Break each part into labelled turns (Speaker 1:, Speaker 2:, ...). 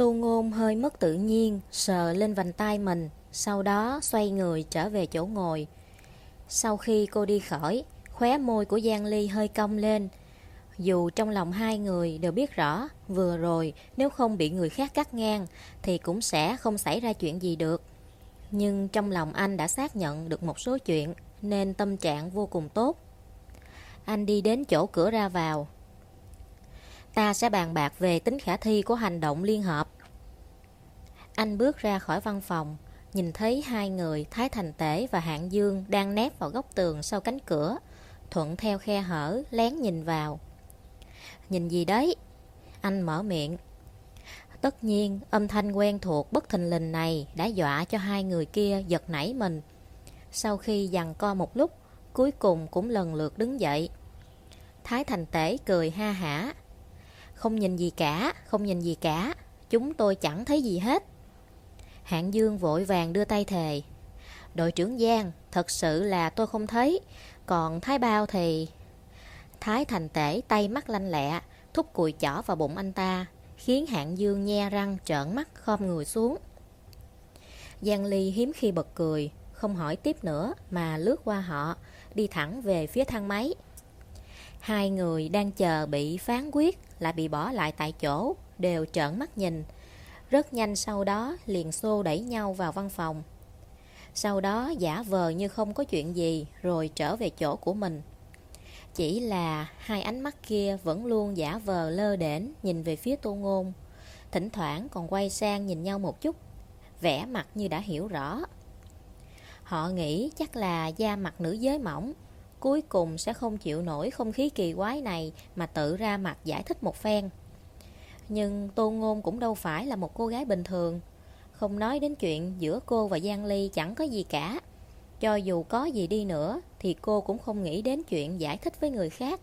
Speaker 1: Tu Ngôn hơi mất tự nhiên, sờ lên vành tay mình, sau đó xoay người trở về chỗ ngồi. Sau khi cô đi khỏi, khóe môi của Giang Ly hơi cong lên. Dù trong lòng hai người đều biết rõ, vừa rồi nếu không bị người khác cắt ngang thì cũng sẽ không xảy ra chuyện gì được. Nhưng trong lòng anh đã xác nhận được một số chuyện nên tâm trạng vô cùng tốt. Anh đi đến chỗ cửa ra vào. Ta sẽ bàn bạc về tính khả thi của hành động liên hợp. Anh bước ra khỏi văn phòng, nhìn thấy hai người Thái Thành Tể và Hạng Dương đang nép vào góc tường sau cánh cửa, thuận theo khe hở, lén nhìn vào. Nhìn gì đấy? Anh mở miệng. Tất nhiên, âm thanh quen thuộc bất thình lình này đã dọa cho hai người kia giật nảy mình. Sau khi dằn co một lúc, cuối cùng cũng lần lượt đứng dậy. Thái Thành Tể cười ha hả. Không nhìn gì cả, không nhìn gì cả, chúng tôi chẳng thấy gì hết. Hạng Dương vội vàng đưa tay thề. Đội trưởng Giang, thật sự là tôi không thấy, còn Thái Bao thì... Thái Thành Tể tay mắt lanh lẹ, thúc cùi chỏ vào bụng anh ta, khiến Hạng Dương nhe răng trợn mắt khom người xuống. Giang Ly hiếm khi bật cười, không hỏi tiếp nữa mà lướt qua họ, đi thẳng về phía thang máy. Hai người đang chờ bị phán quyết lại bị bỏ lại tại chỗ, đều trợn mắt nhìn. Rất nhanh sau đó liền xô đẩy nhau vào văn phòng. Sau đó giả vờ như không có chuyện gì rồi trở về chỗ của mình. Chỉ là hai ánh mắt kia vẫn luôn giả vờ lơ đễnh nhìn về phía tô ngôn. Thỉnh thoảng còn quay sang nhìn nhau một chút, vẻ mặt như đã hiểu rõ. Họ nghĩ chắc là da mặt nữ giới mỏng, cuối cùng sẽ không chịu nổi không khí kỳ quái này mà tự ra mặt giải thích một phen. Nhưng Tô Ngôn cũng đâu phải là một cô gái bình thường, không nói đến chuyện giữa cô và Giang Ly chẳng có gì cả. Cho dù có gì đi nữa thì cô cũng không nghĩ đến chuyện giải thích với người khác.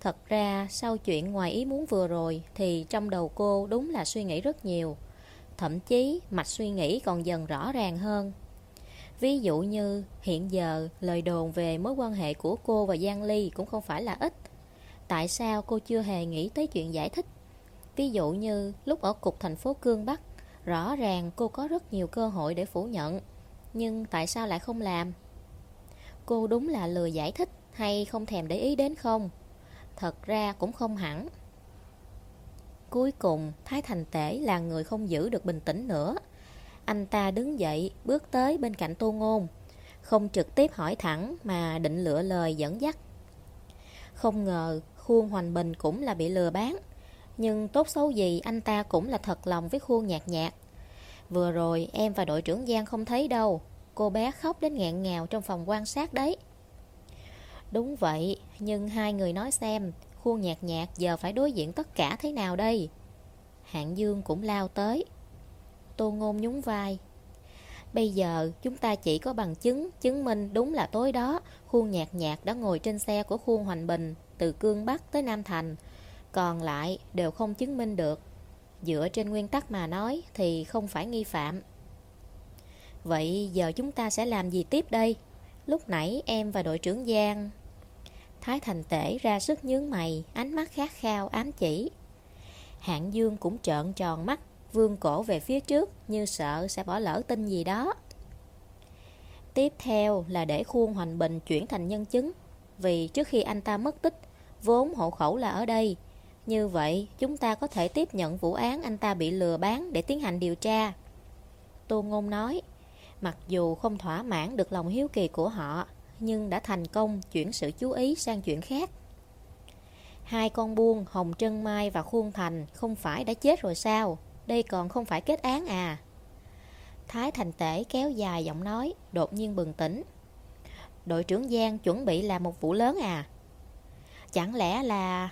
Speaker 1: Thật ra sau chuyện ngoài ý muốn vừa rồi thì trong đầu cô đúng là suy nghĩ rất nhiều. Thậm chí mạch suy nghĩ còn dần rõ ràng hơn. Ví dụ như hiện giờ lời đồn về mối quan hệ của cô và Giang Ly cũng không phải là ít. Tại sao cô chưa hề nghĩ tới chuyện giải thích? Ví dụ như lúc ở cục thành phố Cương Bắc, rõ ràng cô có rất nhiều cơ hội để phủ nhận. Nhưng tại sao lại không làm? Cô đúng là lừa giải thích hay không thèm để ý đến không? Thật ra cũng không hẳn. Cuối cùng, Thái Thành Tể là người không giữ được bình tĩnh nữa. Anh ta đứng dậy, bước tới bên cạnh Tô Ngôn. Không trực tiếp hỏi thẳng mà định lựa lời dẫn dắt. Không ngờ Khuôn Hoành Bình cũng là bị lừa bán. Nhưng tốt xấu gì anh ta cũng là thật lòng với Khuôn nhạt nhạt. Vừa rồi em và đội trưởng Giang không thấy đâu. Cô bé khóc đến nghẹn ngào trong phòng quan sát đấy. Đúng vậy, nhưng hai người nói xem, khuôn nhạt nhạt giờ phải đối diện tất cả thế nào đây? Hạng Dương cũng lao tới. Tô Ngôn nhún vai. Bây giờ chúng ta chỉ có bằng chứng chứng minh đúng là tối đó khuôn nhạt nhạt đã ngồi trên xe của khuôn Hoành Bình từ Cương Bắc tới Nam Thành. Còn lại đều không chứng minh được. Dựa trên nguyên tắc mà nói thì không phải nghi phạm. Vậy giờ chúng ta sẽ làm gì tiếp đây? Lúc nãy em và đội trưởng Giang... Thái Thành Tể ra sức nhướng mày, ánh mắt khát khao, ám chỉ. Hạng Dương cũng trợn tròn mắt, vươn cổ về phía trước như sợ sẽ bỏ lỡ tin gì đó. Tiếp theo là để khuôn Hoành Bình chuyển thành nhân chứng, vì trước khi anh ta mất tích, vốn hộ khẩu là ở đây. Như vậy, chúng ta có thể tiếp nhận vụ án anh ta bị lừa bán để tiến hành điều tra. Tô Ngôn nói, mặc dù không thỏa mãn được lòng hiếu kỳ của họ, nhưng đã thành công chuyển sự chú ý sang chuyện khác. Hai con buôn Hồng Trân Mai và Khuôn Thành không phải đã chết rồi sao? Đây còn không phải kết án à? Thái Thành Tể kéo dài giọng nói, đột nhiên bừng tỉnh. Đội trưởng Giang chuẩn bị làm một vụ lớn à? Chẳng lẽ là...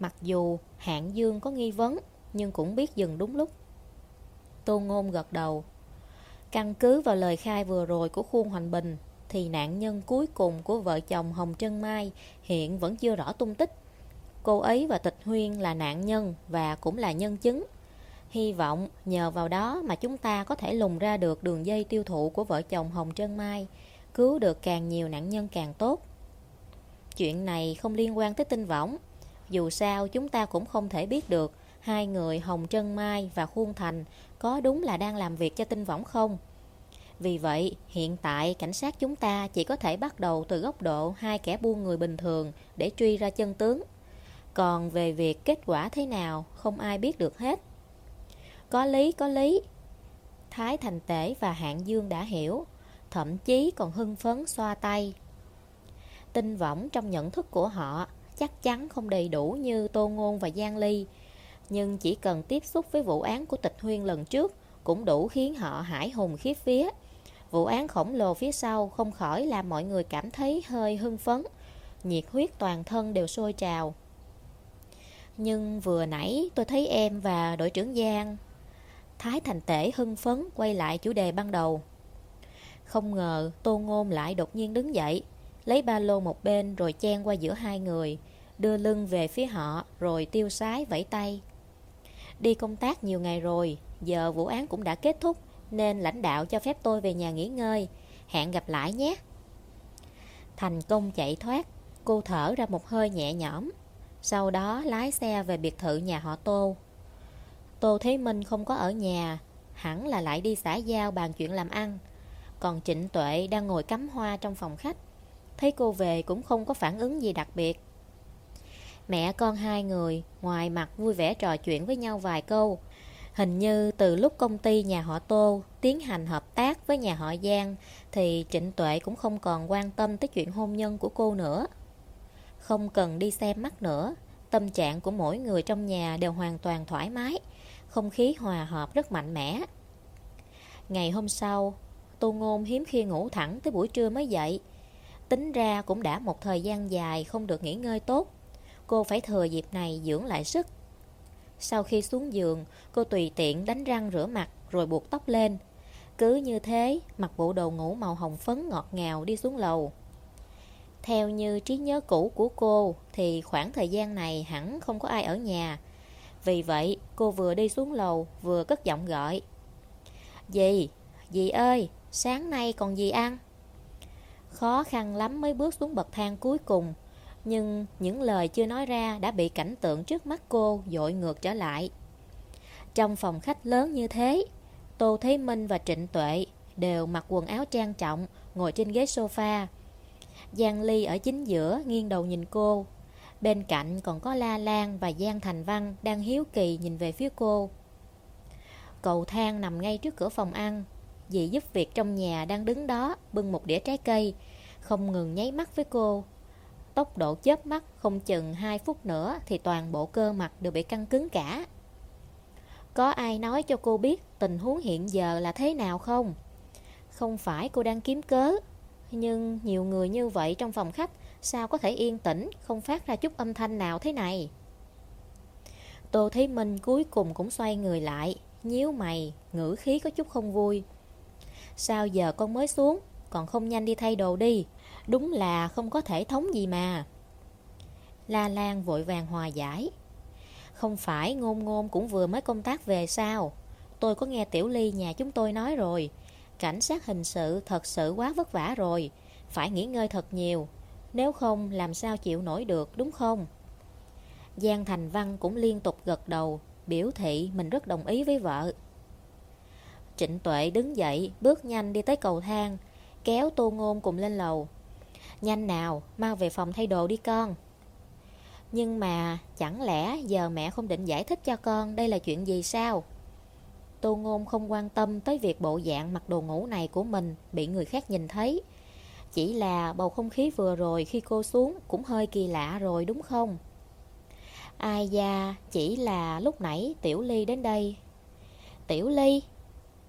Speaker 1: Mặc dù Hạng Dương có nghi vấn, nhưng cũng biết dừng đúng lúc. Tô Ngôn gật đầu. Căn cứ vào lời khai vừa rồi của Khuôn Hoành Bình, thì nạn nhân cuối cùng của vợ chồng Hồng Trân Mai hiện vẫn chưa rõ tung tích. Cô ấy và Tịch Huyên là nạn nhân và cũng là nhân chứng. Hy vọng nhờ vào đó mà chúng ta có thể lùng ra được đường dây tiêu thụ của vợ chồng Hồng Trân Mai, cứu được càng nhiều nạn nhân càng tốt. Chuyện này không liên quan tới tinh võng. Dù sao chúng ta cũng không thể biết được hai người Hồng Trân Mai và Khuôn Thành có đúng là đang làm việc cho tinh võng không? Vì vậy, hiện tại cảnh sát chúng ta chỉ có thể bắt đầu từ góc độ hai kẻ buôn người bình thường để truy ra chân tướng. Còn về việc kết quả thế nào, không ai biết được hết. Có lý, có lý. Thái Thành Tể và Hạng Dương đã hiểu, thậm chí còn hưng phấn xoa tay. Tinh võng trong nhận thức của họ chắc chắn không đầy đủ như Tô Ngôn và Giang Ly, nhưng chỉ cần tiếp xúc với vụ án của tịch huyên lần trước cũng đủ khiến họ hải hùng khiếp vía. Vụ án khổng lồ phía sau không khỏi làm mọi người cảm thấy hơi hưng phấn, nhiệt huyết toàn thân đều sôi trào. Nhưng vừa nãy tôi thấy em và đội trưởng Giang Thái Thành Tể hưng phấn quay lại chủ đề ban đầu. Không ngờ Tô Ngôn lại đột nhiên đứng dậy, Lấy ba lô một bên rồi chen qua giữa hai người, Đưa lưng về phía họ rồi tiêu sái vẫy tay. Đi công tác nhiều ngày rồi, Giờ vụ án cũng đã kết thúc Nên lãnh đạo cho phép tôi về nhà nghỉ ngơi. Hẹn gặp lại nhé. Thành công chạy thoát, Cô thở ra một hơi nhẹ nhõm. Sau đó lái xe về biệt thự nhà họ Tô. Tô Thế Minh không có ở nhà, Hẳn là lại đi xã giao bàn chuyện làm ăn. Còn Trịnh Tuệ đang ngồi cắm hoa trong phòng khách. Thấy cô về cũng không có phản ứng gì đặc biệt. Mẹ con hai người ngoài mặt vui vẻ trò chuyện với nhau vài câu. Hình như từ lúc công ty nhà họ Tô tiến hành hợp tác với nhà họ Giang Thì Trịnh Tuệ cũng không còn quan tâm tới chuyện hôn nhân của cô nữa. Không cần đi xem mắt nữa, Tâm trạng của mỗi người trong nhà đều hoàn toàn thoải mái. Không khí hòa hợp rất mạnh mẽ. Ngày hôm sau, Tô Ngôn hiếm khi ngủ thẳng tới buổi trưa mới dậy. Tính ra cũng đã một thời gian dài không được nghỉ ngơi tốt. Cô phải thừa dịp này dưỡng lại sức. Sau khi xuống giường, Cô tùy tiện đánh răng rửa mặt Rồi buộc tóc lên. Cứ như thế, Mặc bộ đồ ngủ màu hồng phấn ngọt ngào đi xuống lầu. Theo như trí nhớ cũ của cô, Thì khoảng thời gian này hẳn không có ai ở nhà. Vì vậy cô vừa đi xuống lầu Vừa cất giọng gọi. Dì, dì ơi Sáng nay còn gì ăn? Khó khăn lắm mới bước xuống bậc thang cuối cùng Nhưng những lời chưa nói ra đã bị cảnh tượng trước mắt cô dội ngược trở lại. Trong phòng khách lớn như thế Tô Thế Minh và Trịnh Tuệ đều mặc quần áo trang trọng Ngồi trên ghế sofa. Giang Ly ở chính giữa nghiêng đầu nhìn cô Bên cạnh còn có La Lan và Giang Thành Văn đang hiếu kỳ nhìn về phía cô. Cầu thang nằm ngay trước cửa phòng ăn. Dì giúp việc trong nhà đang đứng đó, Bưng một đĩa trái cây. Không ngừng nháy mắt với cô. Tốc độ chớp mắt không chừng 2 phút nữa Thì toàn bộ cơ mặt đều bị căng cứng cả. Có ai nói cho cô biết Tình huống hiện giờ là thế nào không? Không phải cô đang kiếm cớ, Nhưng nhiều người như vậy trong phòng khách Sao có thể yên tĩnh, Không phát ra chút âm thanh nào thế này? Tô Thế Minh cuối cùng cũng xoay người lại, Nhíu mày, Ngữ khí có chút không vui. Sao giờ con mới xuống, Còn không nhanh đi thay đồ đi, Đúng là không có thể thống gì mà. La Lan vội vàng hòa giải. Không phải ngôn ngôn cũng vừa mới công tác về sao? Tôi có nghe Tiểu Ly nhà chúng tôi nói rồi. Cảnh sát hình sự thật sự quá vất vả rồi, Phải nghỉ ngơi thật nhiều. Nếu không làm sao chịu nổi được đúng không Giang Thành Văn cũng liên tục gật đầu Biểu thị mình rất đồng ý với vợ Trịnh Tuệ đứng dậy, bước nhanh đi tới cầu thang, kéo tô ngôn cùng lên lầu. Nhanh nào, mau về phòng thay đồ đi con. Nhưng mà, chẳng lẽ giờ mẹ không định giải thích cho con đây là chuyện gì sao? Tô Ngôn không quan tâm tới việc bộ dạng mặc đồ ngủ này của mình bị người khác nhìn thấy. Chỉ là bầu không khí vừa rồi khi cô xuống cũng hơi kỳ lạ rồi đúng không? Ai da, chỉ là lúc nãy Tiểu Ly đến đây. Tiểu Ly?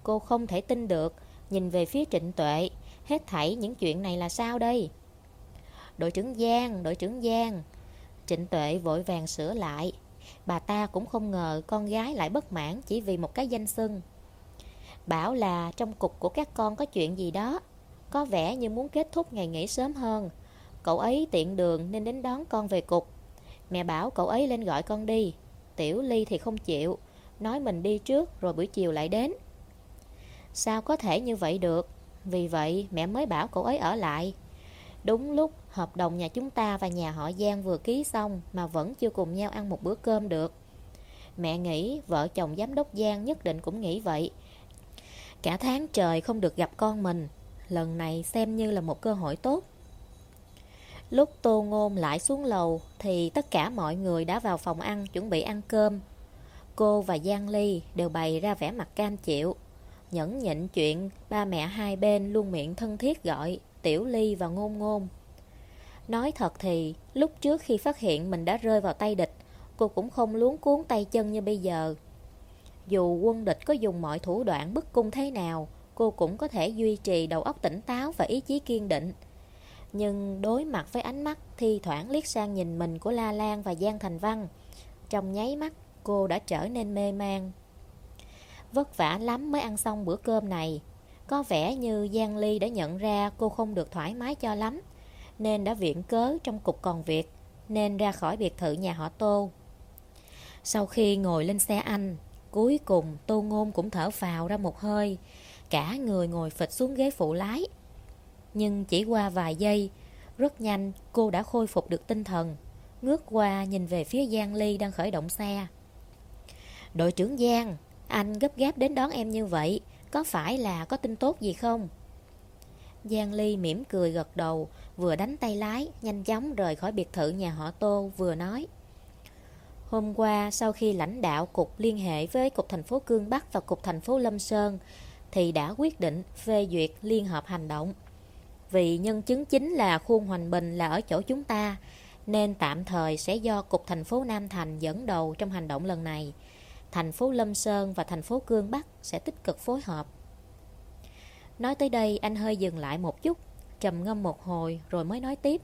Speaker 1: Cô không thể tin được Nhìn về phía trịnh tuệ Hết thảy những chuyện này là sao đây Đội trưởng Giang Đội trưởng Giang Trịnh tuệ vội vàng sửa lại Bà ta cũng không ngờ con gái lại bất mãn Chỉ vì một cái danh xưng Bảo là trong cục của các con có chuyện gì đó có vẻ như muốn kết thúc ngày nghỉ sớm hơn. Cậu ấy tiện đường nên đến đón con về cục. Mẹ bảo cậu ấy lên gọi con đi. Tiểu Ly thì không chịu Nói mình đi trước rồi buổi chiều lại đến. Sao có thể như vậy được? Vì vậy mẹ mới bảo cậu ấy ở lại. Đúng lúc hợp đồng nhà chúng ta và nhà họ Giang vừa ký xong Mà vẫn chưa cùng nhau ăn một bữa cơm được. Mẹ nghĩ vợ chồng giám đốc Giang nhất định cũng nghĩ vậy. Cả tháng trời không được gặp con mình, lần này xem như là một cơ hội tốt. Lúc Tô Ngôn lại xuống lầu thì tất cả mọi người đã vào phòng ăn chuẩn bị ăn cơm. Cô và Giang Ly đều bày ra vẻ mặt cam chịu, nhẫn nhịn chuyện ba mẹ hai bên luôn miệng thân thiết gọi Tiểu Ly và Ngôn Ngôn. Nói thật thì lúc trước khi phát hiện mình đã rơi vào tay địch, cô cũng không luống cuốn tay chân như bây giờ. Dù quân địch có dùng mọi thủ đoạn bức cung thế nào, cô cũng có thể duy trì đầu óc tỉnh táo và ý chí kiên định. Nhưng đối mặt với ánh mắt thi thoảng liếc sang nhìn mình của La Lan và Giang Thành Văn, trong nháy mắt cô đã trở nên mê man. Vất vả lắm mới ăn xong bữa cơm này. Có vẻ như Giang Ly đã nhận ra cô không được thoải mái cho lắm, nên đã viện cớ trong cục còn việc, nên ra khỏi biệt thự nhà họ Tô. Sau khi ngồi lên xe anh, cuối cùng Tô Ngôn cũng thở phào ra một hơi, cả người ngồi phịch xuống ghế phụ lái. Nhưng chỉ qua vài giây, rất nhanh cô đã khôi phục được tinh thần, ngước qua nhìn về phía Giang Ly đang khởi động xe. Đội trưởng Giang, anh gấp gáp đến đón em như vậy, có phải là có tin tốt gì không? Giang Ly mỉm cười gật đầu, vừa đánh tay lái, nhanh chóng rời khỏi biệt thự nhà họ Tô, vừa nói. Hôm qua, sau khi lãnh đạo cục liên hệ với cục thành phố Cương Bắc và cục thành phố Lâm Sơn, thì đã quyết định phê duyệt liên hợp hành động. Vì nhân chứng chính là khuôn Hoành Bình là ở chỗ chúng ta, nên tạm thời sẽ do cục thành phố Nam Thành dẫn đầu trong hành động lần này. Thành phố Lâm Sơn và thành phố Cương Bắc sẽ tích cực phối hợp. Nói tới đây anh hơi dừng lại một chút, trầm ngâm một hồi rồi mới nói tiếp.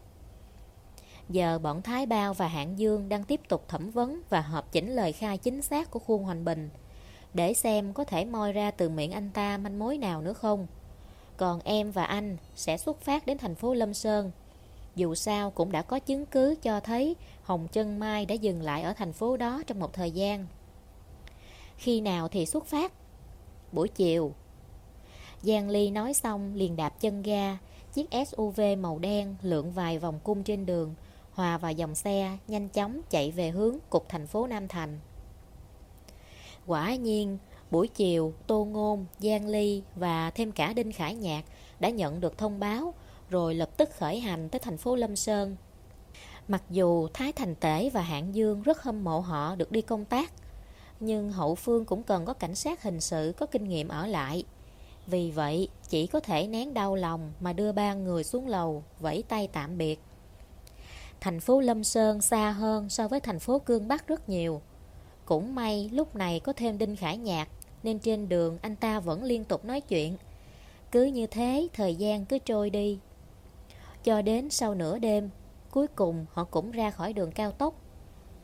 Speaker 1: Giờ bọn Thái Bao và Hạng Dương đang tiếp tục thẩm vấn và hợp chỉnh lời khai chính xác của Khuôn Hoành Bình để xem có thể moi ra từ miệng anh ta manh mối nào nữa không. Còn em và anh sẽ xuất phát đến thành phố Lâm Sơn. Dù sao cũng đã có chứng cứ cho thấy Hồng Trân Mai đã dừng lại ở thành phố đó trong một thời gian. Khi nào thì xuất phát? Buổi chiều. Giang Ly nói xong liền đạp chân ga, chiếc SUV màu đen lượn vài vòng cung trên đường, hòa vào dòng xe, nhanh chóng chạy về hướng cục thành phố Nam Thành. Quả nhiên, buổi chiều, Tô Ngôn, Giang Ly và thêm cả Đinh Khải Nhạc đã nhận được thông báo, rồi lập tức khởi hành tới thành phố Lâm Sơn. Mặc dù Thái Thành Tể và Hạng Dương rất hâm mộ họ được đi công tác, nhưng hậu phương cũng cần có cảnh sát hình sự có kinh nghiệm ở lại. Vì vậy, chỉ có thể nén đau lòng mà đưa ba người xuống lầu, vẫy tay tạm biệt. Thành phố Lâm Sơn xa hơn so với thành phố Cương Bắc rất nhiều. Cũng may lúc này có thêm Đinh Khải Nhạc, nên trên đường anh ta vẫn liên tục nói chuyện. Cứ như thế, thời gian cứ trôi đi. Cho đến sau nửa đêm, cuối cùng họ cũng ra khỏi đường cao tốc.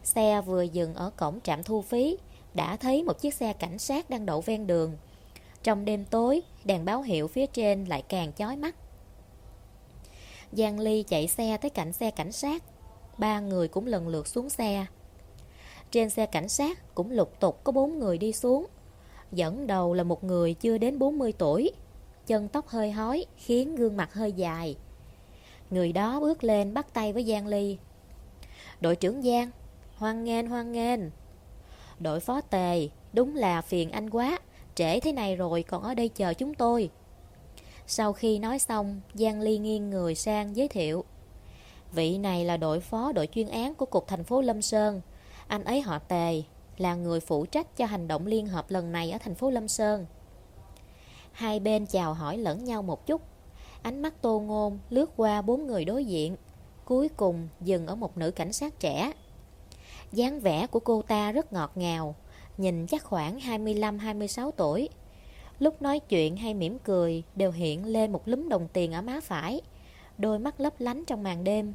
Speaker 1: Xe vừa dừng ở cổng trạm thu phí, đã thấy một chiếc xe cảnh sát đang đậu ven đường. Trong đêm tối, đèn báo hiệu phía trên lại càng chói mắt. Giang Ly chạy xe tới cạnh xe cảnh sát. Ba người cũng lần lượt xuống xe. Trên xe cảnh sát cũng lục tục có bốn người đi xuống. Dẫn đầu là một người chưa đến 40 tuổi. Chân tóc hơi hói, khiến gương mặt hơi dài. Người đó bước lên bắt tay với Giang Ly. Đội trưởng Giang, hoan nghênh hoan nghênh. Đội phó tề, đúng là phiền anh quá, trễ thế này rồi còn ở đây chờ chúng tôi. Sau khi nói xong, Giang Ly nghiêng người sang giới thiệu. Vị này là đội phó đội chuyên án của Cục thành phố Lâm Sơn. Anh ấy họ Tề, là người phụ trách cho hành động liên hợp lần này ở thành phố Lâm Sơn. Hai bên chào hỏi lẫn nhau một chút. Ánh mắt tô ngôn lướt qua bốn người đối diện. Cuối cùng dừng ở một nữ cảnh sát trẻ dáng vẻ của cô ta rất ngọt ngào, nhìn chắc khoảng 25-26 tuổi. Lúc nói chuyện hay mỉm cười đều hiện lên một lúm đồng tiền ở má phải, đôi mắt lấp lánh trong màn đêm.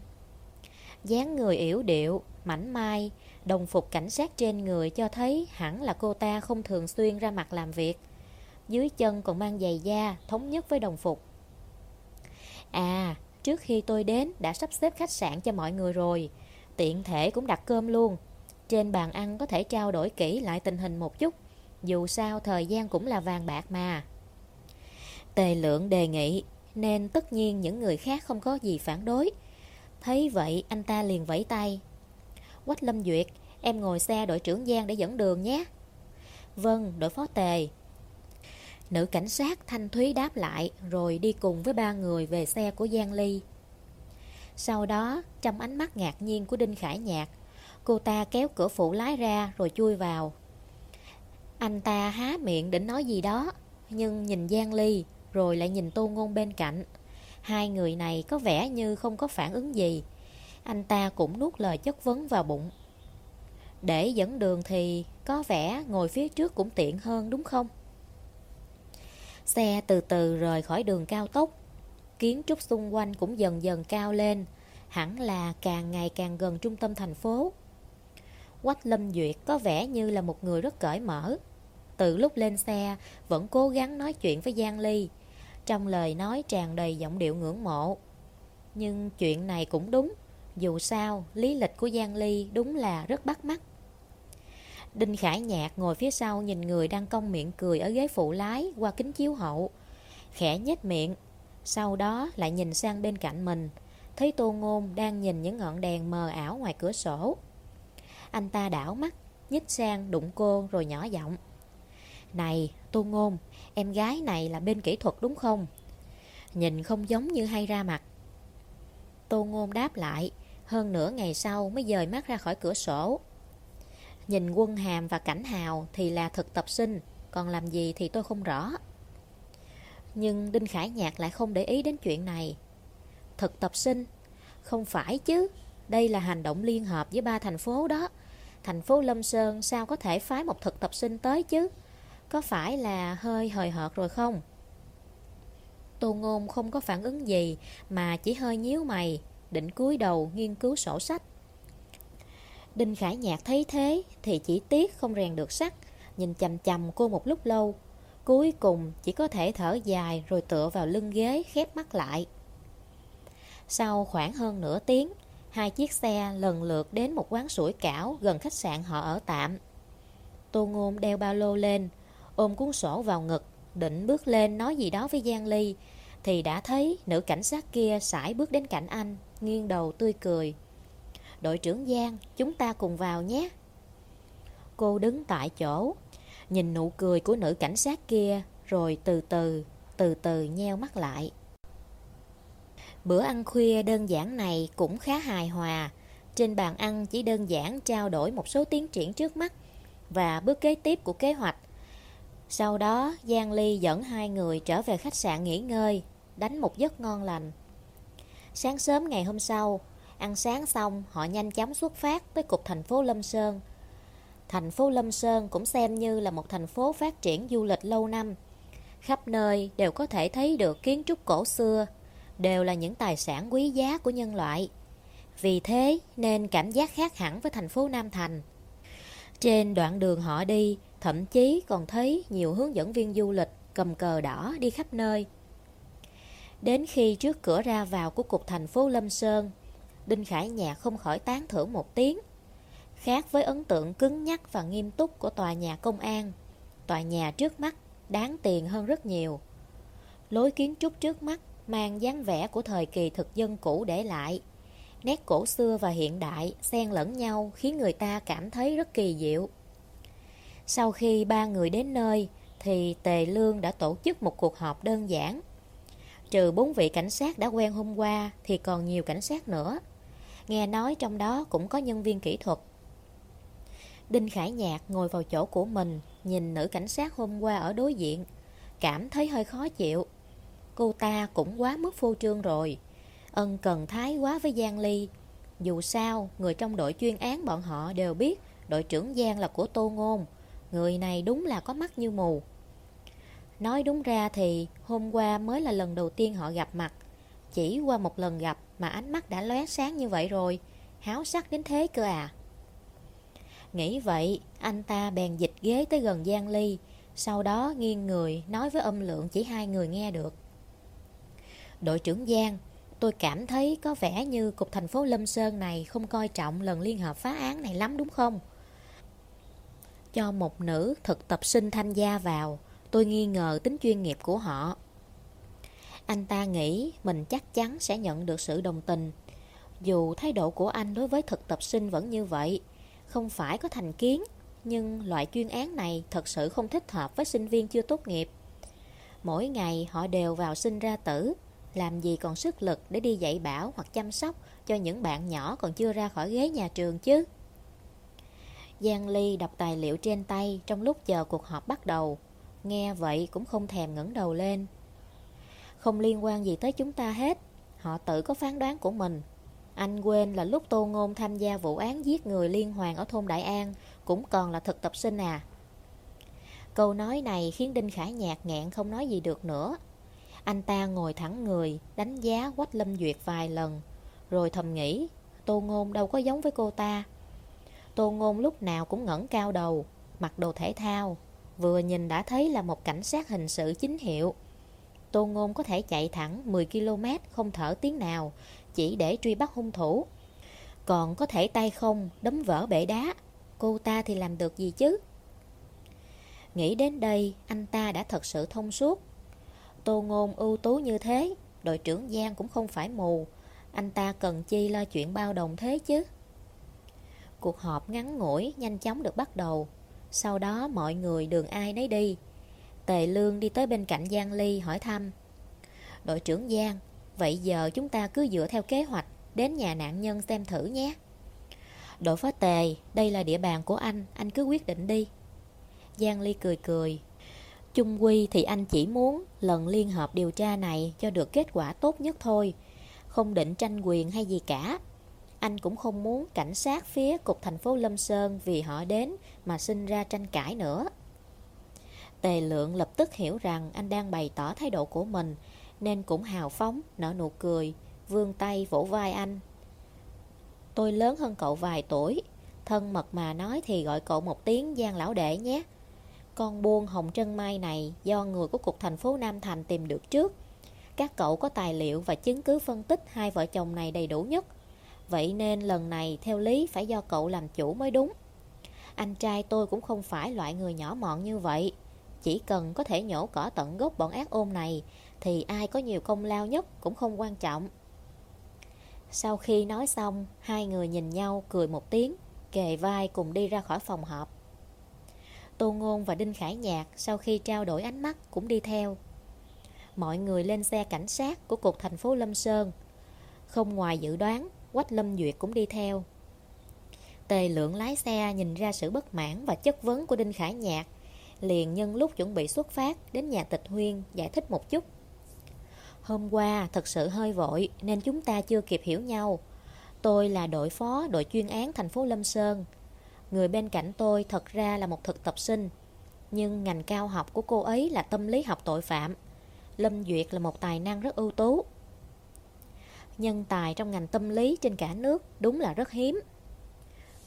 Speaker 1: dáng người yểu điệu, mảnh mai, đồng phục cảnh sát trên người cho thấy hẳn là cô ta không thường xuyên ra mặt làm việc. Dưới chân còn mang giày da, thống nhất với đồng phục. À, trước khi tôi đến đã sắp xếp khách sạn cho mọi người rồi. Tiện thể cũng đặt cơm luôn Trên bàn ăn có thể trao đổi kỹ lại tình hình một chút Dù sao thời gian cũng là vàng bạc mà Tề lượng đề nghị Nên tất nhiên những người khác không có gì phản đối Thấy vậy anh ta liền vẫy tay Quách Lâm Duyệt em ngồi xe đội trưởng Giang để dẫn đường nhé. Vâng, đội phó tề. Nữ cảnh sát Thanh Thúy đáp lại rồi đi cùng với ba người về xe của Giang Ly. Sau đó, trong ánh mắt ngạc nhiên của Đinh Khải Nhạc, cô ta kéo cửa phụ lái ra rồi chui vào. Anh ta há miệng định nói gì đó, nhưng nhìn Giang Ly rồi lại nhìn Tô Ngôn bên cạnh. Hai người này có vẻ như không có phản ứng gì. Anh ta cũng nuốt lời chất vấn vào bụng. Để dẫn đường thì có vẻ ngồi phía trước cũng tiện hơn, đúng không? Xe từ từ rời khỏi đường cao tốc. Kiến trúc xung quanh cũng dần dần cao lên. Hẳn là càng ngày càng gần trung tâm thành phố. Quách Lâm Duyệt có vẻ như là một người rất cởi mở. Từ lúc lên xe, Vẫn cố gắng nói chuyện với Giang Ly. Trong lời nói tràn đầy giọng điệu ngưỡng mộ. Nhưng chuyện này cũng đúng. Dù sao lý lịch của Giang Ly đúng là rất bắt mắt Đinh Khải Nhạc ngồi phía sau nhìn người đang cong miệng cười ở ghế phụ lái qua kính chiếu hậu. Khẽ nhếch miệng, sau đó lại nhìn sang bên cạnh mình, thấy Tô Ngôn đang nhìn những ngọn đèn mờ ảo ngoài cửa sổ. Anh ta đảo mắt, nhích sang đụng cô rồi nhỏ giọng. Này, Tô Ngôn, em gái này là bên kỹ thuật đúng không? Nhìn không giống như hay ra mặt. Tô Ngôn đáp lại, hơn nửa ngày sau mới dời mắt ra khỏi cửa sổ. Nhìn quân hàm và cảnh hào thì là thực tập sinh, Còn làm gì thì tôi không rõ. Nhưng Đinh Khải Nhạc lại không để ý đến chuyện này. Thực tập sinh? Không phải chứ, Đây là hành động liên hợp với ba thành phố đó. Thành phố Lâm Sơn sao có thể phái một thực tập sinh tới chứ? Có phải là hơi hời hợt rồi không? Tô Ngôn không có phản ứng gì, Mà chỉ hơi nhíu mày. Định cúi đầu nghiên cứu sổ sách Đinh Khải Nhạc thấy thế thì chỉ tiếc không rèn được sắt, nhìn chầm chầm cô một lúc lâu. Cuối cùng chỉ có thể thở dài rồi tựa vào lưng ghế khép mắt lại. Sau khoảng hơn nửa tiếng, hai chiếc xe lần lượt đến một quán sủi cảo gần khách sạn họ ở tạm. Tô Ngôn đeo ba lô lên, ôm cuốn sổ vào ngực, định bước lên nói gì đó với Giang Ly, thì đã thấy nữ cảnh sát kia sải bước đến cạnh anh, nghiêng đầu tươi cười. Đội trưởng Giang, chúng ta cùng vào nhé. Cô đứng tại chỗ, nhìn nụ cười của nữ cảnh sát kia, rồi từ từ, từ từ nheo mắt lại. Bữa ăn khuya đơn giản này cũng khá hài hòa. Trên bàn ăn chỉ đơn giản trao đổi một số tiến triển trước mắt và bước kế tiếp của kế hoạch. Sau đó, Giang Ly dẫn hai người trở về khách sạn nghỉ ngơi, đánh một giấc ngon lành. Sáng sớm ngày hôm sau, Ăn sáng xong, họ nhanh chóng xuất phát tới cục thành phố Lâm Sơn. Thành phố Lâm Sơn cũng xem như là một thành phố phát triển du lịch lâu năm. Khắp nơi đều có thể thấy được kiến trúc cổ xưa, đều là những tài sản quý giá của nhân loại. Vì thế nên cảm giác khác hẳn với thành phố Nam Thành. Trên đoạn đường họ đi, thậm chí còn thấy nhiều hướng dẫn viên du lịch cầm cờ đỏ đi khắp nơi. Đến khi trước cửa ra vào của cục thành phố Lâm Sơn, Đinh Khải Nhạc không khỏi tán thưởng một tiếng. Khác với ấn tượng cứng nhắc và nghiêm túc của tòa nhà công an, tòa nhà trước mắt đáng tiền hơn rất nhiều. Lối kiến trúc trước mắt mang dáng vẻ của thời kỳ thực dân cũ để lại. Nét cổ xưa và hiện đại xen lẫn nhau khiến người ta cảm thấy rất kỳ diệu. Sau khi ba người đến nơi, thì Tề Lương đã tổ chức một cuộc họp đơn giản. Trừ bốn vị cảnh sát đã quen hôm qua thì còn nhiều cảnh sát nữa. Nghe nói trong đó cũng có nhân viên kỹ thuật. Đinh Khải Nhạc ngồi vào chỗ của mình, Nhìn nữ cảnh sát hôm qua ở đối diện. Cảm thấy hơi khó chịu. Cô ta cũng quá mức phô trương rồi. Ân cần thái quá với Giang Ly. Dù sao, Người trong đội chuyên án bọn họ đều biết Đội trưởng Giang là của Tô Ngôn. Người này đúng là có mắt như mù. Nói đúng ra thì Hôm qua mới là lần đầu tiên họ gặp mặt. Chỉ qua một lần gặp mà ánh mắt đã lóe sáng như vậy rồi, Háo sắc đến thế cơ à. Nghĩ vậy, Anh ta bèn dịch ghế tới gần Giang Ly, Sau đó nghiêng người Nói với âm lượng chỉ hai người nghe được. Đội trưởng Giang, Tôi cảm thấy có vẻ như Cục thành phố Lâm Sơn này Không coi trọng lần liên hợp phá án này lắm đúng không? Cho một nữ thực tập sinh tham gia vào Tôi nghi ngờ tính chuyên nghiệp của họ anh ta nghĩ mình chắc chắn sẽ nhận được sự đồng tình Dù thái độ của anh đối với thực tập sinh vẫn như vậy không phải có thành kiến, nhưng loại chuyên án này thật sự không thích hợp với sinh viên chưa tốt nghiệp. Mỗi ngày họ đều vào sinh ra tử, làm gì còn sức lực để đi dạy bảo hoặc chăm sóc cho những bạn nhỏ còn chưa ra khỏi ghế nhà trường chứ. Giang Ly đọc tài liệu trên tay trong lúc chờ cuộc họp bắt đầu. Nghe vậy cũng không thèm ngẩng đầu lên. Không liên quan gì tới chúng ta hết. Họ tự có phán đoán của mình. Anh quên là lúc Tô Ngôn tham gia vụ án giết người liên hoàn ở thôn Đại An cũng còn là thực tập sinh à. Câu nói này khiến Đinh Khải nhạt nghẹn không nói gì được nữa. Anh ta ngồi thẳng người, đánh giá Quách Lâm Duyệt vài lần, rồi thầm nghĩ, Tô Ngôn đâu có giống với cô ta. Tô Ngôn lúc nào cũng ngẩng cao đầu, mặc đồ thể thao, vừa nhìn đã thấy là một cảnh sát hình sự chính hiệu. Tô Ngôn có thể chạy thẳng 10 km không thở tiếng nào, chỉ để truy bắt hung thủ. Còn có thể tay không đấm vỡ bể đá, cô ta thì làm được gì chứ? Nghĩ đến đây, anh ta đã thật sự thông suốt. Tô Ngôn ưu tú như thế, đội trưởng Giang cũng không phải mù. Anh ta cần chi lo chuyện bao đồng thế chứ? Cuộc họp ngắn ngủi, nhanh chóng được bắt đầu. Sau đó mọi người đường ai nấy đi. Tề Lương đi tới bên cạnh Giang Ly hỏi thăm. Đội trưởng Giang, vậy giờ chúng ta cứ dựa theo kế hoạch đến nhà nạn nhân xem thử nhé. Đội phó Tề, đây là địa bàn của anh, anh cứ quyết định đi. Giang Ly cười cười. Chung quy thì anh chỉ muốn lần liên hợp điều tra này cho được kết quả tốt nhất thôi. Không định tranh quyền hay gì cả. Anh cũng không muốn cảnh sát phía cục thành phố Lâm Sơn vì họ đến mà sinh ra tranh cãi nữa. Tề lượng lập tức hiểu rằng anh đang bày tỏ thái độ của mình nên cũng hào phóng, nở nụ cười, vươn tay vỗ vai anh. Tôi lớn hơn cậu vài tuổi, thân mật mà nói thì gọi cậu một tiếng Giang lão đệ nhé. Con buôn hồng trân mai này do người của cục thành phố Nam Thành tìm được trước. Các cậu có tài liệu và chứng cứ phân tích hai vợ chồng này đầy đủ nhất. Vậy nên lần này theo lý phải do cậu làm chủ mới đúng. Anh trai tôi cũng không phải loại người nhỏ mọn như vậy. Chỉ cần có thể nhổ cỏ tận gốc bọn ác ôn này thì ai có nhiều công lao nhất cũng không quan trọng. Sau khi nói xong, hai người nhìn nhau cười một tiếng, kề vai cùng đi ra khỏi phòng họp. Tô Ngôn và Đinh Khải Nhạc sau khi trao đổi ánh mắt cũng đi theo. Mọi người lên xe cảnh sát của cục thành phố Lâm Sơn. Không ngoài dự đoán, Quách Lâm Duyệt cũng đi theo. Tề lượng lái xe nhìn ra sự bất mãn và chất vấn của Đinh Khải Nhạc, liền nhân lúc chuẩn bị xuất phát đến nhà tịch Huyên giải thích một chút. Hôm qua thật sự hơi vội nên chúng ta chưa kịp hiểu nhau. Tôi là đội phó đội chuyên án thành phố Lâm Sơn. Người bên cạnh tôi thật ra là một thực tập sinh. Nhưng ngành cao học của cô ấy là tâm lý học tội phạm. Lâm Duyệt là một tài năng rất ưu tú. Nhân tài trong ngành tâm lý trên cả nước đúng là rất hiếm.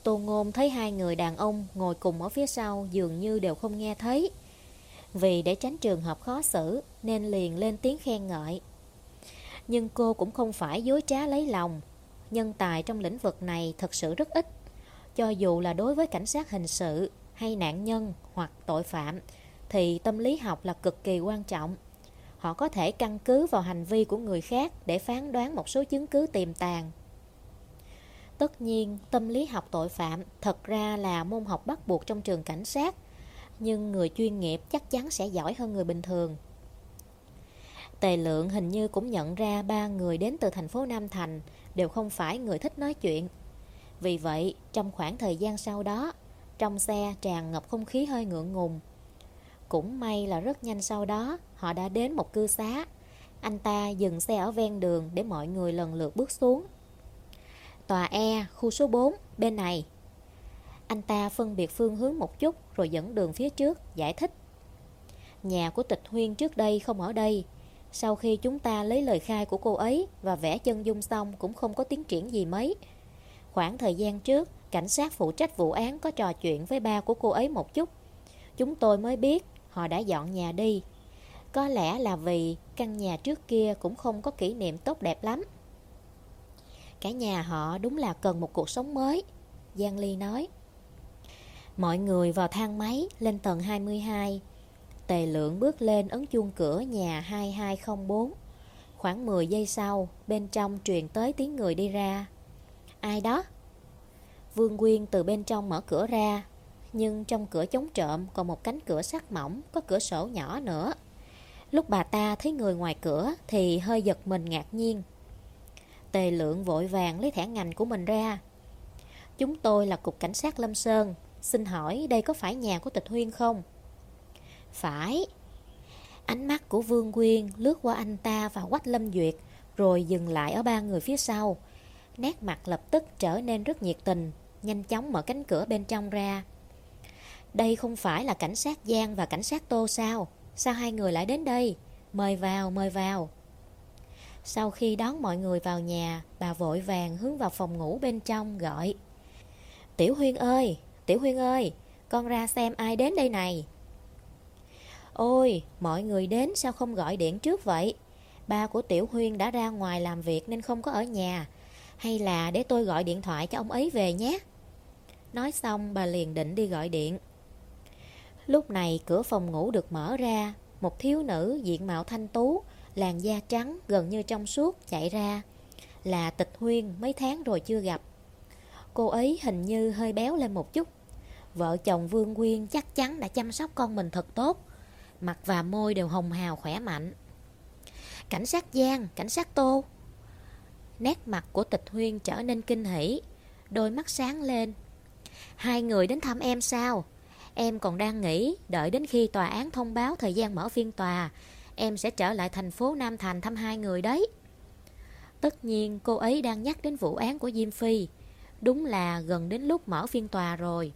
Speaker 1: Tô Ngôn thấy hai người đàn ông ngồi cùng ở phía sau dường như đều không nghe thấy. Vì để tránh trường hợp khó xử nên liền lên tiếng khen ngợi. Nhưng cô cũng không phải dối trá lấy lòng. Nhân tài trong lĩnh vực này thật sự rất ít. Cho dù là đối với cảnh sát hình sự hay nạn nhân hoặc tội phạm thì tâm lý học là cực kỳ quan trọng. Họ có thể căn cứ vào hành vi của người khác để phán đoán một số chứng cứ tiềm tàng. Tất nhiên, tâm lý học tội phạm thật ra là môn học bắt buộc trong trường cảnh sát, nhưng người chuyên nghiệp chắc chắn sẽ giỏi hơn người bình thường. Tề lượng hình như cũng nhận ra ba người đến từ thành phố Nam Thành đều không phải người thích nói chuyện. Vì vậy, trong khoảng thời gian sau đó, trong xe tràn ngập không khí hơi ngượng ngùng. Cũng may là rất nhanh sau đó, họ đã đến một cư xá. Anh ta dừng xe ở ven đường để mọi người lần lượt bước xuống. Tòa E, khu số 4, bên này. Anh ta phân biệt phương hướng một chút rồi dẫn đường phía trước, giải thích. Nhà của tịch huyên trước đây không ở đây. Sau khi chúng ta lấy lời khai của cô ấy và vẽ chân dung xong cũng không có tiến triển gì mấy. Khoảng thời gian trước, cảnh sát phụ trách vụ án có trò chuyện với ba của cô ấy một chút. Chúng tôi mới biết họ đã dọn nhà đi. Có lẽ là vì căn nhà trước kia cũng không có kỷ niệm tốt đẹp lắm. Cả nhà họ đúng là cần một cuộc sống mới, Giang Ly nói. Mọi người vào thang máy lên tầng 22. Tề lượng bước lên ấn chuông cửa nhà 2204. Khoảng 10 giây sau, bên trong truyền tới tiếng người đi ra. Ai đó? Vương Quyên từ bên trong mở cửa ra nhưng trong cửa chống trộm còn một cánh cửa sắt mỏng, Có cửa sổ nhỏ nữa. Lúc bà ta thấy người ngoài cửa Thì hơi giật mình ngạc nhiên. Tề lượng vội vàng lấy thẻ ngành của mình ra. Chúng tôi là Cục Cảnh sát Lâm Sơn, Xin hỏi đây có phải nhà của tịch Huyên không? Phải. Ánh mắt của Vương Quyên lướt qua anh ta và Quách Lâm Duyệt, Rồi dừng lại ở ba người phía sau. Nét mặt lập tức trở nên rất nhiệt tình, Nhanh chóng mở cánh cửa bên trong ra. Đây không phải là cảnh sát Giang và cảnh sát Tô sao? Sao hai người lại đến đây? Mời vào, mời vào. Sau khi đón mọi người vào nhà Bà vội vàng hướng vào phòng ngủ bên trong gọi. Tiểu Huyên ơi, Tiểu Huyên ơi Con ra xem ai đến đây này. Ôi, mọi người đến sao không gọi điện trước vậy? Ba của Tiểu Huyên đã ra ngoài làm việc nên không có ở nhà. Hay là để tôi gọi điện thoại cho ông ấy về nhé. Nói xong bà liền định đi gọi điện. Lúc này cửa phòng ngủ được mở ra Một thiếu nữ diện mạo thanh tú Làn da trắng gần như trong suốt chạy ra. Là tịch huyên mấy tháng rồi chưa gặp. Cô ấy hình như hơi béo lên một chút. Vợ chồng Vương Quyên chắc chắn đã chăm sóc con mình thật tốt. Mặt và môi đều hồng hào khỏe mạnh. Cảnh sát Giang, cảnh sát Tô. Nét mặt của tịch huyên trở nên kinh hỉ Đôi mắt sáng lên. Hai người đến thăm em sao? Em còn đang nghĩ Đợi đến khi tòa án thông báo thời gian mở phiên tòa. Em sẽ trở lại thành phố Nam Thành thăm hai người đấy. Tất nhiên, cô ấy đang nhắc đến vụ án của Diêm Phi. Đúng là gần đến lúc mở phiên tòa rồi.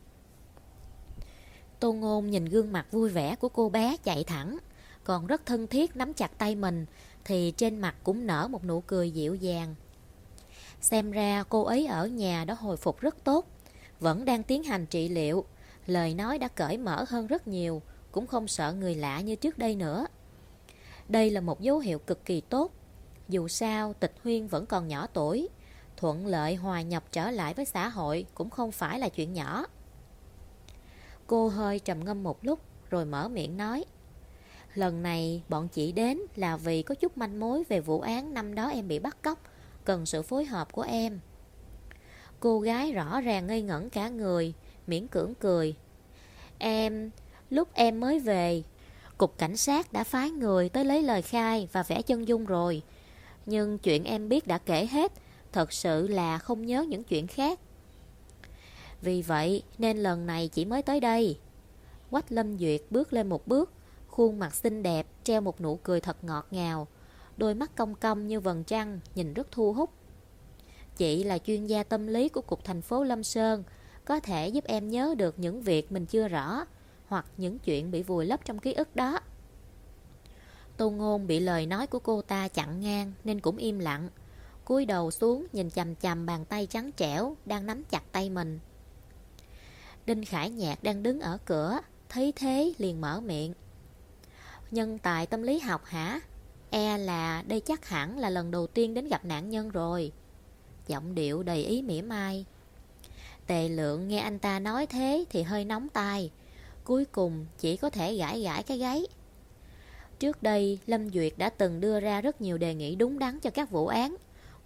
Speaker 1: Tô Ngôn nhìn gương mặt vui vẻ của cô bé chạy thẳng. Còn rất thân thiết nắm chặt tay mình, Thì trên mặt cũng nở một nụ cười dịu dàng. Xem ra cô ấy ở nhà đã hồi phục rất tốt, Vẫn đang tiến hành trị liệu. Lời nói đã cởi mở hơn rất nhiều Cũng không sợ người lạ như trước đây nữa Đây là một dấu hiệu cực kỳ tốt Dù sao tịch huyên vẫn còn nhỏ tuổi Thuận lợi hòa nhập trở lại với xã hội Cũng không phải là chuyện nhỏ Cô hơi trầm ngâm một lúc Rồi mở miệng nói Lần này bọn chị đến là vì có chút manh mối về vụ án năm đó em bị bắt cóc cần sự phối hợp của em. Cô gái rõ ràng ngây ngẩn cả người, miễn cưỡng cười. Em, lúc em mới về, cục cảnh sát đã phái người tới lấy lời khai và vẽ chân dung rồi. Nhưng chuyện em biết đã kể hết, thật sự là không nhớ những chuyện khác. Vì vậy nên lần này chỉ mới tới đây. Quách Lâm Duyệt bước lên một bước, khuôn mặt xinh đẹp, treo một nụ cười thật ngọt ngào. Đôi mắt cong cong như vầng trăng Nhìn rất thu hút Chị là chuyên gia tâm lý của Cục thành phố Lâm Sơn có thể giúp em nhớ được những việc mình chưa rõ Hoặc những chuyện bị vùi lấp trong ký ức đó. Tô Ngôn bị lời nói của cô ta chặn ngang Nên cũng im lặng, cúi đầu xuống nhìn chầm chầm bàn tay trắng trẻo Đang nắm chặt tay mình. Đinh Khải Nhạc đang đứng ở cửa, Thấy thế liền mở miệng. Nhân tài tâm lý học hả? E là đây chắc hẳn là lần đầu tiên đến gặp nạn nhân rồi. Giọng điệu đầy ý mỉa mai. Tề lượng nghe anh ta nói thế thì hơi nóng tai Cuối cùng chỉ có thể gãi gãi cái gáy. Trước đây, Lâm Duyệt đã từng đưa ra rất nhiều đề nghị đúng đắn cho các vụ án,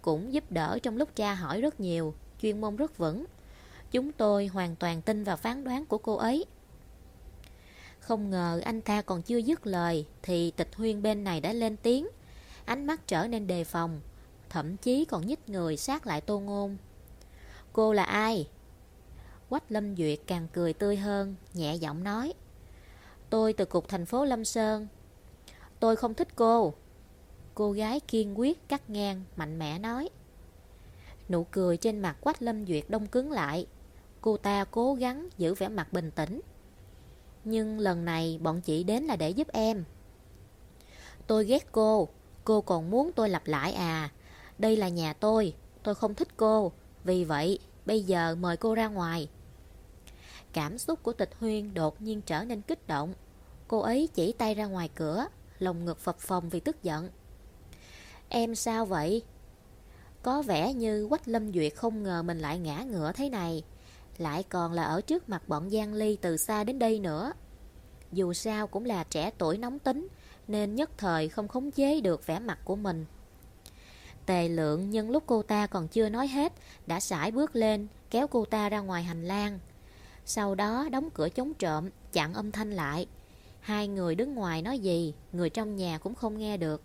Speaker 1: Cũng giúp đỡ trong lúc tra hỏi rất nhiều, Chuyên môn rất vững. Chúng tôi hoàn toàn tin vào phán đoán của cô ấy. Không ngờ anh ta còn chưa dứt lời Thì tịch huyên bên này đã lên tiếng. Ánh mắt trở nên đề phòng, Thậm chí còn nhích người sát lại tô ngôn. Cô là ai? Quách Lâm Duyệt càng cười tươi hơn, Nhẹ giọng nói. Tôi từ cục thành phố Lâm Sơn. Tôi không thích cô. Cô gái kiên quyết, cắt ngang, Mạnh mẽ nói. Nụ cười trên mặt Quách Lâm Duyệt đông cứng lại. Cô ta cố gắng giữ vẻ mặt bình tĩnh. Nhưng lần này bọn chị đến là để giúp em. Tôi ghét cô. Cô còn muốn tôi lặp lại à. Đây là nhà tôi. Tôi không thích cô. Vì vậy, bây giờ mời cô ra ngoài. Cảm xúc của tịch huyên đột nhiên trở nên kích động. Cô ấy chỉ tay ra ngoài cửa Lòng ngực phập phồng vì tức giận. Em sao vậy? Có vẻ như Quách Lâm Duyệt không ngờ mình lại ngã ngựa thế này, lại còn là ở trước mặt bọn Giang Ly từ xa đến đây nữa. Dù sao cũng là trẻ tuổi nóng tính, Nên nhất thời không khống chế được vẻ mặt của mình. Tề lượng nhân lúc cô ta còn chưa nói hết, Đã sải bước lên, Kéo cô ta ra ngoài hành lang. Sau đó đóng cửa chống trộm, Chặn âm thanh lại. Hai người đứng ngoài nói gì, Người trong nhà cũng không nghe được.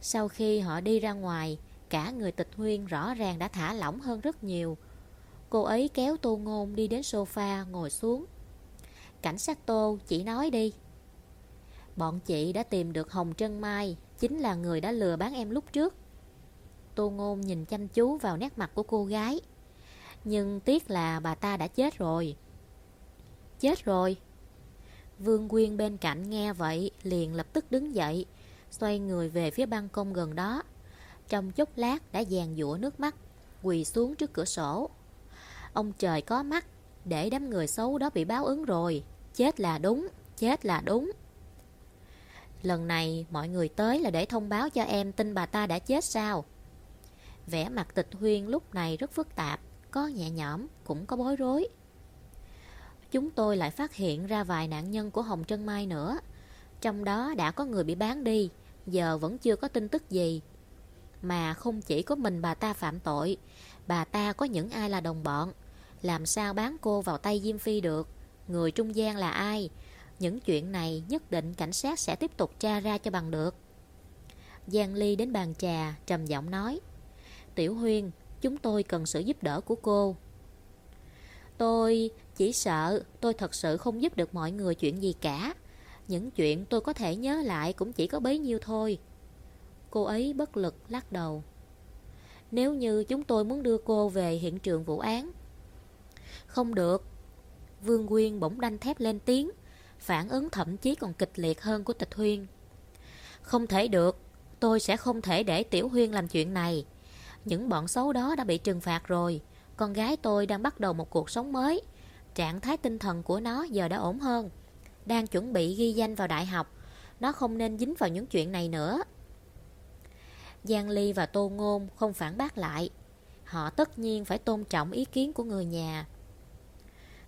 Speaker 1: Sau khi họ đi ra ngoài, Cả người tịch huyên rõ ràng đã thả lỏng hơn rất nhiều. Cô ấy kéo tô ngôn đi đến sofa ngồi xuống. Cảnh sát tô, chỉ nói đi. Bọn chị đã tìm được Hồng Trân Mai, Chính là người đã lừa bán em lúc trước. Tô Ngôn nhìn chăm chú vào nét mặt của cô gái. Nhưng tiếc là bà ta đã chết rồi. Chết rồi? Vương Quyên bên cạnh nghe vậy, Liền lập tức đứng dậy, Xoay người về phía ban công gần đó. Trong chốc lát đã dàn dũa nước mắt, Quỳ xuống trước cửa sổ. Ông trời có mắt, Để đám người xấu đó bị báo ứng rồi. Chết là đúng, Chết là đúng. Lần này mọi người tới là để thông báo cho em tin bà ta đã chết sao? Vẻ mặt tịch huyên lúc này rất phức tạp. Có nhẹ nhõm, cũng có bối rối. Chúng tôi lại phát hiện ra vài nạn nhân của Hồng Trân Mai nữa. Trong đó đã có người bị bán đi, Giờ vẫn chưa có tin tức gì. Mà không chỉ có mình bà ta phạm tội, Bà ta có những ai là đồng bọn? Làm sao bán cô vào tay Diêm Phi được? Người trung gian là ai? Những chuyện này nhất định cảnh sát sẽ tiếp tục tra ra cho bằng được. Giang Ly đến bàn trà, trầm giọng nói, Tiểu Huyên Chúng tôi cần sự giúp đỡ của cô. Tôi chỉ sợ tôi thật sự không giúp được mọi người chuyện gì cả. Những chuyện tôi có thể nhớ lại cũng chỉ có bấy nhiêu thôi. Cô ấy bất lực lắc đầu. Nếu như chúng tôi muốn đưa cô về hiện trường vụ án, Không được. Vương nguyên bỗng đanh thép lên tiếng, Phản ứng thậm chí còn kịch liệt hơn của tịch Huyên. Không thể được, Tôi sẽ không thể để Tiểu Huyên làm chuyện này. Những bọn xấu đó đã bị trừng phạt rồi. Con gái tôi đang bắt đầu một cuộc sống mới. Trạng thái tinh thần của nó giờ đã ổn hơn. Đang chuẩn bị ghi danh vào đại học. Nó không nên dính vào những chuyện này nữa. Giang Ly và Tô Ngôn không phản bác lại. Họ tất nhiên phải tôn trọng ý kiến của người nhà.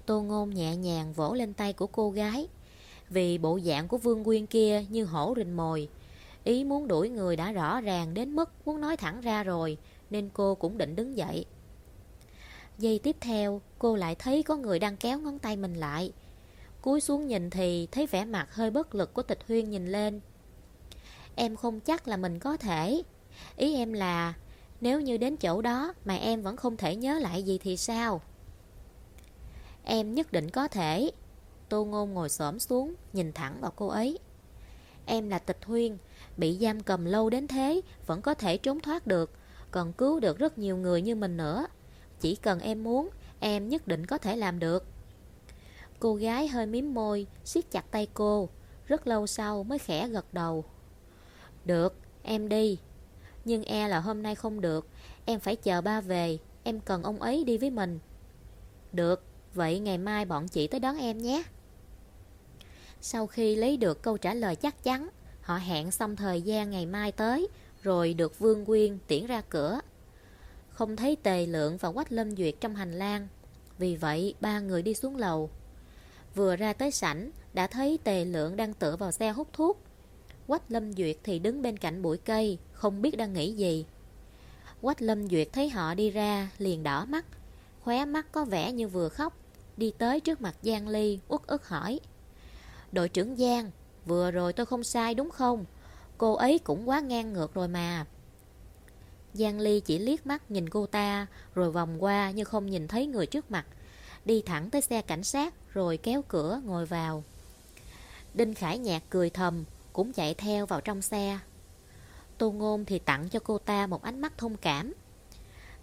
Speaker 1: Tô Ngôn nhẹ nhàng vỗ lên tay của cô gái. Vì bộ dạng của Vương Quyên kia như hổ rình mồi, Ý muốn đuổi người đã rõ ràng đến mức muốn nói thẳng ra rồi. Nên cô cũng định đứng dậy. Giây tiếp theo, cô lại thấy có người đang kéo ngón tay mình lại. Cúi xuống nhìn thì thấy vẻ mặt hơi bất lực của tịch huyên nhìn lên. Em không chắc là mình có thể. Ý em là, Nếu như đến chỗ đó mà em vẫn không thể nhớ lại gì thì sao? Em nhất định có thể. Tô Ngôn ngồi xổm xuống, Nhìn thẳng vào cô ấy. Em là tịch huyên, Bị giam cầm lâu đến thế, Vẫn có thể trốn thoát được. Còn cứu được rất nhiều người như mình nữa. Chỉ cần em muốn Em nhất định có thể làm được. Cô gái hơi miếm môi siết chặt tay cô Rất lâu sau mới khẽ gật đầu. Được, em đi. Nhưng e là hôm nay không được Em phải chờ ba về Em cần ông ấy đi với mình. Được Vậy ngày mai bọn chị tới đón em nhé. Sau khi lấy được câu trả lời chắc chắn Họ hẹn xong thời gian ngày mai tới rồi được Vương Quyên tiễn ra cửa. Không thấy Tề Lượng và Quách Lâm Duyệt trong hành lang, Vì vậy ba người đi xuống lầu. Vừa ra tới sảnh, Đã thấy Tề Lượng đang tựa vào xe hút thuốc. Quách Lâm Duyệt thì đứng bên cạnh bụi cây, Không biết đang nghĩ gì. Quách Lâm Duyệt thấy họ đi ra, Liền đỏ mắt, Khóe mắt có vẻ như vừa khóc, Đi tới trước mặt Giang Ly, uất ức hỏi. Đội trưởng Giang, Vừa rồi tôi không sai đúng không? Cô ấy cũng quá ngang ngược rồi mà. Giang Ly chỉ liếc mắt nhìn cô ta, Rồi vòng qua như không nhìn thấy người trước mặt. Đi thẳng tới xe cảnh sát, Rồi kéo cửa, ngồi vào. Đinh Khải Nhạc cười thầm, Cũng chạy theo vào trong xe. Tô Ngôn thì tặng cho cô ta một ánh mắt thông cảm.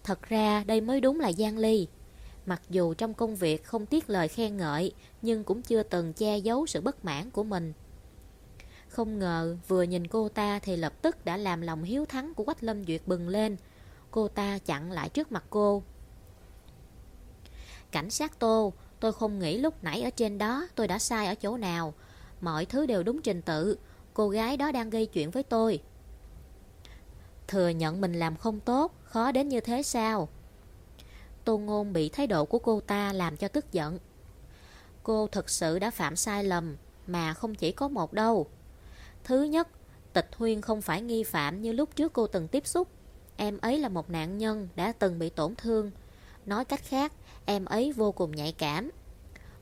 Speaker 1: Thật ra đây mới đúng là Giang Ly. Mặc dù trong công việc không tiếc lời khen ngợi, Nhưng cũng chưa từng che giấu sự bất mãn của mình. Không ngờ, vừa nhìn cô ta Thì lập tức đã làm lòng hiếu thắng của Quách Lâm Duyệt bừng lên. Cô ta chặn lại trước mặt cô. Cảnh sát Tô, Tôi không nghĩ lúc nãy ở trên đó Tôi đã sai ở chỗ nào. Mọi thứ đều đúng trình tự. Cô gái đó đang gây chuyện với tôi. Thừa nhận mình làm không tốt, Khó đến như thế sao? Tô Ngôn bị thái độ của cô ta làm cho tức giận. Cô thực sự đã phạm sai lầm, Mà không chỉ có một đâu. Thứ nhất Tịch Huyên không phải nghi phạm như lúc trước cô từng tiếp xúc em ấy là một nạn nhân đã từng bị tổn thương. Nói cách khác, em ấy vô cùng nhạy cảm.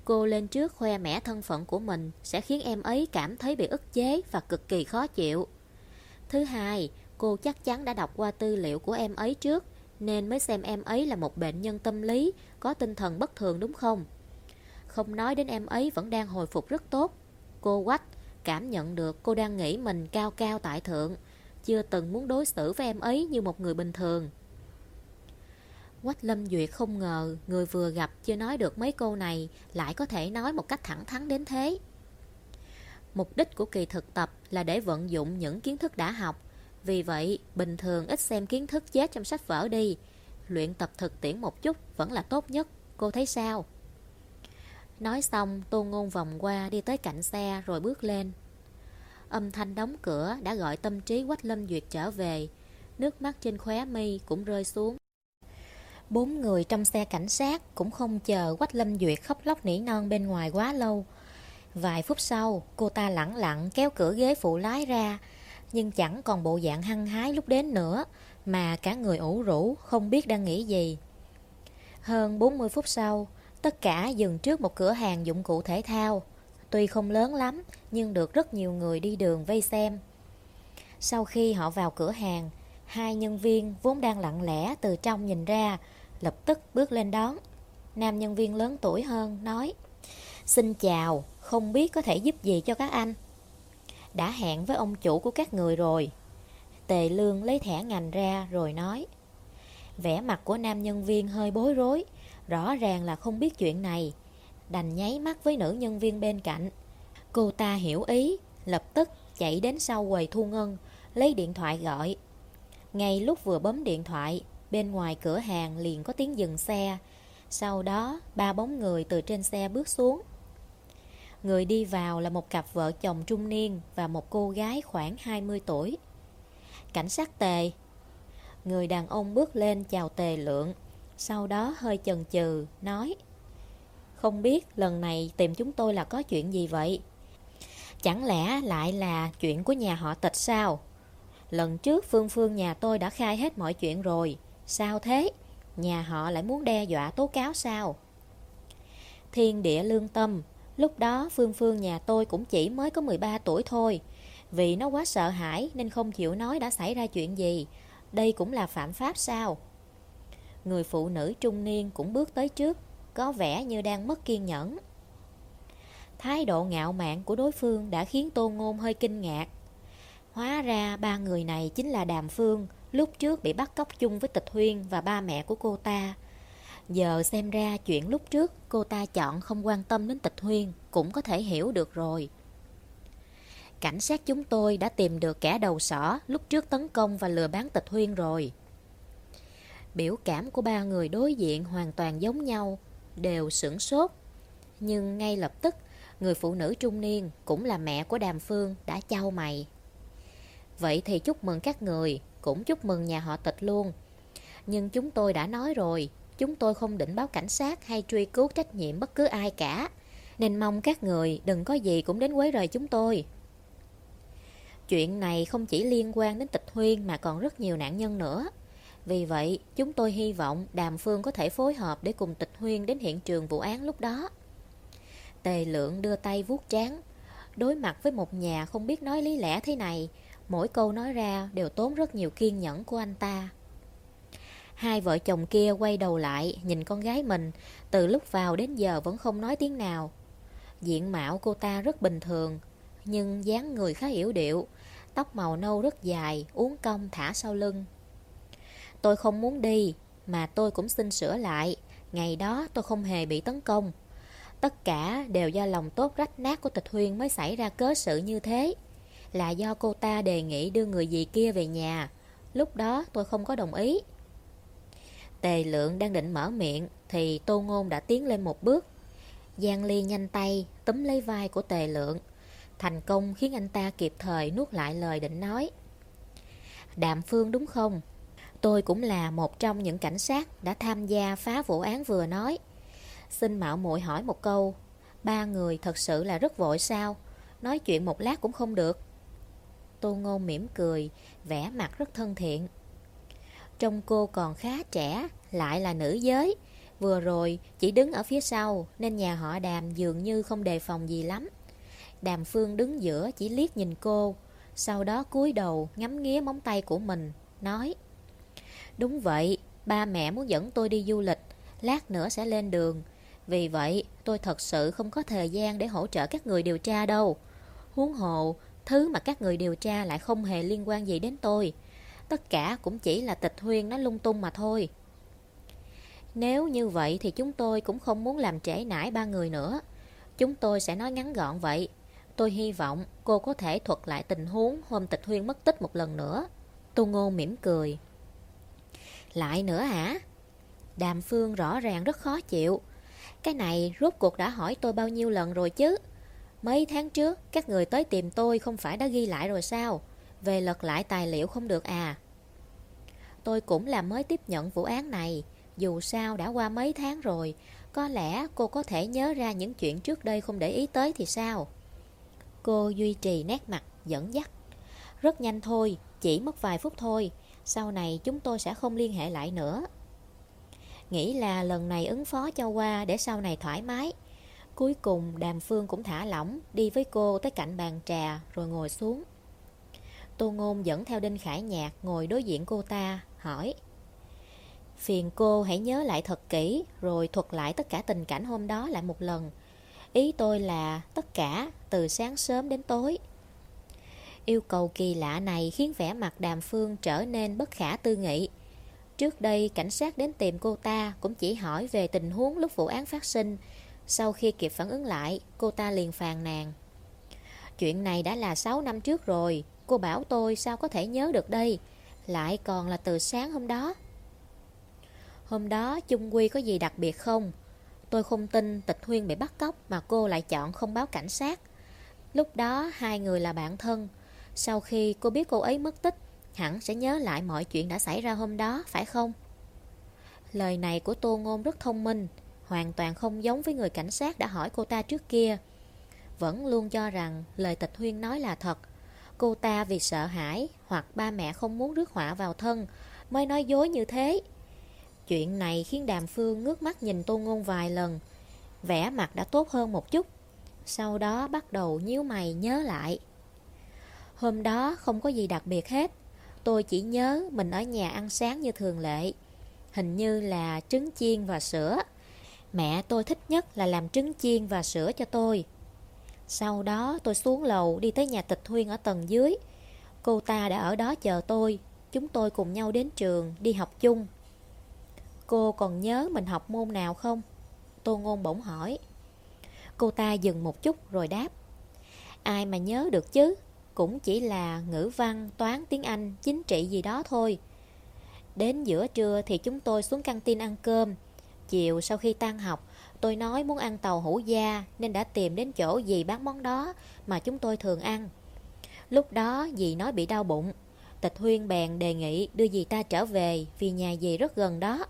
Speaker 1: Cô lên trước khoe mẽ thân phận của mình sẽ khiến em ấy cảm thấy bị ức chế và cực kỳ khó chịu. Thứ hai, cô chắc chắn đã đọc qua tư liệu của em ấy trước nên mới xem em ấy là một bệnh nhân tâm lý có tinh thần bất thường đúng không? Không nói đến em ấy vẫn đang hồi phục rất tốt. Cô Quách cảm nhận được cô đang nghĩ mình cao cao tại thượng, chưa từng muốn đối xử với em ấy như một người bình thường. Quách Lâm Duyệt không ngờ người vừa gặp chưa nói được mấy câu này lại có thể nói một cách thẳng thắn đến thế. Mục đích của kỳ thực tập là để vận dụng những kiến thức đã học. Vì vậy, bình thường ít xem kiến thức chết trong sách vở đi. Luyện tập thực tiễn một chút vẫn là tốt nhất. Cô thấy sao? Nói xong, Tô Ngôn vòng qua đi tới cạnh xe rồi bước lên. Âm thanh đóng cửa đã gọi tâm trí Quách Lâm Duyệt trở về. Nước mắt trên khóe mi cũng rơi xuống. Bốn người trong xe cảnh sát cũng không chờ Quách Lâm Duyệt khóc lóc nỉ non bên ngoài quá lâu. Vài phút sau, cô ta lẳng lặng kéo cửa ghế phụ lái ra, nhưng chẳng còn bộ dạng hăng hái lúc đến nữa, mà cả người ủ rũ, không biết đang nghĩ gì. Hơn 40 phút sau, tất cả dừng trước một cửa hàng dụng cụ thể thao. Tuy không lớn lắm, nhưng được rất nhiều người đi đường vây xem. Sau khi họ vào cửa hàng, hai nhân viên vốn đang lặng lẽ từ trong nhìn ra, lập tức bước lên đón. Nam nhân viên lớn tuổi hơn nói Xin chào, không biết có thể giúp gì cho các anh Đã hẹn với ông chủ của các người rồi Tề Lương lấy thẻ ngành ra rồi nói Vẻ mặt của nam nhân viên hơi bối rối Rõ ràng là không biết chuyện này. Đành nháy mắt với nữ nhân viên bên cạnh. Cô ta hiểu ý, Lập tức chạy đến sau quầy thu ngân, Lấy điện thoại gọi. Ngay lúc vừa bấm điện thoại, Bên ngoài cửa hàng liền có tiếng dừng xe. Sau đó, ba bóng người từ trên xe bước xuống. Người đi vào là một cặp vợ chồng trung niên Và một cô gái khoảng 20 tuổi. Cảnh sát tề. Người đàn ông bước lên chào tề lượng. Sau đó hơi chần chừ, Nói, Không biết lần này tìm chúng tôi là có chuyện gì vậy Chẳng lẽ lại là chuyện của nhà họ tịch sao Lần trước Phương Phương nhà tôi đã khai hết mọi chuyện rồi, Sao thế? Nhà họ lại muốn đe dọa tố cáo sao? Thiên địa lương tâm, Lúc đó Phương Phương nhà tôi cũng chỉ mới có 13 tuổi thôi Vì nó quá sợ hãi nên không chịu nói đã xảy ra chuyện gì Đây cũng là phạm pháp sao? Người phụ nữ trung niên cũng bước tới trước, Có vẻ như đang mất kiên nhẫn. Thái độ ngạo mạn của đối phương đã khiến Tô Ngôn hơi kinh ngạc. Hóa ra ba người này chính là Đàm Phương, Lúc trước bị bắt cóc chung với Tịch Huyên và ba mẹ của cô ta. Giờ xem ra chuyện lúc trước cô ta chọn không quan tâm đến Tịch Huyên Cũng có thể hiểu được rồi. Cảnh sát chúng tôi đã tìm được kẻ đầu sỏ lúc trước tấn công và lừa bán Tịch Huyên rồi. Biểu cảm của ba người đối diện hoàn toàn giống nhau Đều sửng sốt Nhưng ngay lập tức Người phụ nữ trung niên cũng là mẹ của Đàm Phương đã trao mày Vậy thì chúc mừng các người cũng chúc mừng nhà họ tịch luôn. Nhưng chúng tôi đã nói rồi, chúng tôi không định báo cảnh sát hay truy cứu trách nhiệm bất cứ ai cả. Nên mong các người đừng có gì cũng đến quấy rầy chúng tôi. Chuyện này không chỉ liên quan đến tịch huyên mà còn rất nhiều nạn nhân nữa. Vì vậy, chúng tôi hy vọng Đàm Phương có thể phối hợp để cùng tịch huyên đến hiện trường vụ án lúc đó. Tề lượng đưa tay vuốt trán. Đối mặt với một nhà không biết nói lý lẽ thế này, Mỗi câu nói ra đều tốn rất nhiều kiên nhẫn của anh ta Hai vợ chồng kia quay đầu lại Nhìn con gái mình Từ lúc vào đến giờ vẫn không nói tiếng nào Diện mạo cô ta rất bình thường Nhưng dáng người khá yếu điệu Tóc màu nâu rất dài uốn cong thả sau lưng Tôi không muốn đi, Mà tôi cũng xin sửa lại Ngày đó tôi không hề bị tấn công Tất cả đều do lòng tốt rách nát của tịch huyên mới xảy ra cớ sự như thế là do cô ta đề nghị đưa người dì kia về nhà. Lúc đó tôi không có đồng ý. Tề lượng đang định mở miệng thì Tô Ngôn đã tiến lên một bước. Giang Ly nhanh tay túm lấy vai của tề lượng. Thành công khiến anh ta kịp thời nuốt lại lời định nói. Đạm Phương đúng không? Tôi cũng là một trong những cảnh sát đã tham gia phá vụ án vừa nói. Xin mạo muội hỏi một câu. Ba người thật sự là rất vội sao? Nói chuyện một lát cũng không được. Tô Ngôn mỉm cười, vẻ mặt rất thân thiện. Trông cô còn khá trẻ, lại là nữ giới. Vừa rồi chỉ đứng ở phía sau nên nhà họ đàm dường như không đề phòng gì lắm. Đàm Phương đứng giữa chỉ liếc nhìn cô, sau đó cúi đầu ngắm nghía móng tay của mình, nói Đúng vậy, ba mẹ muốn dẫn tôi đi du lịch, lát nữa sẽ lên đường. Vì vậy, tôi thật sự không có thời gian để hỗ trợ các người điều tra đâu. Huống hồ, thứ mà các người điều tra lại không hề liên quan gì đến tôi. Tất cả cũng chỉ là tịch huyên nó lung tung mà thôi. Nếu như vậy thì chúng tôi cũng không muốn làm trễ nải ba người nữa. Chúng tôi sẽ nói ngắn gọn vậy. Tôi hy vọng cô có thể thuật lại tình huống hôm tịch huyên mất tích một lần nữa. Tô Ngôn mỉm cười. Lại nữa hả? Đàm Phương rõ ràng rất khó chịu. Cái này rốt cuộc đã hỏi tôi bao nhiêu lần rồi chứ? Mấy tháng trước, các người tới tìm tôi không phải đã ghi lại rồi sao? Về lật lại tài liệu không được à? Tôi cũng là mới tiếp nhận vụ án này. Dù sao đã qua mấy tháng rồi, có lẽ cô có thể nhớ ra những chuyện trước đây không để ý tới thì sao? Cô duy trì nét mặt, dẫn dắt. Rất nhanh thôi, chỉ mất vài phút thôi. Sau này chúng tôi sẽ không liên hệ lại nữa. Nghĩ là lần này ứng phó cho qua để sau này thoải mái. Cuối cùng đàm phương cũng thả lỏng, đi với cô tới cạnh bàn trà rồi ngồi xuống. Tô Ngôn dẫn theo Đinh Khải Nhạc ngồi đối diện cô ta, hỏi Phiền cô hãy nhớ lại thật kỹ rồi thuật lại tất cả tình cảnh hôm đó lại một lần. Ý tôi là tất cả từ sáng sớm đến tối. Yêu cầu kỳ lạ này khiến vẻ mặt đàm phương trở nên bất khả tư nghị. Trước đây cảnh sát đến tìm cô ta cũng chỉ hỏi về tình huống lúc vụ án phát sinh. Sau khi kịp phản ứng lại, cô ta liền phàn nàn. Chuyện này đã là 6 năm trước rồi, cô bảo tôi sao có thể nhớ được đây, lại còn là từ sáng hôm đó. Hôm đó chung quy có gì đặc biệt không? Tôi không tin tịch huyên bị bắt cóc mà cô lại chọn không báo cảnh sát. Lúc đó hai người là bạn thân. Sau khi cô biết cô ấy mất tích, hẳn sẽ nhớ lại mọi chuyện đã xảy ra hôm đó, phải không? Lời này của Tô Ngôn rất thông minh, hoàn toàn không giống với người cảnh sát đã hỏi cô ta trước kia. Vẫn luôn cho rằng lời tịch huyên nói là thật. Cô ta vì sợ hãi hoặc ba mẹ không muốn rước họa vào thân mới nói dối như thế. Chuyện này khiến Đàm Phương ngước mắt nhìn Tô Ngôn vài lần vẻ mặt đã tốt hơn một chút Sau đó bắt đầu nhíu mày nhớ lại Hôm đó không có gì đặc biệt hết. Tôi chỉ nhớ mình ở nhà ăn sáng như thường lệ. Hình như là trứng chiên và sữa. Mẹ tôi thích nhất là làm trứng chiên và sữa cho tôi. Sau đó tôi xuống lầu đi tới nhà tịch Huyên ở tầng dưới. Cô ta đã ở đó chờ tôi. Chúng tôi cùng nhau đến trường, đi học chung. Cô còn nhớ mình học môn nào không? Tô Ngôn bỗng hỏi. Cô ta dừng một chút rồi đáp. Ai mà nhớ được chứ? Cũng chỉ là ngữ văn, toán, tiếng Anh, chính trị gì đó thôi. Đến giữa trưa thì chúng tôi xuống căng tin ăn cơm. Chiều sau khi tan học Tôi nói muốn ăn tàu hủ da Nên đã tìm đến chỗ dì bán món đó Mà chúng tôi thường ăn. Lúc đó dì nói bị đau bụng. Tịch Huyên bèn đề nghị đưa dì ta trở về Vì nhà dì rất gần đó.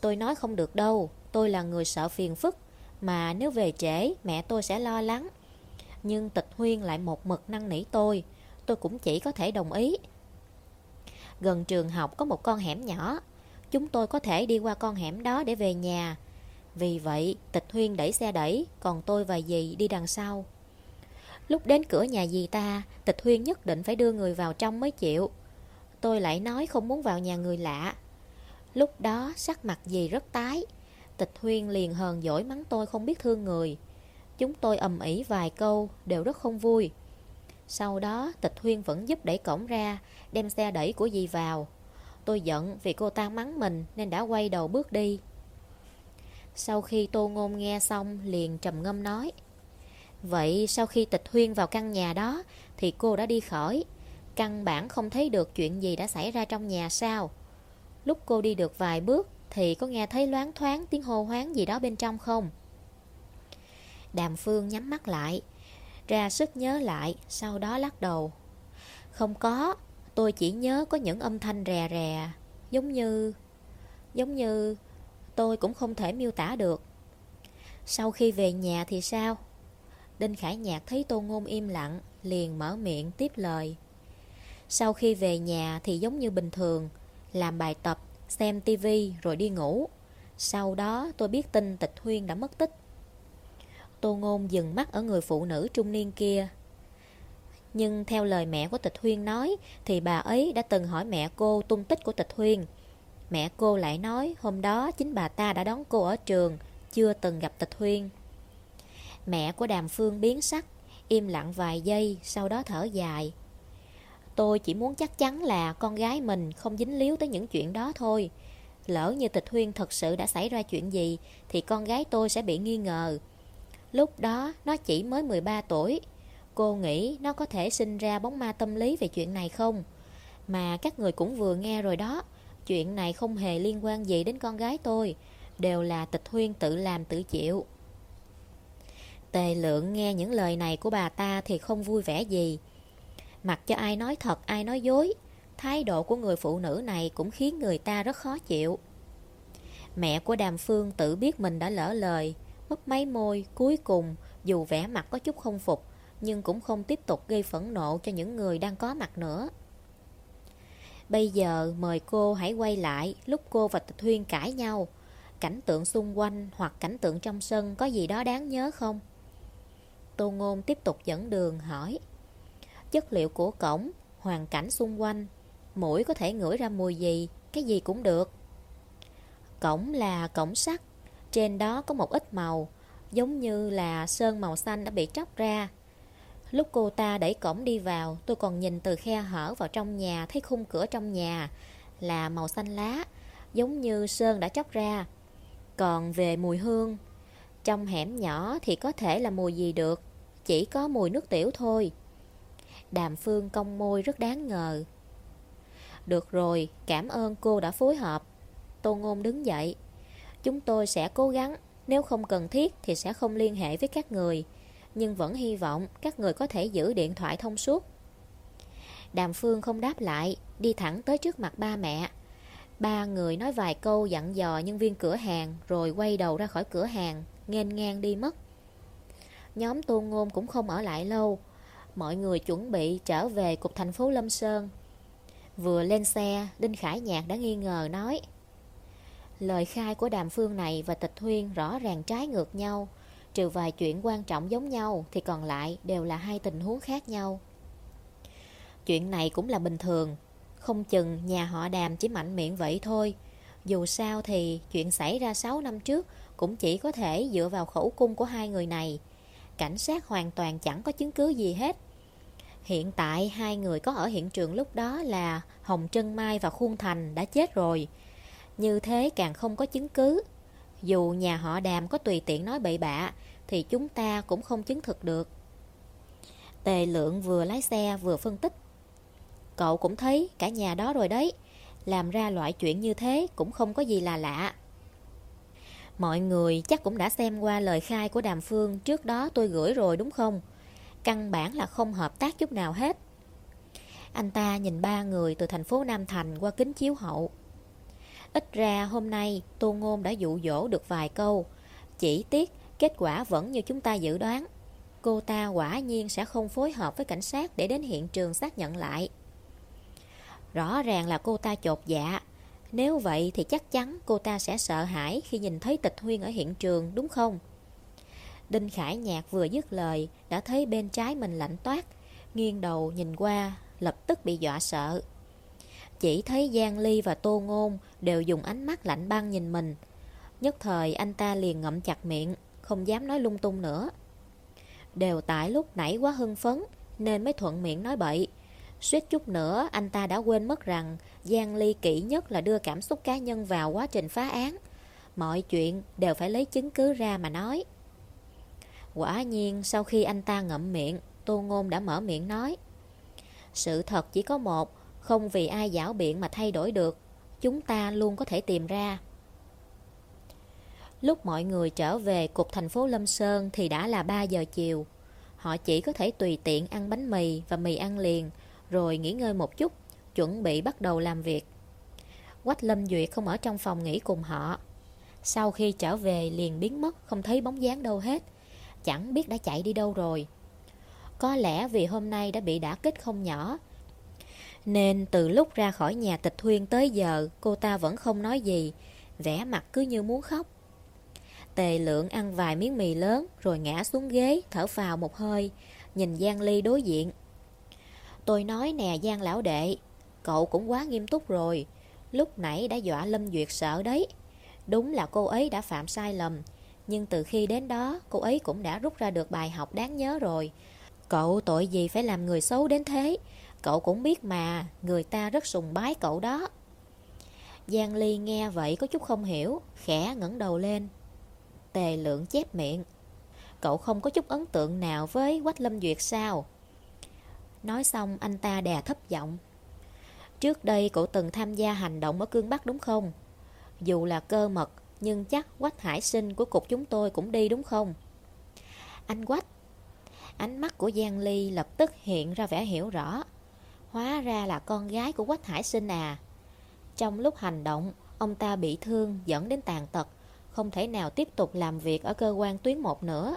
Speaker 1: Tôi nói không được đâu Tôi là người sợ phiền phức Mà nếu về trễ mẹ tôi sẽ lo lắng. Nhưng tịch huyên lại một mực năn nỉ tôi. Tôi cũng chỉ có thể đồng ý. Gần trường học có một con hẻm nhỏ. Chúng tôi có thể đi qua con hẻm đó để về nhà. Vì vậy, tịch huyên đẩy xe đẩy, Còn tôi và dì đi đằng sau. Lúc đến cửa nhà dì ta, Tịch huyên nhất định phải đưa người vào trong mới chịu. Tôi lại nói không muốn vào nhà người lạ. Lúc đó sắc mặt dì rất tái. Tịch Huyên liền hờn dỗi mắng tôi không biết thương người. Chúng tôi ầm ĩ vài câu, Đều rất không vui. Sau đó, Tịch Huyên vẫn giúp đẩy cổng ra, Đem xe đẩy của dì vào. Tôi giận vì cô ta mắng mình Nên đã quay đầu bước đi. Sau khi Tô Ngôn nghe xong, Liền trầm ngâm nói, Vậy sau khi Tịch Huyên vào căn nhà đó, Thì cô đã đi khỏi. Căn bản không thấy được chuyện gì đã xảy ra trong nhà sao. Lúc cô đi được vài bước, Thì có nghe thấy loáng thoáng tiếng hô hoáng gì đó bên trong không? Đàm Phương nhắm mắt lại Ra sức nhớ lại Sau đó lắc đầu Không có Tôi chỉ nhớ có những âm thanh rè rè Giống như Giống như Tôi cũng không thể miêu tả được Sau khi về nhà thì sao Đinh Khải Nhạc thấy Tô Ngôn im lặng Liền mở miệng tiếp lời Sau khi về nhà thì giống như bình thường làm bài tập, xem tivi rồi đi ngủ. Sau đó tôi biết tin tịch Huyên đã mất tích. Tô Ngôn dừng mắt ở người phụ nữ trung niên kia. Nhưng theo lời mẹ của tịch Huyên nói thì bà ấy đã từng hỏi mẹ cô tung tích của tịch Huyên. Mẹ cô lại nói hôm đó chính bà ta đã đón cô ở trường, chưa từng gặp tịch Huyên. Mẹ của Đàm Phương biến sắc, im lặng vài giây, sau đó thở dài. Tôi chỉ muốn chắc chắn là con gái mình không dính líu tới những chuyện đó thôi. Lỡ như tịch huyên thật sự đã xảy ra chuyện gì thì con gái tôi sẽ bị nghi ngờ. Lúc đó, nó chỉ mới 13 tuổi. Cô nghĩ nó có thể sinh ra bóng ma tâm lý về chuyện này không? Mà các người cũng vừa nghe rồi đó. Chuyện này không hề liên quan gì đến con gái tôi. Đều là tịch huyên tự làm tự chịu. Tề lượng nghe những lời này của bà ta thì không vui vẻ gì. Mặc cho ai nói thật, ai nói dối, Thái độ của người phụ nữ này cũng khiến người ta rất khó chịu Mẹ của Đàm Phương tự biết mình đã lỡ lời Mất máy môi cuối cùng Dù vẻ mặt có chút không phục Nhưng cũng không tiếp tục gây phẫn nộ cho những người đang có mặt nữa Bây giờ mời cô hãy quay lại Lúc cô và Tịch Huyên cãi nhau Cảnh tượng xung quanh hoặc cảnh tượng trong sân Có gì đó đáng nhớ không? Tô Ngôn tiếp tục dẫn đường hỏi chất liệu của cổng, hoàn cảnh xung quanh, mũi có thể ngửi ra mùi gì, cái gì cũng được. Cổng là cổng sắt, trên đó có một ít màu, giống như là sơn màu xanh đã bị tróc ra. Lúc cô ta đẩy cổng đi vào, tôi còn nhìn từ khe hở vào trong nhà thấy khung cửa trong nhà là màu xanh lá, giống như sơn đã tróc ra. Còn về mùi hương, trong hẻm nhỏ thì có thể là mùi gì được, chỉ có mùi nước tiểu thôi. Đàm Phương cong môi rất đáng ngờ Được rồi, cảm ơn cô đã phối hợp Tô Ngôn đứng dậy Chúng tôi sẽ cố gắng Nếu không cần thiết thì sẽ không liên hệ với các người. Nhưng vẫn hy vọng các người có thể giữ điện thoại thông suốt. Đàm Phương không đáp lại Đi thẳng tới trước mặt ba mẹ. Ba người nói vài câu dặn dò nhân viên cửa hàng Rồi quay đầu ra khỏi cửa hàng Nghênh ngang đi mất. Nhóm Tô Ngôn cũng không ở lại lâu. Mọi người chuẩn bị trở về cục thành phố Lâm Sơn. Vừa lên xe, Đinh Khải Nhạc đã nghi ngờ nói Lời khai của đàm phương này và tịch huyên rõ ràng trái ngược nhau. Trừ vài chuyện quan trọng giống nhau Thì còn lại đều là hai tình huống khác nhau. Chuyện này cũng là bình thường. Không chừng nhà họ đàm chỉ mạnh miệng vậy thôi. Dù sao thì chuyện xảy ra 6 năm trước Cũng chỉ có thể dựa vào khẩu cung của hai người này. Cảnh sát hoàn toàn chẳng có chứng cứ gì hết. Hiện tại hai người có ở hiện trường lúc đó là Hồng Trân Mai và Khuôn Thành đã chết rồi. Như thế càng không có chứng cứ. Dù nhà họ đàm có tùy tiện nói bậy bạ, thì chúng ta cũng không chứng thực được. Tề lượng vừa lái xe vừa phân tích. Cậu cũng thấy cả nhà đó rồi đấy. Làm ra loại chuyện như thế cũng không có gì là lạ. Mọi người chắc cũng đã xem qua lời khai của Đàm Phương trước đó tôi gửi rồi đúng không? Căn bản là không hợp tác chút nào hết Anh ta nhìn ba người từ thành phố Nam Thành qua kính chiếu hậu Ít ra hôm nay, Tô Ngôn đã dụ dỗ được vài câu. Chỉ tiếc, kết quả vẫn như chúng ta dự đoán. Cô ta quả nhiên sẽ không phối hợp với cảnh sát để đến hiện trường xác nhận lại. Rõ ràng là cô ta chột dạ. Nếu vậy thì chắc chắn cô ta sẽ sợ hãi khi nhìn thấy tịch huyên ở hiện trường, đúng không? Đinh Khải Nhạc vừa dứt lời, Đã thấy bên trái mình lạnh toát. Nghiêng đầu nhìn qua, Lập tức bị dọa sợ. Chỉ thấy Giang Ly và Tô Ngôn Đều dùng ánh mắt lạnh băng nhìn mình. Nhất thời anh ta liền ngậm chặt miệng, Không dám nói lung tung nữa. Đều tại lúc nãy quá hưng phấn, Nên mới thuận miệng nói bậy. Suýt chút nữa, anh ta đã quên mất rằng Giang Ly kỹ nhất là đưa cảm xúc cá nhân vào quá trình phá án. Mọi chuyện đều phải lấy chứng cứ ra mà nói. Quả nhiên, sau khi anh ta ngậm miệng, Tô Ngôn đã mở miệng nói. Sự thật chỉ có một không vì ai giảo biện mà thay đổi được, Chúng ta luôn có thể tìm ra Lúc mọi người trở về cục thành phố Lâm Sơn Thì đã là 3 giờ chiều Họ chỉ có thể tùy tiện ăn bánh mì và mì ăn liền, Rồi nghỉ ngơi một chút, Chuẩn bị bắt đầu làm việc Quách Lâm Duyệt không ở trong phòng nghỉ cùng họ Sau khi trở về liền biến mất, Không thấy bóng dáng đâu hết chẳng biết đã chạy đi đâu rồi. Có lẽ vì hôm nay đã bị đả kích không nhỏ. Nên từ lúc ra khỏi nhà tịch huyên tới giờ, Cô ta vẫn không nói gì, vẻ mặt cứ như muốn khóc. Tề lượng ăn vài miếng mì lớn, Rồi ngã xuống ghế, Thở phào một hơi, Nhìn Giang Ly đối diện. Tôi nói nè, Giang lão đệ, Cậu cũng quá nghiêm túc rồi, Lúc nãy đã dọa Lâm Duyệt sợ đấy. Đúng là cô ấy đã phạm sai lầm, Nhưng từ khi đến đó, Cô ấy cũng đã rút ra được bài học đáng nhớ rồi. Cậu tội gì phải làm người xấu đến thế? Cậu cũng biết mà, Người ta rất sùng bái cậu đó. Giang Ly nghe vậy có chút không hiểu, Khẽ ngẩng đầu lên. Tề lượng chép miệng. Cậu không có chút ấn tượng nào với Quách Lâm Duyệt sao? Nói xong, anh ta đè thấp giọng. Trước đây cậu từng tham gia hành động ở Cương Bắc đúng không? Dù là cơ mật, Nhưng chắc Quách Hải sinh của cục chúng tôi cũng đi đúng không? Anh Quách. Ánh mắt của Giang Ly lập tức hiện ra vẻ hiểu rõ. Hóa ra là con gái của Quách Hải sinh à. Trong lúc hành động, Ông ta bị thương, dẫn đến tàn tật, Không thể nào tiếp tục làm việc ở cơ quan tuyến một nữa.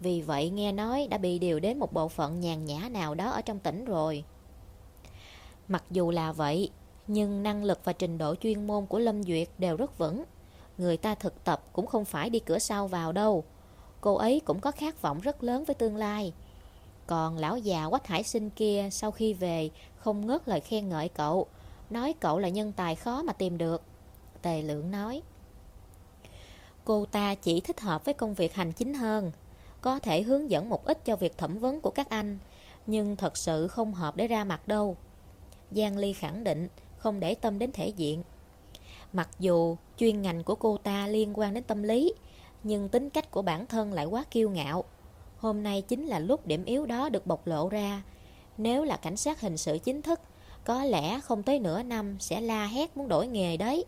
Speaker 1: Vì vậy nghe nói đã bị điều đến một bộ phận nhàn nhã nào đó ở trong tỉnh rồi. Mặc dù là vậy, Nhưng năng lực và trình độ chuyên môn của Lâm Duyệt đều rất vững. Người ta thực tập cũng không phải đi cửa sau vào đâu. Cô ấy cũng có khát vọng rất lớn với tương lai. Còn lão già quách hải sinh kia Sau khi về, không ngớt lời khen ngợi cậu. Nói cậu là nhân tài khó mà tìm được. Tề lượng nói, Cô ta chỉ thích hợp với công việc hành chính hơn, Có thể hướng dẫn một ít cho việc thẩm vấn của các anh, Nhưng thật sự không hợp để ra mặt đâu. Giang Ly khẳng định, không để tâm đến thể diện. Mặc dù chuyên ngành của cô ta liên quan đến tâm lý, Nhưng tính cách của bản thân lại quá kiêu ngạo. Hôm nay chính là lúc điểm yếu đó được bộc lộ ra. Nếu là cảnh sát hình sự chính thức, Có lẽ không tới nửa năm sẽ la hét muốn đổi nghề đấy.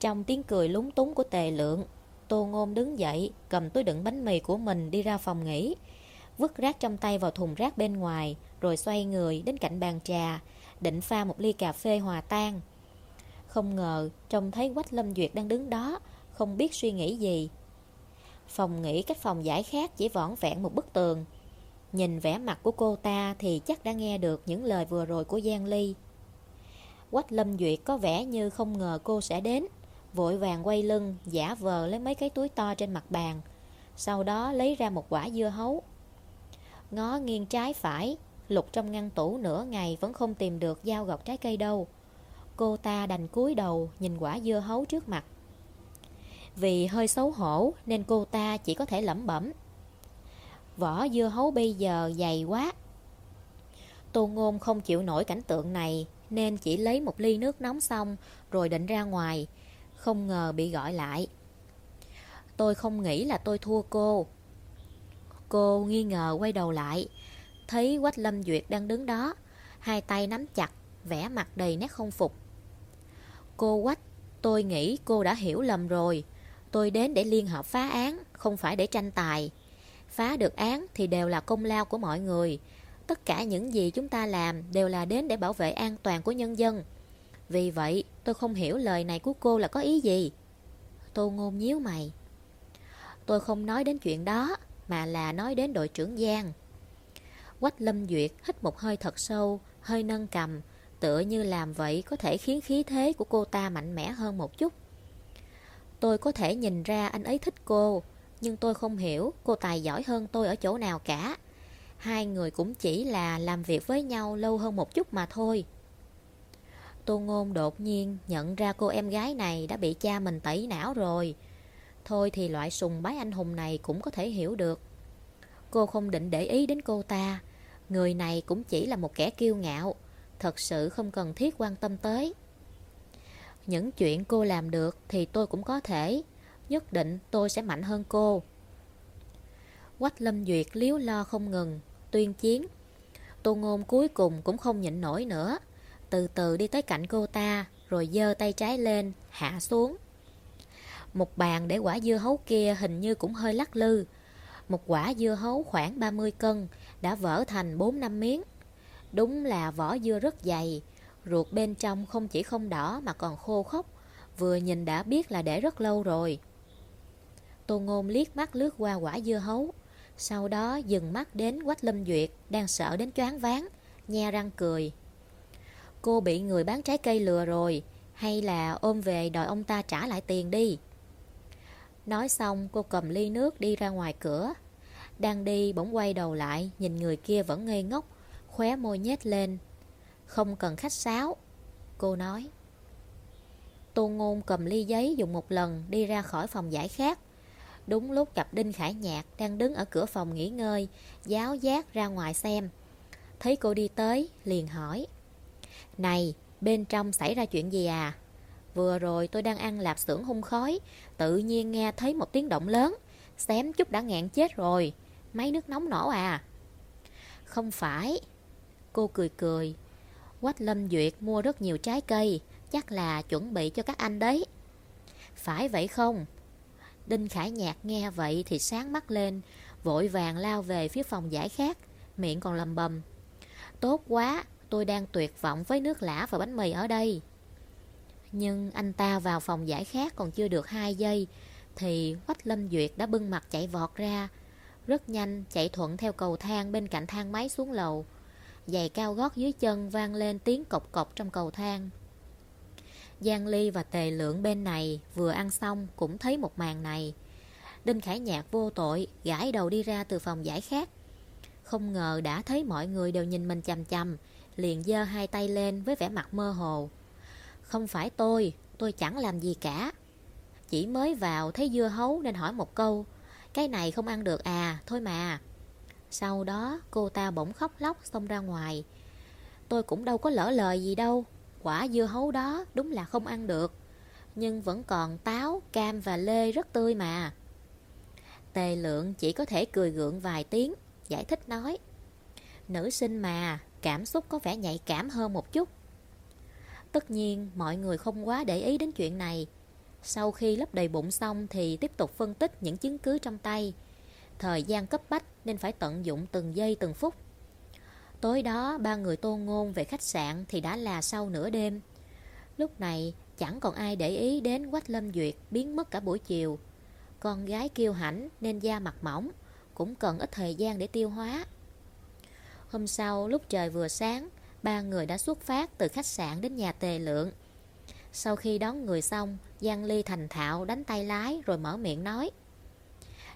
Speaker 1: Trong tiếng cười lúng túng của tề lượng, Tô Ngôn đứng dậy, Cầm túi đựng bánh mì của mình đi ra phòng nghỉ, Vứt rác trong tay vào thùng rác bên ngoài, Rồi xoay người đến cạnh bàn trà, Định pha một ly cà phê hòa tan. Không ngờ Trông thấy Quách Lâm Duyệt đang đứng đó, Không biết suy nghĩ gì Phòng nghỉ cách phòng giải khác Chỉ vỏn vẹn một bức tường. Nhìn vẻ mặt của cô ta Thì chắc đã nghe được những lời vừa rồi của Giang Ly. Quách Lâm Duyệt có vẻ như không ngờ cô sẽ đến. Vội vàng quay lưng, Giả vờ lấy mấy cái túi to trên mặt bàn. Sau đó lấy ra một quả dưa hấu. Ngó nghiêng trái phải, Lục trong ngăn tủ nửa ngày Vẫn không tìm được dao gọt trái cây đâu. Cô ta đành cúi đầu Nhìn quả dưa hấu trước mặt. Vì hơi xấu hổ Nên cô ta chỉ có thể lẩm bẩm. Vỏ dưa hấu bây giờ dày quá. Tô Ngôn không chịu nổi cảnh tượng này Nên chỉ lấy một ly nước nóng xong Rồi định ra ngoài, Không ngờ bị gọi lại. Tôi không nghĩ là tôi thua cô. Cô nghi ngờ quay đầu lại, Thấy Quách Lâm Duyệt đang đứng đó, Hai tay nắm chặt, vẻ mặt đầy nét không phục. Cô Quách, Tôi nghĩ cô đã hiểu lầm rồi. Tôi đến để liên hợp phá án, Không phải để tranh tài. Phá được án thì đều là công lao của mọi người. Tất cả những gì chúng ta làm Đều là đến để bảo vệ an toàn của nhân dân. Vì vậy, tôi không hiểu lời này của cô là có ý gì. Tô ngôn nhíu mày. Tôi không nói đến chuyện đó, Mà là nói đến đội trưởng Giang. Quách Lâm Duyệt hít một hơi thật sâu, Hơi nâng cầm, Tựa như làm vậy có thể khiến khí thế của cô ta mạnh mẽ hơn một chút. Tôi có thể nhìn ra anh ấy thích cô, Nhưng tôi không hiểu cô tài giỏi hơn tôi ở chỗ nào cả. Hai người cũng chỉ là làm việc với nhau lâu hơn một chút mà thôi. Tô Ngôn đột nhiên nhận ra cô em gái này đã bị cha mình tẩy não rồi. Thôi thì loại sùng bái anh hùng này cũng có thể hiểu được. Cô không định để ý đến cô ta. Người này cũng chỉ là một kẻ kiêu ngạo. Thật sự không cần thiết quan tâm tới. Những chuyện cô làm được Thì tôi cũng có thể. Nhất định tôi sẽ mạnh hơn cô. Quách Lâm Duyệt liếu lo không ngừng, Tuyên chiến. Tô Ngôn cuối cùng cũng không nhịn nổi nữa. Từ từ đi tới cạnh cô ta, Rồi giơ tay trái lên, Hạ xuống. Một bàn để quả dưa hấu kia hình như cũng hơi lắc lư. Một quả dưa hấu khoảng 30 cân Đã vỡ thành 4-5 miếng. Đúng là vỏ dưa rất dày Ruột bên trong không chỉ không đỏ mà còn khô khốc. Vừa nhìn đã biết là để rất lâu rồi. Tô Ngôn liếc mắt lướt qua quả dưa hấu. Sau đó dừng mắt đến Quách Lâm Duyệt Đang sợ đến choáng váng, Nhe răng cười. Cô bị người bán trái cây lừa rồi, Hay là ôm về đòi ông ta trả lại tiền đi? Nói xong, cô cầm ly nước đi ra ngoài cửa. Đang đi bỗng quay đầu lại, Nhìn người kia vẫn ngây ngốc, Khóe môi nhếch lên. Không cần khách sáo, Cô nói. Tô Ngôn cầm ly giấy dùng một lần Đi ra khỏi phòng giải khác Đúng lúc gặp Đinh Khải Nhạc Đang đứng ở cửa phòng nghỉ ngơi, Giáo giác ra ngoài xem. Thấy cô đi tới, liền hỏi. Này, bên trong xảy ra chuyện gì à? Vừa rồi tôi đang ăn lạp xưởng hung khói, Tự nhiên nghe thấy một tiếng động lớn. Xém chút đã ngẹn chết rồi. Máy nước nóng nổ à? Không phải. Cô cười cười. Quách Lâm Duyệt mua rất nhiều trái cây, Chắc là chuẩn bị cho các anh đấy. Phải vậy không? Đinh Khải Nhạc nghe vậy thì sáng mắt lên, Vội vàng lao về phía phòng giải khác Miệng còn lầm bầm. Tốt quá, Tôi đang tuyệt vọng với nước lã và bánh mì ở đây. Nhưng anh ta vào phòng giải khác còn chưa được 2 giây, Thì Quách Lâm Duyệt đã bưng mặt chạy vọt ra, Rất nhanh chạy thuận theo cầu thang bên cạnh thang máy xuống lầu. Giày cao gót dưới chân vang lên tiếng cộc cộc trong cầu thang. Giang Ly và Tề Lượng bên này vừa ăn xong cũng thấy một màn này. Đinh Khải Nhạc vô tội gãi đầu đi ra từ phòng giải khác Không ngờ đã thấy mọi người đều nhìn mình chằm chằm Liền giơ hai tay lên với vẻ mặt mơ hồ. Không phải tôi, tôi chẳng làm gì cả. Chỉ mới vào thấy dưa hấu nên hỏi một câu Cái này không ăn được à, thôi mà. Sau đó cô ta bỗng khóc lóc xông ra ngoài. Tôi cũng đâu có lỡ lời gì đâu Quả dưa hấu đó đúng là không ăn được. Nhưng vẫn còn táo, cam và lê rất tươi mà. Tề lượng chỉ có thể cười gượng vài tiếng Giải thích nói Nữ sinh mà Cảm xúc có vẻ nhạy cảm hơn một chút. Tất nhiên mọi người không quá để ý đến chuyện này. Sau khi lấp đầy bụng xong Thì tiếp tục phân tích những chứng cứ trong tay. Thời gian cấp bách Nên phải tận dụng từng giây từng phút Tối đó ba người tô ngôn về khách sạn thì đã là sau nửa đêm. Lúc này chẳng còn ai để ý đến Quách Lâm Duyệt biến mất cả buổi chiều. Con gái kiêu hãnh nên da mặt mỏng, cũng cần ít thời gian để tiêu hóa. Hôm sau lúc trời vừa sáng, ba người đã xuất phát từ khách sạn đến nhà tề lượng. Sau khi đón người xong, Giang Ly thành thạo đánh tay lái rồi mở miệng nói.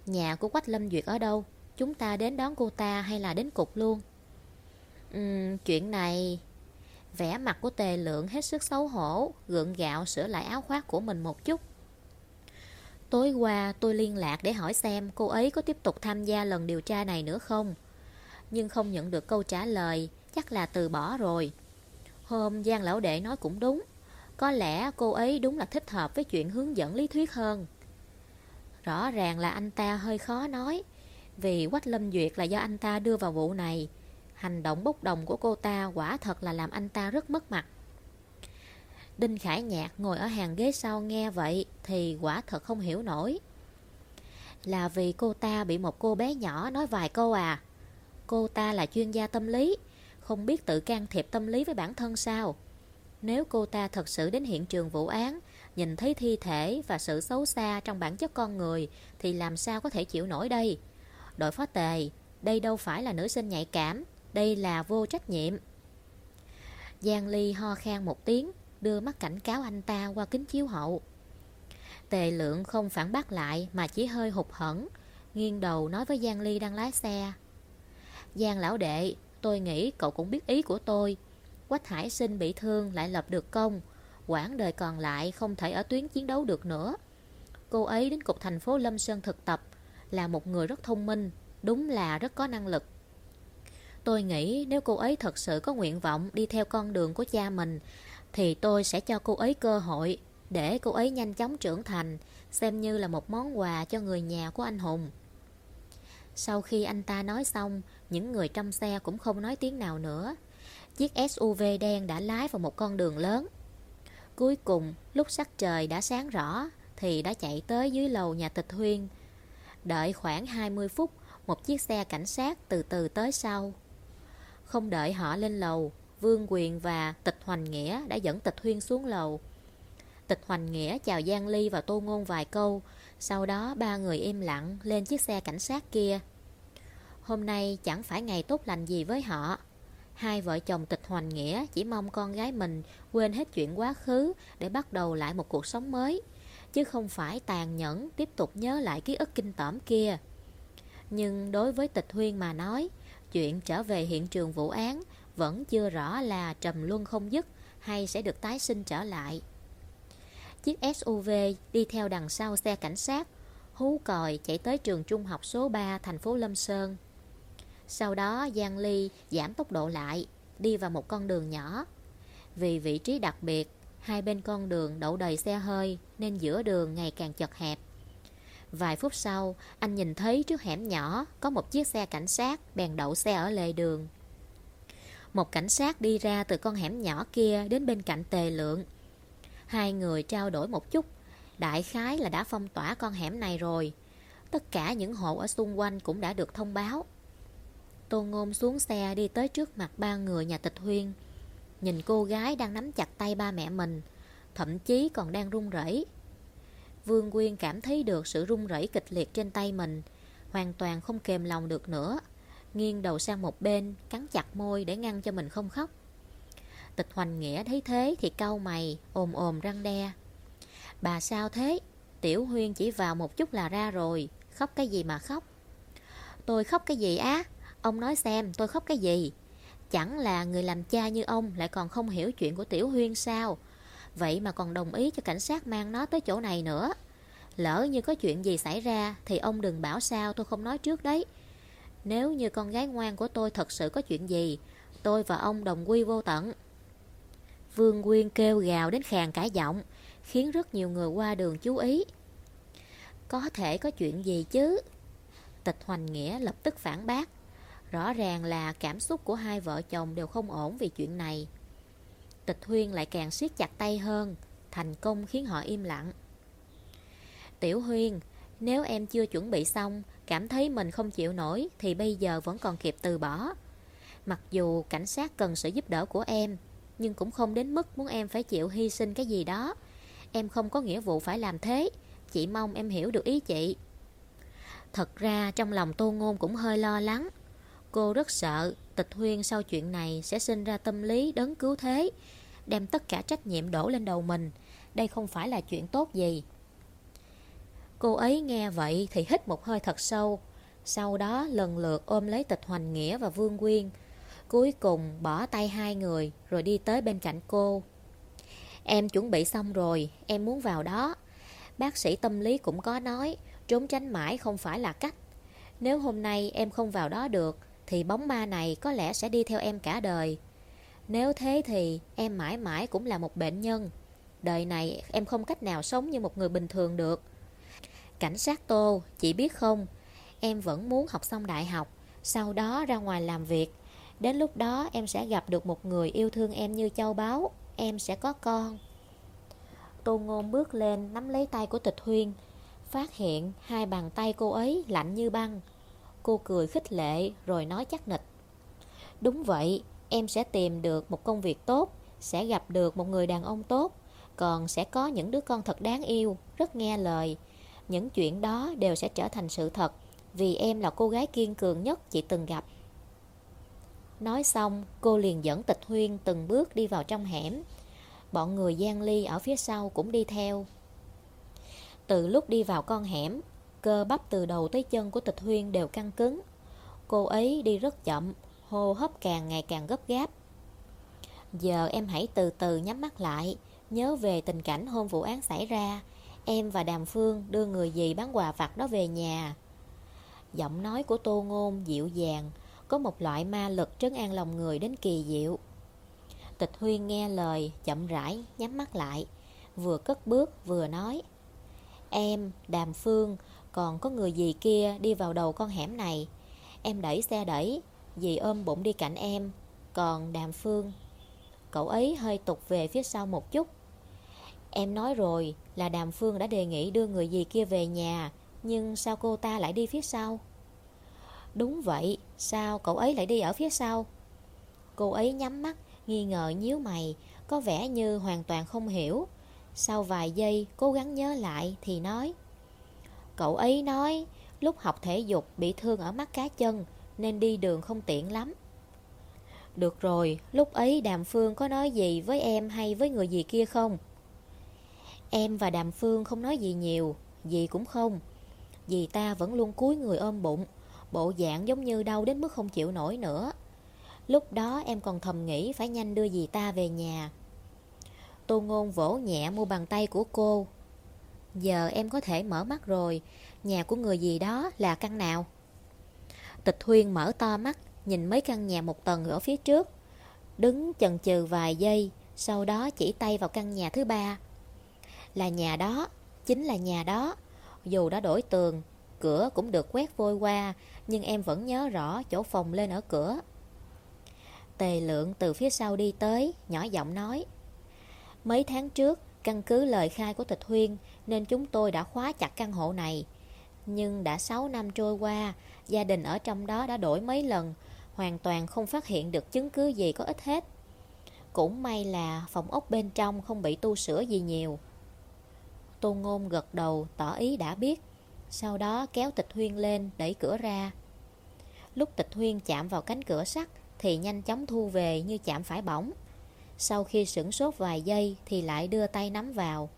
Speaker 1: Nhà của Quách Lâm Duyệt ở đâu? Chúng ta đến đón cô ta hay là đến cục luôn? Uhm, chuyện này... Vẻ mặt của tề lượng hết sức xấu hổ, gượng gạo sửa lại áo khoác của mình một chút. Tối qua tôi liên lạc để hỏi xem cô ấy có tiếp tục tham gia lần điều tra này nữa không. Nhưng không nhận được câu trả lời, chắc là từ bỏ rồi. Hôm Giang Lão Đệ nói cũng đúng, có lẽ cô ấy đúng là thích hợp với chuyện hướng dẫn lý thuyết hơn. Rõ ràng là anh ta hơi khó nói, vì Quách Lâm Duyệt là do anh ta đưa vào vụ này, Hành động bốc đồng của cô ta quả thật là làm anh ta rất mất mặt. Đinh Khải Nhạc ngồi ở hàng ghế sau nghe vậy thì quả thật không hiểu nổi. Là vì cô ta bị một cô bé nhỏ nói vài câu à? Cô ta là chuyên gia tâm lý, không biết tự can thiệp tâm lý với bản thân sao? Nếu cô ta thật sự đến hiện trường vụ án, nhìn thấy thi thể và sự xấu xa trong bản chất con người thì làm sao có thể chịu nổi đây? Đội phó tề, đây đâu phải là nữ sinh nhạy cảm, đây là vô trách nhiệm. Giang Ly ho khan một tiếng Đưa mắt cảnh cáo anh ta qua kính chiếu hậu. Tề lượng không phản bác lại Mà chỉ hơi hụt hẫng Nghiêng đầu nói với Giang Ly đang lái xe. Giang lão đệ Tôi nghĩ cậu cũng biết ý của tôi. Quách Hải sinh bị thương lại lập được công quãng đời còn lại không thể ở tuyến chiến đấu được nữa. Cô ấy đến cục thành phố Lâm Sơn thực tập, Là một người rất thông minh, Đúng là rất có năng lực. Tôi nghĩ nếu cô ấy thật sự có nguyện vọng đi theo con đường của cha mình, Thì tôi sẽ cho cô ấy cơ hội Để cô ấy nhanh chóng trưởng thành, Xem như là một món quà cho người nhà của anh Hùng. Sau khi anh ta nói xong, Những người trong xe cũng không nói tiếng nào nữa. Chiếc SUV đen đã lái vào một con đường lớn. Cuối cùng, lúc sắc trời đã sáng rõ, Thì đã chạy tới dưới lầu nhà tịch Huyên. Đợi khoảng 20 phút, Một chiếc xe cảnh sát từ từ tới sau. Không đợi họ lên lầu, Vương Quyền và Tịch Hoành Nghĩa đã dẫn Tịch Huyên xuống lầu. Tịch Hoành Nghĩa chào Giang Ly và Tô Ngôn vài câu, Sau đó ba người im lặng lên chiếc xe cảnh sát kia. Hôm nay chẳng phải ngày tốt lành gì với họ. Hai vợ chồng tịch hoành nghĩa chỉ mong con gái mình quên hết chuyện quá khứ để bắt đầu lại một cuộc sống mới, chứ không phải tàn nhẫn tiếp tục nhớ lại ký ức kinh tởm kia. Nhưng đối với tịch huyên mà nói, chuyện trở về hiện trường vụ án vẫn chưa rõ là trầm luân không dứt hay sẽ được tái sinh trở lại. Chiếc SUV đi theo đằng sau xe cảnh sát, hú còi chạy tới trường trung học số 3 thành phố Lâm Sơn. Sau đó Giang Ly giảm tốc độ lại, đi vào một con đường nhỏ. Vì vị trí đặc biệt, hai bên con đường đậu đầy xe hơi nên giữa đường ngày càng chật hẹp. Vài phút sau, anh nhìn thấy trước hẻm nhỏ có một chiếc xe cảnh sát bèn đậu xe ở lề đường. Một cảnh sát đi ra từ con hẻm nhỏ kia đến bên cạnh tề lượng. Hai người trao đổi một chút, đại khái là đã phong tỏa con hẻm này rồi. Tất cả những hộ ở xung quanh cũng đã được thông báo. Tô Ngôn xuống xe đi tới trước mặt ba người nhà tịch huyên. Nhìn cô gái đang nắm chặt tay ba mẹ mình, thậm chí còn đang run rẩy. Vương Quyên cảm thấy được sự run rẩy kịch liệt trên tay mình, hoàn toàn không kềm lòng được nữa. Nghiêng đầu sang một bên, cắn chặt môi để ngăn cho mình không khóc. Tịch Hoành Nghĩa thấy thế thì cau mày, ồm ồm răng đe. Bà sao thế? Tiểu Huyên chỉ vào một chút là ra rồi, khóc cái gì mà khóc? Tôi khóc cái gì á? Ông nói xem, tôi khóc cái gì? Chẳng là người làm cha như ông Lại còn không hiểu chuyện của Tiểu Huyên sao? Vậy mà còn đồng ý cho cảnh sát mang nó tới chỗ này nữa. Lỡ như có chuyện gì xảy ra Thì ông đừng bảo sao tôi không nói trước đấy. Nếu như con gái ngoan của tôi thật sự có chuyện gì, Tôi và ông đồng quy vô tận. Vương Quyên kêu gào đến khàn cả giọng, Khiến rất nhiều người qua đường chú ý. Có thể có chuyện gì chứ? Tịch Hoành Nghĩa lập tức phản bác. Rõ ràng là cảm xúc của hai vợ chồng đều không ổn vì chuyện này. Tịch Huyên lại càng siết chặt tay hơn, thành công khiến họ im lặng. Tiểu Huyên, nếu em chưa chuẩn bị xong, cảm thấy mình không chịu nổi thì bây giờ vẫn còn kịp từ bỏ. Mặc dù cảnh sát cần sự giúp đỡ của em, nhưng cũng không đến mức muốn em phải chịu hy sinh cái gì đó. Em không có nghĩa vụ phải làm thế, chỉ mong em hiểu được ý chị. Thật ra trong lòng Tô Ngôn cũng hơi lo lắng. Cô rất sợ tịch huyên sau chuyện này sẽ sinh ra tâm lý đấng cứu thế, đem tất cả trách nhiệm đổ lên đầu mình. Đây không phải là chuyện tốt gì. Cô ấy nghe vậy thì hít một hơi thật sâu, sau đó lần lượt ôm lấy tịch hoành nghĩa và vương quyên. Cuối cùng bỏ tay hai người rồi đi tới bên cạnh cô. Em chuẩn bị xong rồi, em muốn vào đó. Bác sĩ tâm lý cũng có nói, trốn tránh mãi không phải là cách. Nếu hôm nay em không vào đó được, thì bóng ma này có lẽ sẽ đi theo em cả đời. Nếu thế thì em mãi mãi cũng là một bệnh nhân. Đời này em không cách nào sống như một người bình thường được. Cảnh sát Tô, chị biết không, em vẫn muốn học xong đại học, sau đó ra ngoài làm việc. Đến lúc đó em sẽ gặp được một người yêu thương em như châu báu, em sẽ có con. Tô Ngôn bước lên nắm lấy tay của Tịch Huyên, phát hiện hai bàn tay cô ấy lạnh như băng. Cô cười khích lệ rồi nói chắc nịch. Đúng vậy, em sẽ tìm được một công việc tốt Sẽ gặp được một người đàn ông tốt Còn sẽ có những đứa con thật đáng yêu Rất nghe lời. Những chuyện đó đều sẽ trở thành sự thật Vì em là cô gái kiên cường nhất chị từng gặp. Nói xong, cô liền dẫn tịch huyên từng bước đi vào trong hẻm. Bọn người gian ly ở phía sau cũng đi theo. Từ lúc đi vào con hẻm Cơ bắp từ đầu tới chân của tịch huyên đều căng cứng. Cô ấy đi rất chậm Hô hấp càng ngày càng gấp gáp. Giờ em hãy từ từ nhắm mắt lại Nhớ về tình cảnh hôm vụ án xảy ra. Em và Đàm Phương đưa người dì bán quà vặt đó về nhà. Giọng nói của Tô Ngôn dịu dàng Có một loại ma lực trấn an lòng người đến kỳ diệu. Tịch Huyên nghe lời chậm rãi nhắm mắt lại Vừa cất bước vừa nói Em, Đàm Phương còn có người gì kia đi vào đầu con hẻm này? Em đẩy xe đẩy, Dì ôm bụng đi cạnh em. Còn Đàm Phương, Cậu ấy hơi tục về phía sau một chút. Em nói rồi là Đàm Phương đã đề nghị đưa người gì kia về nhà, Nhưng sao cô ta lại đi phía sau? Đúng vậy, Sao cậu ấy lại đi ở phía sau? Cô ấy nhắm mắt, Nghi ngờ nhíu mày, Có vẻ như hoàn toàn không hiểu. Sau vài giây, cố gắng nhớ lại Thì nói Cậu ấy nói lúc học thể dục bị thương ở mắt cá chân nên đi đường không tiện lắm. Được rồi, lúc ấy Đàm Phương có nói gì với em hay với người gì kia không? Em và Đàm Phương không nói gì nhiều, gì cũng không. Dì ta vẫn luôn cúi người ôm bụng, bộ dạng giống như đau đến mức không chịu nổi nữa. Lúc đó em còn thầm nghĩ phải nhanh đưa dì ta về nhà. Tô Ngôn vỗ nhẹ mu bàn tay của cô. Giờ em có thể mở mắt rồi, nhà của người gì đó là căn nào? Tịch Huyên mở to mắt, nhìn mấy căn nhà một tầng ở phía trước. Đứng chần chừ vài giây, sau đó chỉ tay vào căn nhà thứ ba. Là nhà đó, chính là nhà đó. Dù đã đổi tường, cửa cũng được quét vôi qua, nhưng em vẫn nhớ rõ chỗ phòng lên ở cửa. Tề lượng từ phía sau đi tới, nhỏ giọng nói. Mấy tháng trước, căn cứ lời khai của tịch huyên, nên chúng tôi đã khóa chặt căn hộ này. Nhưng đã 6 năm trôi qua, gia đình ở trong đó đã đổi mấy lần, hoàn toàn không phát hiện được chứng cứ gì có ích hết. Cũng may là phòng ốc bên trong không bị tu sửa gì nhiều. Tô Ngôn gật đầu tỏ ý đã biết, sau đó kéo tịch huyên lên đẩy cửa ra. Lúc tịch huyên chạm vào cánh cửa sắt thì nhanh chóng thu về như chạm phải bỏng. Sau khi sửng sốt vài giây thì lại đưa tay nắm vào.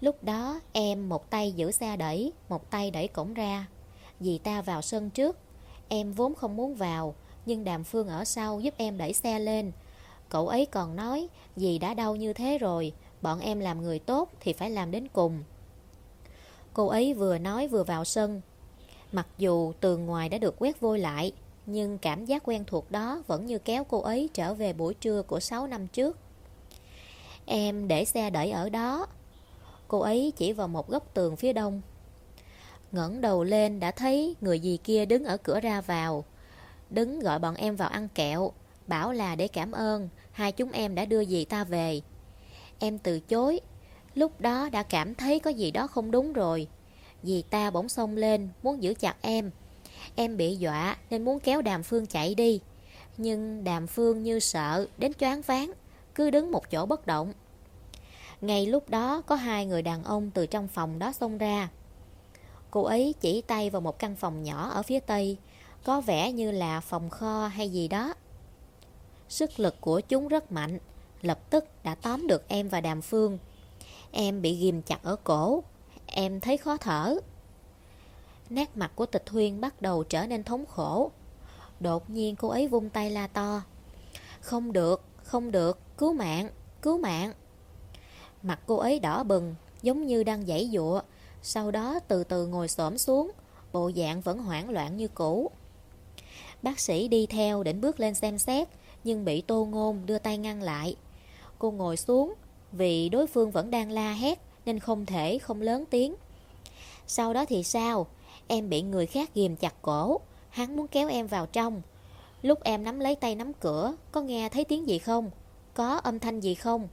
Speaker 1: Lúc đó em một tay giữ xe đẩy, một tay đẩy cổng ra. Dì ta vào sân trước. Em vốn không muốn vào, nhưng Đàm Phương ở sau giúp em đẩy xe lên. Cậu ấy còn nói, dì đã đau như thế rồi, bọn em làm người tốt thì phải làm đến cùng. Cô ấy vừa nói vừa vào sân. Mặc dù tường ngoài đã được quét vôi lại, nhưng cảm giác quen thuộc đó vẫn như kéo cô ấy trở về buổi trưa của 6 năm trước. Em để xe đợi ở đó. Cô ấy chỉ vào một góc tường phía đông. ngẩng đầu lên đã thấy người gì kia đứng ở cửa ra vào. Đứng gọi bọn em vào ăn kẹo, bảo là để cảm ơn, hai chúng em đã đưa dì ta về. Em từ chối, lúc đó đã cảm thấy có gì đó không đúng rồi. Dì ta bỗng xông lên, muốn giữ chặt em. Em bị dọa nên muốn kéo Đàm Phương chạy đi. Nhưng Đàm Phương như sợ đến choáng váng, cứ đứng một chỗ bất động. Ngay lúc đó có hai người đàn ông từ trong phòng đó xông ra. Cô ấy chỉ tay vào một căn phòng nhỏ ở phía tây, có vẻ như là phòng kho hay gì đó. Sức lực của chúng rất mạnh, lập tức đã tóm được em và Đàm Phương. Em bị ghim chặt ở cổ, em thấy khó thở. Nét mặt của tịch huyên bắt đầu trở nên thống khổ. Đột nhiên cô ấy vung tay la to. Không được, không được, cứu mạng, cứu mạng. Mặt cô ấy đỏ bừng Giống như đang giãy dụa Sau đó từ từ ngồi xổm xuống Bộ dạng vẫn hoảng loạn như cũ. Bác sĩ đi theo định bước lên xem xét Nhưng bị tô ngôn đưa tay ngăn lại. Cô ngồi xuống Vì đối phương vẫn đang la hét Nên không thể không lớn tiếng. Sau đó thì sao? Em bị người khác ghìm chặt cổ. Hắn muốn kéo em vào trong. Lúc em nắm lấy tay nắm cửa, Có nghe thấy tiếng gì không? Có âm thanh gì không?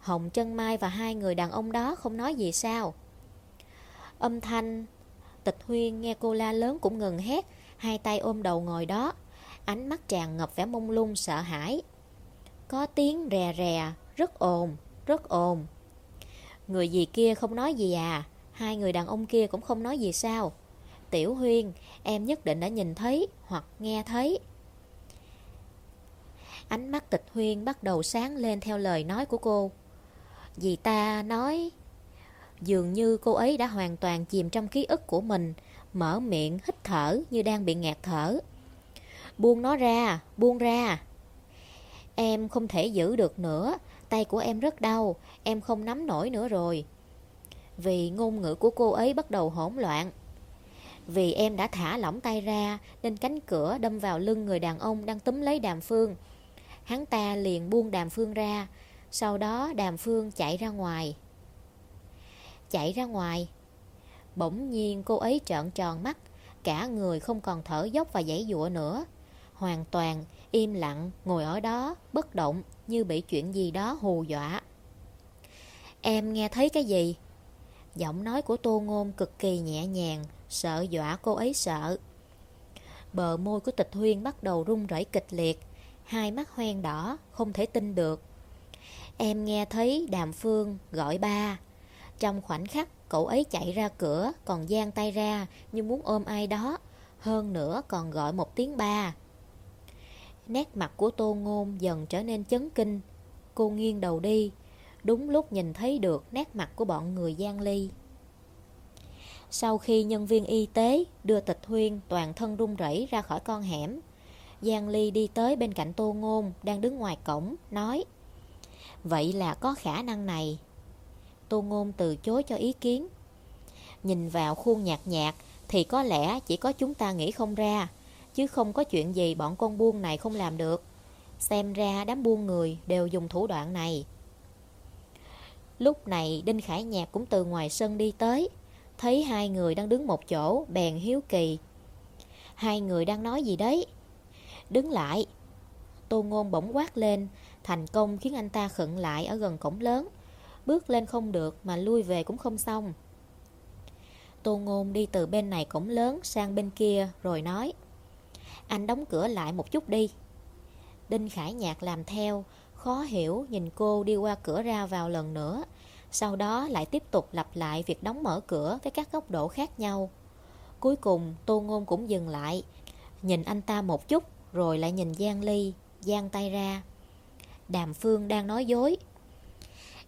Speaker 1: Hồng chân Mai và hai người đàn ông đó không nói gì sao? Âm thanh. Tịch Huyên nghe cô la lớn cũng ngừng hét, Hai tay ôm đầu ngồi đó. Ánh mắt tràn ngập vẻ mông lung, sợ hãi. Có tiếng rè rè, Rất ồn Rất ồn. Người gì kia không nói gì à? Hai người đàn ông kia cũng không nói gì sao? Tiểu Huyên, em nhất định đã nhìn thấy hoặc nghe thấy. Ánh mắt tịch Huyên bắt đầu sáng lên theo lời nói của cô. Vì ta nói... Dường như cô ấy đã hoàn toàn chìm trong ký ức của mình, mở miệng hít thở như đang bị ngạt thở. Buông nó ra, buông ra. Em không thể giữ được nữa, tay của em rất đau, em không nắm nổi nữa rồi. Vì ngôn ngữ của cô ấy bắt đầu hỗn loạn, vì em đã thả lỏng tay ra, Nên cánh cửa đâm vào lưng người đàn ông Đang túm lấy đàm phương. Hắn ta liền buông đàm phương ra, Sau đó đàm phương chạy ra ngoài. Chạy ra ngoài. Bỗng nhiên cô ấy trợn tròn mắt, Cả người không còn thở dốc và dãy giụa nữa. Hoàn toàn im lặng, ngồi ở đó, Bất động, như bị chuyện gì đó hù dọa. Em nghe thấy cái gì? Giọng nói của Tô Ngôn cực kỳ nhẹ nhàng sợ dọa cô ấy sợ. Bờ môi của tịch huyên bắt đầu run rẩy kịch liệt, hai mắt hoen đỏ, không thể tin được. Em nghe thấy đàm phương gọi ba. Trong khoảnh khắc, cậu ấy chạy ra cửa, còn giang tay ra như muốn ôm ai đó. Hơn nữa còn gọi một tiếng ba. Nét mặt của Tô Ngôn dần trở nên chấn kinh Cô nghiêng đầu đi Đúng lúc nhìn thấy được nét mặt của bọn người Giang Ly sau khi nhân viên y tế đưa tịch huyên toàn thân run rẩy ra khỏi con hẻm, Giang Ly đi tới bên cạnh Tô Ngôn đang đứng ngoài cổng, nói, Vậy là có khả năng này. Tô Ngôn từ chối cho ý kiến. Nhìn vào khuôn nhạt nhạt Thì có lẽ chỉ có chúng ta nghĩ không ra, Chứ không có chuyện gì bọn con buôn này không làm được. Xem ra đám buôn người đều dùng thủ đoạn này. Lúc này Đinh Khải Nhạc cũng từ ngoài sân đi tới. Thấy hai người đang đứng một chỗ, Bèn hiếu kỳ. Hai người đang nói gì đấy? Đứng lại. Tô Ngôn bỗng quát lên, Thành công khiến anh ta khựng lại ở gần cổng lớn. Bước lên không được Mà lui về cũng không xong. Tô Ngôn đi từ bên này cổng lớn sang bên kia rồi nói, Anh đóng cửa lại một chút đi. Đinh Khải Nhạc làm theo, Khó hiểu nhìn cô đi qua cửa ra vào lần nữa. Sau đó lại tiếp tục lặp lại việc đóng mở cửa với các góc độ khác nhau. Cuối cùng, Tô Ngôn cũng dừng lại, Nhìn anh ta một chút, Rồi lại nhìn Giang Ly, Giang tay ra. Đàm Phương đang nói dối.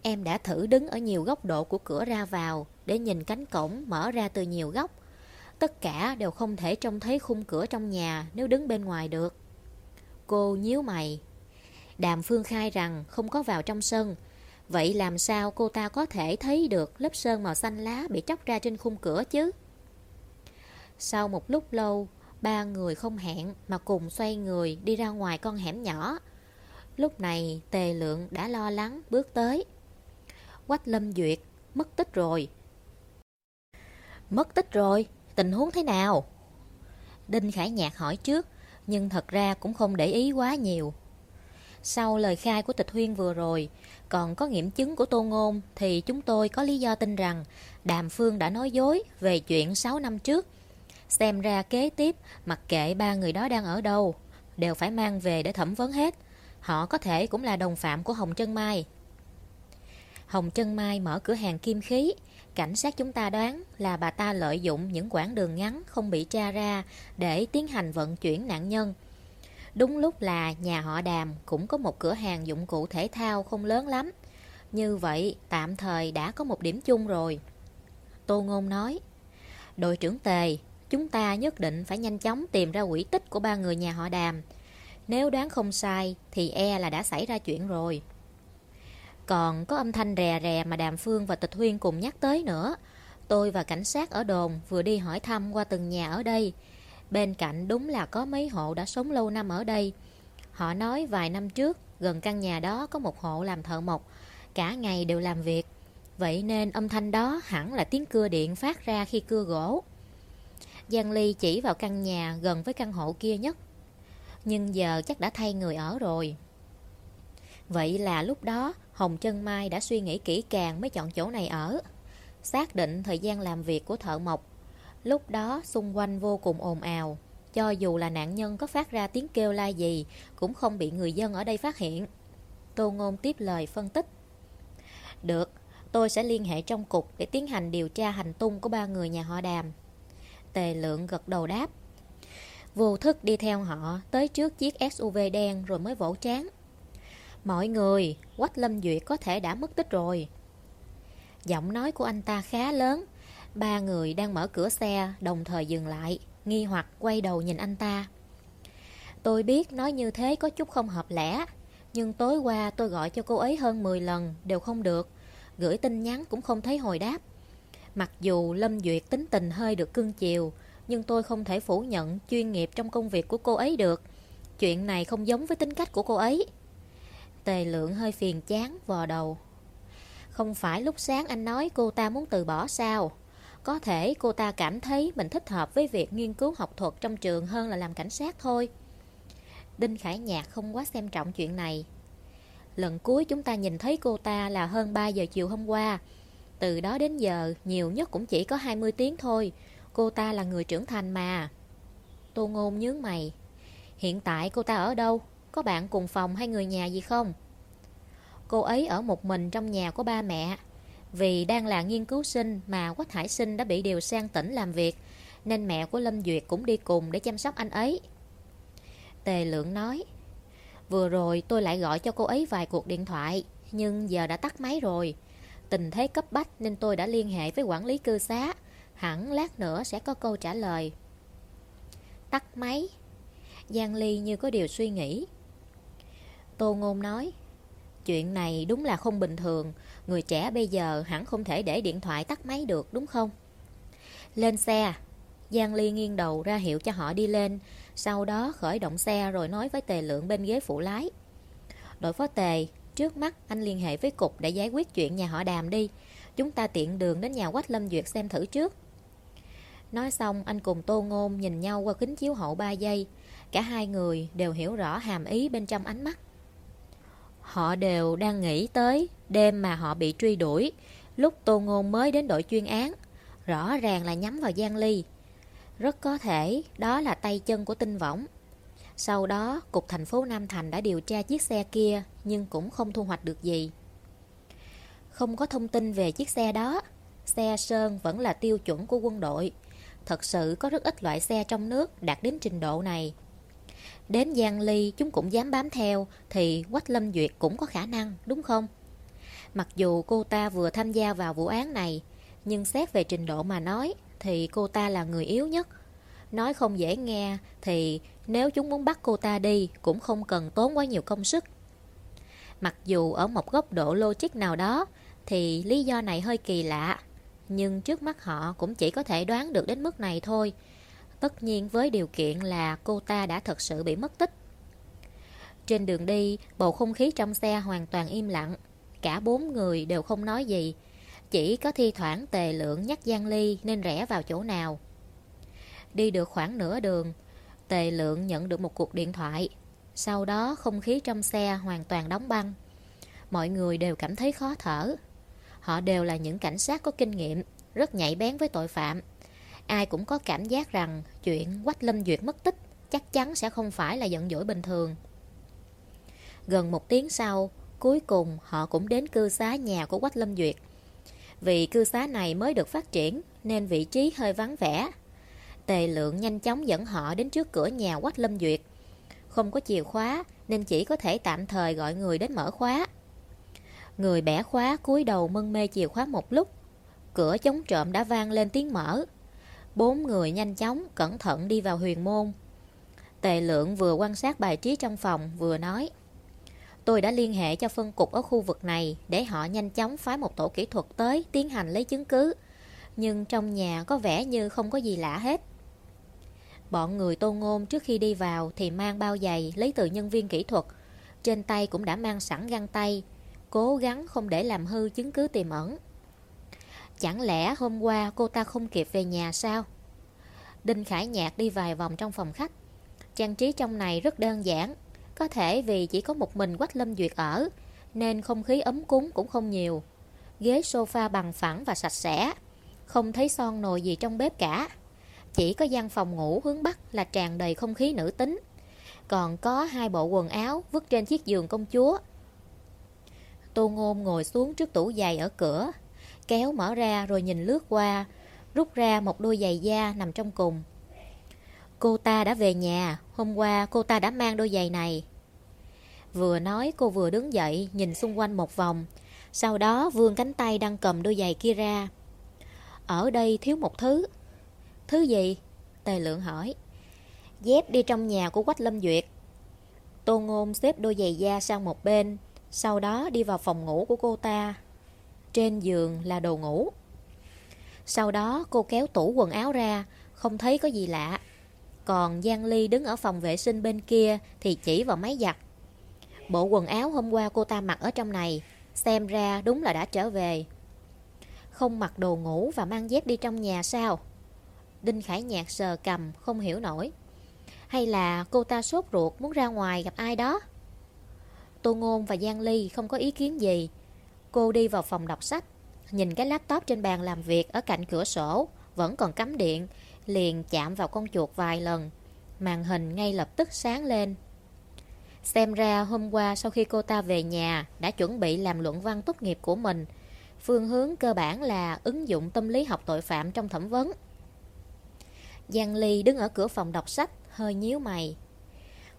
Speaker 1: Em đã thử đứng ở nhiều góc độ của cửa ra vào Để nhìn cánh cổng mở ra từ nhiều góc. Tất cả đều không thể trông thấy khung cửa trong nhà Nếu đứng bên ngoài được. Cô nhíu mày. Đàm Phương khai rằng không có vào trong sân Vậy làm sao cô ta có thể thấy được lớp sơn màu xanh lá bị tróc ra trên khung cửa chứ? Sau một lúc lâu, ba người không hẹn mà cùng xoay người đi ra ngoài con hẻm nhỏ. Lúc này Tề Lượng đã lo lắng bước tới. Quách Lâm Duyệt, mất tích rồi. Mất tích rồi, tình huống thế nào? Đinh Khải Nhạc hỏi trước, nhưng thật ra cũng không để ý quá nhiều. Sau lời khai của tịch huyên vừa rồi, còn có nghiệm chứng của Tô Ngôn thì chúng tôi có lý do tin rằng Đàm Phương đã nói dối về chuyện 6 năm trước. Xem ra kế tiếp, mặc kệ ba người đó đang ở đâu, đều phải mang về để thẩm vấn hết. Họ có thể cũng là đồng phạm của Hồng Trân Mai. Hồng Trân Mai mở cửa hàng kim khí. Cảnh sát chúng ta đoán là bà ta lợi dụng những quãng đường ngắn không bị tra ra để tiến hành vận chuyển nạn nhân. Đúng lúc là nhà họ đàm cũng có một cửa hàng dụng cụ thể thao không lớn lắm. Như vậy tạm thời đã có một điểm chung rồi. Tô Ngôn nói, đội trưởng Tề, chúng ta nhất định phải nhanh chóng tìm ra quỹ tích của ba người nhà họ đàm. Nếu đoán không sai thì e là đã xảy ra chuyện rồi. Còn có âm thanh rè rè mà Đàm Phương và Tịch Huyên cùng nhắc tới nữa. Tôi và cảnh sát ở đồn vừa đi hỏi thăm qua từng nhà ở đây. Bên cạnh đúng là có mấy hộ đã sống lâu năm ở đây. Họ nói vài năm trước, gần căn nhà đó có một hộ làm thợ mộc, cả ngày đều làm việc. Vậy nên âm thanh đó hẳn là tiếng cưa điện phát ra khi cưa gỗ. Giang Ly chỉ vào căn nhà gần với căn hộ kia nhất. Nhưng giờ chắc đã thay người ở rồi. Vậy là lúc đó Hồng Trân Mai đã suy nghĩ kỹ càng mới chọn chỗ này ở. Xác định thời gian làm việc của thợ mộc Lúc đó xung quanh vô cùng ồn ào. Cho dù là nạn nhân có phát ra tiếng kêu la gì Cũng không bị người dân ở đây phát hiện. Tô Ngôn tiếp lời phân tích. Được, tôi sẽ liên hệ trong cục Để tiến hành điều tra hành tung của ba người nhà họ đàm. Tề lượng gật đầu đáp. Vô thức đi theo họ Tới trước chiếc SUV đen rồi mới vỗ trán. Mọi người, Quách Lâm Duyệt có thể đã mất tích rồi. Giọng nói của anh ta khá lớn. Ba người đang mở cửa xe, đồng thời dừng lại, Nghi hoặc quay đầu nhìn anh ta. Tôi biết nói như thế có chút không hợp lẽ, Nhưng tối qua tôi gọi cho cô ấy hơn 10 lần Đều không được. Gửi tin nhắn cũng không thấy hồi đáp. Mặc dù Lâm Duyệt tính tình hơi được cưng chiều, Nhưng tôi không thể phủ nhận chuyên nghiệp trong công việc của cô ấy được. Chuyện này không giống với tính cách của cô ấy. Tề lượng hơi phiền chán, vò đầu. Không phải lúc sáng anh nói cô ta muốn từ bỏ sao? Có thể cô ta cảm thấy mình thích hợp với việc nghiên cứu học thuật trong trường hơn là làm cảnh sát thôi. Đinh Khải Nhạc không quá xem trọng chuyện này. Lần cuối chúng ta nhìn thấy cô ta là hơn 3 giờ chiều hôm qua. Từ đó đến giờ, nhiều nhất cũng chỉ có 20 tiếng thôi. Cô ta là người trưởng thành mà. Tô Ngôn nhướng mày. Hiện tại cô ta ở đâu? Có bạn cùng phòng hay người nhà gì không? Cô ấy ở một mình trong nhà của ba mẹ vì đang là nghiên cứu sinh mà Quách Hải Sinh đã bị điều sang tỉnh làm việc, nên mẹ của Lâm Duyệt cũng đi cùng để chăm sóc anh ấy. Tề Lượng nói, Vừa rồi tôi lại gọi cho cô ấy vài cuộc điện thoại Nhưng giờ đã tắt máy rồi. Tình thế cấp bách nên tôi đã liên hệ với quản lý cư xá Hẳn lát nữa sẽ có câu trả lời. Tắt máy. Giang Ly như có điều suy nghĩ. Tô Ngôn nói Chuyện này đúng là không bình thường Người trẻ bây giờ hẳn không thể để điện thoại tắt máy được, đúng không? Lên xe. Giang Ly nghiêng đầu ra hiệu cho họ đi lên. Sau đó khởi động xe rồi nói với tề lượng bên ghế phụ lái. Đội phó tề, Trước mắt anh liên hệ với cục để giải quyết chuyện nhà họ đàm đi. Chúng ta tiện đường đến nhà Quách Lâm Duyệt xem thử trước. Nói xong, anh cùng Tô Ngôn nhìn nhau qua kính chiếu hậu 3 giây. Cả hai người đều hiểu rõ hàm ý bên trong ánh mắt. Họ đều đang nghĩ tới đêm mà họ bị truy đuổi, Lúc Tô Ngôn mới đến đội chuyên án. Rõ ràng là nhắm vào Giang Ly. Rất có thể đó là tay chân của tinh võng. Sau đó, Cục thành phố Nam Thành đã điều tra chiếc xe kia, Nhưng cũng không thu hoạch được gì. Không có thông tin về chiếc xe đó. Xe Sơn vẫn là tiêu chuẩn của quân đội. Thật sự có rất ít loại xe trong nước đạt đến trình độ này. Đến Giang Ly chúng cũng dám bám theo, Thì Quách Lâm Duyệt cũng có khả năng, đúng không? Mặc dù cô ta vừa tham gia vào vụ án này, Nhưng xét về trình độ mà nói, Thì cô ta là người yếu nhất. Nói không dễ nghe, Thì nếu chúng muốn bắt cô ta đi Cũng không cần tốn quá nhiều công sức. Mặc dù ở một góc độ logic nào đó, Thì lý do này hơi kỳ lạ, Nhưng trước mắt họ cũng chỉ có thể đoán được đến mức này thôi. Tất nhiên với điều kiện là cô ta đã thật sự bị mất tích. Trên đường đi, bầu không khí trong xe hoàn toàn im lặng. Cả bốn người đều không nói gì. Chỉ có thi thoảng tề lượng nhắc Giang Ly nên rẽ vào chỗ nào. Đi được khoảng nửa đường Tề lượng nhận được một cuộc điện thoại. Sau đó không khí trong xe hoàn toàn đóng băng. Mọi người đều cảm thấy khó thở. Họ đều là những cảnh sát có kinh nghiệm Rất nhạy bén với tội phạm. Ai cũng có cảm giác rằng chuyện Quách Lâm Duyệt mất tích chắc chắn sẽ không phải là giận dỗi bình thường. Gần một tiếng sau, cuối cùng họ cũng đến cư xá nhà của Quách Lâm Duyệt. Vì cư xá này mới được phát triển nên vị trí hơi vắng vẻ. Tề lượng nhanh chóng dẫn họ đến trước cửa nhà Quách Lâm Duyệt. Không có chìa khóa nên chỉ có thể tạm thời gọi người đến mở khóa. Người bẻ khóa cúi đầu mân mê chìa khóa một lúc. Cửa chống trộm đã vang lên tiếng mở. Bốn người nhanh chóng, cẩn thận đi vào huyền môn. Tề lượng vừa quan sát bài trí trong phòng, vừa nói. Tôi đã liên hệ cho phân cục ở khu vực này để họ nhanh chóng phái một tổ kỹ thuật tới tiến hành lấy chứng cứ. Nhưng trong nhà có vẻ như không có gì lạ hết. Bọn người tô ngôn trước khi đi vào thì mang bao giày lấy từ nhân viên kỹ thuật. Trên tay cũng đã mang sẵn găng tay, cố gắng không để làm hư chứng cứ tiềm ẩn. Chẳng lẽ hôm qua cô ta không kịp về nhà sao? Đinh Khải Nhạc đi vài vòng trong phòng khách. Trang trí trong này rất đơn giản. Có thể vì chỉ có một mình Quách Lâm Duyệt ở, nên không khí ấm cúng cũng không nhiều. Ghế sofa bằng phẳng và sạch sẽ. Không thấy son nồi gì trong bếp cả. Chỉ có gian phòng ngủ hướng Bắc là tràn đầy không khí nữ tính. Còn có hai bộ quần áo vứt trên chiếc giường công chúa. Tô Ngôn ngồi xuống trước tủ giày ở cửa, kéo mở ra rồi nhìn lướt qua, rút ra một đôi giày da nằm trong cùng. Cô ta đã về nhà, hôm qua cô ta đã mang đôi giày này. Vừa nói cô vừa đứng dậy nhìn xung quanh một vòng, sau đó vươn cánh tay đang cầm đôi giày kia ra. Ở đây thiếu một thứ. Thứ gì? Tề lượng hỏi. Dép đi trong nhà của Quách Lâm Duyệt. Tô Ngôn xếp đôi giày da sang một bên, sau đó đi vào phòng ngủ của cô ta. Trên giường là đồ ngủ. Sau đó, cô kéo tủ quần áo ra, Không thấy có gì lạ. Còn Giang Ly đứng ở phòng vệ sinh bên kia Thì chỉ vào máy giặt. Bộ quần áo hôm qua cô ta mặc ở trong này, Xem ra đúng là đã trở về. Không mặc đồ ngủ và mang dép đi trong nhà sao? Đinh Khải Nhạc sờ cầm, không hiểu nổi. Hay là cô ta sốt ruột muốn ra ngoài gặp ai đó? Tô Ngôn và Giang Ly không có ý kiến gì Cô đi vào phòng đọc sách, Nhìn cái laptop trên bàn làm việc Ở cạnh cửa sổ, Vẫn còn cắm điện, Liền chạm vào con chuột vài lần. Màn hình ngay lập tức sáng lên. Xem ra hôm qua sau khi cô ta về nhà Đã chuẩn bị làm luận văn tốt nghiệp của mình. Phương hướng cơ bản là ứng dụng tâm lý học tội phạm trong thẩm vấn. Giang Ly đứng ở cửa phòng đọc sách, Hơi nhíu mày.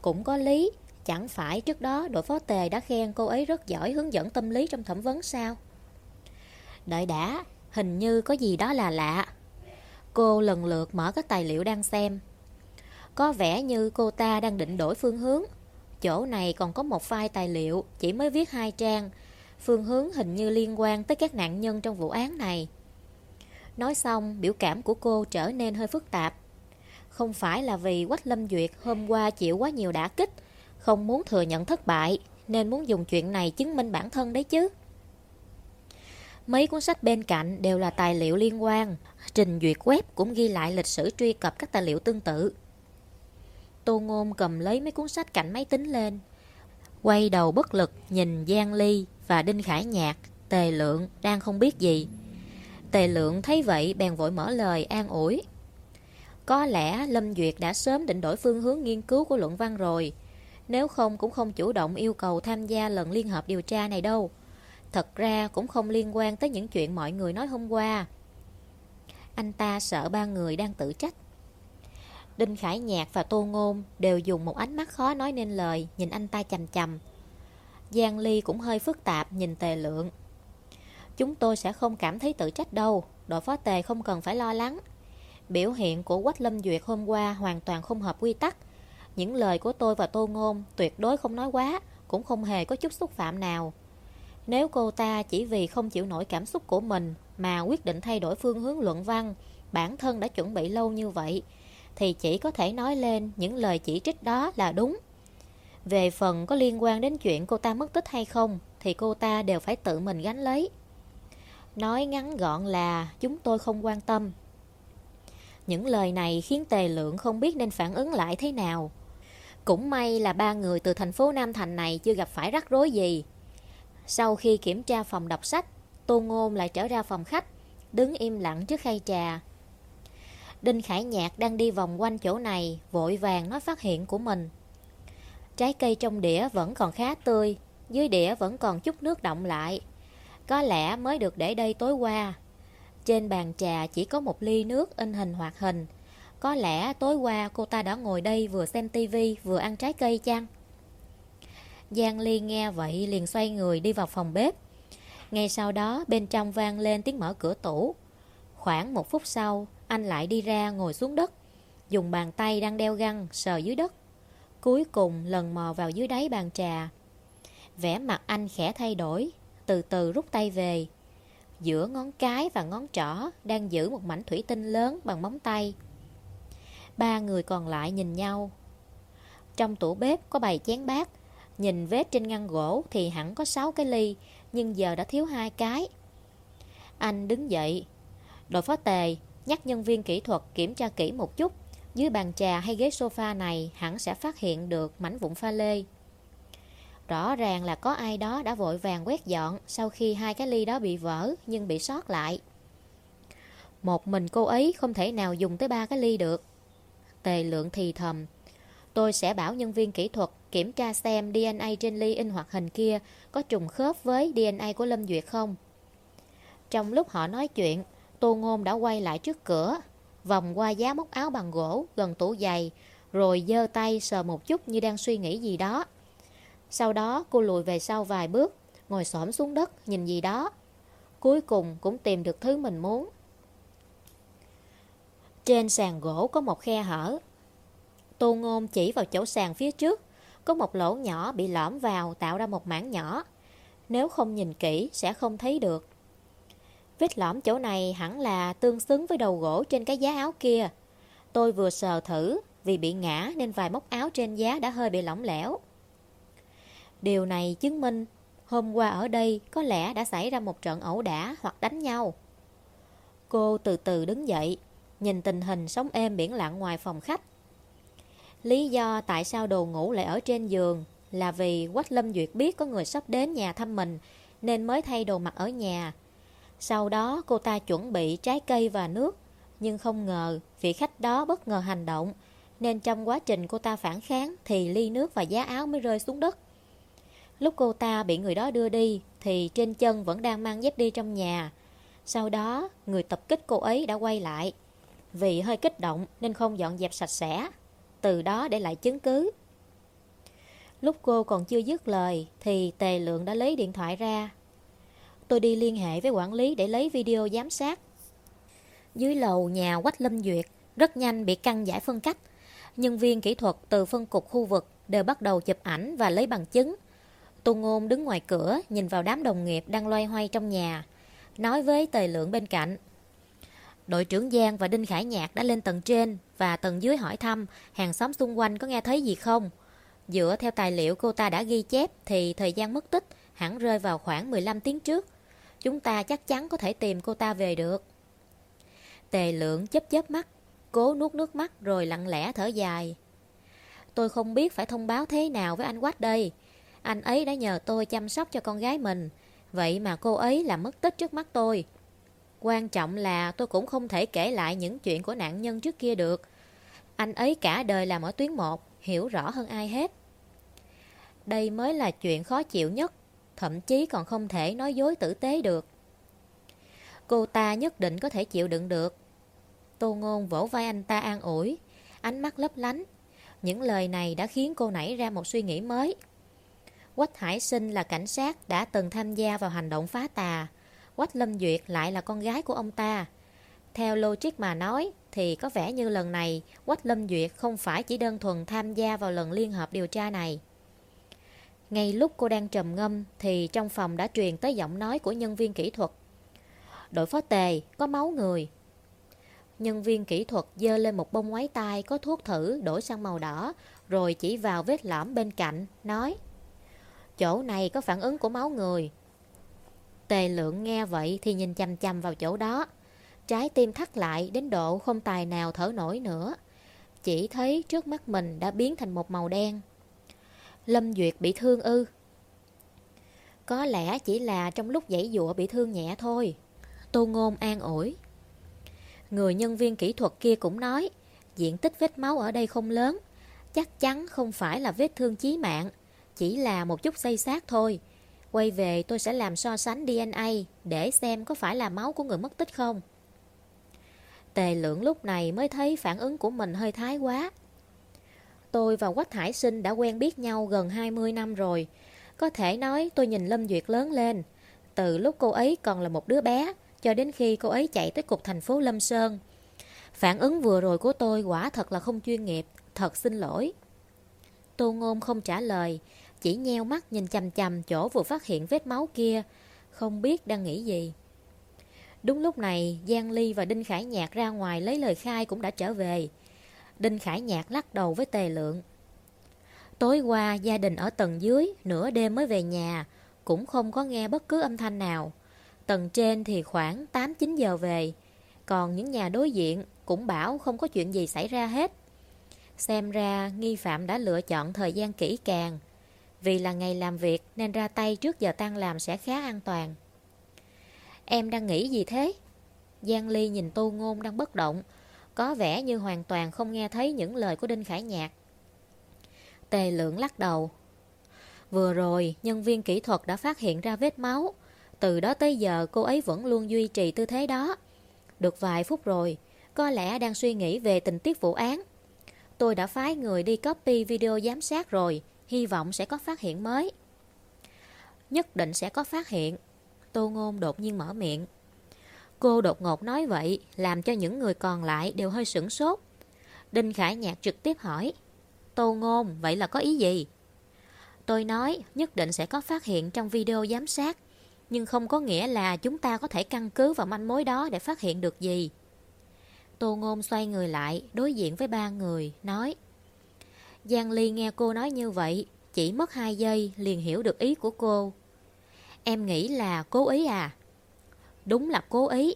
Speaker 1: Cũng có lý Chẳng phải trước đó đội phó tề đã khen cô ấy rất giỏi hướng dẫn tâm lý trong thẩm vấn sao? Đợi đã, hình như có gì đó là lạ. Cô lần lượt mở các tài liệu đang xem. Có vẻ như cô ta đang định đổi phương hướng. Chỗ này còn có một file tài liệu, chỉ mới viết hai trang. Phương hướng hình như liên quan tới các nạn nhân trong vụ án này. Nói xong, biểu cảm của cô trở nên hơi phức tạp. Không phải là vì Quách Lâm Duyệt hôm qua chịu quá nhiều đả kích, không muốn thừa nhận thất bại, nên muốn dùng chuyện này chứng minh bản thân đấy chứ. Mấy cuốn sách bên cạnh đều là tài liệu liên quan, trình duyệt web cũng ghi lại lịch sử truy cập các tài liệu tương tự. Tô Ngôn cầm lấy mấy cuốn sách cạnh máy tính lên, quay đầu bất lực nhìn Giang Ly và Đinh Khải Nhạc, Tề Lượng đang không biết gì. Tề Lượng thấy vậy bèn vội mở lời an ủi. Có lẽ Lâm Duyệt đã sớm định đổi phương hướng nghiên cứu của luận văn rồi, nếu không cũng không chủ động yêu cầu tham gia lần liên hợp điều tra này đâu. Thật ra cũng không liên quan tới những chuyện mọi người nói hôm qua. Anh ta sợ ba người đang tự trách. Đinh Khải Nhạc và Tô Ngôn đều dùng một ánh mắt khó nói nên lời, nhìn anh ta chầm chầm. Giang Ly cũng hơi phức tạp nhìn Tề Lượng. Chúng tôi sẽ không cảm thấy tự trách đâu, đội phó Tề không cần phải lo lắng. Biểu hiện của Quách Lâm Duyệt hôm qua hoàn toàn không hợp quy tắc. Những lời của tôi và Tô Ngôn tuyệt đối không nói quá, cũng không hề có chút xúc phạm nào. Nếu cô ta chỉ vì không chịu nổi cảm xúc của mình mà quyết định thay đổi phương hướng luận văn, bản thân đã chuẩn bị lâu như vậy, thì chỉ có thể nói lên những lời chỉ trích đó là đúng. Về phần có liên quan đến chuyện cô ta mất tích hay không, thì cô ta đều phải tự mình gánh lấy. Nói ngắn gọn là chúng tôi không quan tâm. Những lời này khiến Tề Lượng không biết nên phản ứng lại thế nào. Cũng may là ba người từ thành phố Nam Thành này chưa gặp phải rắc rối gì. Sau khi kiểm tra phòng đọc sách, Tô Ngôn lại trở ra phòng khách, đứng im lặng trước khay trà. Đinh Khải Nhạc đang đi vòng quanh chỗ này, vội vàng nói phát hiện của mình. Trái cây trong đĩa vẫn còn khá tươi, dưới đĩa vẫn còn chút nước động lại. Có lẽ mới được để đây tối qua. Trên bàn trà chỉ có một ly nước in hình hoạt hình. Có lẽ tối qua cô ta đã ngồi đây vừa xem tivi vừa ăn trái cây chăng? Giang Ly nghe vậy liền xoay người đi vào phòng bếp. Ngay sau đó bên trong vang lên tiếng mở cửa tủ. Khoảng một phút sau, anh lại đi ra ngồi xuống đất, dùng bàn tay đang đeo găng sờ dưới đất. Cuối cùng lần mò vào dưới đáy bàn trà. Vẻ mặt anh khẽ thay đổi, từ từ rút tay về. Giữa ngón cái và ngón trỏ đang giữ một mảnh thủy tinh lớn bằng móng tay. Ba người còn lại nhìn nhau. Trong tủ bếp có bày chén bát, Nhìn vết trên ngăn gỗ thì hẳn có 6 cái ly, nhưng giờ đã thiếu hai cái. Anh đứng dậy. Đội phó tề nhắc nhân viên kỹ thuật kiểm tra kỹ một chút. Dưới bàn trà hay ghế sofa này hẳn sẽ phát hiện được mảnh vụn pha lê. Rõ ràng là có ai đó đã vội vàng quét dọn sau khi hai cái ly đó bị vỡ nhưng bị sót lại. Một mình cô ấy không thể nào dùng tới ba cái ly được. Tề lượng thì thầm. Tôi sẽ bảo nhân viên kỹ thuật kiểm tra xem DNA trên ly in hoạt hình kia có trùng khớp với DNA của Lâm Duyệt không. Trong lúc họ nói chuyện, Tô Ngôn đã quay lại trước cửa, vòng qua giá móc áo bằng gỗ gần tủ giày, rồi giơ tay sờ một chút như đang suy nghĩ gì đó. Sau đó cô lùi về sau vài bước, ngồi xổm xuống đất nhìn gì đó. Cuối cùng cũng tìm được thứ mình muốn. Trên sàn gỗ có một khe hở. Tô Ngôn chỉ vào chỗ sàn phía trước, có một lỗ nhỏ bị lõm vào tạo ra một mảng nhỏ. Nếu không nhìn kỹ sẽ không thấy được. Vết lõm chỗ này hẳn là tương xứng với đầu gỗ trên cái giá áo kia. Tôi vừa sờ thử, vì bị ngã nên vài móc áo trên giá đã hơi bị lỏng lẻo. Điều này chứng minh hôm qua ở đây có lẽ đã xảy ra một trận ẩu đả hoặc đánh nhau. Cô từ từ đứng dậy, nhìn tình hình sống êm biển lặng ngoài phòng khách. Lý do tại sao đồ ngủ lại ở trên giường là vì Quách Lâm Duyệt biết có người sắp đến nhà thăm mình, nên mới thay đồ mặc ở nhà. Sau đó, cô ta chuẩn bị trái cây và nước, nhưng không ngờ vị khách đó bất ngờ hành động, nên trong quá trình cô ta phản kháng thì ly nước và giá áo mới rơi xuống đất. Lúc cô ta bị người đó đưa đi, thì trên chân vẫn đang mang dép đi trong nhà. Sau đó, người tập kích cô ấy đã quay lại. Vì hơi kích động nên không dọn dẹp sạch sẽ, từ đó để lại chứng cứ. Lúc cô còn chưa dứt lời thì Tề Lượng đã lấy điện thoại ra. Tôi đi liên hệ với quản lý để lấy video giám sát. Dưới lầu nhà Quách Lâm Duyệt rất nhanh bị căng giải phân cách. Nhân viên kỹ thuật từ phân cục khu vực đều bắt đầu chụp ảnh và lấy bằng chứng. Tô Ngôn đứng ngoài cửa nhìn vào đám đồng nghiệp đang loay hoay trong nhà. Nói với Tề Lượng bên cạnh. Đội trưởng Giang và Đinh Khải Nhạc đã lên tầng trên và tầng dưới hỏi thăm hàng xóm xung quanh có nghe thấy gì không. Dựa theo tài liệu cô ta đã ghi chép thì thời gian mất tích hẳn rơi vào khoảng 15 tiếng trước. Chúng ta chắc chắn có thể tìm cô ta về được. Tề lượng chớp chớp mắt, cố nuốt nước mắt rồi lặng lẽ thở dài. Tôi không biết phải thông báo thế nào với anh Quách đây. Anh ấy đã nhờ tôi chăm sóc cho con gái mình. Vậy mà cô ấy làm mất tích trước mắt tôi. Quan trọng là tôi cũng không thể kể lại những chuyện của nạn nhân trước kia được. Anh ấy cả đời làm ở tuyến 1, hiểu rõ hơn ai hết. Đây mới là chuyện khó chịu nhất, thậm chí còn không thể nói dối tử tế được. Cô ta nhất định có thể chịu đựng được. Tô Ngôn vỗ vai anh ta an ủi, ánh mắt lấp lánh. Những lời này đã khiến cô nảy ra một suy nghĩ mới. Quách Hải Sinh là cảnh sát đã từng tham gia vào hành động phá tà. Quách Lâm Duyệt lại là con gái của ông ta. Theo logic mà nói thì có vẻ như lần này Quách Lâm Duyệt không phải chỉ đơn thuần tham gia vào lần liên hợp điều tra này. Ngay lúc cô đang trầm ngâm thì trong phòng đã truyền tới giọng nói của nhân viên kỹ thuật. Đội phó tề, có máu người. Nhân viên kỹ thuật dơ lên một bông ngoái tay có thuốc thử đổi sang màu đỏ rồi chỉ vào vết lõm bên cạnh, nói Chỗ này có phản ứng của máu người. Tề lượng nghe vậy thì nhìn chăm chăm vào chỗ đó. Trái tim thắt lại đến độ không tài nào thở nổi nữa. Chỉ thấy trước mắt mình đã biến thành một màu đen. Lâm Duyệt bị thương ư. Có lẽ chỉ là trong lúc giãy dụa bị thương nhẹ thôi. Tô Ngôn an ủi. Người nhân viên kỹ thuật kia cũng nói, diện tích vết máu ở đây không lớn, chắc chắn không phải là vết thương chí mạng, chỉ là một chút xây xác thôi. Quay về tôi sẽ làm so sánh DNA để xem có phải là máu của người mất tích không. Tề lượng lúc này mới thấy phản ứng của mình hơi thái quá. Tôi và Quách Hải Sinh đã quen biết nhau gần 20 năm rồi. Có thể nói tôi nhìn Lâm Duyệt lớn lên. Từ lúc cô ấy còn là một đứa bé, cho đến khi cô ấy chạy tới cục thành phố Lâm Sơn. Phản ứng vừa rồi của tôi quả thật là không chuyên nghiệp, thật xin lỗi. Tô Ngôn không trả lời, chỉ nheo mắt nhìn chằm chằm chỗ vừa phát hiện vết máu kia, không biết đang nghĩ gì. Đúng lúc này, Giang Ly và Đinh Khải Nhạc ra ngoài lấy lời khai cũng đã trở về. Đinh Khải Nhạc lắc đầu với Tề Lượng. Tối qua, gia đình ở tầng dưới, nửa đêm mới về nhà, cũng không có nghe bất cứ âm thanh nào. Tầng trên thì khoảng 8-9 giờ về, còn những nhà đối diện cũng bảo không có chuyện gì xảy ra hết. Xem ra nghi phạm đã lựa chọn thời gian kỹ càng. Vì là ngày làm việc nên ra tay trước giờ tan làm sẽ khá an toàn. Em đang nghĩ gì thế? Giang Ly nhìn Tô Ngôn đang bất động, có vẻ như hoàn toàn không nghe thấy những lời của Đinh Khải Nhạc. Tề lượng lắc đầu. Vừa rồi, nhân viên kỹ thuật đã phát hiện ra vết máu. Từ đó tới giờ cô ấy vẫn luôn duy trì tư thế đó. Được vài phút rồi, có lẽ đang suy nghĩ về tình tiết vụ án. Tôi đã phái người đi copy video giám sát rồi, hy vọng sẽ có phát hiện mới. Nhất định sẽ có phát hiện. Tô Ngôn đột nhiên mở miệng. Cô đột ngột nói vậy, làm cho những người còn lại đều hơi sửng sốt. Đinh Khải Nhạc trực tiếp hỏi. Tô Ngôn, vậy là có ý gì? Tôi nói nhất định sẽ có phát hiện trong video giám sát, nhưng không có nghĩa là chúng ta có thể căn cứ vào manh mối đó để phát hiện được gì. Tô Ngôn xoay người lại, đối diện với ba người, nói Giang Ly nghe cô nói như vậy, chỉ mất 2 giây liền hiểu được ý của cô. Em nghĩ là cố ý à? Đúng là cố ý.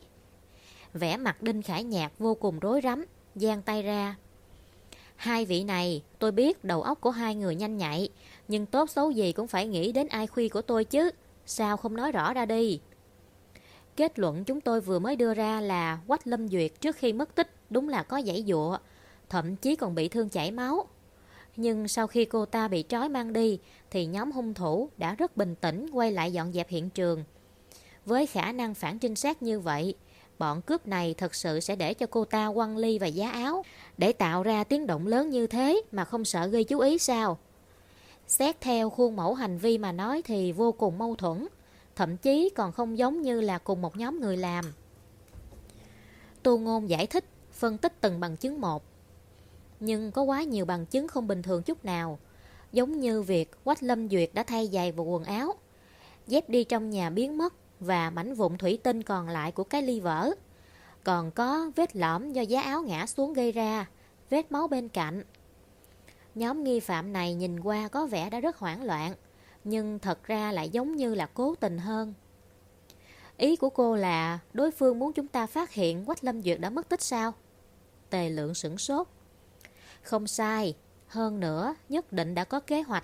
Speaker 1: Vẽ mặt Đinh Khải Nhạc vô cùng rối rắm, giang tay ra. Hai vị này, tôi biết đầu óc của hai người nhanh nhạy, nhưng tốt xấu gì cũng phải nghĩ đến ai khuy của tôi chứ. Sao không nói rõ ra đi? Kết luận chúng tôi vừa mới đưa ra là Quách Lâm Duyệt trước khi mất tích đúng là có giải dụa, thậm chí còn bị thương chảy máu. Nhưng sau khi cô ta bị trói mang đi thì nhóm hung thủ đã rất bình tĩnh quay lại dọn dẹp hiện trường. Với khả năng phản trinh sát như vậy, bọn cướp này thật sự sẽ để cho cô ta quăng ly và giá áo để tạo ra tiếng động lớn như thế mà không sợ gây chú ý sao? Xét theo khuôn mẫu hành vi mà nói thì vô cùng mâu thuẫn, thậm chí còn không giống như là cùng một nhóm người làm. Tu Ngôn giải thích, phân tích từng bằng chứng một. Nhưng có quá nhiều bằng chứng không bình thường chút nào, giống như việc Quách Lâm Duyệt đã thay giày và quần áo, dép đi trong nhà biến mất và mảnh vụn thủy tinh còn lại của cái ly vỡ. Còn có vết lõm do giá áo ngã xuống gây ra, vết máu bên cạnh. Nhóm nghi phạm này nhìn qua có vẻ đã rất hoảng loạn, nhưng thật ra lại giống như là cố tình hơn. Ý của cô là đối phương muốn chúng ta phát hiện Quách Lâm Duyệt đã mất tích sao? Tề lượng sửng sốt. Không sai, hơn nữa nhất định đã có kế hoạch.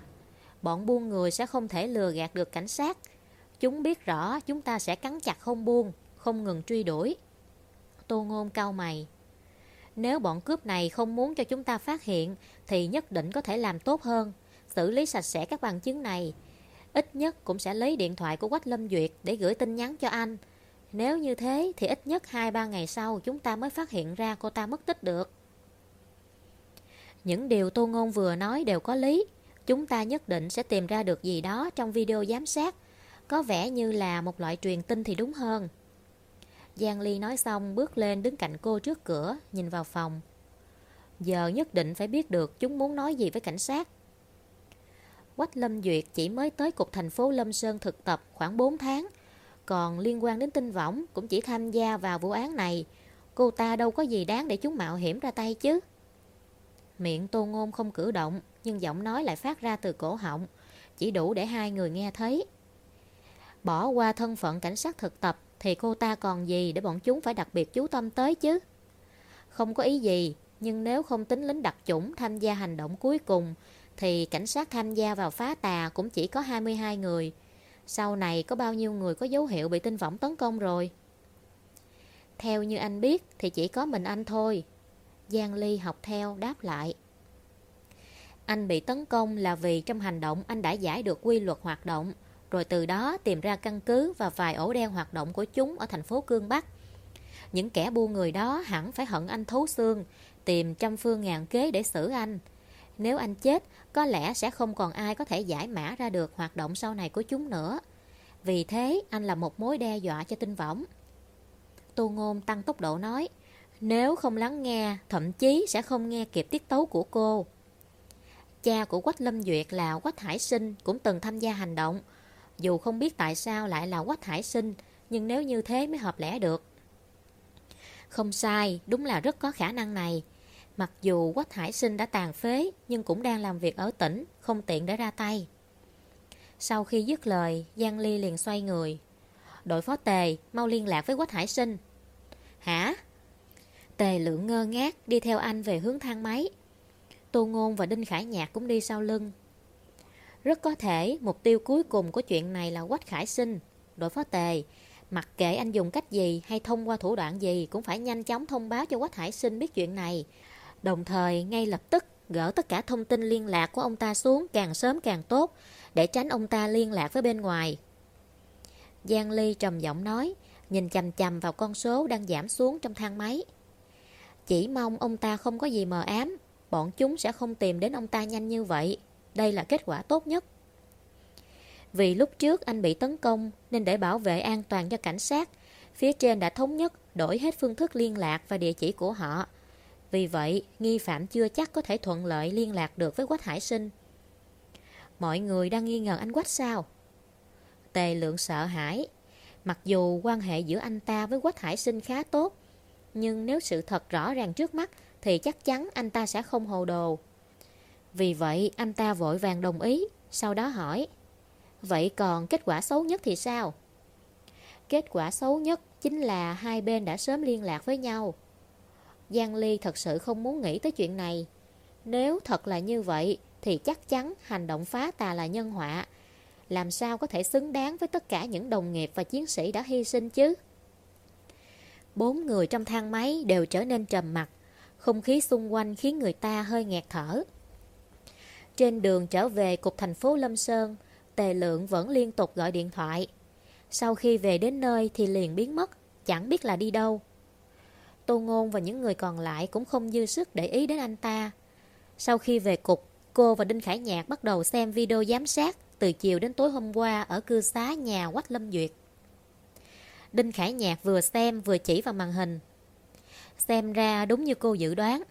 Speaker 1: Bọn buôn người sẽ không thể lừa gạt được cảnh sát. Chúng biết rõ chúng ta sẽ cắn chặt không buông, không ngừng truy đuổi. Tô ngôn cao mày. Nếu bọn cướp này không muốn cho chúng ta phát hiện thì nhất định có thể làm tốt hơn, xử lý sạch sẽ các bằng chứng này. Ít nhất cũng sẽ lấy điện thoại của Quách Lâm Duyệt để gửi tin nhắn cho anh. Nếu như thế thì ít nhất 2-3 ngày sau chúng ta mới phát hiện ra cô ta mất tích được. Những điều Tô Ngôn vừa nói đều có lý. Chúng ta nhất định sẽ tìm ra được gì đó trong video giám sát. Có vẻ như là một loại truyền tin thì đúng hơn. Giang Ly nói xong bước lên đứng cạnh cô trước cửa, nhìn vào phòng. Giờ nhất định phải biết được chúng muốn nói gì với cảnh sát. Quách Lâm Duyệt chỉ mới tới cục thành phố Lâm Sơn thực tập khoảng 4 tháng. Còn liên quan đến tinh võng cũng chỉ tham gia vào vụ án này. Cô ta đâu có gì đáng để chúng mạo hiểm ra tay chứ. Miệng tô ngôn không cử động, nhưng giọng nói lại phát ra từ cổ họng. Chỉ đủ để hai người nghe thấy. Bỏ qua thân phận cảnh sát thực tập thì cô ta còn gì để bọn chúng phải đặc biệt chú tâm tới chứ? Không có ý gì, nhưng nếu không tính lính đặc chủng tham gia hành động cuối cùng, thì cảnh sát tham gia vào phá tà cũng chỉ có 22 người. Sau này có bao nhiêu người có dấu hiệu bị tinh võng tấn công rồi? Theo như anh biết thì chỉ có mình anh thôi. Giang Ly học theo đáp lại. Anh bị tấn công là vì trong hành động anh đã giải được quy luật hoạt động rồi từ đó tìm ra căn cứ và vài ổ đen hoạt động của chúng ở thành phố Cương Bắc. Những kẻ buôn người đó hẳn phải hận anh thấu xương, tìm trăm phương ngàn kế để xử anh. Nếu anh chết, có lẽ sẽ không còn ai có thể giải mã ra được hoạt động sau này của chúng nữa. Vì thế, anh là một mối đe dọa cho tinh võng. Tô Ngôn tăng tốc độ nói, nếu không lắng nghe, thậm chí sẽ không nghe kịp tiết tấu của cô. Cha của Quách Lâm Duyệt là Quách Hải Sinh cũng từng tham gia hành động, dù không biết tại sao lại là Quách Hải Sinh Nhưng nếu như thế mới hợp lẽ được. Không sai, đúng là rất có khả năng này. Mặc dù Quách Hải Sinh đã tàn phế Nhưng cũng đang làm việc ở tỉnh Không tiện để ra tay. Sau khi dứt lời Giang Ly liền xoay người. Đội phó tề mau liên lạc với Quách Hải Sinh. Hả? Tề lượng ngơ ngác đi theo anh về hướng thang máy Tô Ngôn và Đinh Khải Nhạc cũng đi sau lưng rất có thể mục tiêu cuối cùng của chuyện này là Quách Khải Sinh, đội phó tề. Mặc kệ anh dùng cách gì hay thông qua thủ đoạn gì cũng phải nhanh chóng thông báo cho Quách Khải Sinh biết chuyện này. Đồng thời ngay lập tức gỡ tất cả thông tin liên lạc của ông ta xuống càng sớm càng tốt để tránh ông ta liên lạc với bên ngoài. Giang Ly trầm giọng nói, nhìn chầm chầm vào con số đang giảm xuống trong thang máy. Chỉ mong ông ta không có gì mờ ám, bọn chúng sẽ không tìm đến ông ta nhanh như vậy. Đây là kết quả tốt nhất. Vì lúc trước anh bị tấn công nên để bảo vệ an toàn cho cảnh sát, phía trên đã thống nhất đổi hết phương thức liên lạc và địa chỉ của họ. Vì vậy, nghi phạm chưa chắc có thể thuận lợi liên lạc được với Quách Hải Sinh. Mọi người đang nghi ngờ anh Quách sao? Tề lượng sợ hãi. Mặc dù quan hệ giữa anh ta với Quách Hải Sinh khá tốt, nhưng nếu sự thật rõ ràng trước mắt, thì chắc chắn anh ta sẽ không hồ đồ. Vì vậy, anh ta vội vàng đồng ý, Sau đó hỏi, Vậy còn kết quả xấu nhất thì sao? Kết quả xấu nhất chính là hai bên đã sớm liên lạc với nhau Giang Ly thật sự không muốn nghĩ tới chuyện này Nếu thật là như vậy, Thì chắc chắn hành động phá tà là nhân họa Làm sao có thể xứng đáng với tất cả những đồng nghiệp và chiến sĩ đã hy sinh chứ Bốn người trong thang máy đều trở nên trầm mặc Không khí xung quanh khiến người ta hơi nghẹt thở trên đường trở về cục thành phố Lâm Sơn, Tề Lượng vẫn liên tục gọi điện thoại. Sau khi về đến nơi thì liền biến mất, chẳng biết là đi đâu. Tô Ngôn và những người còn lại cũng không dư sức để ý đến anh ta. Sau khi về cục, Cô và Đinh Khải Nhạc bắt đầu xem video giám sát từ chiều đến tối hôm qua ở cư xá nhà Quách Lâm Duyệt. Đinh Khải Nhạc vừa xem vừa chỉ vào màn hình. Xem ra đúng như cô dự đoán.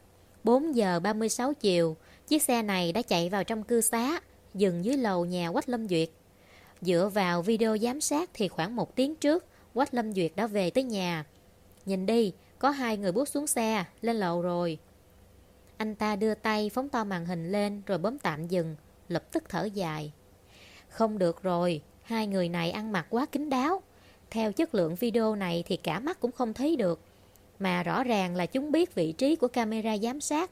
Speaker 1: 4 giờ 36 chiều, chiếc xe này đã chạy vào trong cư xá, dừng dưới lầu nhà Quách Lâm Duyệt. Dựa vào video giám sát thì khoảng một tiếng trước, Quách Lâm Duyệt đã về tới nhà. Nhìn đi, có hai người bước xuống xe, lên lầu rồi. Anh ta đưa tay phóng to màn hình lên rồi bấm tạm dừng, lập tức thở dài. Không được rồi, hai người này ăn mặc quá kín đáo. Theo chất lượng video này thì cả mắt cũng không thấy được. Mà rõ ràng là chúng biết vị trí của camera giám sát.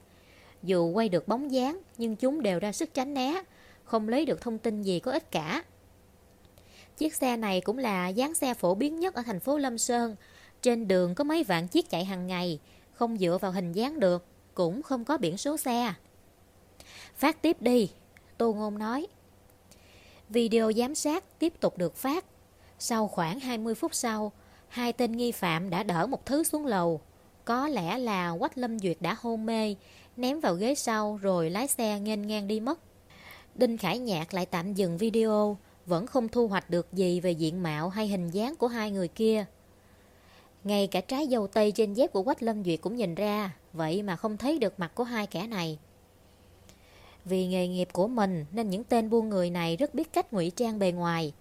Speaker 1: Dù quay được bóng dáng nhưng chúng đều ra sức tránh né, không lấy được thông tin gì có ích cả. Chiếc xe này cũng là dáng xe phổ biến nhất ở thành phố Lâm Sơn. Trên đường có mấy vạn chiếc chạy hàng ngày, không dựa vào hình dáng được, cũng không có biển số xe. Phát tiếp đi, Tô Ngôn nói. Video giám sát tiếp tục được phát. Sau khoảng 20 phút sau, hai tên nghi phạm đã đỡ một thứ xuống lầu. Có lẽ là Quách Lâm Duyệt đã hôn mê, ném vào ghế sau rồi lái xe nghênh ngang đi mất. Đinh Khải Nhạc lại tạm dừng video, vẫn không thu hoạch được gì về diện mạo hay hình dáng của hai người kia. Ngay cả trái dâu tây trên dép của Quách Lâm Duyệt cũng nhìn ra, vậy mà không thấy được mặt của hai kẻ này. Vì nghề nghiệp của mình nên những tên buôn người này rất biết cách ngụy trang bề ngoài.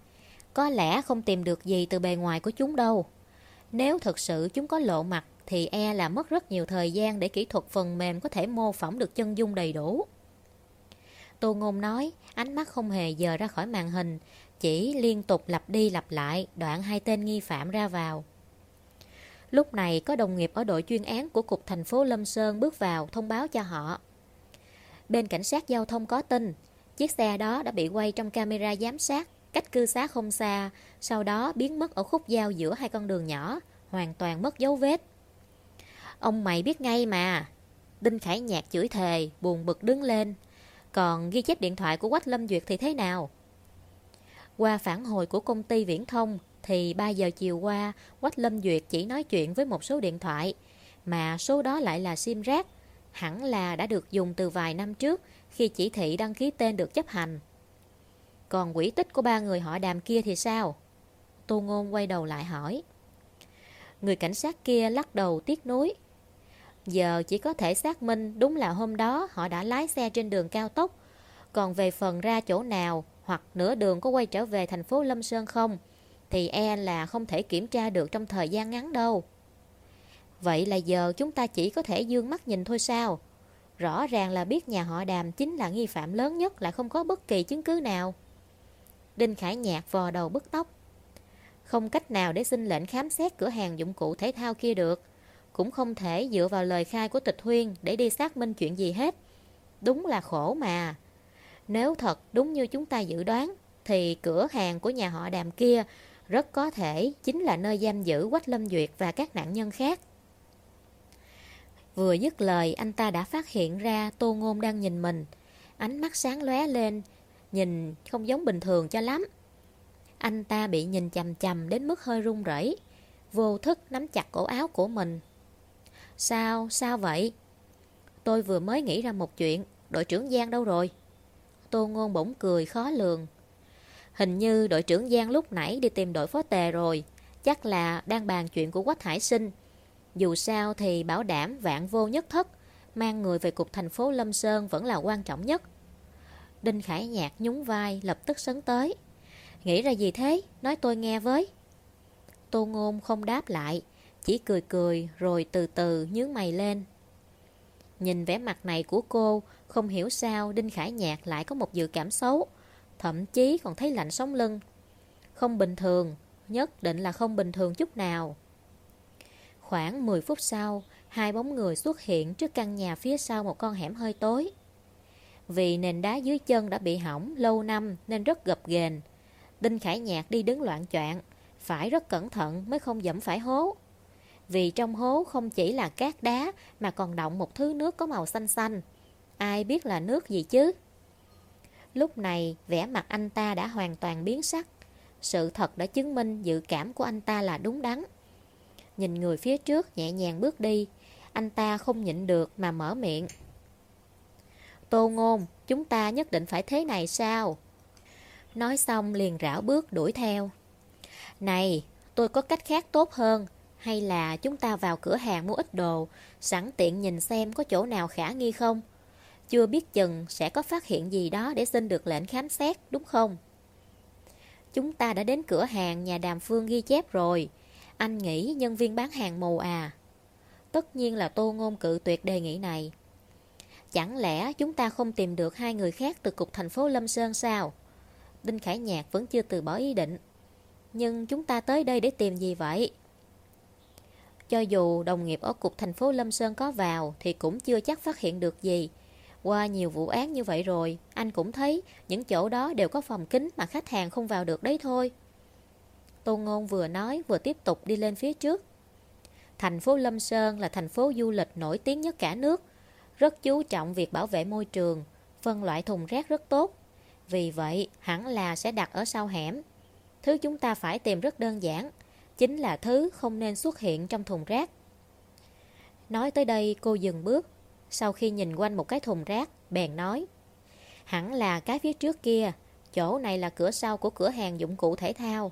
Speaker 1: Có lẽ không tìm được gì từ bề ngoài của chúng đâu. Nếu thực sự chúng có lộ mặt thì e là mất rất nhiều thời gian để kỹ thuật phần mềm có thể mô phỏng được chân dung đầy đủ. Tô Ngôn nói, ánh mắt không hề dời ra khỏi màn hình, chỉ liên tục lặp đi lặp lại đoạn hai tên nghi phạm ra vào. Lúc này có đồng nghiệp ở đội chuyên án của Cục thành phố Lâm Sơn bước vào thông báo cho họ. Bên cảnh sát giao thông có tin, chiếc xe đó đã bị quay trong camera giám sát, cách cư xá không xa, sau đó biến mất ở khúc giao giữa hai con đường nhỏ, hoàn toàn mất dấu vết. Ông mày biết ngay mà. Đinh Khải Nhạc chửi thề, buồn bực đứng lên. Còn ghi chép điện thoại của Quách Lâm Duyệt thì thế nào? Qua phản hồi của công ty viễn thông thì 3 giờ chiều qua Quách Lâm Duyệt chỉ nói chuyện với một số điện thoại mà số đó lại là sim rác hẳn là đã được dùng từ vài năm trước khi chỉ thị đăng ký tên được chấp hành. Còn quỷ tích của ba người họ đàm kia thì sao? Tô Ngôn quay đầu lại hỏi. Người cảnh sát kia lắc đầu tiếc nuối. Giờ chỉ có thể xác minh đúng là hôm đó họ đã lái xe trên đường cao tốc. Còn về phần ra chỗ nào hoặc nửa đường có quay trở về thành phố Lâm Sơn không, thì e là không thể kiểm tra được trong thời gian ngắn đâu. Vậy là giờ chúng ta chỉ có thể dương mắt nhìn thôi sao? Rõ ràng là biết nhà họ đàm chính là nghi phạm lớn nhất lại không có bất kỳ chứng cứ nào. Đinh Khải Nhạc vò đầu bứt tóc. Không cách nào để xin lệnh khám xét cửa hàng dụng cụ thể thao kia được. Cũng không thể dựa vào lời khai của tịch huyên để đi xác minh chuyện gì hết. Đúng là khổ mà. Nếu thật đúng như chúng ta dự đoán, thì cửa hàng của nhà họ đàm kia rất có thể chính là nơi giam giữ Quách Lâm Duyệt và các nạn nhân khác. Vừa dứt lời anh ta đã phát hiện ra Tô Ngôn đang nhìn mình Ánh mắt sáng lóe lên Nhìn không giống bình thường cho lắm Anh ta bị nhìn chầm chầm đến mức hơi run rẩy Vô thức nắm chặt cổ áo của mình Sao, sao vậy? Tôi vừa mới nghĩ ra một chuyện Đội trưởng Giang đâu rồi? Tô Ngôn bỗng cười khó lường Hình như đội trưởng Giang lúc nãy đi tìm đội phó tề rồi Chắc là đang bàn chuyện của Quách Hải Sinh dù sao thì bảo đảm vạn vô nhất thất, mang người về cục thành phố Lâm Sơn vẫn là quan trọng nhất. Đinh Khải Nhạc nhún vai lập tức sấn tới. Nghĩ ra gì thế? Nói tôi nghe với. Tô Ngôn không đáp lại, chỉ cười cười rồi từ từ nhướng mày lên. Nhìn vẻ mặt này của cô, không hiểu sao Đinh Khải Nhạc lại có một dự cảm xấu, thậm chí còn thấy lạnh sống lưng. Không bình thường, nhất định là không bình thường chút nào. Khoảng 10 phút sau, hai bóng người xuất hiện trước căn nhà phía sau một con hẻm hơi tối. Vì nền đá dưới chân đã bị hỏng lâu năm nên rất gập ghềnh. Đinh Khải Nhạc đi đứng loạn choạng, phải rất cẩn thận mới không dẫm phải hố. Vì trong hố không chỉ là cát đá mà còn động một thứ nước có màu xanh xanh. Ai biết là nước gì chứ? Lúc này, vẻ mặt anh ta đã hoàn toàn biến sắc. Sự thật đã chứng minh dự cảm của anh ta là đúng đắn. Nhìn người phía trước nhẹ nhàng bước đi Anh ta không nhịn được mà mở miệng Tô Ngôn Chúng ta nhất định phải thế này sao? Nói xong liền rảo bước đuổi theo. Này, tôi có cách khác tốt hơn. Hay là chúng ta vào cửa hàng mua ít đồ, sẵn tiện nhìn xem có chỗ nào khả nghi không? Chưa biết chừng sẽ có phát hiện gì đó để xin được lệnh khám xét, đúng không? Chúng ta đã đến cửa hàng nhà đàm phương ghi chép rồi. Anh nghĩ nhân viên bán hàng mù à? Tất nhiên là tô ngôn cự tuyệt đề nghị này. Chẳng lẽ chúng ta không tìm được hai người khác từ cục thành phố Lâm Sơn sao? Đinh Khải Nhạc vẫn chưa từ bỏ ý định. Nhưng chúng ta tới đây để tìm gì vậy? Cho dù đồng nghiệp ở cục thành phố Lâm Sơn có vào thì cũng chưa chắc phát hiện được gì. Qua nhiều vụ án như vậy rồi, anh cũng thấy những chỗ đó đều có phòng kính mà khách hàng không vào được đấy thôi. Tô Ngôn vừa nói vừa tiếp tục đi lên phía trước. Thành phố Lâm Sơn là thành phố du lịch nổi tiếng nhất cả nước, rất chú trọng việc bảo vệ môi trường, phân loại thùng rác rất tốt. Vì vậy, hẳn là sẽ đặt ở sau hẻm. Thứ chúng ta phải tìm rất đơn giản, chính là thứ không nên xuất hiện trong thùng rác. Nói tới đây cô dừng bước, sau khi nhìn quanh một cái thùng rác, bèn nói Hẳn là cái phía trước kia, chỗ này là cửa sau của cửa hàng dụng cụ thể thao.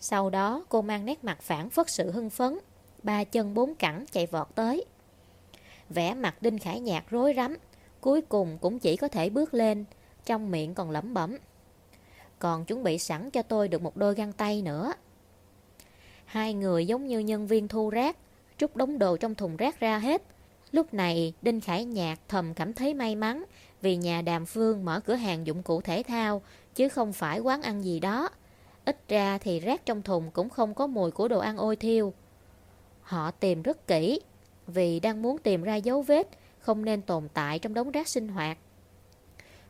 Speaker 1: Sau đó cô mang nét mặt phản phất sự hưng phấn, ba chân bốn cẳng chạy vọt tới vẻ mặt Đinh Khải Nhạc rối rắm, cuối cùng cũng chỉ có thể bước lên, trong miệng còn lẩm bẩm. Còn chuẩn bị sẵn cho tôi được một đôi găng tay nữa. Hai người giống như nhân viên thu rác, trút đống đồ trong thùng rác ra hết. Lúc này, Đinh Khải Nhạc thầm cảm thấy may mắn vì nhà đàm phương mở cửa hàng dụng cụ thể thao, chứ không phải quán ăn gì đó. Ít ra thì rác trong thùng cũng không có mùi của đồ ăn ôi thiêu. Họ tìm rất kỹ, vì đang muốn tìm ra dấu vết không nên tồn tại trong đống rác sinh hoạt.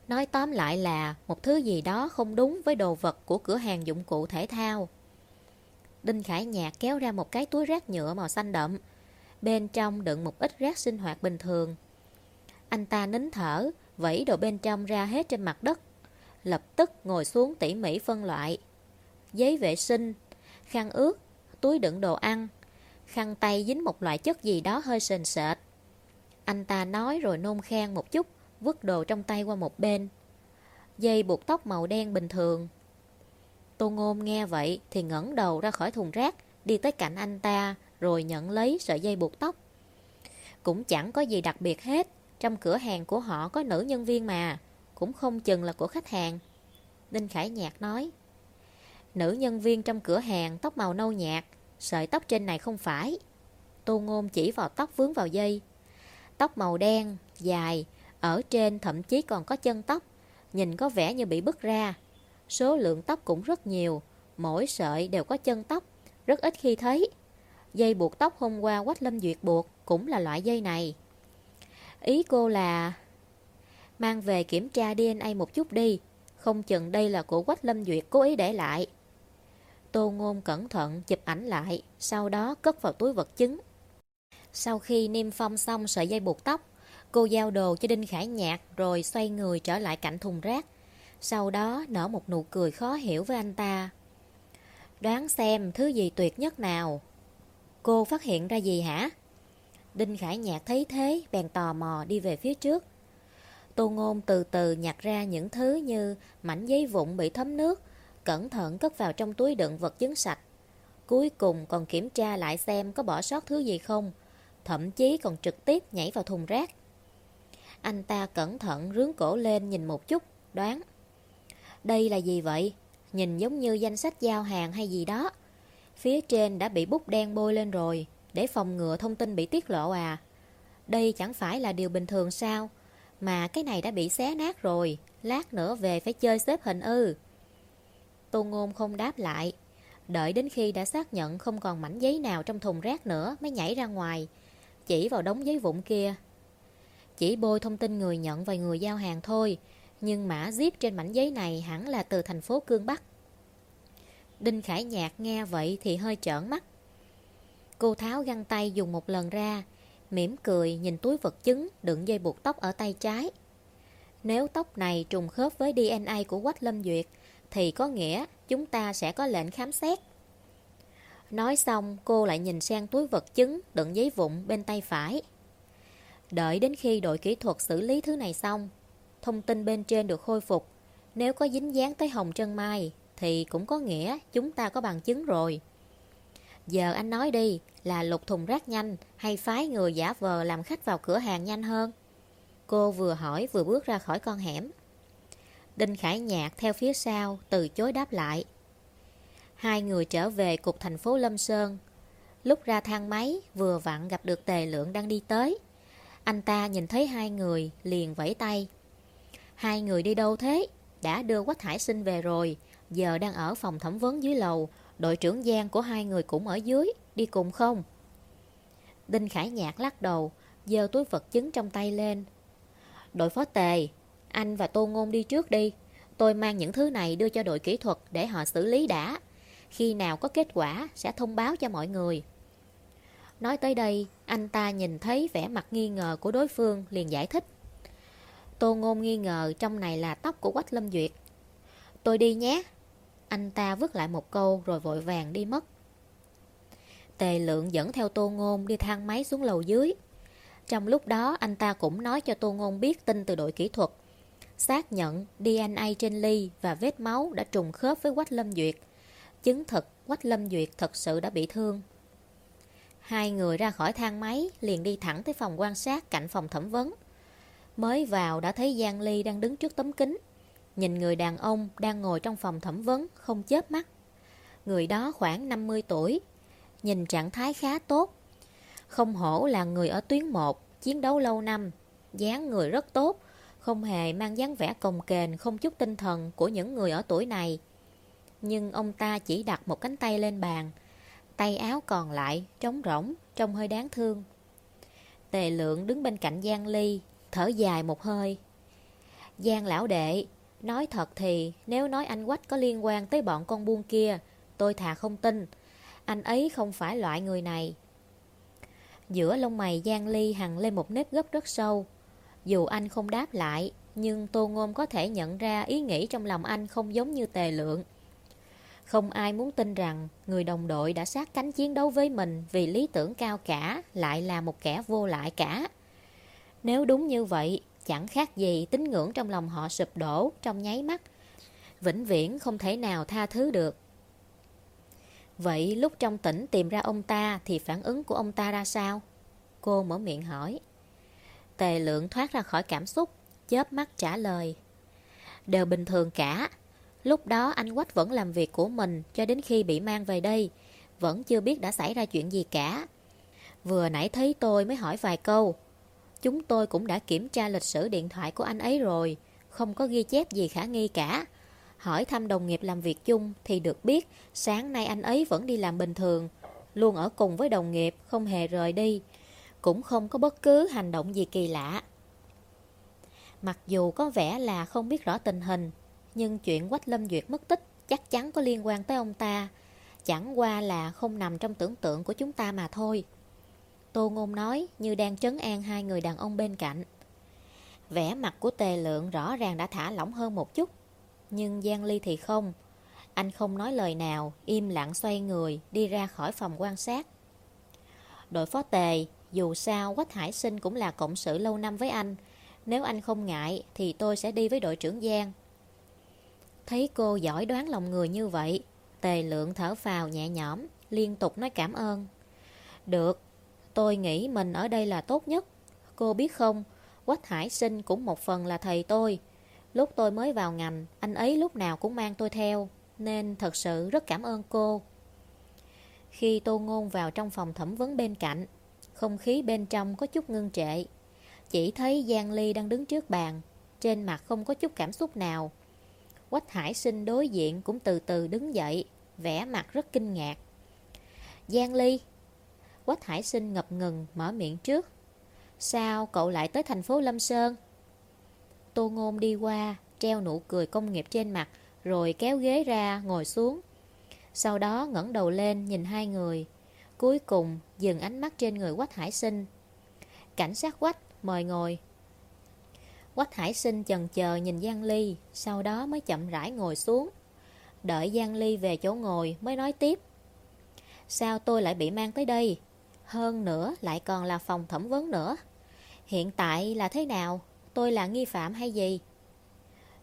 Speaker 1: Nói tóm lại là một thứ gì đó không đúng với đồ vật của cửa hàng dụng cụ thể thao. Đinh Khải Nhạc kéo ra một cái túi rác nhựa màu xanh đậm. Bên trong đựng một ít rác sinh hoạt bình thường. Anh ta nín thở, vẫy đồ bên trong ra hết trên mặt đất. Lập tức ngồi xuống tỉ mỉ phân loại. Giấy vệ sinh, khăn ướt, túi đựng đồ ăn, khăn tay dính một loại chất gì đó hơi sền sệt. Anh ta nói rồi nôn khan một chút, vứt đồ trong tay qua một bên. Dây buộc tóc màu đen bình thường. Tô Ngôn nghe vậy thì ngẩng đầu ra khỏi thùng rác, đi tới cạnh anh ta, rồi nhận lấy sợi dây buộc tóc. Cũng chẳng có gì đặc biệt hết, trong cửa hàng của họ có nữ nhân viên mà, cũng không chừng là của khách hàng. Đinh Khải Nhạc nói, nữ nhân viên trong cửa hàng tóc màu nâu nhạt, sợi tóc trên này không phải. Tô Ngôn chỉ vào tóc vướng vào dây. Tóc màu đen, dài, ở trên thậm chí còn có chân tóc, nhìn có vẻ như bị bứt ra. Số lượng tóc cũng rất nhiều, mỗi sợi đều có chân tóc, rất ít khi thấy. Dây buộc tóc hôm qua Quách Lâm Duyệt buộc cũng là loại dây này. Ý cô là mang về kiểm tra DNA một chút đi, không chừng đây là của Quách Lâm Duyệt cố ý để lại. Tô Ngôn cẩn thận chụp ảnh lại, sau đó cất vào túi vật chứng. Sau khi niêm phong xong sợi dây buộc tóc, cô giao đồ cho Đinh Khải Nhạc rồi xoay người trở lại cạnh thùng rác. Sau đó nở một nụ cười khó hiểu với anh ta. Đoán xem thứ gì tuyệt nhất nào. Cô phát hiện ra gì hả? Đinh Khải Nhạc thấy thế, bèn tò mò đi về phía trước. Tô Ngôn từ từ nhặt ra những thứ như mảnh giấy vụn bị thấm nước, cẩn thận cất vào trong túi đựng vật chứng sạch. Cuối cùng còn kiểm tra lại xem có bỏ sót thứ gì không, thậm chí còn trực tiếp nhảy vào thùng rác. Anh ta cẩn thận rướn cổ lên nhìn một chút, đoán. Đây là gì vậy? Nhìn giống như danh sách giao hàng hay gì đó. Phía trên đã bị bút đen bôi lên rồi, để phòng ngừa thông tin bị tiết lộ à. Đây chẳng phải là điều bình thường sao? Mà cái này đã bị xé nát rồi, lát nữa về phải chơi xếp hình ư. Tô Ngôn không đáp lại. Đợi đến khi đã xác nhận không còn mảnh giấy nào trong thùng rác nữa mới nhảy ra ngoài. Chỉ vào đống giấy vụn kia. Chỉ bôi thông tin người nhận và người giao hàng thôi. Nhưng mã zip trên mảnh giấy này hẳn là từ thành phố Cương Bắc. Đinh Khải Nhạc nghe vậy thì hơi trợn mắt. Cô tháo găng tay dùng một lần ra, mỉm cười nhìn túi vật chứng đựng dây buộc tóc ở tay trái. Nếu tóc này trùng khớp với DNA của Quách Lâm Duyệt, thì có nghĩa chúng ta sẽ có lệnh khám xét. Nói xong, cô lại nhìn sang túi vật chứng đựng giấy vụn bên tay phải. Đợi đến khi đội kỹ thuật xử lý thứ này xong, thông tin bên trên được khôi phục. Nếu có dính dáng tới Hồng Trân Mai, thì cũng có nghĩa chúng ta có bằng chứng rồi. Giờ anh nói đi, là lục thùng rác nhanh hay phái người giả vờ làm khách vào cửa hàng nhanh hơn? Cô vừa hỏi vừa bước ra khỏi con hẻm. Đinh Khải Nhạc theo phía sau, từ chối đáp lại. Hai người trở về cục thành phố Lâm Sơn. Lúc ra thang máy, vừa vặn gặp được Tề Lượng đang đi tới. Anh ta nhìn thấy hai người, liền vẫy tay. Hai người đi đâu thế? Đã đưa Quách Hải Sinh về rồi, giờ đang ở phòng thẩm vấn dưới lầu. Đội trưởng Giang của hai người cũng ở dưới, đi cùng không? Đinh Khải Nhạc lắc đầu, giơ túi vật chứng trong tay lên. Đội phó tề, anh và Tô Ngôn đi trước đi. Tôi mang những thứ này đưa cho đội kỹ thuật để họ xử lý đã. Khi nào có kết quả sẽ thông báo cho mọi người. Nói tới đây, anh ta nhìn thấy vẻ mặt nghi ngờ của đối phương liền giải thích. Tô Ngôn nghi ngờ trong này là tóc của Quách Lâm Duyệt. Tôi đi nhé. Anh ta vứt lại một câu rồi vội vàng đi mất. Tề lượng dẫn theo Tô Ngôn đi thang máy xuống lầu dưới. Trong lúc đó anh ta cũng nói cho Tô Ngôn biết tin từ đội kỹ thuật. Xác nhận DNA trên ly và vết máu đã trùng khớp với Quách Lâm Duyệt. Chứng thực Quách Lâm Duyệt thật sự đã bị thương. Hai người ra khỏi thang máy liền đi thẳng tới phòng quan sát cạnh phòng thẩm vấn. Mới vào đã thấy Giang Ly đang đứng trước tấm kính. Nhìn người đàn ông đang ngồi trong phòng thẩm vấn không chớp mắt. Người đó khoảng 50 tuổi, nhìn trạng thái khá tốt. Không hổ là người ở tuyến 1, chiến đấu lâu năm, dáng người rất tốt, không hề mang dáng vẻ cồng kềnh không chút tinh thần của những người ở tuổi này. Nhưng ông ta chỉ đặt một cánh tay lên bàn, tay áo còn lại trống rỗng, trông hơi đáng thương. Tề lượng đứng bên cạnh Giang Ly, thở dài một hơi. Giang lão đệ, nói thật thì nếu nói anh Quách có liên quan tới bọn con buôn kia, tôi thà không tin. Anh ấy không phải loại người này. Giữa lông mày Giang Ly hằng lên một nếp gấp rất sâu. Dù anh không đáp lại, nhưng Tô Ngôn có thể nhận ra ý nghĩ trong lòng anh không giống như tề lượng. Không ai muốn tin rằng người đồng đội đã sát cánh chiến đấu với mình vì lý tưởng cao cả lại là một kẻ vô lại cả. Nếu đúng như vậy, chẳng khác gì tín ngưỡng trong lòng họ sụp đổ trong nháy mắt. Vĩnh viễn không thể nào tha thứ được. Vậy lúc trong tỉnh tìm ra ông ta thì phản ứng của ông ta ra sao? Cô mở miệng hỏi. Tề lượng thoát ra khỏi cảm xúc, chớp mắt trả lời. Đều bình thường cả. Lúc đó anh Quách vẫn làm việc của mình cho đến khi bị mang về đây. Vẫn chưa biết đã xảy ra chuyện gì cả. Vừa nãy thấy tôi mới hỏi vài câu. Chúng tôi cũng đã kiểm tra lịch sử điện thoại của anh ấy rồi. Không có ghi chép gì khả nghi cả. Hỏi thăm đồng nghiệp làm việc chung thì được biết sáng nay anh ấy vẫn đi làm bình thường, luôn ở cùng với đồng nghiệp, không hề rời đi, cũng không có bất cứ hành động gì kỳ lạ. Mặc dù có vẻ là không biết rõ tình hình, nhưng chuyện Quách Lâm Duyệt mất tích chắc chắn có liên quan tới ông ta, chẳng qua là không nằm trong tưởng tượng của chúng ta mà thôi. Tô Ngôn nói như đang trấn an hai người đàn ông bên cạnh. Vẻ mặt của Tề Lượng rõ ràng đã thả lỏng hơn một chút. Nhưng Giang Ly thì không. Anh không nói lời nào, im lặng xoay người, đi ra khỏi phòng quan sát. Đội phó tề, dù sao Quách Hải Sinh cũng là cộng sự lâu năm với anh. Nếu anh không ngại thì tôi sẽ đi với đội trưởng Giang. Thấy cô giỏi đoán lòng người như vậy, tề lượng thở phào nhẹ nhõm, liên tục nói cảm ơn. Được, tôi nghĩ mình ở đây là tốt nhất. Cô biết không, Quách Hải Sinh cũng một phần là thầy tôi. Lúc tôi mới vào ngành, anh ấy lúc nào cũng mang tôi theo, nên thật sự rất cảm ơn cô. Khi Tô Ngôn vào trong phòng thẩm vấn bên cạnh, không khí bên trong có chút ngưng trệ. Chỉ thấy Giang Ly đang đứng trước bàn, trên mặt không có chút cảm xúc nào. Quách Hải Sinh đối diện cũng từ từ đứng dậy, vẻ mặt rất kinh ngạc. Giang Ly Quách Hải Sinh ngập ngừng mở miệng trước. Sao cậu lại tới thành phố Lâm Sơn? Tô Ngôn đi qua, treo nụ cười công nghiệp trên mặt, rồi kéo ghế ra, ngồi xuống. Sau đó ngẩng đầu lên nhìn hai người. Cuối cùng dừng ánh mắt trên người Quách Hải Sinh. Cảnh sát Quách, mời ngồi. Quách Hải Sinh chần chờ nhìn Giang Ly, sau đó mới chậm rãi ngồi xuống. Đợi Giang Ly về chỗ ngồi mới nói tiếp. Sao tôi lại bị mang tới đây? Hơn nữa lại còn là phòng thẩm vấn nữa. Hiện tại là thế nào? tôi là nghi phạm hay gì?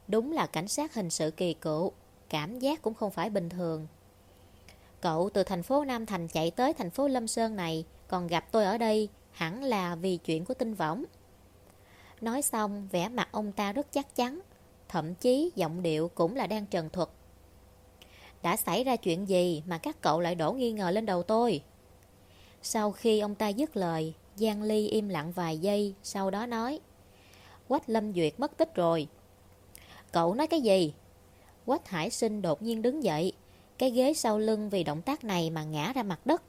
Speaker 1: Đúng là cảnh sát hình sự kỳ cựu, cảm giác cũng không phải bình thường. Cậu từ thành phố Nam Thành chạy tới thành phố Lâm Sơn này, còn gặp tôi ở đây, hẳn là vì chuyện của tinh võng. Nói xong, vẻ mặt ông ta rất chắc chắn, thậm chí giọng điệu cũng là đang trần thuật. Đã xảy ra chuyện gì mà các cậu lại đổ nghi ngờ lên đầu tôi? Sau khi ông ta dứt lời, Giang Ly im lặng vài giây, sau đó nói Quách Lâm Duyệt mất tích rồi. Cậu nói cái gì? Quách Hải Sinh đột nhiên đứng dậy, cái ghế sau lưng vì động tác này mà ngã ra mặt đất.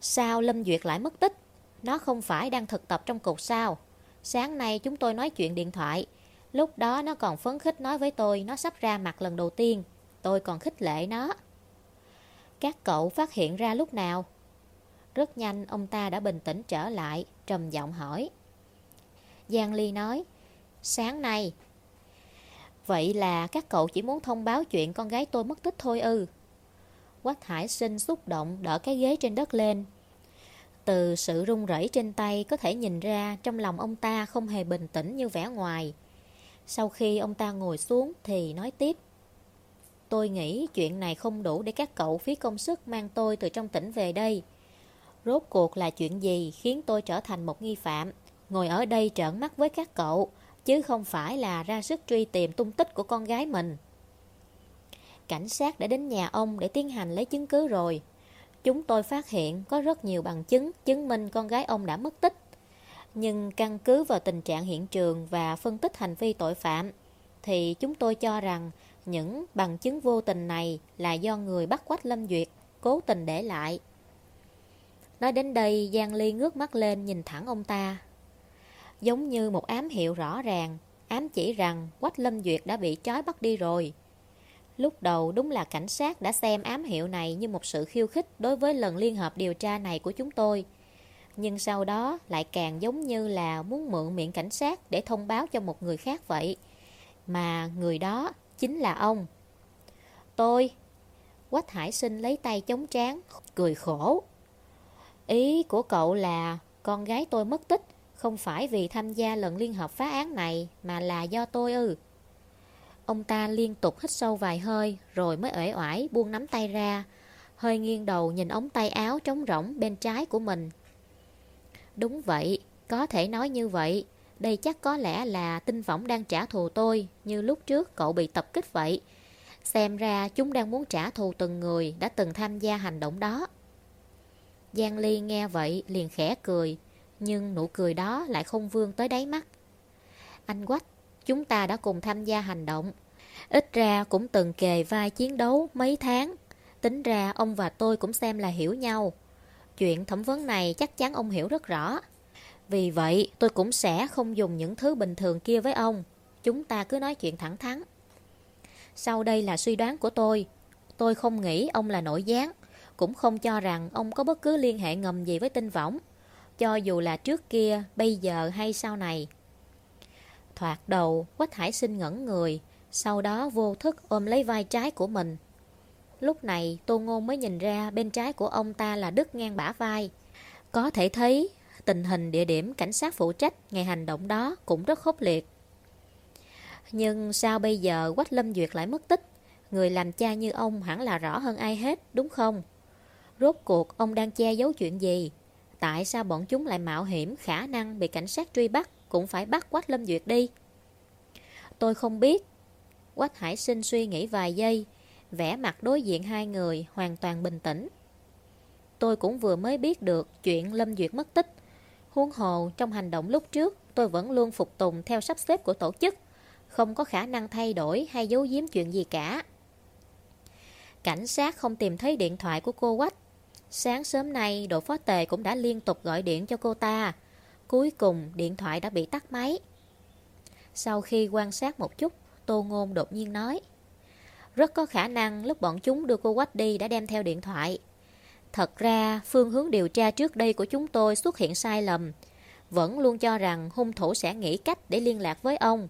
Speaker 1: Sao Lâm Duyệt lại mất tích? Nó không phải đang thực tập trong cục sao? Sáng nay chúng tôi nói chuyện điện thoại. Lúc đó nó còn phấn khích nói với tôi nó sắp ra mặt lần đầu tiên. Tôi còn khích lệ nó. Các cậu phát hiện ra lúc nào? Rất nhanh ông ta đã bình tĩnh trở lại, trầm giọng hỏi. Giang Ly nói, sáng nay. Vậy là các cậu chỉ muốn thông báo chuyện con gái tôi mất tích thôi ư. Quách Hải Sinh xúc động đỡ cái ghế trên đất lên. Từ sự run rẩy trên tay có thể nhìn ra trong lòng ông ta không hề bình tĩnh như vẻ ngoài. Sau khi ông ta ngồi xuống thì nói tiếp. Tôi nghĩ chuyện này không đủ để các cậu phí công sức mang tôi từ trong tỉnh về đây. Rốt cuộc là chuyện gì khiến tôi trở thành một nghi phạm, ngồi ở đây trợn mắt với các cậu, chứ không phải là ra sức truy tìm tung tích của con gái mình. Cảnh sát đã đến nhà ông để tiến hành lấy chứng cứ rồi. Chúng tôi phát hiện có rất nhiều bằng chứng chứng minh con gái ông đã mất tích. Nhưng căn cứ vào tình trạng hiện trường và phân tích hành vi tội phạm, thì chúng tôi cho rằng những bằng chứng vô tình này là do người bắt Quách Lâm Duyệt cố tình để lại. Nói đến đây, Giang Ly ngước mắt lên nhìn thẳng ông ta. Giống như một ám hiệu rõ ràng, ám chỉ rằng Quách Lâm Duyệt đã bị trói bắt đi rồi. Lúc đầu đúng là cảnh sát đã xem ám hiệu này như một sự khiêu khích đối với lần liên hợp điều tra này của chúng tôi. Nhưng sau đó lại càng giống như là muốn mượn miệng cảnh sát để thông báo cho một người khác vậy. Mà người đó chính là ông. Tôi, Quách Hải Sinh lấy tay chống trán, cười khổ. Ý của cậu là con gái tôi mất tích không phải vì tham gia lần liên hợp phá án này mà là do tôi ư. Ông ta liên tục hít sâu vài hơi rồi mới uể oải buông nắm tay ra, hơi nghiêng đầu nhìn ống tay áo trống rỗng bên trái của mình. Đúng vậy, có thể nói như vậy. Đây chắc có lẽ là tinh võng đang trả thù tôi như lúc trước cậu bị tập kích vậy. Xem ra chúng đang muốn trả thù từng người đã từng tham gia hành động đó. Giang Ly nghe vậy liền khẽ cười, nhưng nụ cười đó lại không vương tới đáy mắt. Anh Quách, chúng ta đã cùng tham gia hành động. Ít ra cũng từng kề vai chiến đấu mấy tháng. Tính ra ông và tôi cũng xem là hiểu nhau. Chuyện thẩm vấn này chắc chắn ông hiểu rất rõ. Vì vậy tôi cũng sẽ không dùng những thứ bình thường kia với ông. Chúng ta cứ nói chuyện thẳng thắn. Sau đây là suy đoán của tôi. Tôi không nghĩ ông là nội gián cũng không cho rằng ông có bất cứ liên hệ ngầm gì với tinh võng, cho dù là trước kia, bây giờ hay sau này. Thoạt đầu, Quách Hải Sinh ngẩn người, sau đó vô thức ôm lấy vai trái của mình. Lúc này, Tô Ngôn mới nhìn ra bên trái của ông ta là đứt ngang bả vai. Có thể thấy, tình hình địa điểm cảnh sát phụ trách ngày hành động đó cũng rất khốc liệt. Nhưng sao bây giờ Quách Lâm Duyệt lại mất tích? Người làm cha như ông hẳn là rõ hơn ai hết, đúng không? Rốt cuộc ông đang che giấu chuyện gì? Tại sao bọn chúng lại mạo hiểm khả năng bị cảnh sát truy bắt cũng phải bắt Quách Lâm Duyệt đi? Tôi không biết. Quách Hải Sinh suy nghĩ vài giây, vẽ mặt đối diện hai người hoàn toàn bình tĩnh. Tôi cũng vừa mới biết được chuyện Lâm Duyệt mất tích. Huống hồ trong hành động lúc trước tôi vẫn luôn phục tùng theo sắp xếp của tổ chức, không có khả năng thay đổi hay giấu giếm chuyện gì cả. Cảnh sát không tìm thấy điện thoại của cô Quách Sáng sớm nay, đội phó tề cũng đã liên tục gọi điện cho cô ta. Cuối cùng, điện thoại đã bị tắt máy. Sau khi quan sát một chút, Tô Ngôn đột nhiên nói. Rất có khả năng lúc bọn chúng đưa cô Quách đi đã đem theo điện thoại. Thật ra, phương hướng điều tra trước đây của chúng tôi xuất hiện sai lầm. Vẫn luôn cho rằng hung thủ sẽ nghĩ cách để liên lạc với ông.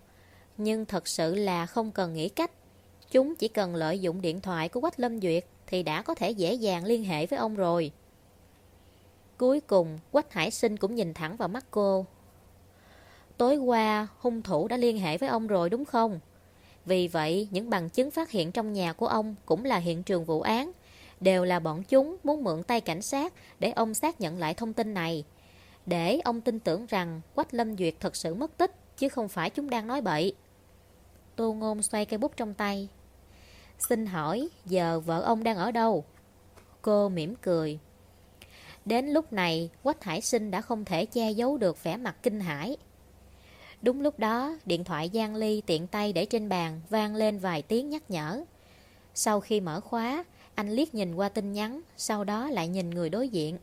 Speaker 1: Nhưng thật sự là không cần nghĩ cách. Chúng chỉ cần lợi dụng điện thoại của Quách Lâm Duyệt thì đã có thể dễ dàng liên hệ với ông rồi. Cuối cùng, Quách Hải Sinh cũng nhìn thẳng vào mắt cô. Tối qua, hung thủ đã liên hệ với ông rồi đúng không? Vì vậy, những bằng chứng phát hiện trong nhà của ông cũng là hiện trường vụ án. Đều là bọn chúng muốn mượn tay cảnh sát để ông xác nhận lại thông tin này. Để ông tin tưởng rằng Quách Lâm Duyệt thật sự mất tích, chứ không phải chúng đang nói bậy. Tô Ngôn xoay cây bút trong tay. Xin hỏi, giờ vợ ông đang ở đâu? Cô mỉm cười. Đến lúc này, Quách Hải Sinh đã không thể che giấu được vẻ mặt kinh hãi. Đúng lúc đó, điện thoại Giang Ly tiện tay để trên bàn vang lên vài tiếng nhắc nhở. Sau khi mở khóa, anh liếc nhìn qua tin nhắn, sau đó lại nhìn người đối diện.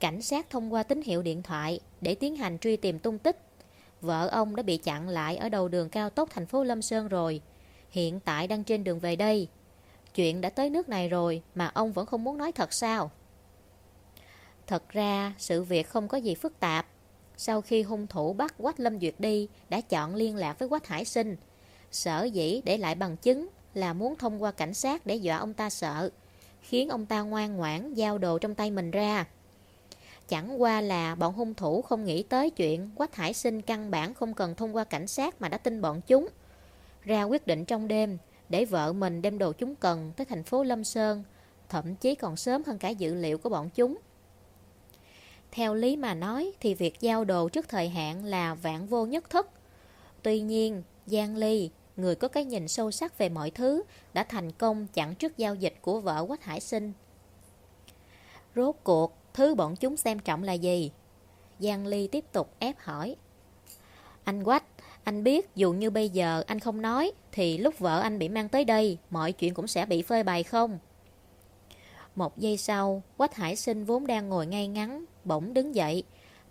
Speaker 1: Cảnh sát thông qua tín hiệu điện thoại để tiến hành truy tìm tung tích. Vợ ông đã bị chặn lại ở đầu đường cao tốc thành phố Lâm Sơn rồi. Hiện tại đang trên đường về đây. Chuyện đã tới nước này rồi mà ông vẫn không muốn nói thật sao? Thật ra sự việc không có gì phức tạp. Sau khi hung thủ bắt Quách Lâm Duyệt đi đã chọn liên lạc với Quách Hải Sinh. Sở dĩ để lại bằng chứng là muốn thông qua cảnh sát để dọa ông ta sợ, khiến ông ta ngoan ngoãn giao đồ trong tay mình ra. Chẳng qua là bọn hung thủ không nghĩ tới chuyện Quách Hải Sinh căn bản không cần thông qua cảnh sát mà đã tin bọn chúng. Ra quyết định trong đêm để vợ mình đem đồ chúng cần tới thành phố Lâm Sơn, thậm chí còn sớm hơn cả dữ liệu của bọn chúng. Theo lý mà nói thì việc giao đồ trước thời hạn là vạn vô nhất thất. Tuy nhiên, Giang Ly, người có cái nhìn sâu sắc về mọi thứ, đã thành công chặn trước giao dịch của vợ Quách Hải Sinh. Rốt cuộc, thứ bọn chúng xem trọng là gì? Giang Ly tiếp tục ép hỏi. Anh Quách, anh biết dù như bây giờ anh không nói, thì lúc vợ anh bị mang tới đây, mọi chuyện cũng sẽ bị phơi bày không? Một giây sau, Quách Hải Sinh vốn đang ngồi ngay ngắn, bỗng đứng dậy.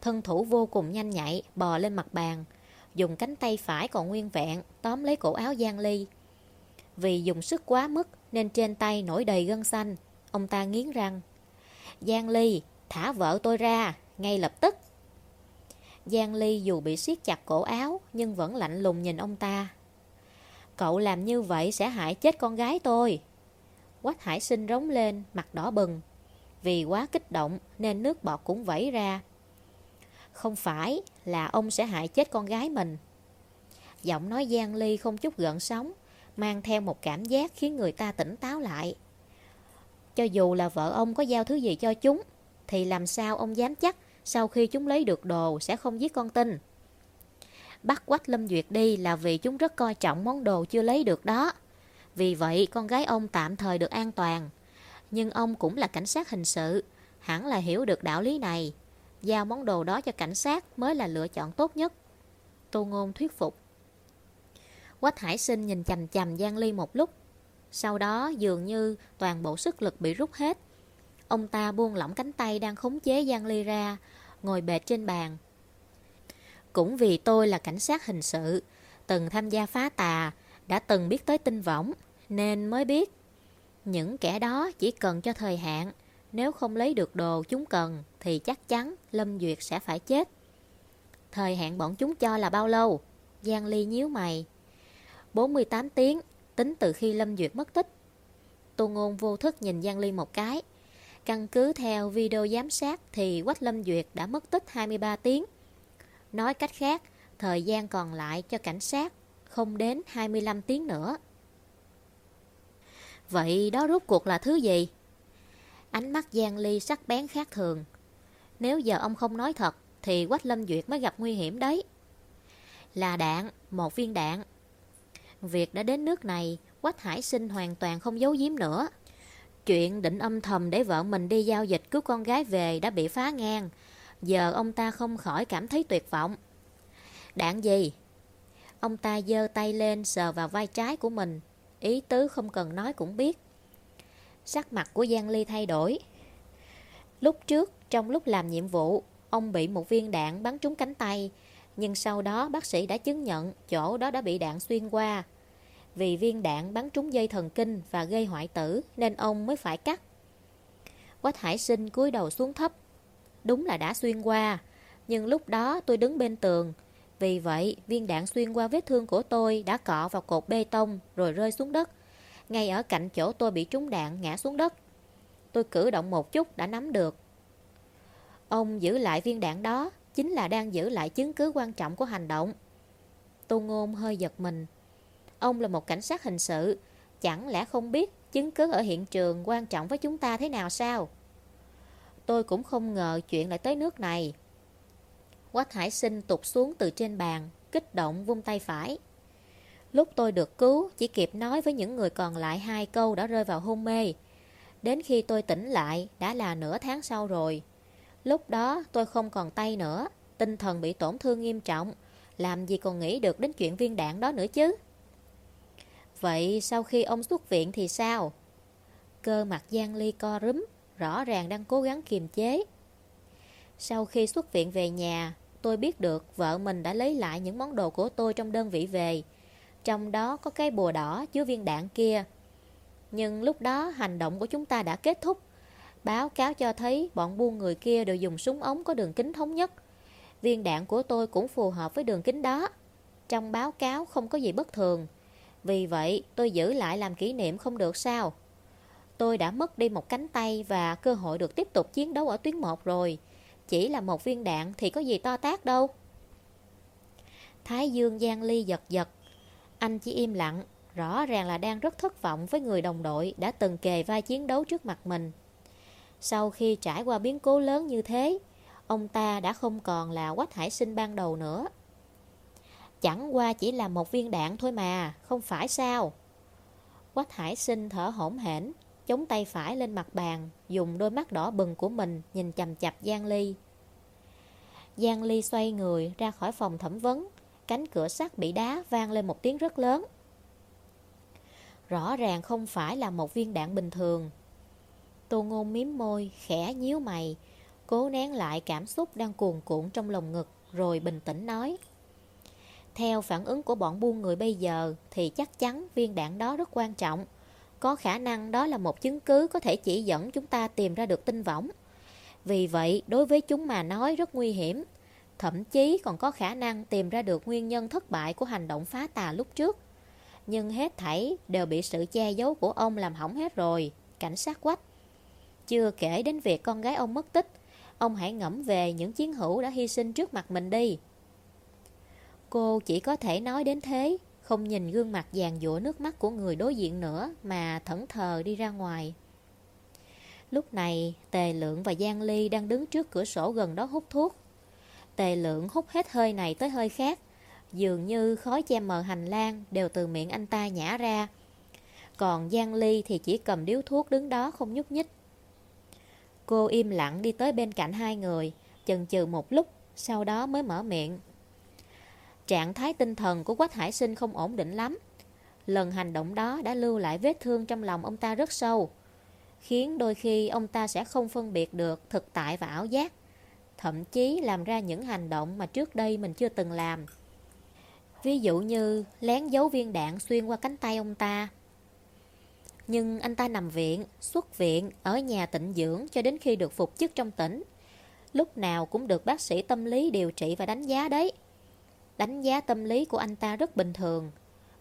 Speaker 1: Thân thủ vô cùng nhanh nhạy, bò lên mặt bàn. Dùng cánh tay phải còn nguyên vẹn, tóm lấy cổ áo Giang Ly. Vì dùng sức quá mức nên trên tay nổi đầy gân xanh. Ông ta nghiến răng. Giang Ly, thả vợ tôi ra, ngay lập tức. Giang Ly dù bị siết chặt cổ áo nhưng vẫn lạnh lùng nhìn ông ta. Cậu làm như vậy sẽ hại chết con gái tôi. Quách Hải Sinh rống lên, mặt đỏ bừng. Vì quá kích động nên nước bọt cũng vẩy ra. Không phải là ông sẽ hại chết con gái mình. Giọng nói Giang Ly không chút gợn sóng, mang theo một cảm giác khiến người ta tỉnh táo lại. Cho dù là vợ ông có giao thứ gì cho chúng, thì làm sao ông dám chắc sau khi chúng lấy được đồ sẽ không giết con tin. Bắt Quách Lâm Duyệt đi là vì chúng rất coi trọng món đồ chưa lấy được đó. Vì vậy con gái ông tạm thời được an toàn. Nhưng ông cũng là cảnh sát hình sự, hẳn là hiểu được đạo lý này. Giao món đồ đó cho cảnh sát mới là lựa chọn tốt nhất. Tô Ngôn thuyết phục. Quách Hải Sinh nhìn chầm chầm Giang Ly một lúc. Sau đó dường như toàn bộ sức lực bị rút hết. Ông ta buông lỏng cánh tay đang khống chế Giang Ly ra, ngồi bệt trên bàn. Cũng vì tôi là cảnh sát hình sự, từng tham gia phá tà, đã từng biết tới tinh võng, nên mới biết. Những kẻ đó chỉ cần cho thời hạn, nếu không lấy được đồ chúng cần thì chắc chắn Lâm Duyệt sẽ phải chết. Thời hạn bọn chúng cho là bao lâu? Giang Ly nhíu mày. 48 tiếng, tính từ khi Lâm Duyệt mất tích. Tô Ngôn vô thức nhìn Giang Ly một cái. Căn cứ theo video giám sát thì Quách Lâm Duyệt đã mất tích 23 tiếng. Nói cách khác, thời gian còn lại cho cảnh sát không đến 25 tiếng nữa. Vậy đó rốt cuộc là thứ gì? Ánh mắt Giang Ly sắc bén khác thường. Nếu giờ ông không nói thật, thì Quách Lâm Duyệt mới gặp nguy hiểm đấy. Là đạn, một viên đạn. Việc đã đến nước này, Quách Hải Sinh hoàn toàn không giấu giếm nữa. Chuyện định âm thầm để vợ mình đi giao dịch cứu con gái về đã bị phá ngang. Giờ ông ta không khỏi cảm thấy tuyệt vọng. Đạn gì? Ông ta giơ tay lên sờ vào vai trái của mình. Ý tứ không cần nói cũng biết. Sắc mặt của Giang Ly thay đổi. Lúc trước, trong lúc làm nhiệm vụ, ông bị một viên đạn bắn trúng cánh tay. Nhưng sau đó bác sĩ đã chứng nhận chỗ đó đã bị đạn xuyên qua. Vì viên đạn bắn trúng dây thần kinh và gây hoại tử nên ông mới phải cắt. Quách Hải Sinh cúi đầu xuống thấp. Đúng là đã xuyên qua. Nhưng lúc đó tôi đứng bên tường vì vậy, viên đạn xuyên qua vết thương của tôi đã cọ vào cột bê tông rồi rơi xuống đất. Ngay ở cạnh chỗ tôi bị trúng đạn ngã xuống đất. Tôi cử động một chút đã nắm được. Ông giữ lại viên đạn đó chính là đang giữ lại chứng cứ quan trọng của hành động. Tô Ngôn hơi giật mình. Ông là một cảnh sát hình sự. Chẳng lẽ không biết chứng cứ ở hiện trường quan trọng với chúng ta thế nào sao? Tôi cũng không ngờ chuyện lại tới nước này. Quách Hải Sinh tụt xuống từ trên bàn, Kích động vung tay phải. Lúc tôi được cứu, Chỉ kịp nói với những người còn lại hai câu đã rơi vào hôn mê. Đến khi tôi tỉnh lại, Đã là nửa tháng sau rồi. Lúc đó, tôi không còn tay nữa, Tinh thần bị tổn thương nghiêm trọng. Làm gì còn nghĩ được đến chuyện viên đạn đó nữa chứ? Vậy sau khi ông xuất viện thì sao? Cơ mặt Giang Ly co rúm, Rõ ràng đang cố gắng kiềm chế. Sau khi xuất viện về nhà, Tôi biết được vợ mình đã lấy lại những món đồ của tôi trong đơn vị về. Trong đó có cái bùa đỏ chứa viên đạn kia. Nhưng lúc đó hành động của chúng ta đã kết thúc. Báo cáo cho thấy bọn buôn người kia đều dùng súng ống có đường kính thống nhất. Viên đạn của tôi cũng phù hợp với đường kính đó. Trong báo cáo không có gì bất thường. Vì vậy, tôi giữ lại làm kỷ niệm không được sao. Tôi đã mất đi một cánh tay và cơ hội được tiếp tục chiến đấu ở tuyến 1 rồi. Chỉ là một viên đạn thì có gì to tác đâu. Thái Dương Giang Ly giật giật. Anh chỉ im lặng, Rõ ràng là đang rất thất vọng với người đồng đội đã từng kề vai chiến đấu trước mặt mình. Sau khi trải qua biến cố lớn như thế, Ông ta đã không còn là quách hải sinh ban đầu nữa. Chẳng qua chỉ là một viên đạn thôi mà, Không phải sao? Quách hải sinh thở hổn hển, Chống tay phải lên mặt bàn, Dùng đôi mắt đỏ bừng của mình Nhìn chầm chập Giang Ly. Giang Ly xoay người ra khỏi phòng thẩm vấn, Cánh cửa sắt bị đá vang lên một tiếng rất lớn. Rõ ràng không phải là một viên đạn bình thường. Tô ngôn miếm môi, Khẽ nhíu mày, Cố nén lại cảm xúc đang cuồn cuộn trong lồng ngực, Rồi bình tĩnh nói. Theo phản ứng của bọn buôn người bây giờ, Thì chắc chắn viên đạn đó rất quan trọng. Có khả năng đó là một chứng cứ Có thể chỉ dẫn chúng ta tìm ra được tinh võng. Vì vậy, đối với chúng mà nói rất nguy hiểm. Thậm chí còn có khả năng tìm ra được nguyên nhân thất bại của hành động phá tà lúc trước. Nhưng hết thảy đều bị sự che giấu của ông làm hỏng hết rồi, Cảnh sát quách. Chưa kể đến việc con gái ông mất tích, Ông hãy ngẫm về những chiến hữu đã hy sinh trước mặt mình đi. Cô chỉ có thể nói đến thế, Không nhìn gương mặt vàng dũa nước mắt của người đối diện nữa Mà thẫn thờ đi ra ngoài. Lúc này, Tề Lượng và Giang Ly đang đứng trước cửa sổ gần đó hút thuốc. Tề Lượng hút hết hơi này tới hơi khác, Dường như khói che mờ hành lang Đều từ miệng anh ta nhả ra. Còn Giang Ly thì chỉ cầm điếu thuốc đứng đó không nhúc nhích. Cô im lặng đi tới bên cạnh hai người, Chần chừ một lúc, Sau đó mới mở miệng. Trạng thái tinh thần của Quách Hải Sinh không ổn định lắm Lần hành động đó đã lưu lại vết thương trong lòng ông ta rất sâu Khiến đôi khi ông ta sẽ không phân biệt được thực tại và ảo giác Thậm chí làm ra những hành động mà trước đây mình chưa từng làm Ví dụ như lén giấu viên đạn xuyên qua cánh tay ông ta nhưng anh ta nằm viện, xuất viện, ở nhà tịnh dưỡng cho đến khi được phục chức trong tỉnh. Lúc nào cũng được bác sĩ tâm lý điều trị và đánh giá đấy. Đánh giá tâm lý của anh ta rất bình thường.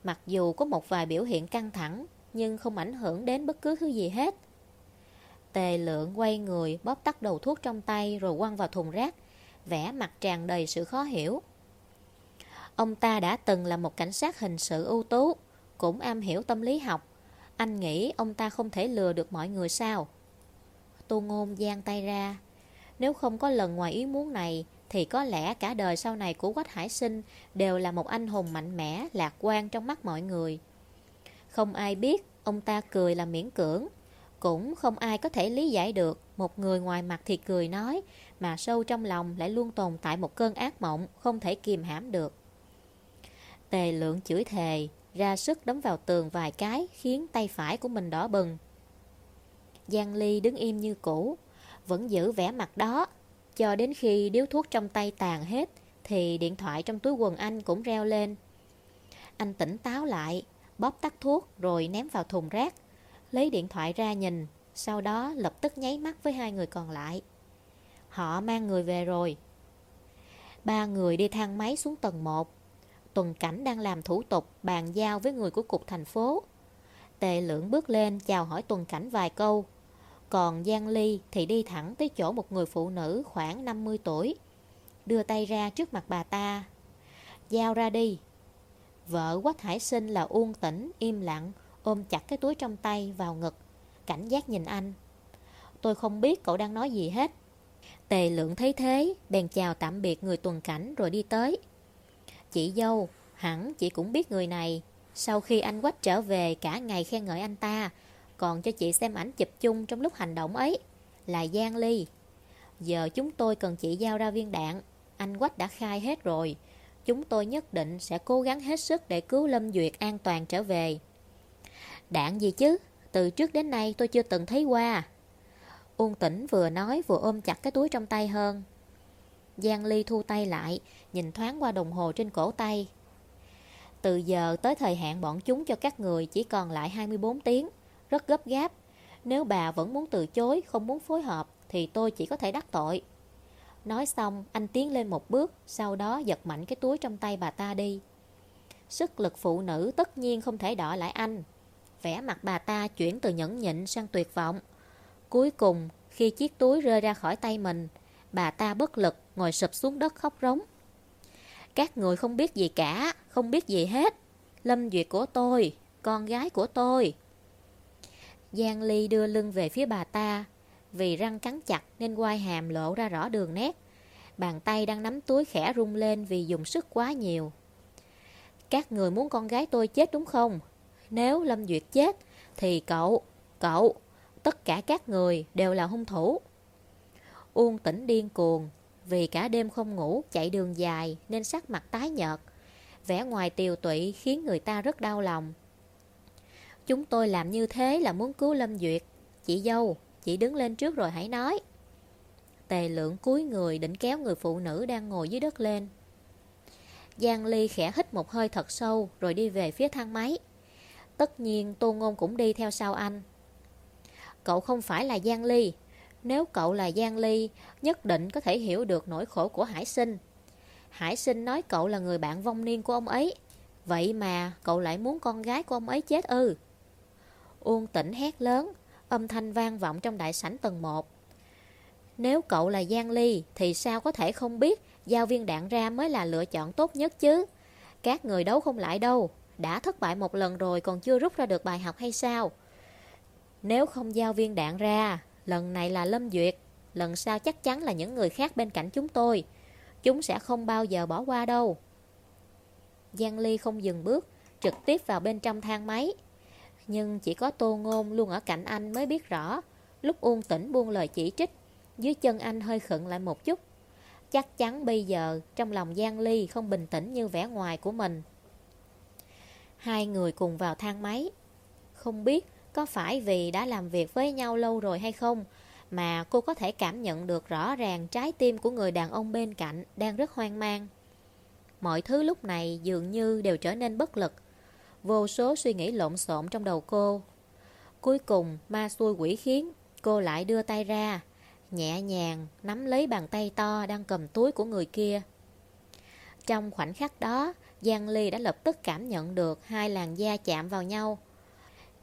Speaker 1: Mặc dù có một vài biểu hiện căng thẳng, nhưng không ảnh hưởng đến bất cứ thứ gì hết. Tề lượng quay người bóp tắt đầu thuốc trong tay rồi quăng vào thùng rác, vẽ mặt tràn đầy sự khó hiểu. Ông ta đã từng là một cảnh sát hình sự ưu tú, cũng am hiểu tâm lý học, anh nghĩ ông ta không thể lừa được mọi người sao Tô Ngôn giang tay ra Nếu không có lần ngoài ý muốn này thì có lẽ cả đời sau này của Quách Hải Sinh Đều là một anh hùng mạnh mẽ Lạc quan trong mắt mọi người. Không ai biết Ông ta cười là miễn cưỡng. Cũng không ai có thể lý giải được Một người ngoài mặt thì cười nói Mà sâu trong lòng lại luôn tồn tại một cơn ác mộng Không thể kìm hãm được. Tề lượng chửi thề ra sức đấm vào tường vài cái khiến tay phải của mình đỏ bừng. Giang Ly đứng im như cũ, vẫn giữ vẻ mặt đó, cho đến khi điếu thuốc trong tay tàn hết thì điện thoại trong túi quần anh cũng reo lên. Anh tỉnh táo lại, bóp tắt thuốc rồi ném vào thùng rác, lấy điện thoại ra nhìn, sau đó lập tức nháy mắt với hai người còn lại. Họ mang người về rồi. Ba người đi thang máy xuống tầng 1 Tuần Cảnh đang làm thủ tục bàn giao với người của cục thành phố. Tề Lượng bước lên chào hỏi Tuần Cảnh vài câu. Còn Giang Ly thì đi thẳng tới chỗ một người phụ nữ khoảng 50 tuổi. Đưa tay ra trước mặt bà ta. Giao ra đi. Vợ Quách Hải Sinh là Uông Tĩnh im lặng ôm chặt cái túi trong tay vào ngực, cảnh giác nhìn anh. Tôi không biết cậu đang nói gì hết. Tề lượng thấy thế, bèn chào tạm biệt người tuần cảnh rồi đi tới. Chị dâu, hẳn chị cũng biết người này. Sau khi anh Quách trở về cả ngày khen ngợi anh ta, còn cho chị xem ảnh chụp chung trong lúc hành động ấy, là Giang Ly. Giờ chúng tôi cần chị giao ra viên đạn, anh Quách đã khai hết rồi. Chúng tôi nhất định sẽ cố gắng hết sức để cứu Lâm Duyệt an toàn trở về. Đạn gì chứ? Từ trước đến nay tôi chưa từng thấy qua. Uông Tĩnh vừa nói vừa ôm chặt cái túi trong tay hơn. Giang Ly thu tay lại, nhìn thoáng qua đồng hồ trên cổ tay. Từ giờ tới thời hạn bọn chúng cho các người chỉ còn lại 24 tiếng, rất gấp gáp. Nếu bà vẫn muốn từ chối, không muốn phối hợp, thì tôi chỉ có thể đắc tội. Nói xong, anh tiến lên một bước, sau đó giật mạnh cái túi trong tay bà ta đi. Sức lực phụ nữ tất nhiên không thể đỏ lại anh. Vẻ mặt bà ta chuyển từ nhẫn nhịn sang tuyệt vọng. Cuối cùng, khi chiếc túi rơi ra khỏi tay mình, bà ta bất lực ngồi sụp xuống đất khóc rống. Các người không biết gì cả, không biết gì hết. Lâm Duyệt của tôi, con gái của tôi. Giang Ly đưa lưng về phía bà ta, vì răng cắn chặt nên quai hàm lộ ra rõ đường nét. Bàn tay đang nắm túi khẽ rung lên vì dùng sức quá nhiều. Các người muốn con gái tôi chết đúng không? Nếu Lâm Duyệt chết, thì cậu, cậu, tất cả các người đều là hung thủ. Uông tỉnh điên cuồng, vì cả đêm không ngủ, chạy đường dài nên sắc mặt tái nhợt. Vẻ ngoài tiều tụy khiến người ta rất đau lòng. Chúng tôi làm như thế là muốn cứu Lâm Duyệt. Chị dâu, chị đứng lên trước rồi hãy nói. Tề lượng cúi người định kéo người phụ nữ đang ngồi dưới đất lên. Giang Ly khẽ hít một hơi thật sâu rồi đi về phía thang máy. Tất nhiên Tô Ngôn cũng đi theo sau anh. Cậu không phải là Giang Ly. Nếu cậu là Giang Ly, nhất định có thể hiểu được nỗi khổ của Hải Sinh. Hải Sinh nói cậu là người bạn vong niên của ông ấy. Vậy mà cậu lại muốn con gái của ông ấy chết ư. Uông tỉnh hét lớn, âm thanh vang vọng trong đại sảnh tầng 1. Nếu cậu là Giang Ly thì sao có thể không biết giao viên đạn ra mới là lựa chọn tốt nhất chứ? Các người đấu không lại đâu, đã thất bại một lần rồi còn chưa rút ra được bài học hay sao? Nếu không giao viên đạn ra, lần này là Lâm Duyệt, lần sau chắc chắn là những người khác bên cạnh chúng tôi. Chúng sẽ không bao giờ bỏ qua đâu. Giang Ly không dừng bước, trực tiếp vào bên trong thang máy. Nhưng chỉ có Tô Ngôn luôn ở cạnh anh mới biết rõ. Lúc Uông Tĩnh buông lời chỉ trích, dưới chân anh hơi khựng lại một chút. Chắc chắn bây giờ trong lòng Giang Ly không bình tĩnh như vẻ ngoài của mình. Hai người cùng vào thang máy. Không biết có phải vì đã làm việc với nhau lâu rồi hay không mà cô có thể cảm nhận được rõ ràng trái tim của người đàn ông bên cạnh đang rất hoang mang. Mọi thứ lúc này dường như đều trở nên bất lực. Vô số suy nghĩ lộn xộn trong đầu cô. Cuối cùng ma xui quỷ khiến cô lại đưa tay ra, nhẹ nhàng nắm lấy bàn tay to đang cầm túi của người kia. Trong khoảnh khắc đó, Giang Ly đã lập tức cảm nhận được hai làn da chạm vào nhau.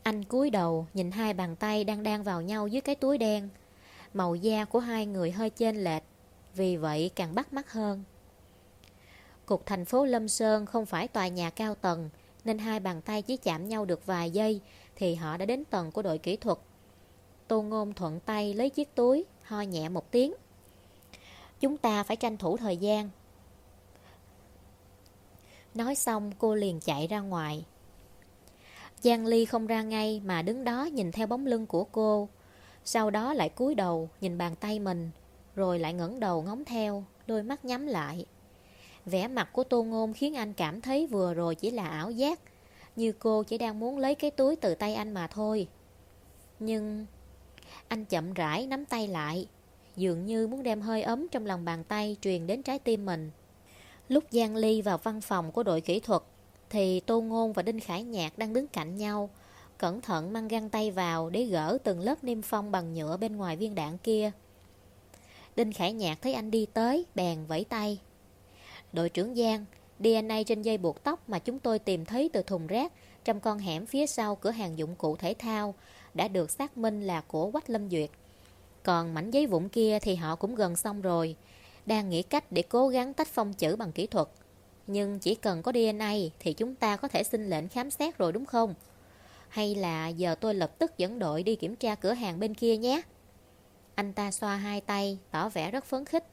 Speaker 1: Anh cúi đầu nhìn hai bàn tay đang đan vào nhau dưới cái túi đen. Màu da của hai người hơi chênh lệch, vì vậy càng bắt mắt hơn. Cục thành phố Lâm Sơn không phải tòa nhà cao tầng, nên hai bàn tay chỉ chạm nhau được vài giây thì họ đã đến tầng của đội kỹ thuật. Tô Ngôn thuận tay lấy chiếc túi, ho nhẹ một tiếng. Chúng ta phải tranh thủ thời gian. Nói xong cô liền chạy ra ngoài. Giang Ly không ra ngay mà đứng đó nhìn theo bóng lưng của cô. Sau đó lại cúi đầu nhìn bàn tay mình, rồi lại ngẩng đầu ngóng theo, đôi mắt nhắm lại. Vẻ mặt của Tô Ngôn khiến anh cảm thấy vừa rồi chỉ là ảo giác, như cô chỉ đang muốn lấy cái túi từ tay anh mà thôi. Nhưng anh chậm rãi nắm tay lại, dường như muốn đem hơi ấm trong lòng bàn tay truyền đến trái tim mình. Lúc Giang Ly vào văn phòng của đội kỹ thuật, thì Tô Ngôn và Đinh Khải Nhạc đang đứng cạnh nhau, cẩn thận mang găng tay vào để gỡ từng lớp niêm phong bằng nhựa bên ngoài viên đạn kia. Đinh Khải Nhạc thấy anh đi tới, bèn vẫy tay. Đội trưởng Giang, DNA trên dây buộc tóc mà chúng tôi tìm thấy từ thùng rác trong con hẻm phía sau cửa hàng dụng cụ thể thao đã được xác minh là của Quách Lâm Duyệt. Còn mảnh giấy vụn kia thì họ cũng gần xong rồi, đang nghĩ cách để cố gắng tách phong chữ bằng kỹ thuật. Nhưng chỉ cần có DNA thì chúng ta có thể xin lệnh khám xét rồi đúng không? Hay là giờ tôi lập tức dẫn đội đi kiểm tra cửa hàng bên kia nhé? Anh ta xoa hai tay, tỏ vẻ rất phấn khích.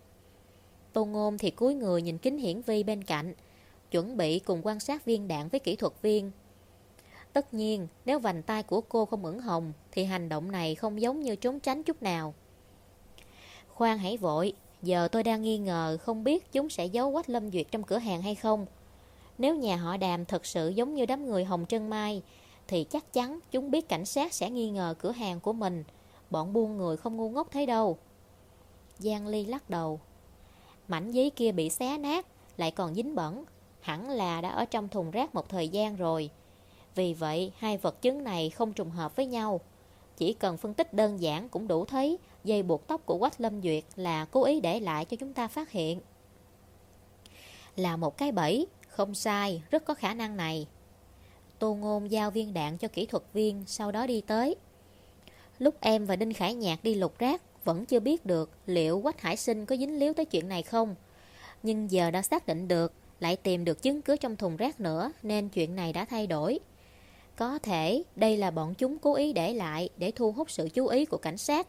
Speaker 1: Tô Ngôn thì cúi người nhìn kính hiển vi bên cạnh, chuẩn bị cùng quan sát viên đạn với kỹ thuật viên. Tất nhiên, nếu vành tay của cô không ửng hồng, thì hành động này không giống như trốn tránh chút nào. Khoan hãy vội, giờ tôi đang nghi ngờ không biết chúng sẽ giấu Quách Lâm Duyệt trong cửa hàng hay không. Nếu nhà họ đàm thật sự giống như đám người Hồng Trân Mai, thì chắc chắn chúng biết cảnh sát sẽ nghi ngờ cửa hàng của mình. Bọn buôn người không ngu ngốc thế đâu. Giang Ly lắc đầu. Mảnh giấy kia bị xé nát, lại còn dính bẩn. Hẳn là đã ở trong thùng rác một thời gian rồi. Vì vậy, hai vật chứng này không trùng hợp với nhau. Chỉ cần phân tích đơn giản cũng đủ thấy dây buộc tóc của Quách Lâm Duyệt là cố ý để lại cho chúng ta phát hiện. Là một cái bẫy, không sai, rất có khả năng này. Tô Ngôn giao viên đạn cho kỹ thuật viên, sau đó đi tới. Lúc em và Đinh Khải Nhạc đi lục rác, vẫn chưa biết được liệu Quách Hải Sinh có dính líu tới chuyện này không. Nhưng giờ đã xác định được, lại tìm được chứng cứ trong thùng rác nữa, nên chuyện này đã thay đổi. Có thể đây là bọn chúng cố ý để lại để thu hút sự chú ý của cảnh sát.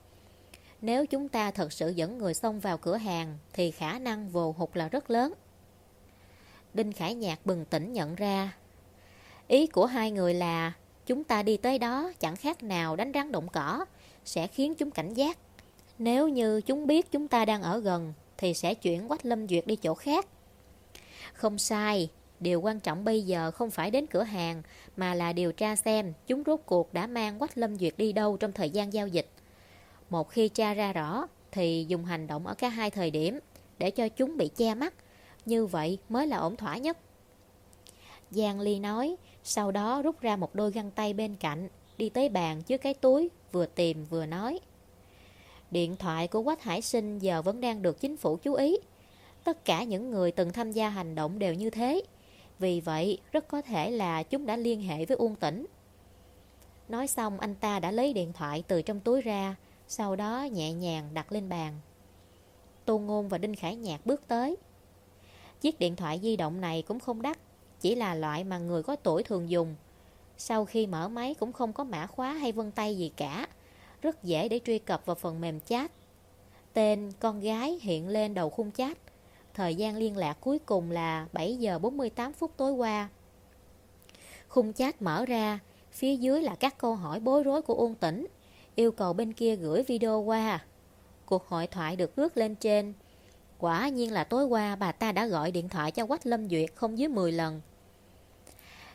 Speaker 1: Nếu chúng ta thật sự dẫn người xông vào cửa hàng thì khả năng vồ hụt là rất lớn. Đinh Khải Nhạc bừng tỉnh nhận ra. Ý của hai người là chúng ta đi tới đó chẳng khác nào đánh rắn động cỏ, sẽ khiến chúng cảnh giác. Nếu như chúng biết chúng ta đang ở gần thì sẽ chuyển Quách Lâm Duyệt đi chỗ khác. Không sai, Điều quan trọng bây giờ không phải đến cửa hàng Mà là điều tra xem Chúng rốt cuộc đã mang Quách Lâm Duyệt đi đâu Trong thời gian giao dịch. Một khi tra ra rõ Thì dùng hành động ở cả hai thời điểm Để cho chúng bị che mắt. Như vậy mới là ổn thỏa nhất. Giang Ly nói Sau đó rút ra một đôi găng tay bên cạnh Đi tới bàn chứa cái túi Vừa tìm vừa nói. Điện thoại của Quách Hải Sinh giờ vẫn đang được chính phủ chú ý Tất cả những người từng tham gia hành động đều như thế vì vậy, rất có thể là chúng đã liên hệ với Uông Tĩnh. Nói xong, anh ta đã lấy điện thoại từ trong túi ra, sau đó nhẹ nhàng đặt lên bàn. Tô Ngôn và Đinh Khải Nhạc bước tới. Chiếc điện thoại di động này cũng không đắt, chỉ là loại mà người có tuổi thường dùng. Sau khi mở máy cũng không có mã khóa hay vân tay gì cả, rất dễ để truy cập vào phần mềm chat. Tên con gái hiện lên đầu khung chat. Thời gian liên lạc cuối cùng là 7 giờ 48 phút tối qua. Khung chat mở ra, phía dưới là các câu hỏi bối rối của Uông Tĩnh, yêu cầu bên kia gửi video qua. Cuộc hội thoại được rước lên trên. Quả nhiên là tối qua bà ta đã gọi điện thoại cho Quách Lâm Duyệt không dưới 10 lần.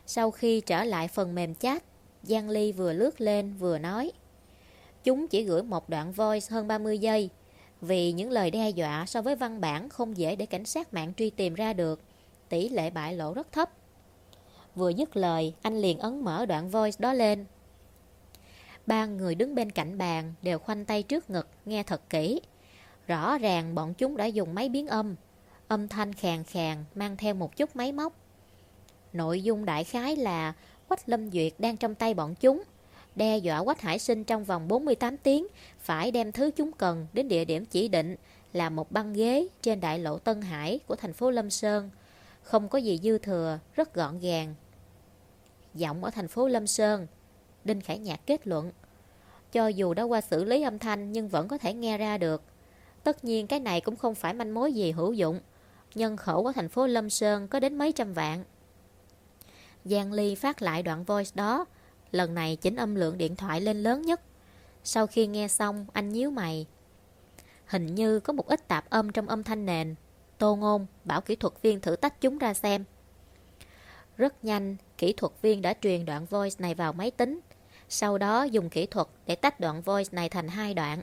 Speaker 1: Sau khi trở lại phần mềm chat, Giang Ly vừa lướt lên vừa nói Chúng chỉ gửi một đoạn voice hơn 30 giây vì những lời đe dọa so với văn bản không dễ để cảnh sát mạng truy tìm ra được, tỷ lệ bại lộ rất thấp. Vừa dứt lời, anh liền ấn mở đoạn voice đó lên. Ba người đứng bên cạnh bàn đều khoanh tay trước ngực, nghe thật kỹ. Rõ ràng bọn chúng đã dùng máy biến âm, âm thanh khàn khàn mang theo một chút máy móc. Nội dung đại khái là Quách Lâm Duyệt đang trong tay bọn chúng đe dọa Quách Hải Sinh trong vòng 48 tiếng phải đem thứ chúng cần đến địa điểm chỉ định là một băng ghế trên đại lộ Tân Hải của thành phố Lâm Sơn. Không có gì dư thừa, rất gọn gàng. Giọng ở thành phố Lâm Sơn, Đinh Khải Nhạc kết luận. Cho dù đã qua xử lý âm thanh nhưng vẫn có thể nghe ra được. Tất nhiên cái này cũng không phải manh mối gì hữu dụng. Nhân khẩu của thành phố Lâm Sơn có đến mấy trăm vạn. Giang Ly phát lại đoạn voice đó, Lần này chỉnh âm lượng điện thoại lên lớn nhất. Sau khi nghe xong, anh nhíu mày. Hình như có một ít tạp âm trong âm thanh nền. Tô ngôn bảo kỹ thuật viên thử tách chúng ra xem. Rất nhanh, Kỹ thuật viên đã truyền đoạn voice này vào máy tính. Sau đó dùng kỹ thuật để tách đoạn voice này thành hai đoạn.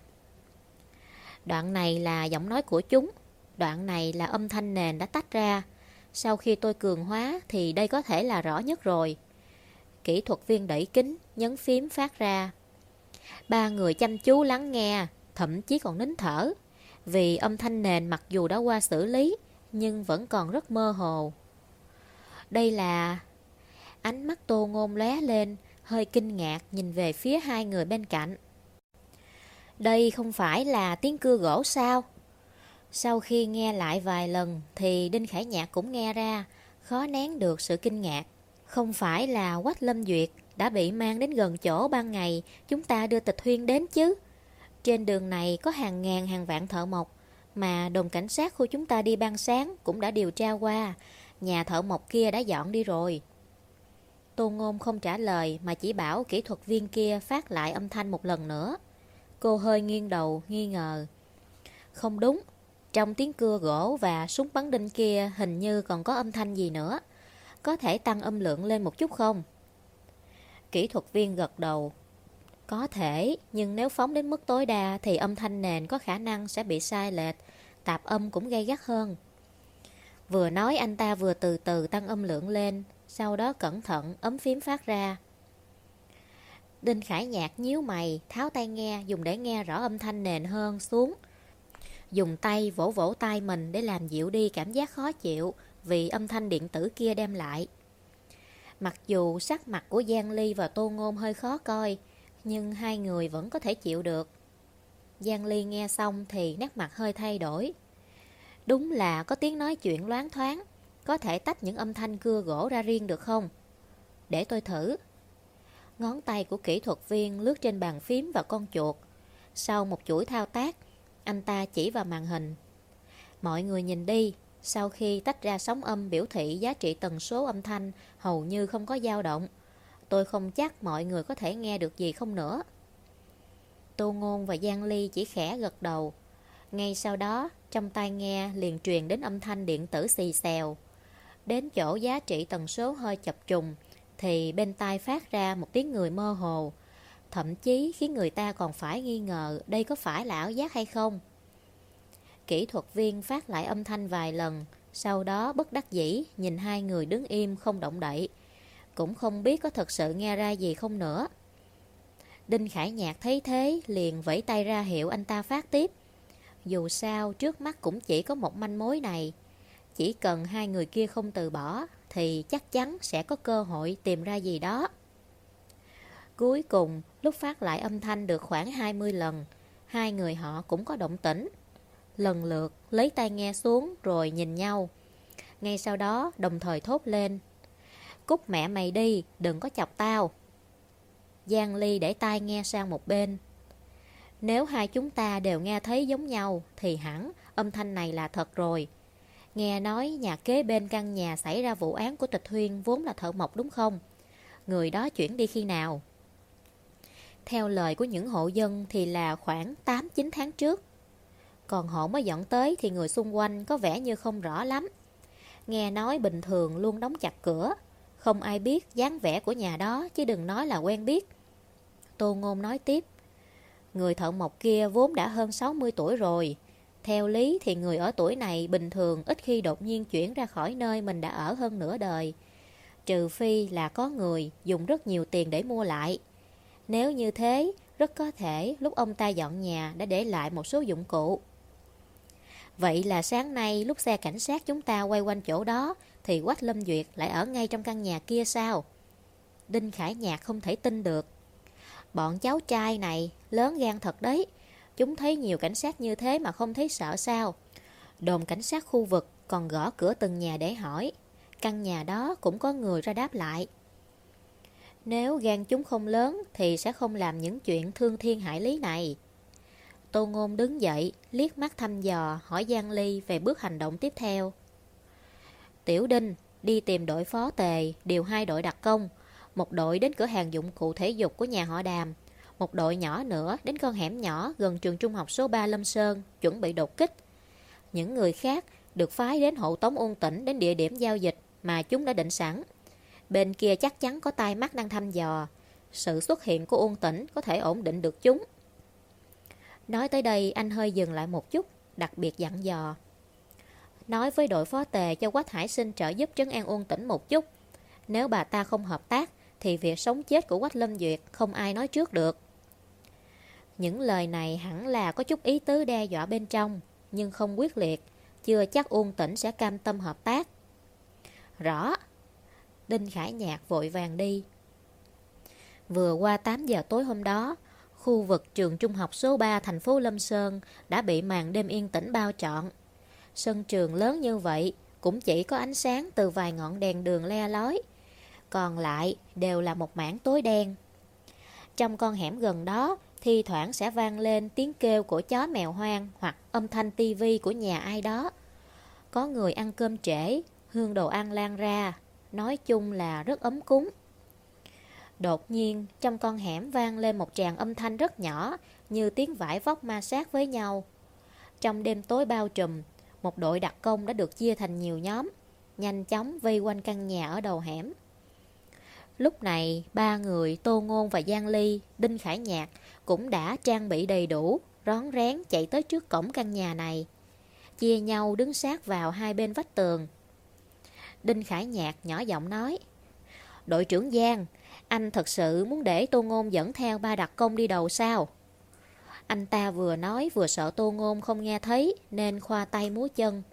Speaker 1: Đoạn này là giọng nói của chúng. Đoạn này là âm thanh nền đã tách ra. Sau khi tôi cường hóa thì đây có thể là rõ nhất rồi. Kỹ thuật viên đẩy kính, nhấn phím phát ra. Ba người chăm chú lắng nghe, thậm chí còn nín thở. Vì âm thanh nền mặc dù đã qua xử lý, nhưng vẫn còn rất mơ hồ. Đây là... Ánh mắt tô ngôn lóe lên, hơi kinh ngạc nhìn về phía hai người bên cạnh. Đây không phải là tiếng cưa gỗ sao? Sau khi nghe lại vài lần thì Đinh Khải Nhạc cũng nghe ra khó nén được sự kinh ngạc. Không phải là Quách Lâm Duyệt đã bị mang đến gần chỗ ban ngày chúng ta đưa tịch huyên đến chứ. Trên đường này có hàng ngàn hàng vạn thợ mộc, mà đồn cảnh sát khu chúng ta đi ban sáng cũng đã điều tra qua, nhà thợ mộc kia đã dọn đi rồi. Tô Ngôn không trả lời mà chỉ bảo kỹ thuật viên kia phát lại âm thanh một lần nữa. Cô hơi nghiêng đầu, nghi ngờ. Không đúng, trong tiếng cưa gỗ và súng bắn đinh kia hình như còn có âm thanh gì nữa. Có thể tăng âm lượng lên một chút không? Kỹ thuật viên gật đầu. Có thể, nhưng nếu phóng đến mức tối đa thì âm thanh nền có khả năng sẽ bị sai lệch, tạp âm cũng gây gắt hơn. Vừa nói anh ta vừa từ từ tăng âm lượng lên, sau đó cẩn thận ấm phím phát ra. Đinh Khải Nhạc nhíu mày, tháo tay nghe dùng để nghe rõ âm thanh nền hơn xuống. Dùng tay vỗ vỗ tay mình để làm dịu đi cảm giác khó chịu vì âm thanh điện tử kia đem lại. Mặc dù sắc mặt của Giang Ly và Tô Ngôn hơi khó coi, nhưng hai người vẫn có thể chịu được. Giang Ly nghe xong thì nét mặt hơi thay đổi. Đúng là có tiếng nói chuyện loáng thoáng, có thể tách những âm thanh cưa gỗ ra riêng được không? Để tôi thử. Ngón tay của kỹ thuật viên lướt trên bàn phím và con chuột. Sau một chuỗi thao tác, anh ta chỉ vào màn hình. Mọi người nhìn đi, sau khi tách ra sóng âm biểu thị giá trị tần số âm thanh hầu như không có dao động. Tôi không chắc mọi người có thể nghe được gì không nữa. Tô Ngôn và Giang Ly chỉ khẽ gật đầu. Ngay sau đó, trong tai nghe liền truyền đến âm thanh điện tử xì xèo. Đến chỗ giá trị tần số hơi chập trùng, thì bên tai phát ra một tiếng người mơ hồ. Thậm chí khiến người ta còn phải nghi ngờ đây có phải là ảo giác hay không. Kỹ thuật viên phát lại âm thanh vài lần, sau đó bất đắc dĩ nhìn hai người đứng im không động đậy. Cũng không biết có thật sự nghe ra gì không nữa. Đinh Khải Nhạc thấy thế liền vẫy tay ra hiệu anh ta phát tiếp. Dù sao trước mắt cũng chỉ có một manh mối này. Chỉ cần hai người kia không từ bỏ thì chắc chắn sẽ có cơ hội tìm ra gì đó. Cuối cùng, lúc phát lại âm thanh được khoảng 20 lần, hai người họ cũng có động tĩnh. Lần lượt lấy tai nghe xuống rồi nhìn nhau. Ngay sau đó đồng thời thốt lên. Cút mẹ mày đi, đừng có chọc tao. Giang Ly để tai nghe sang một bên. Nếu hai chúng ta đều nghe thấy giống nhau thì hẳn âm thanh này là thật rồi. Nghe nói nhà kế bên căn nhà xảy ra vụ án của tịch huyên vốn là thợ mộc đúng không? Người đó chuyển đi khi nào? Theo lời của những hộ dân thì là khoảng 8-9 tháng trước. Còn họ mới dọn tới thì người xung quanh có vẻ như không rõ lắm. Nghe nói bình thường luôn đóng chặt cửa. Không ai biết dáng vẻ của nhà đó chứ đừng nói là quen biết. Tô Ngôn nói tiếp. Người thợ mộc kia vốn đã hơn 60 tuổi rồi. Theo lý thì người ở tuổi này bình thường ít khi đột nhiên chuyển ra khỏi nơi mình đã ở hơn nửa đời. Trừ phi là có người dùng rất nhiều tiền để mua lại. Nếu như thế, rất có thể lúc ông ta dọn nhà đã để lại một số dụng cụ. Vậy là sáng nay lúc xe cảnh sát chúng ta quay quanh chỗ đó, thì Quách Lâm Duyệt lại ở ngay trong căn nhà kia sao? Đinh Khải Nhạc không thể tin được. Bọn cháu trai này lớn gan thật đấy. Chúng thấy nhiều cảnh sát như thế mà không thấy sợ sao? Đồn cảnh sát khu vực còn gõ cửa từng nhà để hỏi. Căn nhà đó cũng có người ra đáp lại. Nếu gan chúng không lớn thì sẽ không làm những chuyện thương thiên hại lý này. Tô Ngôn đứng dậy, liếc mắt thăm dò, hỏi Giang Ly về bước hành động tiếp theo. Tiểu Đinh đi tìm đội phó tề, điều hai đội đặc công. Một đội đến cửa hàng dụng cụ thể dục của nhà họ Đàm. Một đội nhỏ nữa đến con hẻm nhỏ gần trường trung học số 3 Lâm Sơn, chuẩn bị đột kích. Những người khác được phái đến hộ tống ôn tỉnh đến địa điểm giao dịch mà chúng đã định sẵn. Bên kia chắc chắn có tai mắt đang thăm dò. Sự xuất hiện của ôn tỉnh có thể ổn định được chúng. Nói tới đây anh hơi dừng lại một chút, đặc biệt dặn dò. Nói với đội phó tề cho Quách Hải Sinh trợ giúp trấn an Uông tỉnh một chút. Nếu bà ta không hợp tác, thì việc sống chết của Quách Lâm Duyệt không ai nói trước được. Những lời này hẳn là có chút ý tứ đe dọa bên trong, nhưng không quyết liệt, chưa chắc Uông tỉnh sẽ cam tâm hợp tác. Rõ. Đinh Khải Nhạc vội vàng đi. Vừa qua 8 giờ tối hôm đó, khu vực trường trung học số 3 thành phố Lâm Sơn đã bị màn đêm yên tĩnh bao trọn. Sân trường lớn như vậy, cũng chỉ có ánh sáng từ vài ngọn đèn đường le lói. Còn lại đều là một mảng tối đen. Trong con hẻm gần đó, thi thoảng sẽ vang lên tiếng kêu của chó mèo hoang hoặc âm thanh tivi của nhà ai đó. Có người ăn cơm trễ, hương đồ ăn lan ra, nói chung là rất ấm cúng. Đột nhiên, trong con hẻm vang lên một tràng âm thanh rất nhỏ, như tiếng vải vóc ma sát với nhau. Trong đêm tối bao trùm, một đội đặc công đã được chia thành nhiều nhóm, nhanh chóng vây quanh căn nhà ở đầu hẻm. Lúc này, ba người Tô Ngôn và Giang Ly, Đinh Khải Nhạc cũng đã trang bị đầy đủ, rón rén chạy tới trước cổng căn nhà này. Chia nhau đứng sát vào hai bên vách tường. Đinh Khải Nhạc nhỏ giọng nói, Đội trưởng Giang, anh thật sự muốn để Tô Ngôn dẫn theo ba đặc công đi đầu sao? Anh ta vừa nói vừa sợ Tô Ngôn không nghe thấy nên khoa tay múa chân.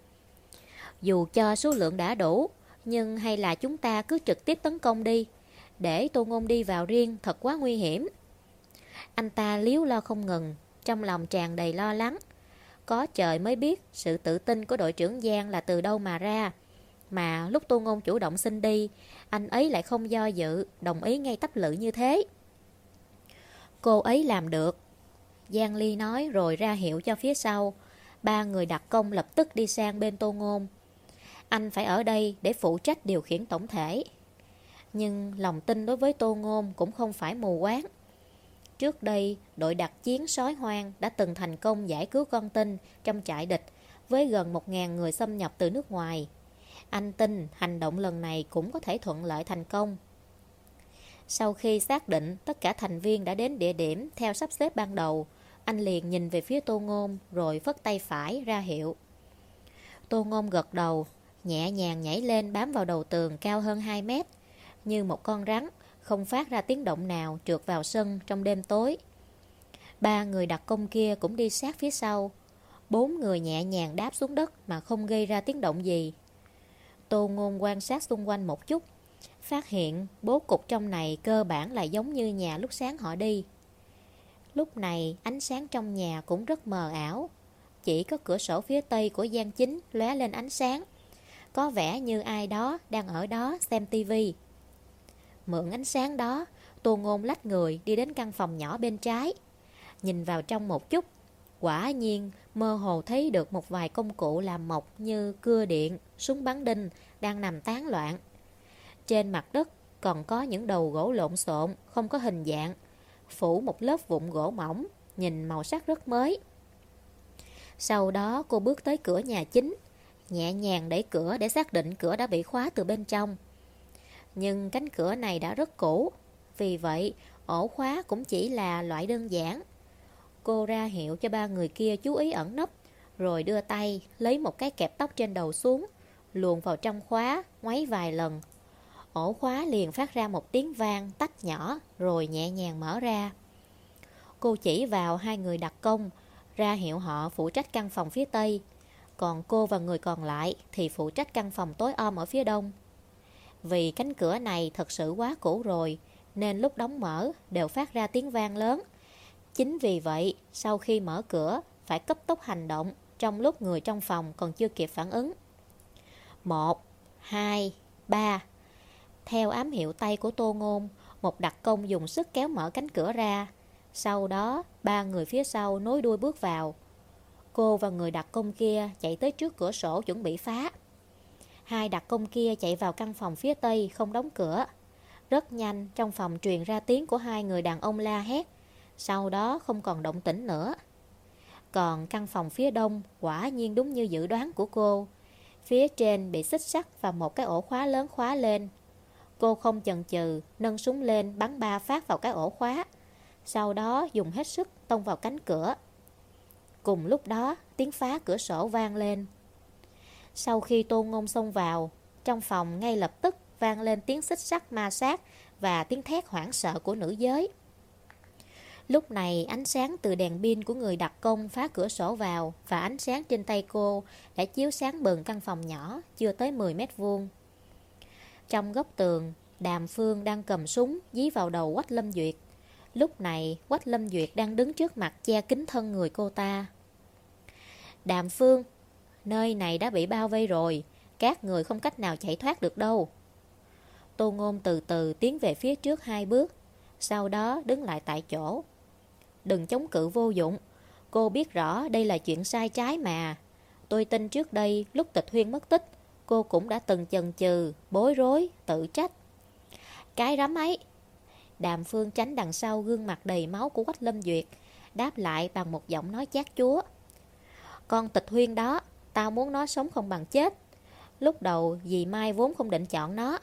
Speaker 1: Dù cho số lượng đã đủ, nhưng hay là chúng ta cứ trực tiếp tấn công đi. Để Tô Ngôn đi vào riêng thật quá nguy hiểm. Anh ta liếu lo không ngừng, trong lòng tràn đầy lo lắng. Có trời mới biết sự tự tin của đội trưởng Giang là từ đâu mà ra. Mà lúc Tô Ngôn chủ động xin đi, anh ấy lại không do dự, đồng ý ngay tấp lự như thế. Cô ấy làm được. Giang Ly nói rồi ra hiệu cho phía sau. Ba người đặc công lập tức đi sang bên Tô Ngôn. Anh phải ở đây để phụ trách điều khiển tổng thể. Nhưng lòng tin đối với Tô Ngôn cũng không phải mù quáng. Trước đây, đội đặc chiến sói hoang đã từng thành công giải cứu con tin trong trại địch với gần 1.000 người xâm nhập từ nước ngoài. Anh tin hành động lần này cũng có thể thuận lợi thành công. Sau khi xác định tất cả thành viên đã đến địa điểm theo sắp xếp ban đầu, anh liền nhìn về phía Tô Ngôn rồi phất tay phải ra hiệu. Tô Ngôn gật đầu, nhẹ nhàng nhảy lên bám vào đầu tường cao hơn 2 mét, như một con rắn, không phát ra tiếng động nào trượt vào sân trong đêm tối. Ba người đặc công kia cũng đi sát phía sau. Bốn người nhẹ nhàng đáp xuống đất mà không gây ra tiếng động gì. Tô Ngôn quan sát xung quanh một chút, phát hiện bố cục trong này cơ bản là giống như nhà lúc sáng họ đi. Lúc này ánh sáng trong nhà cũng rất mờ ảo, chỉ có cửa sổ phía tây của gian chính lóe lên ánh sáng. Có vẻ như ai đó đang ở đó xem tivi. Mượn ánh sáng đó, Tô Ngôn lách người đi đến căn phòng nhỏ bên trái. Nhìn vào trong một chút, quả nhiên mơ hồ thấy được một vài công cụ làm mộc như cưa điện, súng bắn đinh đang nằm tán loạn. Trên mặt đất còn có những đầu gỗ lộn xộn, không có hình dạng, phủ một lớp vụn gỗ mỏng, nhìn màu sắc rất mới. Sau đó cô bước tới cửa nhà chính, nhẹ nhàng đẩy cửa để xác định cửa đã bị khóa từ bên trong. Nhưng cánh cửa này đã rất cũ, vì vậy ổ khóa cũng chỉ là loại đơn giản. Cô ra hiệu cho ba người kia chú ý ẩn nấp, rồi đưa tay lấy một cái kẹp tóc trên đầu xuống, luồn vào trong khóa, ngoáy vài lần. Ổ khóa liền phát ra một tiếng vang tách nhỏ rồi nhẹ nhàng mở ra. Cô chỉ vào hai người đặc công, ra hiệu họ phụ trách căn phòng phía tây, còn cô và người còn lại thì phụ trách căn phòng tối om ở phía đông. Vì cánh cửa này thật sự quá cũ rồi, nên lúc đóng mở đều phát ra tiếng vang lớn. Chính vì vậy, sau khi mở cửa, phải cấp tốc hành động trong lúc người trong phòng còn chưa kịp phản ứng. Một, hai, ba. Theo ám hiệu tay của Tô Ngôn, một đặc công dùng sức kéo mở cánh cửa ra. Sau đó, ba người phía sau nối đuôi bước vào. Cô và người đặc công kia chạy tới trước cửa sổ chuẩn bị phá. Hai đặc công kia chạy vào căn phòng phía tây không đóng cửa. Rất nhanh trong phòng truyền ra tiếng của hai người đàn ông la hét. Sau đó không còn động tĩnh nữa. Còn căn phòng phía đông quả nhiên đúng như dự đoán của cô. Phía trên bị xích sắt và một cái ổ khóa lớn khóa lên. Cô không chần chừ, nâng súng lên bắn ba phát vào cái ổ khóa. Sau đó dùng hết sức tông vào cánh cửa. Cùng lúc đó, tiếng phá cửa sổ vang lên. Sau khi Tô Ngôn xông vào, trong phòng ngay lập tức vang lên tiếng xích sắt ma sát và tiếng thét hoảng sợ của nữ giới. Lúc này ánh sáng từ đèn pin của người đặc công phá cửa sổ vào và ánh sáng trên tay cô đã chiếu sáng bừng căn phòng nhỏ chưa tới 10 mét vuông. Trong góc tường, Đàm Phương đang cầm súng dí vào đầu Quách Lâm Duyệt. Lúc này Quách Lâm Duyệt đang đứng trước mặt che kính thân người cô ta. Đàm Phương, nơi này đã bị bao vây rồi, Các người không cách nào chạy thoát được đâu. Tô Ngôn từ từ tiến về phía trước hai bước, sau đó đứng lại tại chỗ. Đừng chống cự vô dụng, cô biết rõ đây là chuyện sai trái mà. Tôi tin trước đây lúc tịch huyên mất tích, cô cũng đã từng chần chừ, bối rối, tự trách. Cái rắm ấy. Đàm Phương tránh đằng sau gương mặt đầy máu của Quách Lâm Duyệt, đáp lại bằng một giọng nói chát chúa. Con tịch huyên đó, tao muốn nó sống không bằng chết. Lúc đầu dì Mai vốn không định chọn nó,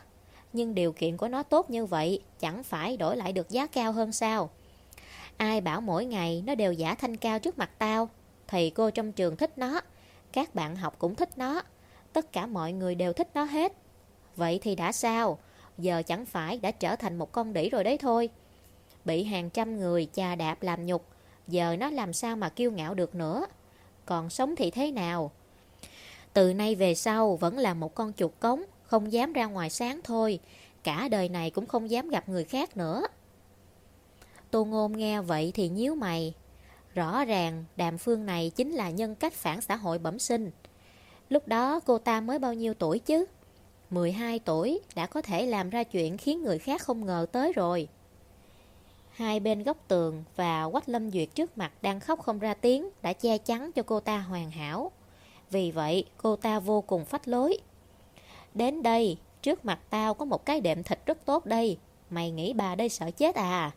Speaker 1: nhưng điều kiện của nó tốt như vậy, chẳng phải đổi lại được giá cao hơn sao? Ai bảo mỗi ngày nó đều giả thanh cao trước mặt tao, thầy cô trong trường thích nó, các bạn học cũng thích nó, tất cả mọi người đều thích nó hết. Vậy thì đã sao? Giờ chẳng phải đã trở thành một con đỉ rồi đấy thôi. Bị hàng trăm người chà đạp làm nhục, giờ nó làm sao mà kiêu ngạo được nữa. Còn sống thì thế nào? Từ nay về sau vẫn là một con chuột cống, không dám ra ngoài sáng thôi. Cả đời này cũng không dám gặp người khác nữa. Tô Ngôn nghe vậy thì nhíu mày. Rõ ràng đàm phương này chính là nhân cách phản xã hội bẩm sinh. Lúc đó cô ta mới bao nhiêu tuổi chứ? 12 tuổi đã có thể làm ra chuyện khiến người khác không ngờ tới rồi. Hai bên góc tường và Quách Lâm Duyệt trước mặt đang khóc không ra tiếng đã che chắn cho cô ta hoàn hảo. Vì vậy cô ta vô cùng phách lối. Đến đây, trước mặt tao có một cái đệm thịt rất tốt đây. Mày nghĩ bà đây sợ chết à?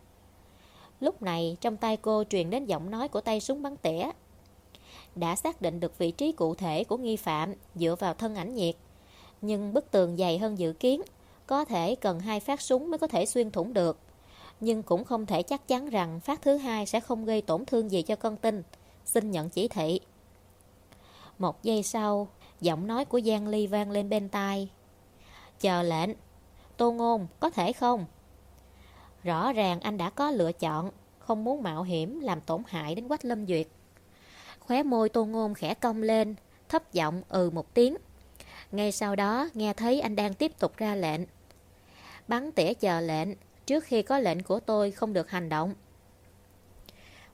Speaker 1: Lúc này trong tay cô truyền đến giọng nói của tay súng bắn tỉa. Đã xác định được vị trí cụ thể của nghi phạm dựa vào thân ảnh nhiệt. Nhưng bức tường dày hơn dự kiến, có thể cần hai phát súng mới có thể xuyên thủng được. Nhưng cũng không thể chắc chắn rằng phát thứ hai sẽ không gây tổn thương gì cho con tin. Xin nhận chỉ thị. Một giây sau, giọng nói của Giang Ly vang lên bên tai. Chờ lệnh. Tô Ngôn, có thể không? Rõ ràng anh đã có lựa chọn, không muốn mạo hiểm làm tổn hại đến Quách Lâm Duyệt. Khóe môi Tô Ngôn khẽ cong lên, thấp giọng ừ một tiếng. Ngay sau đó nghe thấy anh đang tiếp tục ra lệnh. Bắn tỉa chờ lệnh, trước khi có lệnh của tôi không được hành động.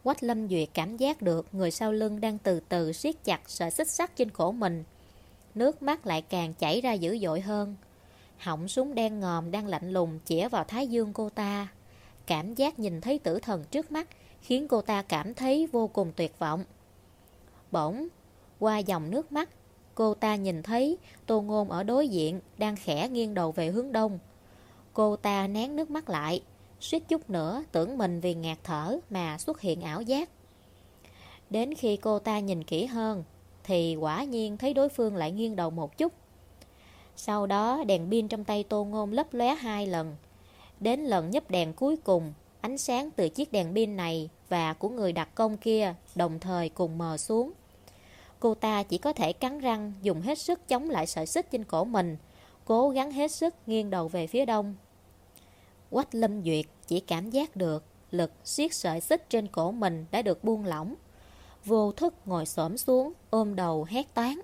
Speaker 1: Quách Lâm Duyệt cảm giác được người sau lưng đang từ từ siết chặt sợi xích sắt trên cổ mình. Nước mắt lại càng chảy ra dữ dội hơn. Họng súng đen ngòm đang lạnh lùng chĩa vào thái dương cô ta. Cảm giác nhìn thấy tử thần trước mắt khiến cô ta cảm thấy vô cùng tuyệt vọng. Bỗng, qua dòng nước mắt, cô ta nhìn thấy Tô Ngôn ở đối diện đang khẽ nghiêng đầu về hướng đông. Cô ta nén nước mắt lại, suýt chút nữa tưởng mình vì ngạt thở mà xuất hiện ảo giác. Đến khi cô ta nhìn kỹ hơn, thì quả nhiên thấy đối phương lại nghiêng đầu một chút. Sau đó đèn pin trong tay Tô Ngôn lấp lóe hai lần. Đến lần nhấp đèn cuối cùng, ánh sáng từ chiếc đèn pin này và của người đặt công kia đồng thời cùng mờ xuống. Cô ta chỉ có thể cắn răng dùng hết sức chống lại sợi xích trên cổ mình, cố gắng hết sức nghiêng đầu về phía đông. Quách Lâm Duyệt chỉ cảm giác được lực siết sợi xích trên cổ mình đã được buông lỏng. Vô thức ngồi xổm xuống, ôm đầu hét toán.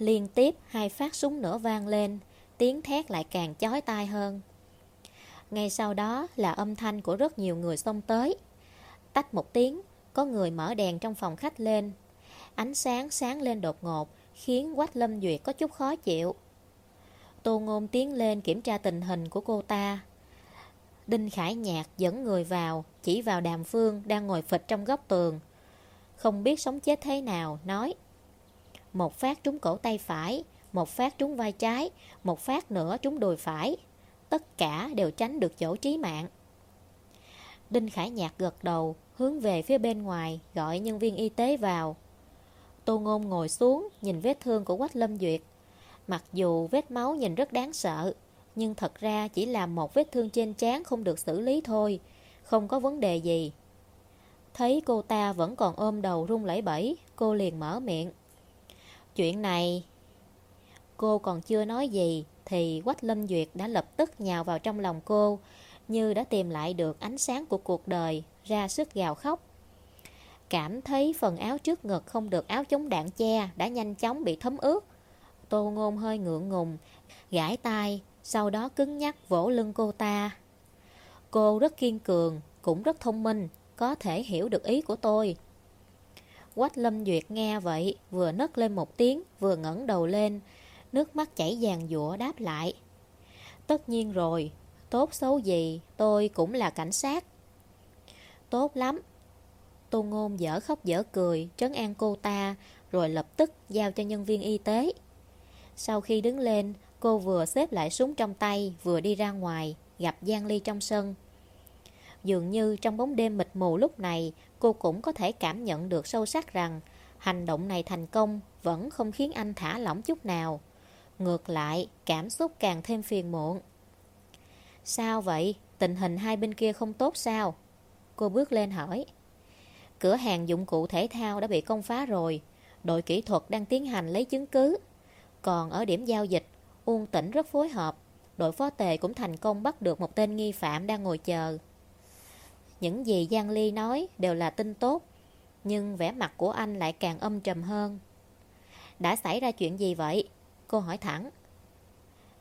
Speaker 1: Liên tiếp hai phát súng nữa vang lên, tiếng thét lại càng chói tai hơn. Ngay sau đó là âm thanh của rất nhiều người xông tới. Tách một tiếng, có người mở đèn trong phòng khách lên. Ánh sáng sáng lên đột ngột, khiến Quách Lâm Duyệt có chút khó chịu. Tô Ngôn tiến lên kiểm tra tình hình của cô ta. Đinh Khải Nhạc dẫn người vào, chỉ vào đàm phương đang ngồi phịch trong góc tường. Không biết sống chết thế nào, nói một phát trúng cổ tay phải, một phát trúng vai trái, một phát nữa trúng đùi phải. Tất cả đều tránh được chỗ trí mạng. Đinh Khải Nhạc gật đầu, hướng về phía bên ngoài, gọi nhân viên y tế vào. Tô Ngôn ngồi xuống, nhìn vết thương của Quách Lâm Duyệt. Mặc dù vết máu nhìn rất đáng sợ, nhưng thật ra chỉ là một vết thương trên trán không được xử lý thôi, không có vấn đề gì. Thấy cô ta vẫn còn ôm đầu run lẩy bẩy, cô liền mở miệng. Chuyện này... Cô còn chưa nói gì, thì Quách Lâm Duyệt đã lập tức nhào vào trong lòng cô, như đã tìm lại được ánh sáng của cuộc đời, ra sức gào khóc. Cảm thấy phần áo trước ngực không được áo chống đạn che đã nhanh chóng bị thấm ướt. Tô ngôn hơi ngượng ngùng, gãi tay, sau đó cứng nhắc vỗ lưng cô ta. Cô rất kiên cường, cũng rất thông minh, có thể hiểu được ý của tôi. Quách Lâm Duyệt nghe vậy, vừa nấc lên một tiếng, vừa ngẩng đầu lên, Nước mắt chảy dàn dụa đáp lại. Tất nhiên rồi Tốt xấu gì tôi cũng là cảnh sát. Tốt lắm. Tô Ngôn dở khóc dở cười Trấn an cô ta Rồi lập tức giao cho nhân viên y tế. Sau khi đứng lên Cô vừa xếp lại súng trong tay Vừa đi ra ngoài Gặp Giang Ly trong sân. Dường như trong bóng đêm mịt mù lúc này, Cô cũng có thể cảm nhận được sâu sắc rằng Hành động này thành công Vẫn không khiến anh thả lỏng chút nào. Ngược lại, Cảm xúc càng thêm phiền muộn. Sao vậy? Tình hình hai bên kia không tốt sao? Cô bước lên hỏi. Cửa hàng dụng cụ thể thao đã bị công phá rồi. Đội kỹ thuật đang tiến hành lấy chứng cứ. Còn ở điểm giao dịch, Uông tỉnh rất phối hợp. Đội phó tề cũng thành công bắt được một tên nghi phạm đang ngồi chờ. Những gì Giang Ly nói đều là tin tốt, Nhưng vẻ mặt của anh lại càng âm trầm hơn. Đã xảy ra chuyện gì vậy? Cô hỏi thẳng.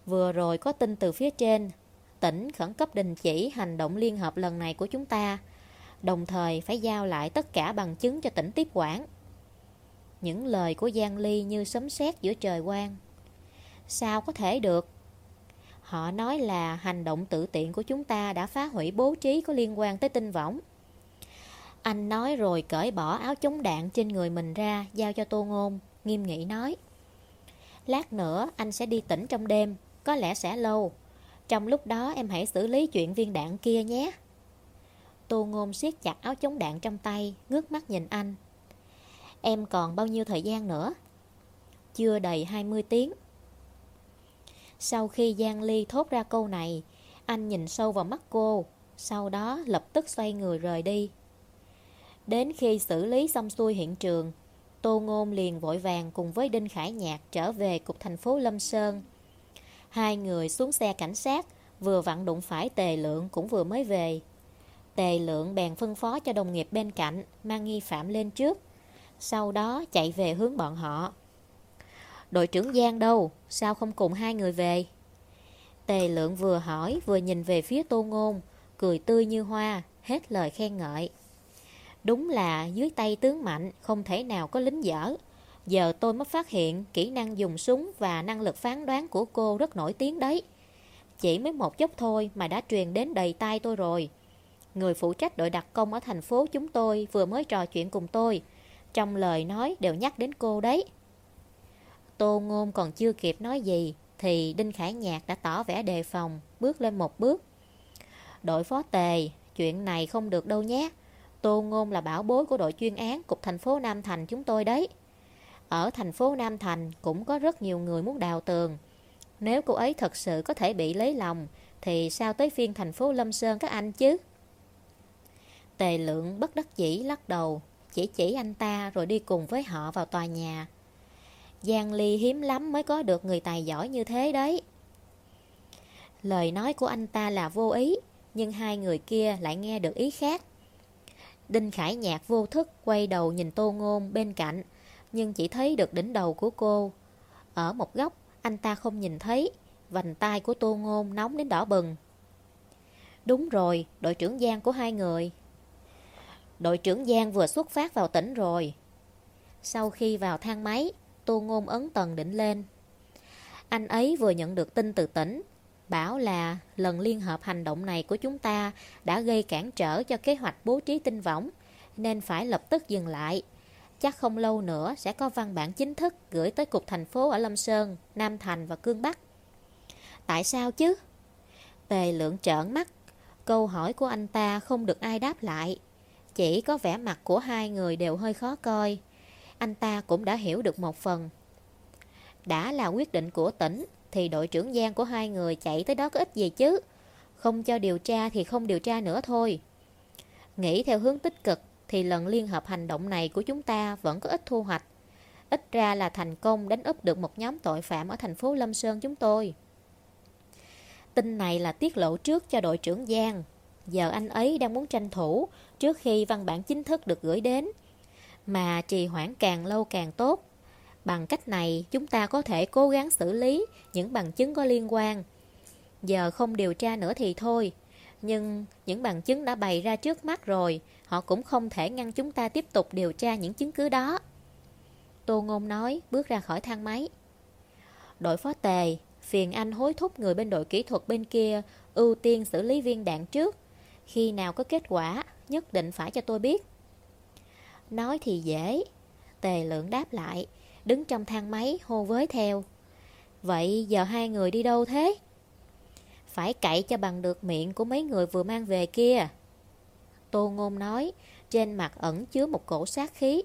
Speaker 1: Vừa rồi có tin từ phía trên, Tỉnh khẩn cấp đình chỉ hành động liên hợp lần này của chúng ta, Đồng thời phải giao lại tất cả bằng chứng cho tỉnh tiếp quản. Những lời của Giang Ly như sấm sét giữa trời quang. Sao có thể được? Họ nói là hành động tự tiện của chúng ta đã phá hủy bố trí có liên quan tới tinh võng. Anh nói rồi cởi bỏ áo chống đạn trên người mình ra, Giao cho Tô Ngôn, Nghiêm nghị nói. Lát nữa anh sẽ đi tỉnh trong đêm, Có lẽ sẽ lâu. Trong lúc đó em hãy xử lý chuyện viên đạn kia nhé. Tô Ngôn siết chặt áo chống đạn trong tay, Ngước mắt nhìn anh. Em còn bao nhiêu thời gian nữa? Chưa đầy 20 tiếng. Sau khi Giang Ly thốt ra câu này Anh nhìn sâu vào mắt cô Sau đó lập tức xoay người rời đi Đến khi xử lý xong xuôi hiện trường Tô Ngôn liền vội vàng cùng với Đinh Khải Nhạc trở về cục thành phố Lâm Sơn. Hai người xuống xe cảnh sát, vừa vặn đụng phải Tề Lượng cũng vừa mới về. Tề Lượng bèn phân phó cho đồng nghiệp bên cạnh, mang nghi phạm lên trước. Sau đó chạy về hướng bọn họ. Đội trưởng Giang đâu? Sao không cùng hai người về? Tề Lượng vừa hỏi vừa nhìn về phía Tô Ngôn, cười tươi như hoa, hết lời khen ngợi. Đúng là dưới tay tướng mạnh không thể nào có lính dở. Giờ tôi mới phát hiện kỹ năng dùng súng và năng lực phán đoán của cô rất nổi tiếng đấy. Chỉ mới một chút thôi mà đã truyền đến đầy tay tôi rồi. Người phụ trách đội đặc công ở thành phố chúng tôi vừa mới trò chuyện cùng tôi. Trong lời nói đều nhắc đến cô đấy. Tô Ngôn còn chưa kịp nói gì thì Đinh Khải Nhạc đã tỏ vẻ đề phòng, bước lên một bước. Đội phó tề, chuyện này không được đâu nhé. Tô Ngôn là bảo bối của đội chuyên án Cục thành phố Nam Thành chúng tôi đấy. Ở thành phố Nam Thành cũng có rất nhiều người muốn đào tường. Nếu cô ấy thật sự có thể bị lấy lòng, thì sao tới phiên thành phố Lâm Sơn các anh chứ? Tề lượng bất đắc dĩ lắc đầu, chỉ chỉ anh ta rồi đi cùng với họ vào tòa nhà. Giang Ly hiếm lắm mới có được người tài giỏi như thế đấy. Lời nói của anh ta là vô ý, nhưng hai người kia lại nghe được ý khác. Đinh Khải Nhạc vô thức quay đầu nhìn Tô Ngôn bên cạnh, nhưng chỉ thấy được đỉnh đầu của cô. Ở một góc, anh ta không nhìn thấy, vành tay của Tô Ngôn nóng đến đỏ bừng. Đúng rồi, đội trưởng Giang của hai người. Đội trưởng Giang vừa xuất phát vào tỉnh rồi. Sau khi vào thang máy, Tô Ngôn ấn tầng đỉnh lên. Anh ấy vừa nhận được tin từ tỉnh, bảo là lần liên hợp hành động này của chúng ta đã gây cản trở cho kế hoạch bố trí tinh võng, nên phải lập tức dừng lại. Chắc không lâu nữa sẽ có văn bản chính thức gửi tới cục thành phố ở Lâm Sơn, Nam Thành và Cương Bắc. Tại sao chứ? Tề lượng trợn mắt, câu hỏi của anh ta không được ai đáp lại. Chỉ có vẻ mặt của hai người đều hơi khó coi. Anh ta cũng đã hiểu được một phần. Đã là quyết định của tỉnh, thì đội trưởng Giang của hai người chạy tới đó có ích gì chứ? Không cho điều tra thì không điều tra nữa thôi. Nghĩ theo hướng tích cực, Thì lần liên hợp hành động này của chúng ta vẫn có ít thu hoạch. Ít ra là thành công đánh úp được một nhóm tội phạm ở thành phố Lâm Sơn chúng tôi. Tin này là tiết lộ trước cho đội trưởng Giang. Giờ anh ấy đang muốn tranh thủ Trước khi văn bản chính thức được gửi đến. Mà trì hoãn càng lâu càng tốt Bằng cách này, chúng ta có thể cố gắng xử lý những bằng chứng có liên quan. Giờ không điều tra nữa thì thôi. Nhưng những bằng chứng đã bày ra trước mắt rồi, họ cũng không thể ngăn chúng ta tiếp tục điều tra những chứng cứ đó. Tô Ngôn nói, bước ra khỏi thang máy. Đội phó tề, phiền anh hối thúc người bên đội kỹ thuật bên kia ưu tiên xử lý viên đạn trước. Khi nào có kết quả, nhất định phải cho tôi biết. Nói thì dễ. Tề lượng đáp lại, đứng trong thang máy hô với theo. Vậy giờ hai người đi đâu thế? Phải cậy cho bằng được miệng của mấy người vừa mang về kia. Tô Ngôn nói, trên mặt ẩn chứa một cổ sát khí.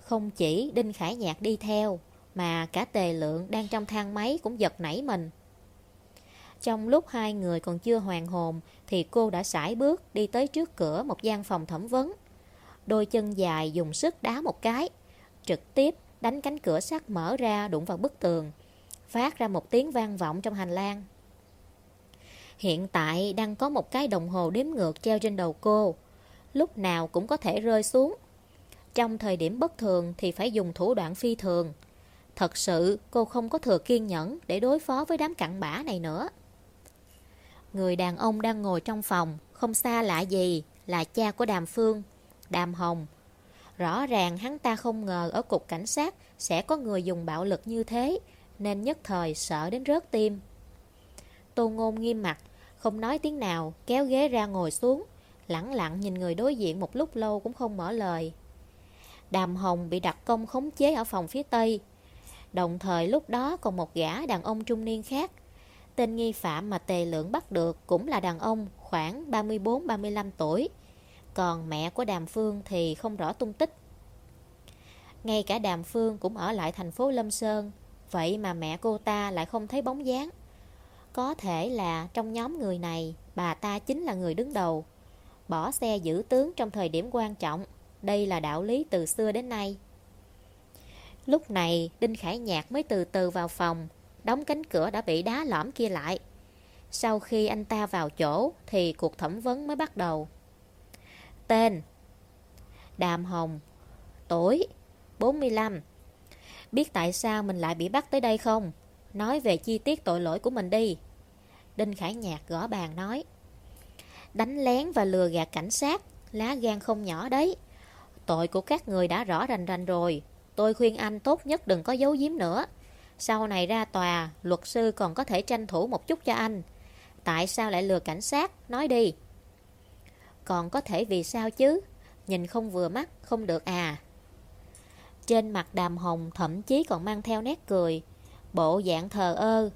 Speaker 1: Không chỉ Đinh Khải Nhạc đi theo, mà cả tề lượng đang trong thang máy cũng giật nảy mình. Trong lúc hai người còn chưa hoàn hồn thì cô đã sải bước đi tới trước cửa một gian phòng thẩm vấn. Đôi chân dài dùng sức đá một cái, trực tiếp đánh cánh cửa sắt mở ra đụng vào bức tường, phát ra một tiếng vang vọng trong hành lang. Hiện tại đang có một cái đồng hồ đếm ngược treo trên đầu cô, lúc nào cũng có thể rơi xuống. Trong thời điểm bất thường thì phải dùng thủ đoạn phi thường. Thật sự cô không có thừa kiên nhẫn để đối phó với đám cặn bã này nữa. Người đàn ông đang ngồi trong phòng, không xa lạ gì, là cha của Đàm Phương, Đàm Hồng. Rõ ràng hắn ta không ngờ ở cục cảnh sát sẽ có người dùng bạo lực như thế, nên nhất thời sợ đến rớt tim. Tô Ngôn nghiêm mặt, không nói tiếng nào, kéo ghế ra ngồi xuống, lặng lặng nhìn người đối diện một lúc lâu cũng không mở lời. Đàm Hồng bị đặc công khống chế ở phòng phía Tây. Đồng thời lúc đó còn một gã đàn ông trung niên khác. Tên nghi phạm mà Tề Lượng bắt được cũng là đàn ông khoảng 34-35 tuổi. Còn mẹ của Đàm Phương thì không rõ tung tích. Ngay cả Đàm Phương cũng ở lại thành phố Lâm Sơn. Vậy mà mẹ cô ta lại không thấy bóng dáng. Có thể là trong nhóm người này, bà ta chính là người đứng đầu. Bỏ xe giữ tướng trong thời điểm quan trọng. Đây là đạo lý từ xưa đến nay. Lúc này, Đinh Khải Nhạc mới từ từ vào phòng, đóng cánh cửa đã bị đá lõm kia lại. Sau khi anh ta vào chỗ, thì cuộc thẩm vấn mới bắt đầu. Tên. Đàm Hồng, Tuổi 45 Biết tại sao mình lại bị bắt tới đây không? Nói về chi tiết tội lỗi của mình đi. Đinh Khải Nhạc gõ bàn nói. Đánh lén và lừa gạt cảnh sát, Lá gan không nhỏ đấy. Tội của các người đã rõ rành rành rồi. Tôi khuyên anh tốt nhất đừng có giấu giếm nữa. Sau này ra tòa, Luật sư còn có thể tranh thủ một chút cho anh. Tại sao lại lừa cảnh sát? Nói đi. Còn có thể vì sao chứ? Nhìn không vừa mắt, không được à. Trên mặt đàm hồng Thậm chí còn mang theo nét cười. Bộ dạng thờ ơ.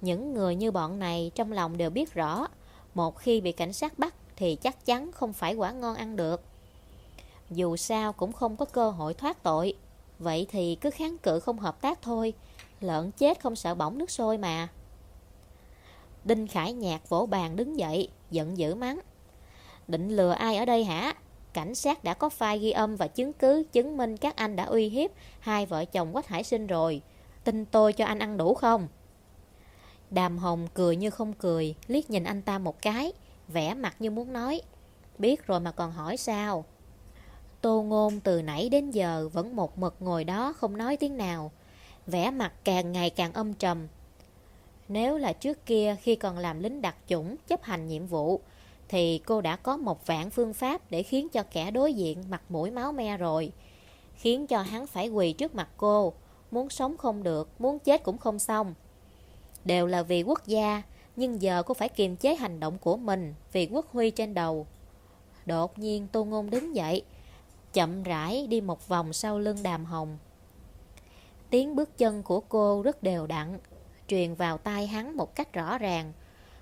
Speaker 1: Những người như bọn này Trong lòng đều biết rõ, Một khi bị cảnh sát bắt Thì chắc chắn không phải quả ngon ăn được. Dù sao cũng không có cơ hội thoát tội. Vậy thì cứ kháng cự không hợp tác thôi, Lợn chết không sợ bỏng nước sôi mà. Đinh Khải Nhạc vỗ bàn đứng dậy, Giận dữ mắng. Định lừa ai ở đây hả? Cảnh sát đã có file ghi âm và chứng cứ Chứng minh các anh đã uy hiếp Hai vợ chồng Quách Hải Sinh rồi. Tin tôi cho anh ăn đủ không? Đàm Hồng cười như không cười Liếc nhìn anh ta một cái vẻ mặt như muốn nói Biết rồi mà còn hỏi sao? Tô Ngôn từ nãy đến giờ vẫn một mực ngồi đó không nói tiếng nào, vẻ mặt càng ngày càng âm trầm. Nếu là trước kia khi còn làm lính đặc chủng chấp hành nhiệm vụ, thì cô đã có một vạn phương pháp để khiến cho kẻ đối diện mặt mũi máu me rồi. Khiến cho hắn phải quỳ trước mặt cô, muốn sống không được, muốn chết cũng không xong. Đều là vì quốc gia, nhưng giờ cô phải kiềm chế hành động của mình vì quốc huy trên đầu. Đột nhiên Tô Ngôn đứng dậy, chậm rãi đi một vòng sau lưng đàm hồng. Tiếng bước chân của cô rất đều đặn, truyền vào tai hắn một cách rõ ràng,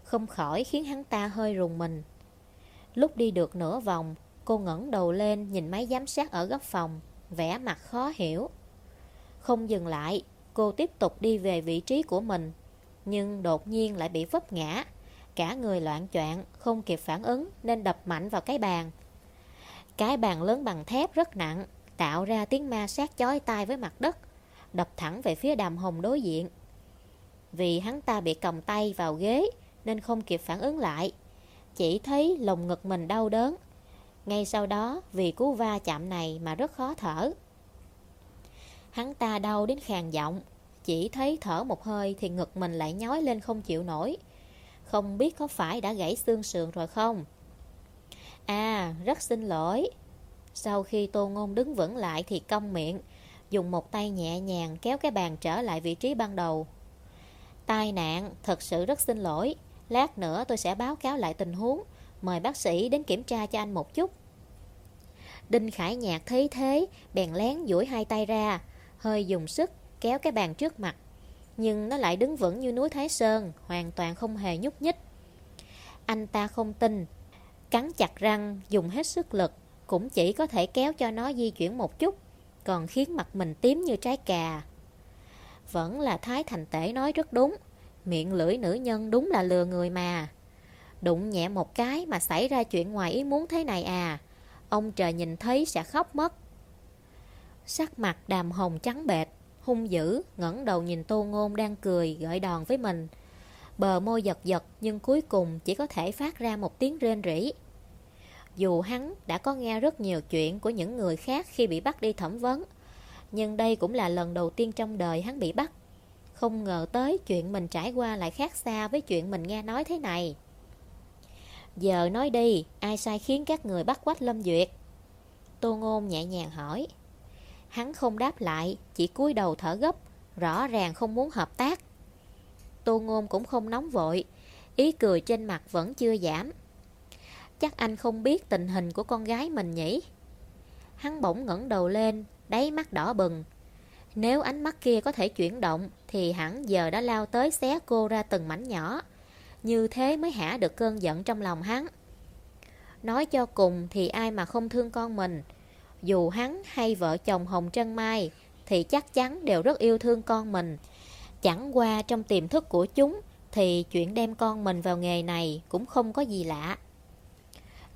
Speaker 1: không khỏi khiến hắn ta hơi rùng mình. Lúc đi được nửa vòng, cô ngẩng đầu lên nhìn máy giám sát ở góc phòng, vẻ mặt khó hiểu. Không dừng lại, cô tiếp tục đi về vị trí của mình, nhưng đột nhiên lại bị vấp ngã. Cả người loạn choạng, không kịp phản ứng nên đập mạnh vào cái bàn, cái bàn lớn bằng thép rất nặng, tạo ra tiếng ma sát chói tai với mặt đất, đập thẳng về phía đàm hồng đối diện. Vì hắn ta bị còng tay vào ghế nên không kịp phản ứng lại, chỉ thấy lồng ngực mình đau đớn. Ngay sau đó vì cú va chạm này mà rất khó thở. Hắn ta đau đến khàn giọng, chỉ thấy thở một hơi thì ngực mình lại nhói lên không chịu nổi. Không biết có phải đã gãy xương sườn rồi không? À, rất xin lỗi. Sau khi Tô Ngôn đứng vững lại thì cong miệng, dùng một tay nhẹ nhàng kéo cái bàn trở lại vị trí ban đầu, Tai nạn, thật sự rất xin lỗi. Lát nữa tôi sẽ báo cáo lại tình huống. Mời bác sĩ đến kiểm tra cho anh một chút. Đinh Khải Nhạc thấy thế, bèn lén duỗi hai tay ra, hơi dùng sức kéo cái bàn trước mặt. Nhưng nó lại đứng vững như núi Thái Sơn, hoàn toàn không hề nhúc nhích. Anh ta không tin, cắn chặt răng, dùng hết sức lực, cũng chỉ có thể kéo cho nó di chuyển một chút, còn khiến mặt mình tím như trái cà. Vẫn là Thái Thành Tể nói rất đúng, miệng lưỡi nữ nhân đúng là lừa người mà. Đụng nhẹ một cái mà xảy ra chuyện ngoài ý muốn thế này à, ông trời nhìn thấy sẽ khóc mất. Sắc mặt đàm hồng trắng bệt, hung dữ, ngẩng đầu nhìn tô ngôn đang cười, gợi đòn với mình. Bờ môi giật giật nhưng cuối cùng chỉ có thể phát ra một tiếng rên rỉ. Dù hắn đã có nghe rất nhiều chuyện của những người khác khi bị bắt đi thẩm vấn, nhưng đây cũng là lần đầu tiên trong đời hắn bị bắt. Không ngờ tới chuyện mình trải qua lại khác xa với chuyện mình nghe nói thế này. Giờ nói đi, ai sai khiến các người bắt quách Lâm Duyệt? Tô Ngôn nhẹ nhàng hỏi. Hắn không đáp lại, chỉ cúi đầu thở gấp, rõ ràng không muốn hợp tác. Tô Ngôn cũng không nóng vội, ý cười trên mặt vẫn chưa giảm. Chắc anh không biết tình hình của con gái mình nhỉ? Hắn bỗng ngẩng đầu lên, đáy mắt đỏ bừng. Nếu ánh mắt kia có thể chuyển động, thì hẳn giờ đã lao tới xé cô ra từng mảnh nhỏ. Như thế mới hả được cơn giận trong lòng hắn. Nói cho cùng thì ai mà không thương con mình, dù hắn hay vợ chồng Hồng Trân Mai thì chắc chắn đều rất yêu thương con mình. Chẳng qua trong tiềm thức của chúng thì chuyện đem con mình vào nghề này cũng không có gì lạ.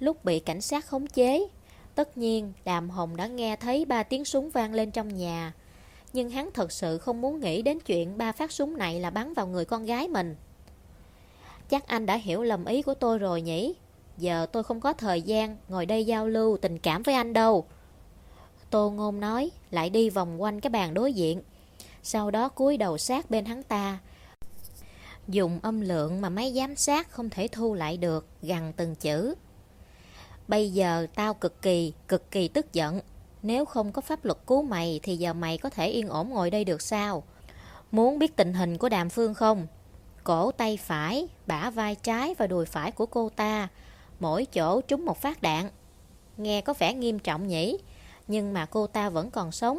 Speaker 1: Lúc bị cảnh sát khống chế, tất nhiên Đàm Hồng đã nghe thấy ba tiếng súng vang lên trong nhà. Nhưng hắn thật sự không muốn nghĩ đến chuyện ba phát súng này là bắn vào người con gái mình. Chắc anh đã hiểu lầm ý của tôi rồi nhỉ? Giờ tôi không có thời gian ngồi đây giao lưu tình cảm với anh đâu. Tô Ngôn nói, lại đi vòng quanh cái bàn đối diện. Sau đó cúi đầu sát bên hắn ta. Dùng âm lượng mà máy giám sát không thể thu lại được, gằn từng chữ. Bây giờ tao cực kỳ, cực kỳ tức giận. Nếu không có pháp luật cứu mày thì giờ mày có thể yên ổn ngồi đây được sao? Muốn biết tình hình của đàm phương không? Cổ tay phải, bả vai trái và đùi phải của cô ta, mỗi chỗ trúng một phát đạn. Nghe có vẻ nghiêm trọng nhỉ? Nhưng mà cô ta vẫn còn sống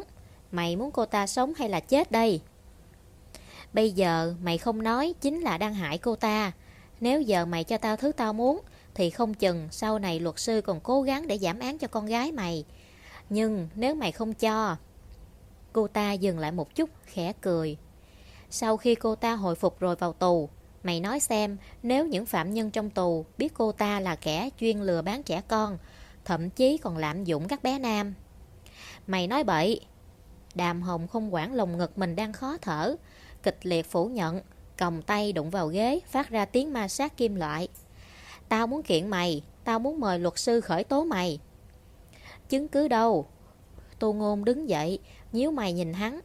Speaker 1: Mày muốn cô ta sống hay là chết đây Bây giờ mày không nói Chính là đang hại cô ta Nếu giờ mày cho tao thứ tao muốn Thì không chừng sau này luật sư còn cố gắng Để giảm án cho con gái mày nhưng nếu mày không cho, Cô ta dừng lại một chút, Khẽ cười. Sau khi cô ta hồi phục rồi vào tù, Mày nói xem, Nếu những phạm nhân trong tù Biết cô ta là kẻ chuyên lừa bán trẻ con, Thậm chí còn lạm dụng các bé nam. Mày nói bậy. Đàm hồng không quản lồng ngực mình đang khó thở, Kịch liệt phủ nhận Còng tay đụng vào ghế, Phát ra tiếng ma sát kim loại. Tao muốn kiện mày, Tao muốn mời luật sư khởi tố mày. Chứng cứ đâu? Tô Ngôn đứng dậy, nhíu mày nhìn hắn.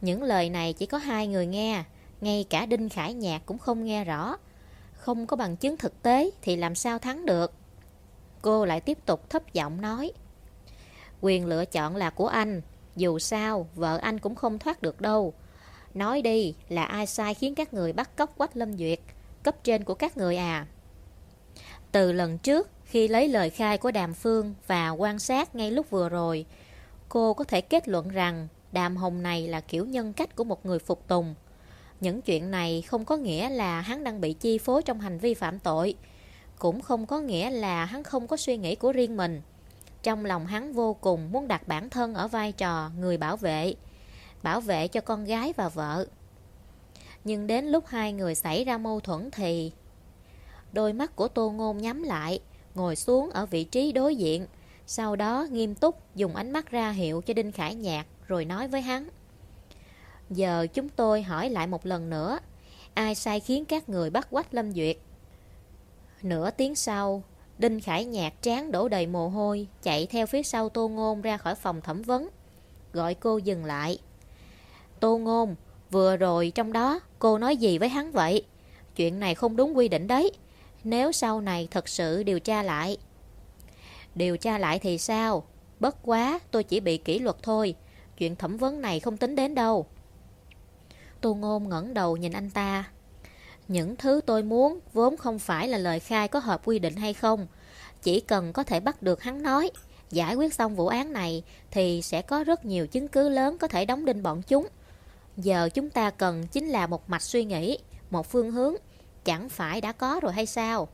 Speaker 1: Những lời này chỉ có hai người nghe, Ngay cả Đinh Khải Nhạc cũng không nghe rõ. Không có bằng chứng thực tế Thì làm sao thắng được? Cô lại tiếp tục thấp giọng nói. Quyền lựa chọn là của anh, Dù sao vợ anh cũng không thoát được đâu. Nói đi, là ai sai khiến các người bắt cóc Quách Lâm Duyệt? Cấp trên của các người à? Từ lần trước khi lấy lời khai của Đàm Phương Và quan sát ngay lúc vừa rồi Cô có thể kết luận rằng Đàm Hồng này là kiểu nhân cách của một người phục tùng Những chuyện này không có nghĩa là hắn đang bị chi phối trong hành vi phạm tội Cũng không có nghĩa là hắn không có suy nghĩ của riêng mình trong lòng hắn vô cùng muốn đặt bản thân ở vai trò người bảo vệ, bảo vệ cho con gái và vợ. Nhưng đến lúc hai người xảy ra mâu thuẫn thì... Đôi mắt của Tô Ngôn nhắm lại, ngồi xuống ở vị trí đối diện, sau đó nghiêm túc dùng ánh mắt ra hiệu cho Đinh Khải Nhạc rồi nói với hắn. Giờ chúng tôi hỏi lại một lần nữa, ai sai khiến các người bắt quách Lâm Duyệt? Nửa tiếng sau, Đinh Khải Nhạc trán đổ đầy mồ hôi, chạy theo phía sau Tô Ngôn ra khỏi phòng thẩm vấn. Gọi cô dừng lại. Tô Ngôn, vừa rồi trong đó cô nói gì với hắn vậy? Chuyện này không đúng quy định đấy. Nếu sau này thật sự điều tra lại. Điều tra lại thì sao? Bất quá tôi chỉ bị kỷ luật thôi. Chuyện thẩm vấn này không tính đến đâu. Tô Ngôn ngẩng đầu nhìn anh ta. Những thứ tôi muốn vốn không phải là lời khai có hợp quy định hay không. Chỉ cần có thể bắt được hắn nói, giải quyết xong vụ án này thì sẽ có rất nhiều chứng cứ lớn có thể đóng đinh bọn chúng. Giờ chúng ta cần chính là một mạch suy nghĩ, một phương hướng, chẳng phải đã có rồi hay sao?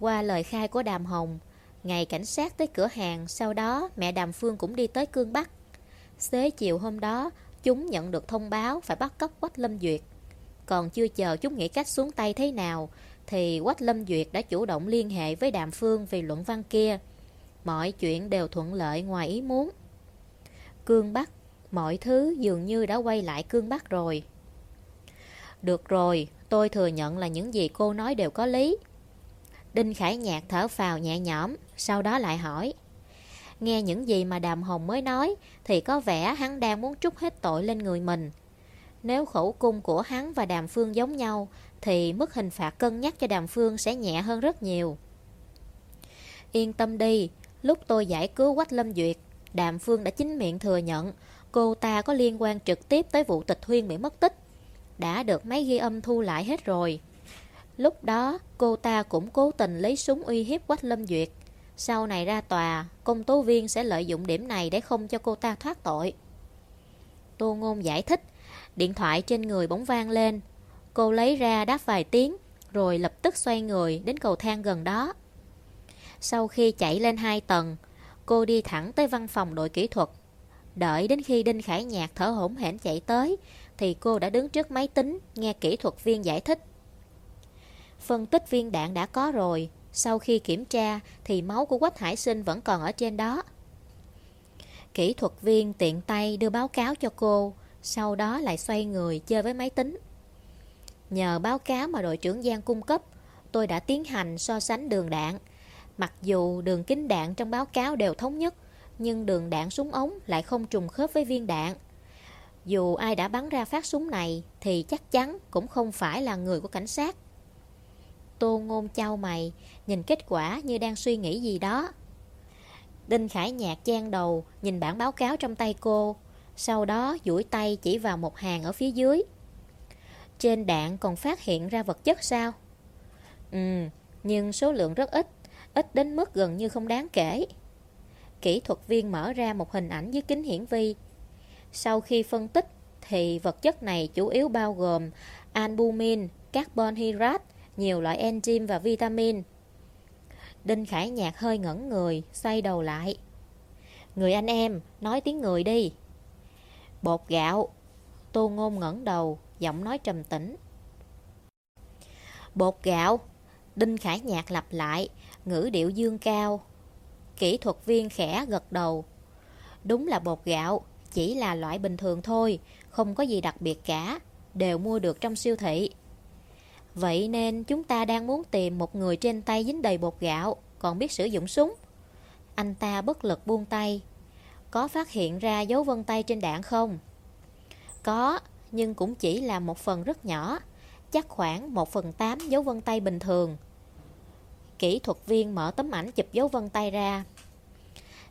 Speaker 1: Qua lời khai của Đàm Hồng, ngày cảnh sát tới cửa hàng, sau đó mẹ Đàm Phương cũng đi tới Cương Bắc. Xế chiều hôm đó, chúng nhận được thông báo phải bắt cóc Quách Lâm Duyệt. Còn chưa chờ chúng nghĩ cách xuống tay thế nào, thì Quách Lâm Duyệt đã chủ động liên hệ với Đàm Phương về luận văn kia. Mọi chuyện đều thuận lợi ngoài ý muốn. Cương Bắc, mọi thứ dường như đã quay lại Cương Bắc rồi. Được rồi, tôi thừa nhận là những gì cô nói đều có lý. Đinh Khải Nhạc thở phào nhẹ nhõm, sau đó lại hỏi. Nghe những gì mà Đàm Hồng mới nói thì có vẻ hắn đang muốn trút hết tội lên người mình. Nếu khẩu cung của hắn và Đàm Phương giống nhau thì mức hình phạt cân nhắc cho Đàm Phương sẽ nhẹ hơn rất nhiều. Yên tâm đi, lúc tôi giải cứu Quách Lâm Duyệt, Đàm Phương đã chính miệng thừa nhận cô ta có liên quan trực tiếp tới vụ tịch huyên bị mất tích. Đã được máy ghi âm thu lại hết rồi. Lúc đó, cô ta cũng cố tình lấy súng uy hiếp Quách Lâm Duyệt. Sau này ra tòa, công tố viên sẽ lợi dụng điểm này để không cho cô ta thoát tội. Tô Ngôn giải thích, điện thoại trên người bỗng vang lên. Cô lấy ra đáp vài tiếng, rồi lập tức xoay người đến cầu thang gần đó. Sau khi chạy lên hai tầng, cô đi thẳng tới văn phòng đội kỹ thuật. Đợi đến khi Đinh Khải Nhạc thở hổn hển chạy tới, thì cô đã đứng trước máy tính nghe kỹ thuật viên giải thích. Phân tích viên đạn đã có rồi, sau khi kiểm tra thì máu của Quách Hải Sinh vẫn còn ở trên đó. Kỹ thuật viên tiện tay đưa báo cáo cho cô, sau đó lại xoay người chơi với máy tính. Nhờ báo cáo mà đội trưởng Giang cung cấp, tôi đã tiến hành so sánh đường đạn. Mặc dù đường kính đạn trong báo cáo đều thống nhất, nhưng đường đạn súng ống lại không trùng khớp với viên đạn. Dù ai đã bắn ra phát súng này thì chắc chắn cũng không phải là người của cảnh sát. Tô ngôn trao mày, nhìn kết quả như đang suy nghĩ gì đó. Đinh Khải Nhạc chen đầu, nhìn bản báo cáo trong tay cô, sau đó duỗi tay chỉ vào một hàng ở phía dưới. Trên đạn còn phát hiện ra vật chất sao? Ừ, nhưng số lượng rất ít, ít đến mức gần như không đáng kể. Kỹ thuật viên mở ra một hình ảnh dưới kính hiển vi. Sau khi phân tích, thì vật chất này chủ yếu bao gồm albumin, carbon hydrate, nhiều loại enzyme và vitamin. Đinh Khải Nhạc hơi ngẩn người, xoay đầu lại. Người anh em, nói tiếng người đi. Bột gạo. Tô Ngôn ngẩn đầu, giọng nói trầm tĩnh. Bột gạo. Đinh Khải Nhạc lặp lại, ngữ điệu dương cao. Kỹ thuật viên khẽ gật đầu. Đúng là bột gạo, chỉ là loại bình thường thôi, không có gì đặc biệt cả, đều mua được trong siêu thị. Vậy nên chúng ta đang muốn tìm một người trên tay dính đầy bột gạo, còn biết sử dụng súng. Anh ta bất lực buông tay. Có phát hiện ra dấu vân tay trên đạn không? Có, nhưng cũng chỉ là một phần rất nhỏ, chắc khoảng 1 phần 8 dấu vân tay bình thường. Kỹ thuật viên mở tấm ảnh chụp dấu vân tay ra.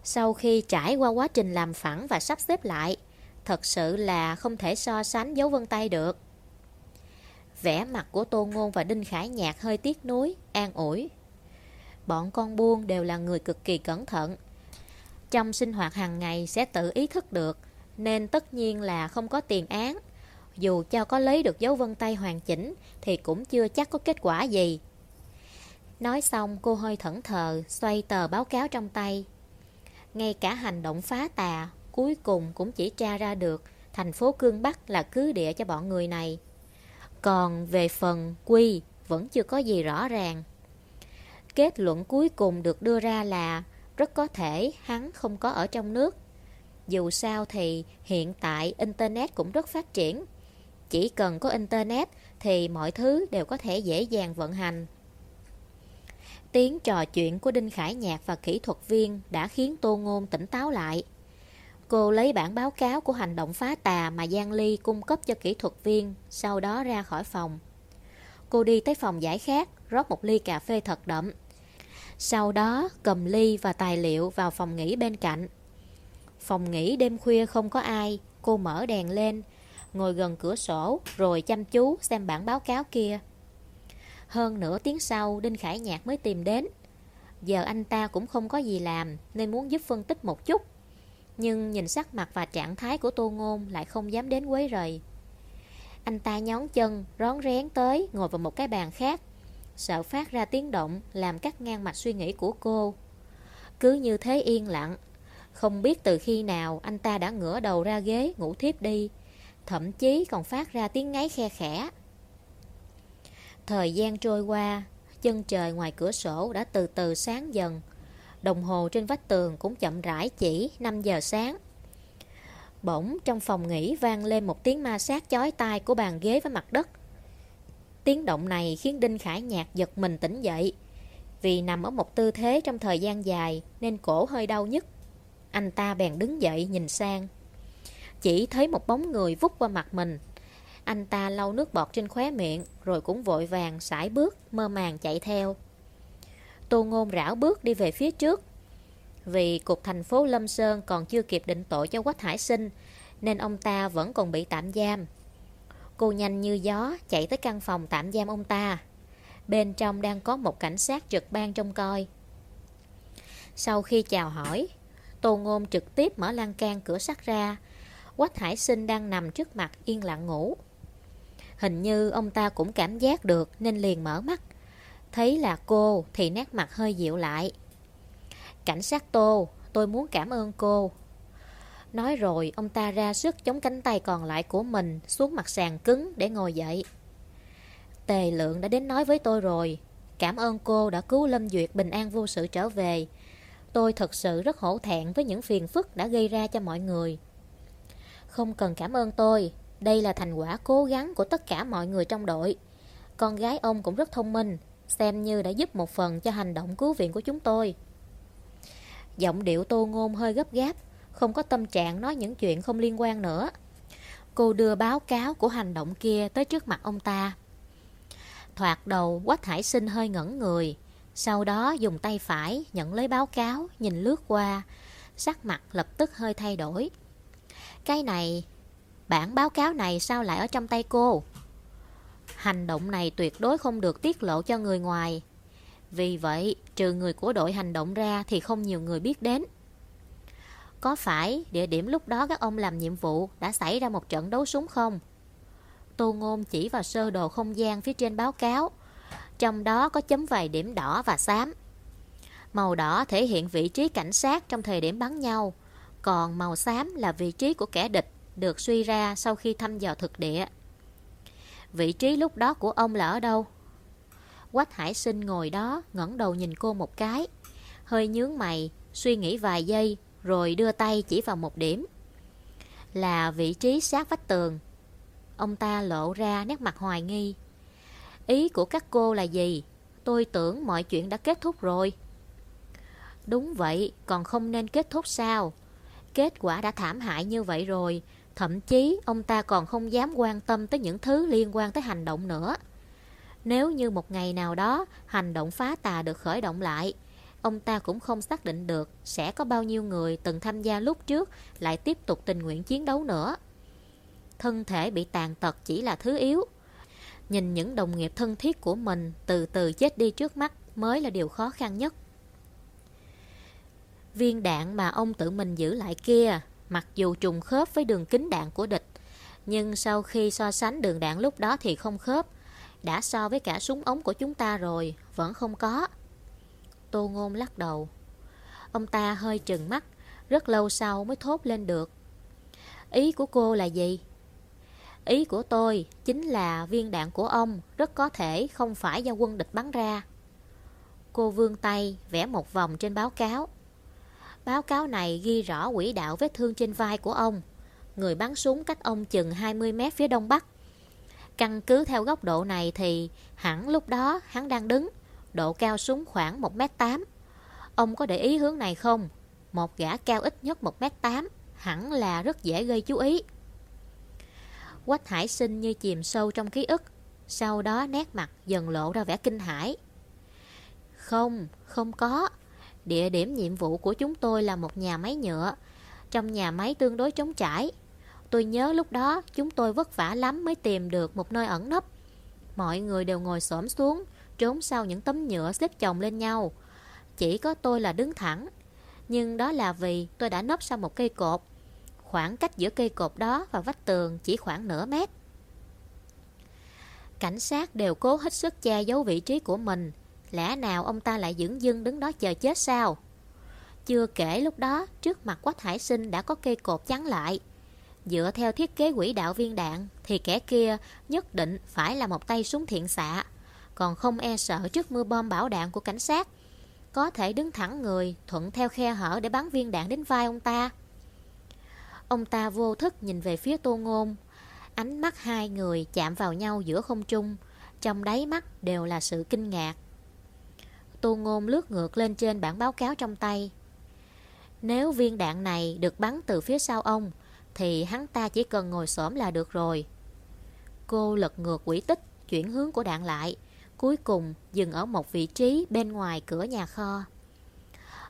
Speaker 1: Sau khi trải qua quá trình làm phẳng và sắp xếp lại, thật sự là không thể so sánh dấu vân tay được. Vẻ mặt của Tô Ngôn và Đinh Khải Nhạc hơi tiếc nuối, an ủi. Bọn con buôn đều là người cực kỳ cẩn thận. Trong sinh hoạt hàng ngày sẽ tự ý thức được, nên tất nhiên là không có tiền án. Dù cho có lấy được dấu vân tay hoàn chỉnh thì cũng chưa chắc có kết quả gì. Nói xong cô hơi thẫn thờ, xoay tờ báo cáo trong tay. Ngay cả hành động phá tà, cuối cùng cũng chỉ tra ra được thành phố Cương Bắc là cứ địa cho bọn người này. Còn về phần quy vẫn chưa có gì rõ ràng. Kết luận cuối cùng được đưa ra là rất có thể hắn không có ở trong nước. Dù sao thì hiện tại Internet cũng rất phát triển. Chỉ cần có Internet thì mọi thứ đều có thể dễ dàng vận hành. Tiếng trò chuyện của Đinh Khải Nhạc và kỹ thuật viên đã khiến Tô Ngôn tỉnh táo lại. Cô lấy bản báo cáo của hành động phá tà mà Giang Ly cung cấp cho kỹ thuật viên, sau đó ra khỏi phòng. Cô đi tới phòng giải khát, rót một ly cà phê thật đậm. Sau đó cầm ly và tài liệu vào phòng nghỉ bên cạnh. Phòng nghỉ đêm khuya không có ai, cô mở đèn lên, ngồi gần cửa sổ rồi chăm chú xem bản báo cáo kia. Hơn nửa tiếng sau, Đinh Khải Nhạc mới tìm đến. Giờ anh ta cũng không có gì làm nên muốn giúp phân tích một chút. Nhưng nhìn sắc mặt và trạng thái của Tô Ngôn lại không dám đến quấy rầy. Anh ta nhón chân, rón rén tới, ngồi vào một cái bàn khác. Sợ phát ra tiếng động, làm cắt ngang mạch suy nghĩ của cô. Cứ như thế yên lặng. Không biết từ khi nào anh ta đã ngửa đầu ra ghế, ngủ thiếp đi. Thậm chí còn phát ra tiếng ngáy khe khẽ. Thời gian trôi qua, chân trời ngoài cửa sổ đã từ từ sáng dần. Đồng hồ trên vách tường cũng chậm rãi chỉ 5 giờ sáng. Bỗng trong phòng nghỉ vang lên một tiếng ma sát chói tai của bàn ghế với mặt đất. Tiếng động này khiến Đinh Khải Nhạc giật mình tỉnh dậy. Vì nằm ở một tư thế trong thời gian dài nên cổ hơi đau nhức. Anh ta bèn đứng dậy nhìn sang. Chỉ thấy một bóng người vút qua mặt mình. Anh ta lau nước bọt trên khóe miệng, rồi cũng vội vàng sải bước, mơ màng chạy theo. Tô Ngôn rảo bước đi về phía trước. Vì cục thành phố Lâm Sơn còn chưa kịp định tội cho Quách Hải Sinh, Nên ông ta vẫn còn bị tạm giam. Cô nhanh như gió chạy tới căn phòng tạm giam ông ta. Bên trong đang có một cảnh sát trực ban trông coi. Sau khi chào hỏi, Tô Ngôn trực tiếp mở lan can cửa sắt ra. Quách Hải Sinh đang nằm trước mặt yên lặng ngủ. Hình như ông ta cũng cảm giác được nên liền mở mắt Thấy là cô thì nét mặt hơi dịu lại Cảnh sát Tô, tôi muốn cảm ơn cô. Nói rồi, ông ta ra sức chống cánh tay còn lại của mình xuống mặt sàn cứng để ngồi dậy. Tề lượng đã đến nói với tôi rồi. Cảm ơn cô đã cứu Lâm Duyệt bình an vô sự trở về. Tôi thật sự rất hổ thẹn với những phiền phức đã gây ra cho mọi người. Không cần cảm ơn tôi. Đây là thành quả cố gắng của tất cả mọi người trong đội. Con gái ông cũng rất thông minh, xem như đã giúp một phần cho hành động cứu viện của chúng tôi. Giọng điệu tô ngôn hơi gấp gáp Không có tâm trạng nói những chuyện không liên quan nữa Cô đưa báo cáo của hành động kia tới trước mặt ông ta Thoạt đầu Quách Hải Sinh hơi ngẩn người Sau đó dùng tay phải nhận lấy báo cáo Nhìn lướt qua Sắc mặt lập tức hơi thay đổi Cái này Bản báo cáo này sao lại ở trong tay cô Hành động này tuyệt đối không được tiết lộ cho người ngoài vì vậy, trừ người của đội hành động ra thì không nhiều người biết đến. Có phải địa điểm lúc đó các ông làm nhiệm vụ đã xảy ra một trận đấu súng không? Tô Ngôn chỉ vào sơ đồ không gian phía trên báo cáo. Trong đó có chấm vài điểm đỏ và xám. Màu đỏ thể hiện vị trí cảnh sát trong thời điểm bắn nhau. Còn màu xám là vị trí của kẻ địch được suy ra sau khi thăm dò thực địa. Vị trí lúc đó của ông là ở đâu? Quách Hải Sinh ngồi đó, ngẩng đầu nhìn cô một cái. Hơi nhướng mày, Suy nghĩ vài giây, Rồi đưa tay chỉ vào một điểm. Là vị trí sát vách tường. Ông ta lộ ra nét mặt hoài nghi. Ý của các cô là gì? Tôi tưởng mọi chuyện đã kết thúc rồi. Đúng vậy, Còn không nên kết thúc sao? Kết quả đã thảm hại như vậy rồi Thậm chí ông ta còn không dám quan tâm tới những thứ liên quan tới hành động nữa nếu như một ngày nào đó hành động phá tà được khởi động lại, ông ta cũng không xác định được sẽ có bao nhiêu người từng tham gia lúc trước lại tiếp tục tình nguyện chiến đấu nữa. Thân thể bị tàn tật chỉ là thứ yếu. Nhìn những đồng nghiệp thân thiết của mình từ từ chết đi trước mắt mới là điều khó khăn nhất. Viên đạn mà ông tự mình giữ lại kia, mặc dù trùng khớp với đường kính đạn của địch, nhưng sau khi so sánh đường đạn lúc đó thì không khớp, đã so với cả súng ống của chúng ta rồi Vẫn không có. Tô Ngôn lắc đầu. Ông ta hơi trừng mắt Rất lâu sau mới thốt lên được. Ý của cô là gì? Ý của tôi chính là viên đạn của ông Rất có thể không phải do quân địch bắn ra. Cô vươn tay vẽ một vòng trên báo cáo. Báo cáo này ghi rõ quỹ đạo vết thương trên vai của ông Người bắn súng cách ông chừng 20 mét phía đông bắc Căn cứ theo góc độ này thì hẳn lúc đó hắn đang đứng, độ cao súng khoảng 1m8. Ông có để ý hướng này không? Một gã cao ít nhất 1m8, hẳn là rất dễ gây chú ý. Quách hải sinh như chìm sâu trong ký ức, sau đó nét mặt dần lộ ra vẻ kinh hãi. Không, không có. Địa điểm nhiệm vụ của chúng tôi là một nhà máy nhựa. Trong nhà máy tương đối trống trải. Tôi nhớ lúc đó chúng tôi vất vả lắm mới tìm được một nơi ẩn nấp. Mọi người đều ngồi xổm xuống, trốn sau những tấm nhựa xếp chồng lên nhau. Chỉ có tôi là đứng thẳng. Nhưng đó là vì tôi đã nấp sau một cây cột. Khoảng cách giữa cây cột đó và vách tường chỉ khoảng nửa mét. Cảnh sát đều cố hết sức che giấu vị trí của mình. Lẽ nào ông ta lại dưỡng dưng đứng đó chờ chết sao? Chưa kể lúc đó, trước mặt Quách Hải Sinh đã có cây cột chắn lại. Dựa theo thiết kế quỹ đạo viên đạn, thì kẻ kia nhất định phải là một tay súng thiện xạ, còn không e sợ trước mưa bom bão đạn của cảnh sát. Có thể đứng thẳng người, thuận theo khe hở để bắn viên đạn đến vai ông ta. Ông ta vô thức nhìn về phía tô ngôn, Ánh mắt hai người chạm vào nhau giữa không trung Trong đáy mắt đều là sự kinh ngạc Tô Ngôn lướt ngược lên trên bản báo cáo trong tay. Nếu viên đạn này được bắn từ phía sau ông Thì hắn ta chỉ cần ngồi xổm là được rồi. Cô lật ngược quỹ tích Chuyển hướng của đạn lại Cuối cùng dừng ở một vị trí bên ngoài cửa nhà kho.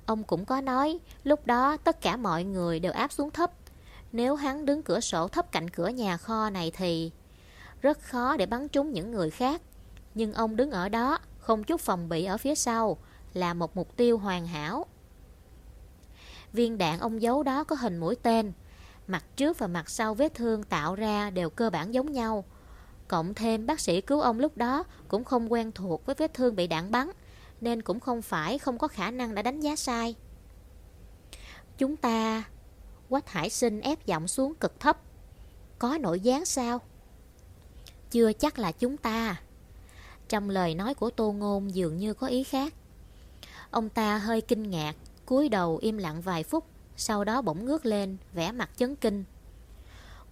Speaker 1: Ông cũng có nói Lúc đó tất cả mọi người đều áp xuống thấp. Nếu hắn đứng cửa sổ thấp cạnh cửa nhà kho này thì rất khó để bắn trúng những người khác. Nhưng ông đứng ở đó, không chút phòng bị ở phía sau, là một mục tiêu hoàn hảo. Viên đạn ông giấu đó có hình mũi tên, mặt trước và mặt sau vết thương tạo ra đều cơ bản giống nhau. Cộng thêm bác sĩ cứu ông lúc đó cũng không quen thuộc với vết thương bị đạn bắn, nên cũng không phải không có khả năng đã đánh giá sai. Chúng ta Quách Hải Sinh ép giọng xuống cực thấp Có nội gián sao? Chưa chắc là chúng ta trong lời nói của Tô Ngôn dường như có ý khác Ông ta hơi kinh ngạc, cúi đầu im lặng vài phút, Sau đó bỗng ngước lên, vẻ mặt chấn kinh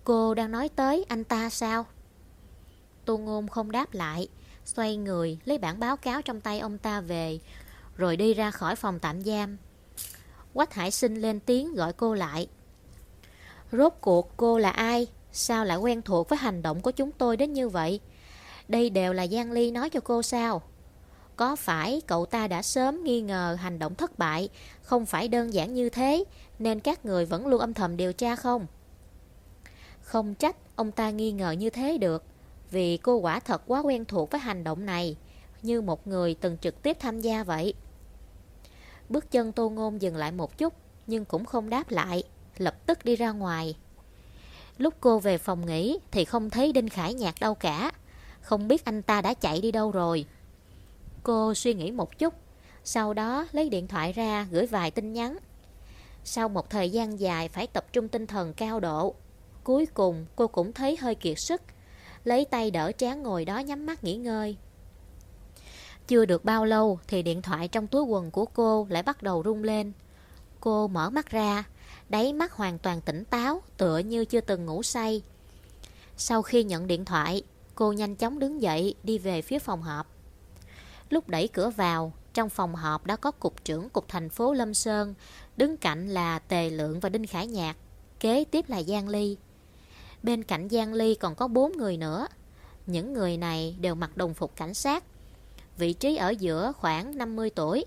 Speaker 1: Cô đang nói tới anh ta sao? Tô Ngôn không đáp lại, Xoay người lấy bản báo cáo trong tay ông ta về, Rồi đi ra khỏi phòng tạm giam Quách Hải Sinh lên tiếng gọi cô lại Rốt cuộc cô là ai? Sao lại quen thuộc với hành động của chúng tôi đến như vậy? Đây đều là Giang Ly nói cho cô sao? Có phải cậu ta đã sớm nghi ngờ hành động thất bại, không phải đơn giản như thế, nên các người vẫn luôn âm thầm điều tra không? Không trách ông ta nghi ngờ như thế được, vì cô quả thật quá quen thuộc với hành động này, như một người từng trực tiếp tham gia vậy. Bước chân tô ngôn dừng lại một chút, nhưng cũng không đáp lại lập tức đi ra ngoài. Lúc cô về phòng nghỉ thì không thấy Đinh Khải Nhạc đâu cả, không biết anh ta đã chạy đi đâu rồi. Cô suy nghĩ một chút, sau đó lấy điện thoại ra gửi vài tin nhắn. Sau một thời gian dài phải tập trung tinh thần cao độ, cuối cùng cô cũng thấy hơi kiệt sức, lấy tay đỡ trán ngồi đó nhắm mắt nghỉ ngơi. Chưa được bao lâu thì điện thoại trong túi quần của cô lại bắt đầu rung lên. Cô mở mắt ra, đáy mắt hoàn toàn tỉnh táo, tựa như chưa từng ngủ say. Sau khi nhận điện thoại, cô nhanh chóng đứng dậy đi về phía phòng họp. Lúc đẩy cửa vào, trong phòng họp đã có cục trưởng cục thành phố Lâm Sơn, đứng cạnh là Tề Lượng và Đinh Khải Nhạc, kế tiếp là Giang Ly. Bên cạnh Giang Ly còn có bốn người nữa. Những người này đều mặc đồng phục cảnh sát. Vị trí ở giữa khoảng 50 tuổi.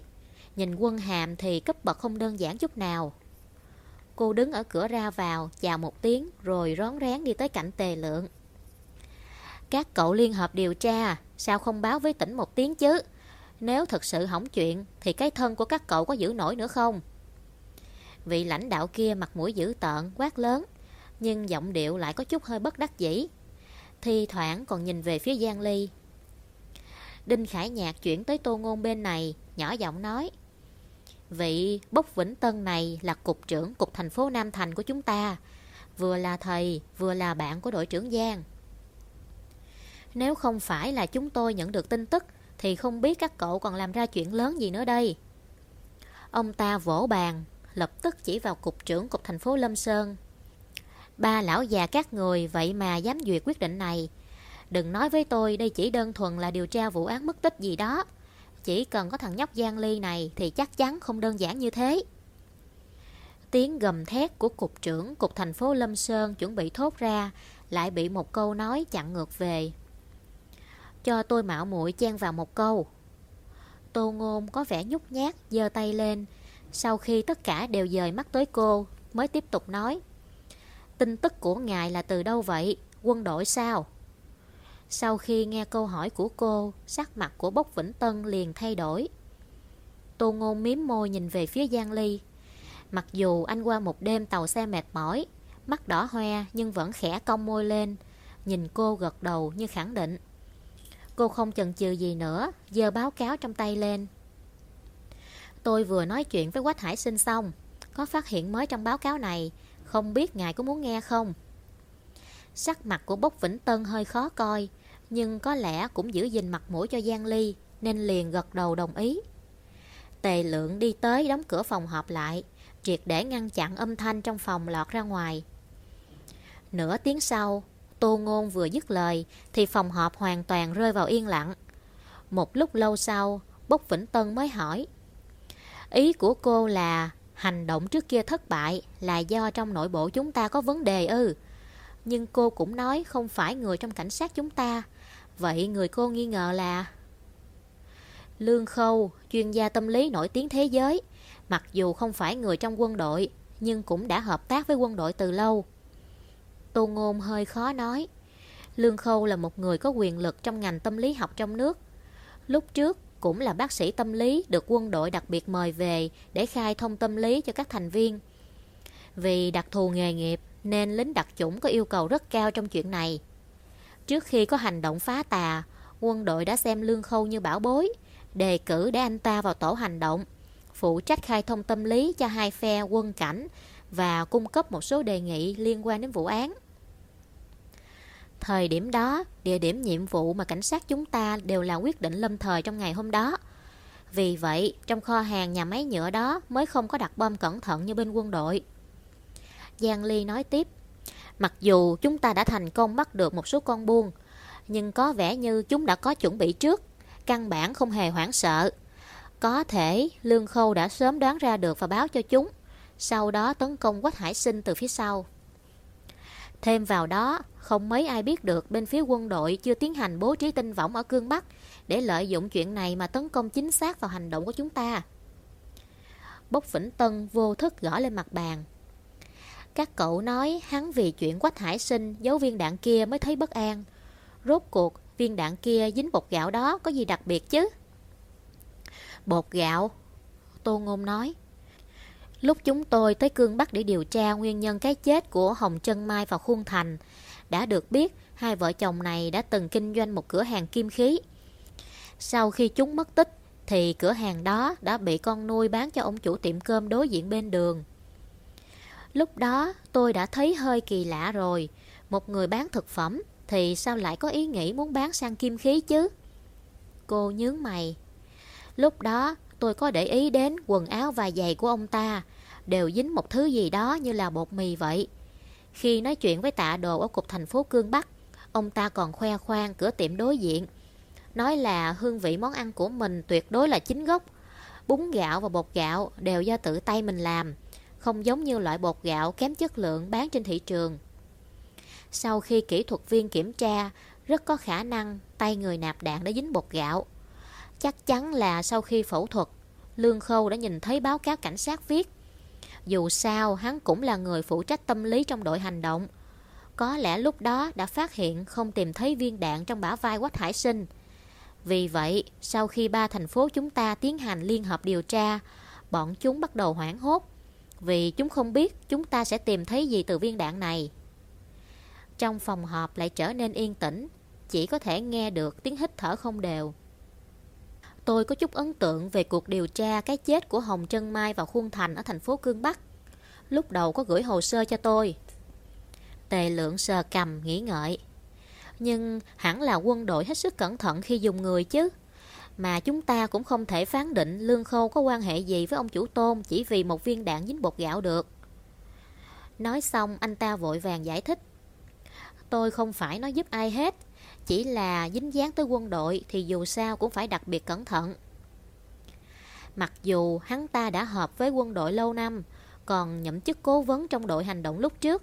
Speaker 1: Nhìn quân hàm thì cấp bậc không đơn giản chút nào. Cô đứng ở cửa ra vào, chào một tiếng, rồi rón rén đi tới cạnh tề lượng. Các cậu liên hợp điều tra, sao không báo với tỉnh một tiếng chứ? Nếu thật sự hỏng chuyện, thì cái thân của các cậu có giữ nổi nữa không? Vị lãnh đạo kia mặt mũi dữ tợn, quát lớn, nhưng giọng điệu lại có chút hơi bất đắc dĩ. Thi thoảng còn nhìn về phía Giang Ly. Đinh Khải Nhạc chuyển tới tô ngôn bên này, nhỏ giọng nói. Vị Bốc Vĩnh Tân này là cục trưởng cục thành phố Nam Thành của chúng ta Vừa là thầy vừa là bạn của đội trưởng Giang nếu không phải là chúng tôi nhận được tin tức, Thì không biết các cậu còn làm ra chuyện lớn gì nữa đây Ông ta vỗ bàn, Lập tức chỉ vào cục trưởng cục thành phố Lâm Sơn Ba lão già các người, vậy mà dám duyệt quyết định này Đừng nói với tôi đây chỉ đơn thuần là điều tra vụ án mất tích gì đó chỉ cần có thằng nhóc Giang Ly này thì chắc chắn không đơn giản như thế. Tiếng gầm thét của cục trưởng cục thành phố Lâm Sơn chuẩn bị thốt ra lại bị một câu nói chặn ngược về. Cho tôi mạo muội chen vào một câu. Tô Ngôn có vẻ nhút nhát giơ tay lên sau khi tất cả đều dời mắt tới cô mới tiếp tục nói. Tin tức của ngài là từ đâu vậy? Quân đội sao? Sau khi nghe câu hỏi của cô, sắc mặt của Bốc Vĩnh Tân liền thay đổi. Tô Ngôn miếm môi nhìn về phía Giang Ly. Mặc dù anh qua một đêm tàu xe mệt mỏi, mắt đỏ hoe nhưng vẫn khẽ cong môi lên, nhìn cô gật đầu như khẳng định. Cô không chần chừ gì nữa, giơ báo cáo trong tay lên. Tôi vừa nói chuyện với Quách Hải Sinh xong, có phát hiện mới trong báo cáo này, không biết ngài có muốn nghe không? Sắc mặt của Bốc Vĩnh Tân hơi khó coi, nhưng có lẽ cũng giữ gìn mặt mũi cho Giang Ly, nên liền gật đầu đồng ý. Tề lượng đi tới đóng cửa phòng họp lại, triệt để ngăn chặn âm thanh trong phòng lọt ra ngoài. Nửa tiếng sau, Tô Ngôn vừa dứt lời thì phòng họp hoàn toàn rơi vào yên lặng. Một lúc lâu sau, Bốc Vĩnh Tân mới hỏi. Ý của cô là hành động trước kia thất bại là do trong nội bộ chúng ta có vấn đề ư. Nhưng cô cũng nói không phải người trong cảnh sát chúng ta. Vậy người cô nghi ngờ là... Lương Khâu, chuyên gia tâm lý nổi tiếng thế giới, mặc dù không phải người trong quân đội, nhưng cũng đã hợp tác với quân đội từ lâu. Tô Ngôn hơi khó nói. Lương Khâu là một người có quyền lực trong ngành tâm lý học trong nước. Lúc trước cũng là bác sĩ tâm lý được quân đội đặc biệt mời về để khai thông tâm lý cho các thành viên. Vì đặc thù nghề nghiệp nên lính đặc chủng có yêu cầu rất cao trong chuyện này. Trước khi có hành động phá tà, quân đội đã xem Lương Khâu như bảo bối, đề cử để anh ta vào tổ hành động, phụ trách khai thông tâm lý cho hai phe quân cảnh và cung cấp một số đề nghị liên quan đến vụ án. Thời điểm đó, địa điểm nhiệm vụ mà cảnh sát chúng ta đều là quyết định lâm thời trong ngày hôm đó. Vì vậy, trong kho hàng nhà máy nhựa đó mới không có đặt bom cẩn thận như bên quân đội. Giang Ly nói tiếp, mặc dù chúng ta đã thành công bắt được một số con buôn, nhưng có vẻ như chúng đã có chuẩn bị trước, căn bản không hề hoảng sợ. Có thể Lương Khâu đã sớm đoán ra được và báo cho chúng, sau đó tấn công Quách Hải Sinh từ phía sau. Thêm vào đó, không mấy ai biết được bên phía quân đội chưa tiến hành bố trí tinh võng ở Cương Bắc để lợi dụng chuyện này mà tấn công chính xác vào hành động của chúng ta. Bốc Vĩnh Tân vô thức gõ lên mặt bàn. Các cậu nói hắn vì chuyện Quách Hải Sinh giấu viên đạn kia mới thấy bất an. Rốt cuộc viên đạn kia dính bột gạo đó có gì đặc biệt chứ? Bột gạo? Tô Ngôn nói. Lúc chúng tôi tới Cương Bắc để điều tra nguyên nhân cái chết của Hồng Trân Mai và Khuôn Thành, đã được biết hai vợ chồng này đã từng kinh doanh một cửa hàng kim khí. Sau khi chúng mất tích, thì cửa hàng đó đã bị con nuôi bán cho ông chủ tiệm cơm đối diện bên đường. Lúc đó tôi đã thấy hơi kỳ lạ rồi, một người bán thực phẩm thì sao lại có ý nghĩ muốn bán sang kim khí chứ? Cô nhướng mày. Lúc đó tôi có để ý đến quần áo và giày của ông ta đều dính một thứ gì đó như là bột mì vậy. Khi nói chuyện với tạ đồ ở cục thành phố Cương Bắc, ông ta còn khoe khoang cửa tiệm đối diện. Nói là hương vị món ăn của mình tuyệt đối là chính gốc. Bún gạo và bột gạo đều do tự tay mình làm, không giống như loại bột gạo kém chất lượng bán trên thị trường. Sau khi kỹ thuật viên kiểm tra, rất có khả năng tay người nạp đạn đã dính bột gạo. Chắc chắn là sau khi phẫu thuật, Lương Khâu đã nhìn thấy báo cáo cảnh sát viết. Dù sao, hắn cũng là người phụ trách tâm lý trong đội hành động. Có lẽ lúc đó đã phát hiện không tìm thấy viên đạn trong bả vai Quách Hải Sinh. Vì vậy, sau khi ba thành phố chúng ta tiến hành liên hợp điều tra, bọn chúng bắt đầu hoảng hốt. Vì chúng không biết chúng ta sẽ tìm thấy gì từ viên đạn này. Trong phòng họp lại trở nên yên tĩnh, chỉ có thể nghe được tiếng hít thở không đều. Tôi có chút ấn tượng về cuộc điều tra cái chết của Hồng Trân Mai và Khuôn Thành ở thành phố Cương Bắc. Lúc đầu có gửi hồ sơ cho tôi. Tề lượng sờ cầm, nghĩ ngợi. Nhưng hẳn là quân đội hết sức cẩn thận khi dùng người chứ. Mà chúng ta cũng không thể phán định Lương Khâu có quan hệ gì với ông chủ tôn chỉ vì một viên đạn dính bột gạo được. Nói xong, anh ta vội vàng giải thích. Tôi không phải nói giúp ai hết chỉ là dính dáng tới quân đội thì dù sao cũng phải đặc biệt cẩn thận. Mặc dù hắn ta đã hợp với quân đội lâu năm, còn nhậm chức cố vấn trong đội hành động lúc trước,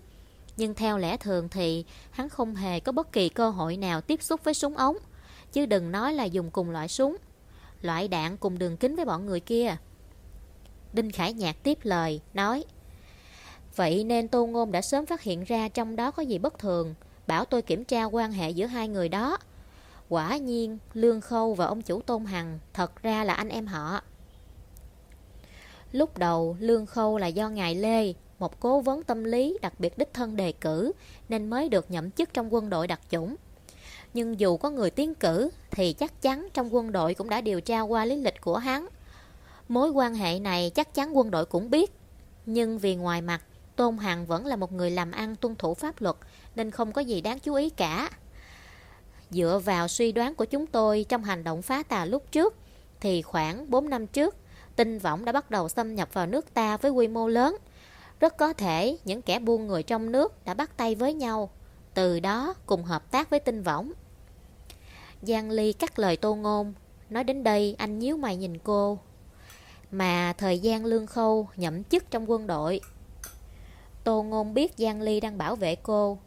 Speaker 1: nhưng theo lẽ thường thì hắn không hề có bất kỳ cơ hội nào tiếp xúc với súng ống, chứ đừng nói là dùng cùng loại súng. Loại đạn cùng đường kính với bọn người kia. Đinh Khải Nhạc tiếp lời, nói Vậy nên Tô Ngôn đã sớm phát hiện ra trong đó có gì bất thường, bảo tôi kiểm tra quan hệ giữa hai người đó. Quả nhiên, Lương Khâu và ông chủ Tôn Hằng thật ra là anh em họ. Lúc đầu, Lương Khâu là do ngài Lê, một cố vấn tâm lý đặc biệt đích thân đề cử, nên mới được nhậm chức trong quân đội đặc chủng. Nhưng dù có người tiến cử, thì chắc chắn trong quân đội cũng đã điều tra qua lý lịch của hắn. Mối quan hệ này chắc chắn quân đội cũng biết. Nhưng vì ngoài mặt, Tôn Hằng vẫn là một người làm ăn tuân thủ pháp luật, nên không có gì đáng chú ý cả. Dựa vào suy đoán của chúng tôi trong hành động phá tà lúc trước, thì khoảng 4 năm trước, tinh võng đã bắt đầu xâm nhập vào nước ta với quy mô lớn. Rất có thể những kẻ buôn người trong nước đã bắt tay với nhau, từ đó cùng hợp tác với tinh võng. Giang Ly cắt lời tô ngôn, nói đến đây anh nhíu mày nhìn cô. Mà thời gian lương khâu nhậm chức trong quân đội. Tô ngôn biết Giang Ly đang bảo vệ cô,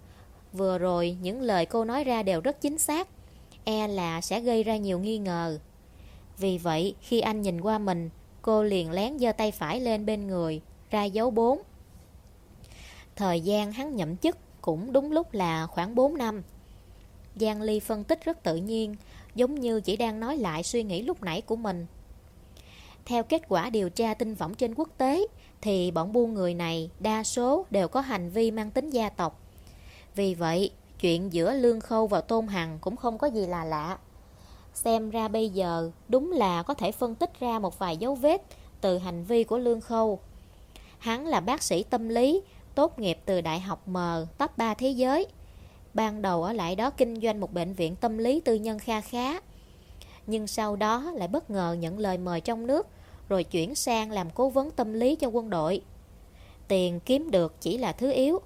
Speaker 1: Vừa rồi, những lời cô nói ra đều rất chính xác. E là sẽ gây ra nhiều nghi ngờ. Vì vậy, khi anh nhìn qua mình, Cô liền lén giơ tay phải lên bên người, Ra dấu 4 Thời gian hắn nhậm chức Cũng đúng lúc là khoảng 4 năm. Giang Ly phân tích rất tự nhiên, Giống như chỉ đang nói lại suy nghĩ lúc nãy của mình. Theo kết quả điều tra tinh võng trên quốc tế, Thì bọn buôn người này, đa số đều có hành vi mang tính gia tộc vì vậy, chuyện giữa Lương Khâu và Tôn Hằng cũng không có gì là lạ. Xem ra bây giờ đúng là có thể phân tích ra một vài dấu vết từ hành vi của Lương Khâu. Hắn là bác sĩ tâm lý, tốt nghiệp từ Đại học M, top 3 thế giới. Ban đầu ở lại đó kinh doanh một bệnh viện tâm lý tư nhân kha khá. Nhưng sau đó lại bất ngờ nhận lời mời trong nước, rồi chuyển sang làm cố vấn tâm lý cho quân đội. Tiền kiếm được chỉ là thứ yếu,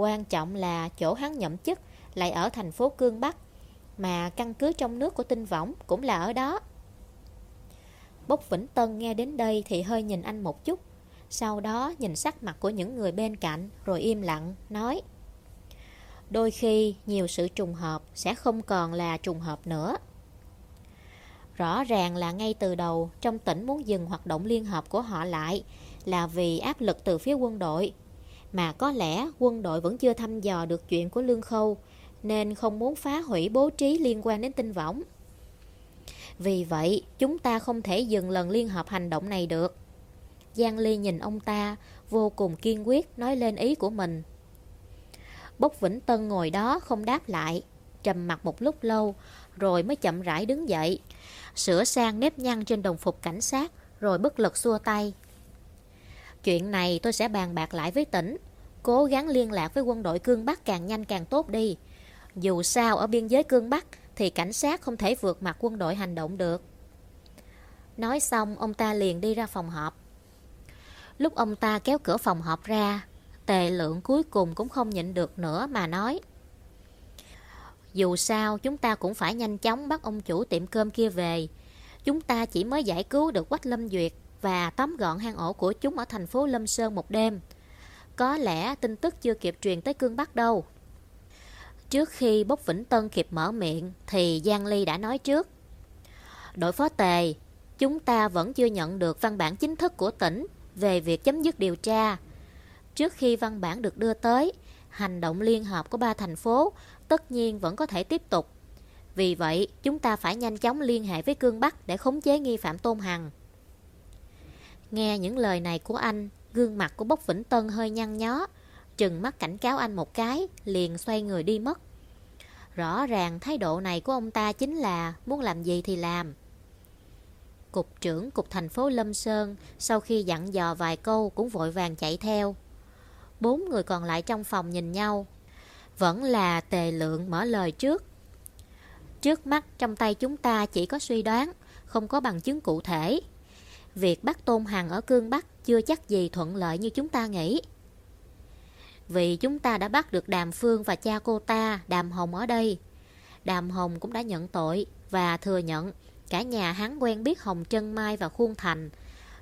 Speaker 1: Quan trọng là chỗ hắn nhậm chức lại ở thành phố Cương Bắc, mà căn cứ trong nước của tinh võng cũng là ở đó. Bốc Vĩnh Tân nghe đến đây thì hơi nhìn anh một chút, sau đó nhìn sắc mặt của những người bên cạnh rồi im lặng, nói Đôi khi nhiều sự trùng hợp sẽ không còn là trùng hợp nữa. Rõ ràng là ngay từ đầu trong tỉnh muốn dừng hoạt động liên hợp của họ lại là vì áp lực từ phía quân đội mà có lẽ quân đội vẫn chưa thăm dò được chuyện của Lương Khâu, Nên không muốn phá hủy bố trí liên quan đến tinh võng. Vì vậy, chúng ta không thể dừng lần liên hợp hành động này được. Giang Ly nhìn ông ta, vô cùng kiên quyết, nói lên ý của mình. Bốc Vĩnh Tân ngồi đó không đáp lại, Trầm mặt một lúc lâu, Rồi mới chậm rãi đứng dậy, Sửa sang nếp nhăn trên đồng phục cảnh sát, Rồi bất lực xua tay. Chuyện này tôi sẽ bàn bạc lại với tỉnh. Cố gắng liên lạc với quân đội Cương Bắc càng nhanh càng tốt đi. Dù sao ở biên giới Cương Bắc Thì cảnh sát không thể vượt mặt quân đội hành động được. Nói xong, ông ta liền đi ra phòng họp. Lúc ông ta kéo cửa phòng họp ra, Tề lượng cuối cùng cũng không nhịn được nữa mà nói, Dù sao, chúng ta cũng phải nhanh chóng bắt ông chủ tiệm cơm kia về. Chúng ta chỉ mới giải cứu được Quách Lâm Duyệt và tóm gọn hang ổ của chúng ở thành phố Lâm Sơn một đêm. Có lẽ tin tức chưa kịp truyền tới Cương Bắc đâu. Trước khi Bốc Vĩnh Tân kịp mở miệng thì Giang Ly đã nói trước. Đội phó tề, chúng ta vẫn chưa nhận được văn bản chính thức của tỉnh về việc chấm dứt điều tra. Trước khi văn bản được đưa tới, hành động liên hợp của ba thành phố tất nhiên vẫn có thể tiếp tục. Vì vậy, chúng ta phải nhanh chóng liên hệ với Cương Bắc để khống chế nghi phạm Tôn Hằng. Nghe những lời này của anh, gương mặt của Bốc Vĩnh Tân hơi nhăn nhó, trừng mắt cảnh cáo anh một cái, liền xoay người đi mất. Rõ ràng thái độ này của ông ta chính là muốn làm gì thì làm. Cục trưởng Cục thành phố Lâm Sơn sau khi dặn dò vài câu cũng vội vàng chạy theo. Bốn người còn lại trong phòng nhìn nhau. Vẫn là tề lượng mở lời trước. Trước mắt trong tay chúng ta chỉ có suy đoán, không có bằng chứng cụ thể. Việc bắt Tôn Hằng ở Cương Bắc chưa chắc gì thuận lợi như chúng ta nghĩ. Vì chúng ta đã bắt được Đàm Phương và cha cô ta, Đàm Hồng ở đây. Đàm Hồng cũng đã nhận tội và thừa nhận cả nhà hắn quen biết Hồng Trân Mai và Khuôn Thành.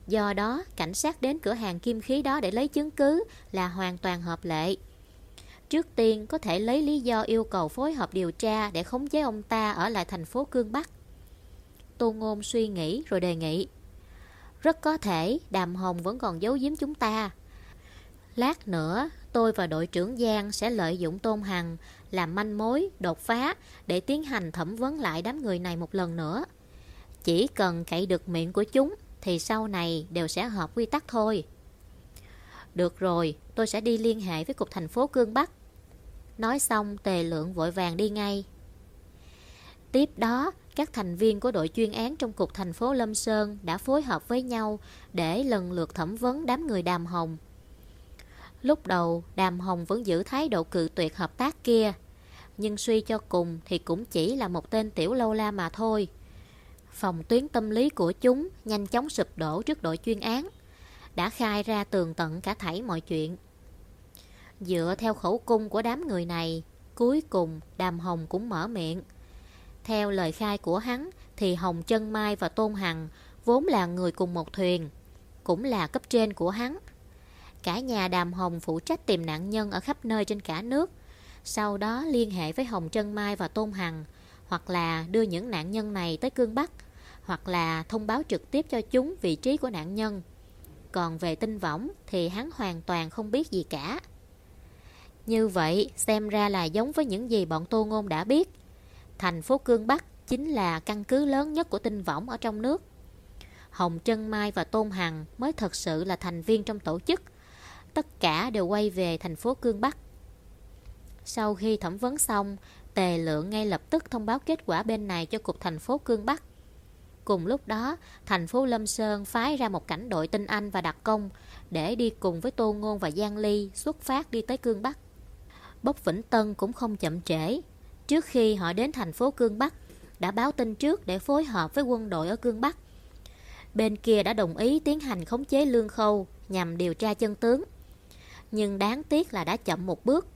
Speaker 1: Do đó, cảnh sát đến cửa hàng kim khí đó để lấy chứng cứ là hoàn toàn hợp lệ. Trước tiên có thể lấy lý do yêu cầu phối hợp điều tra để khống chế ông ta ở lại thành phố Cương Bắc. Tô Ngôn suy nghĩ rồi đề nghị. Rất có thể Đàm Hồng vẫn còn giấu giếm chúng ta Lát nữa, tôi và đội trưởng Giang sẽ lợi dụng Tôn Hằng làm manh mối, đột phá để tiến hành thẩm vấn lại đám người này một lần nữa. Chỉ cần cậy được miệng của chúng thì sau này đều sẽ hợp quy tắc thôi. Được rồi, tôi sẽ đi liên hệ với cục thành phố Cương Bắc. Nói xong tề lượng vội vàng đi ngay. Tiếp đó, các thành viên của đội chuyên án trong cục thành phố Lâm Sơn đã phối hợp với nhau để lần lượt thẩm vấn đám người đàm hồng. Lúc đầu, đàm hồng vẫn giữ thái độ cự tuyệt hợp tác kia, nhưng suy cho cùng thì cũng chỉ là một tên tiểu lâu la mà thôi. Phòng tuyến tâm lý của chúng nhanh chóng sụp đổ trước đội chuyên án, đã khai ra tường tận cả thảy mọi chuyện. Dựa theo khẩu cung của đám người này, cuối cùng Đàm Hồng cũng mở miệng. Theo lời khai của hắn thì Hồng Chân Mai và Tôn Hằng vốn là người cùng một thuyền, cũng là cấp trên của hắn. Cả nhà Đàm Hồng phụ trách tìm nạn nhân ở khắp nơi trên cả nước, sau đó liên hệ với Hồng Chân Mai và Tôn Hằng, hoặc là đưa những nạn nhân này tới Cương Bắc, hoặc là thông báo trực tiếp cho chúng vị trí của nạn nhân. Còn về tinh võng thì hắn hoàn toàn không biết gì cả. Như vậy xem ra là giống với những gì bọn Tô Ngôn đã biết. Thành phố Cương Bắc chính là căn cứ lớn nhất của tinh võng ở trong nước. Hồng Trân Mai và Tôn Hằng mới thật sự là thành viên trong tổ chức. Tất cả đều quay về thành phố Cương Bắc. Sau khi thẩm vấn xong, Tề Lượng ngay lập tức thông báo kết quả bên này cho cục thành phố Cương Bắc. Cùng lúc đó, thành phố Lâm Sơn phái ra một cảnh đội tinh Anh và đặc công để đi cùng với Tô Ngôn và Giang Ly xuất phát đi tới Cương Bắc. Bốc Vĩnh Tân cũng không chậm trễ. Trước khi họ đến thành phố Cương Bắc, đã báo tin trước để phối hợp với quân đội ở Cương Bắc. Bên kia đã đồng ý tiến hành khống chế lương khâu nhằm điều tra chân tướng. Nhưng đáng tiếc là đã chậm một bước.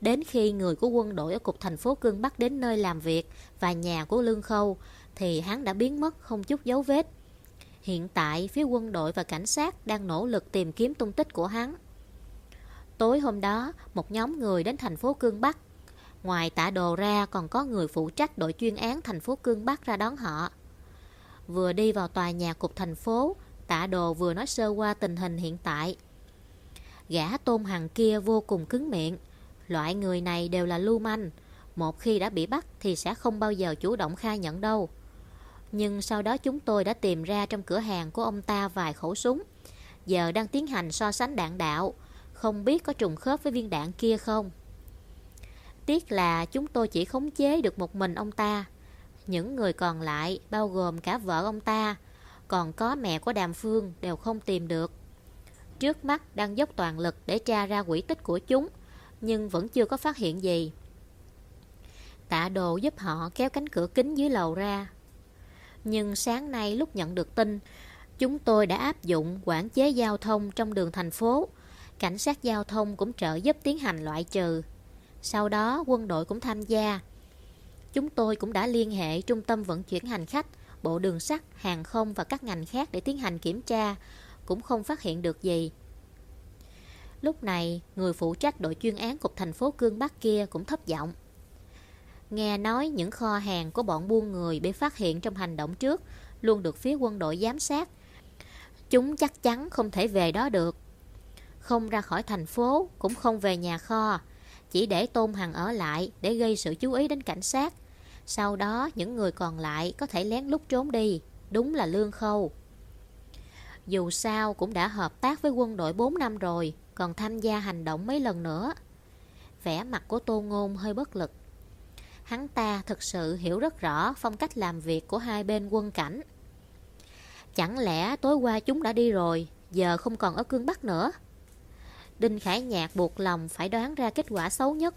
Speaker 1: Đến khi người của quân đội ở cục thành phố Cương Bắc đến nơi làm việc và nhà của lương khâu, thì hắn đã biến mất không chút dấu vết. Hiện tại, phía quân đội và cảnh sát đang nỗ lực tìm kiếm tung tích của hắn. Tối hôm đó, một nhóm người đến thành phố Cương Bắc. Ngoài tả đồ ra còn có người phụ trách đội chuyên án thành phố Cương Bắc ra đón họ. Vừa đi vào tòa nhà cục thành phố, tả đồ vừa nói sơ qua tình hình hiện tại. Gã tôn hằng kia vô cùng cứng miệng. Loại người này đều là lưu manh. Một khi đã bị bắt thì sẽ không bao giờ chủ động khai nhận đâu. Nhưng sau đó chúng tôi đã tìm ra trong cửa hàng của ông ta vài khẩu súng. Giờ đang tiến hành so sánh đạn đạo. Không biết có trùng khớp với viên đạn kia không Tiếc là chúng tôi chỉ khống chế được một mình ông ta. Những người còn lại bao gồm cả vợ ông ta, Còn có mẹ của Đàm Phương đều không tìm được. Trước mắt đang dốc toàn lực để tra ra quỷ tích của chúng, Nhưng vẫn chưa có phát hiện gì. Tạ đồ giúp họ kéo cánh cửa kính dưới lầu ra. Nhưng sáng nay lúc nhận được tin, Chúng tôi đã áp dụng quản chế giao thông trong đường thành phố. Cảnh sát giao thông cũng trợ giúp tiến hành loại trừ. Sau đó quân đội cũng tham gia. Chúng tôi cũng đã liên hệ trung tâm vận chuyển hành khách Bộ đường sắt, hàng không và các ngành khác để tiến hành kiểm tra Cũng không phát hiện được gì. Lúc này, người phụ trách đội chuyên án cục thành phố Cương Bắc kia cũng thấp giọng. Nghe nói những kho hàng của bọn buôn người bị phát hiện trong hành động trước Luôn được phía quân đội giám sát. Chúng chắc chắn không thể về đó được. Không ra khỏi thành phố, cũng không về nhà kho, chỉ để Tôn Hằng ở lại để gây sự chú ý đến cảnh sát. Sau đó những người còn lại có thể lén lút trốn đi, đúng là lương khâu. Dù sao cũng đã hợp tác với quân đội 4 năm rồi, còn tham gia hành động mấy lần nữa. Vẻ mặt của Tô Ngôn hơi bất lực. Hắn ta thực sự hiểu rất rõ phong cách làm việc của hai bên quân cảnh. Chẳng lẽ tối qua chúng đã đi rồi, giờ không còn ở cương Bắc nữa? Đinh Khải Nhạc buộc lòng phải đoán ra kết quả xấu nhất.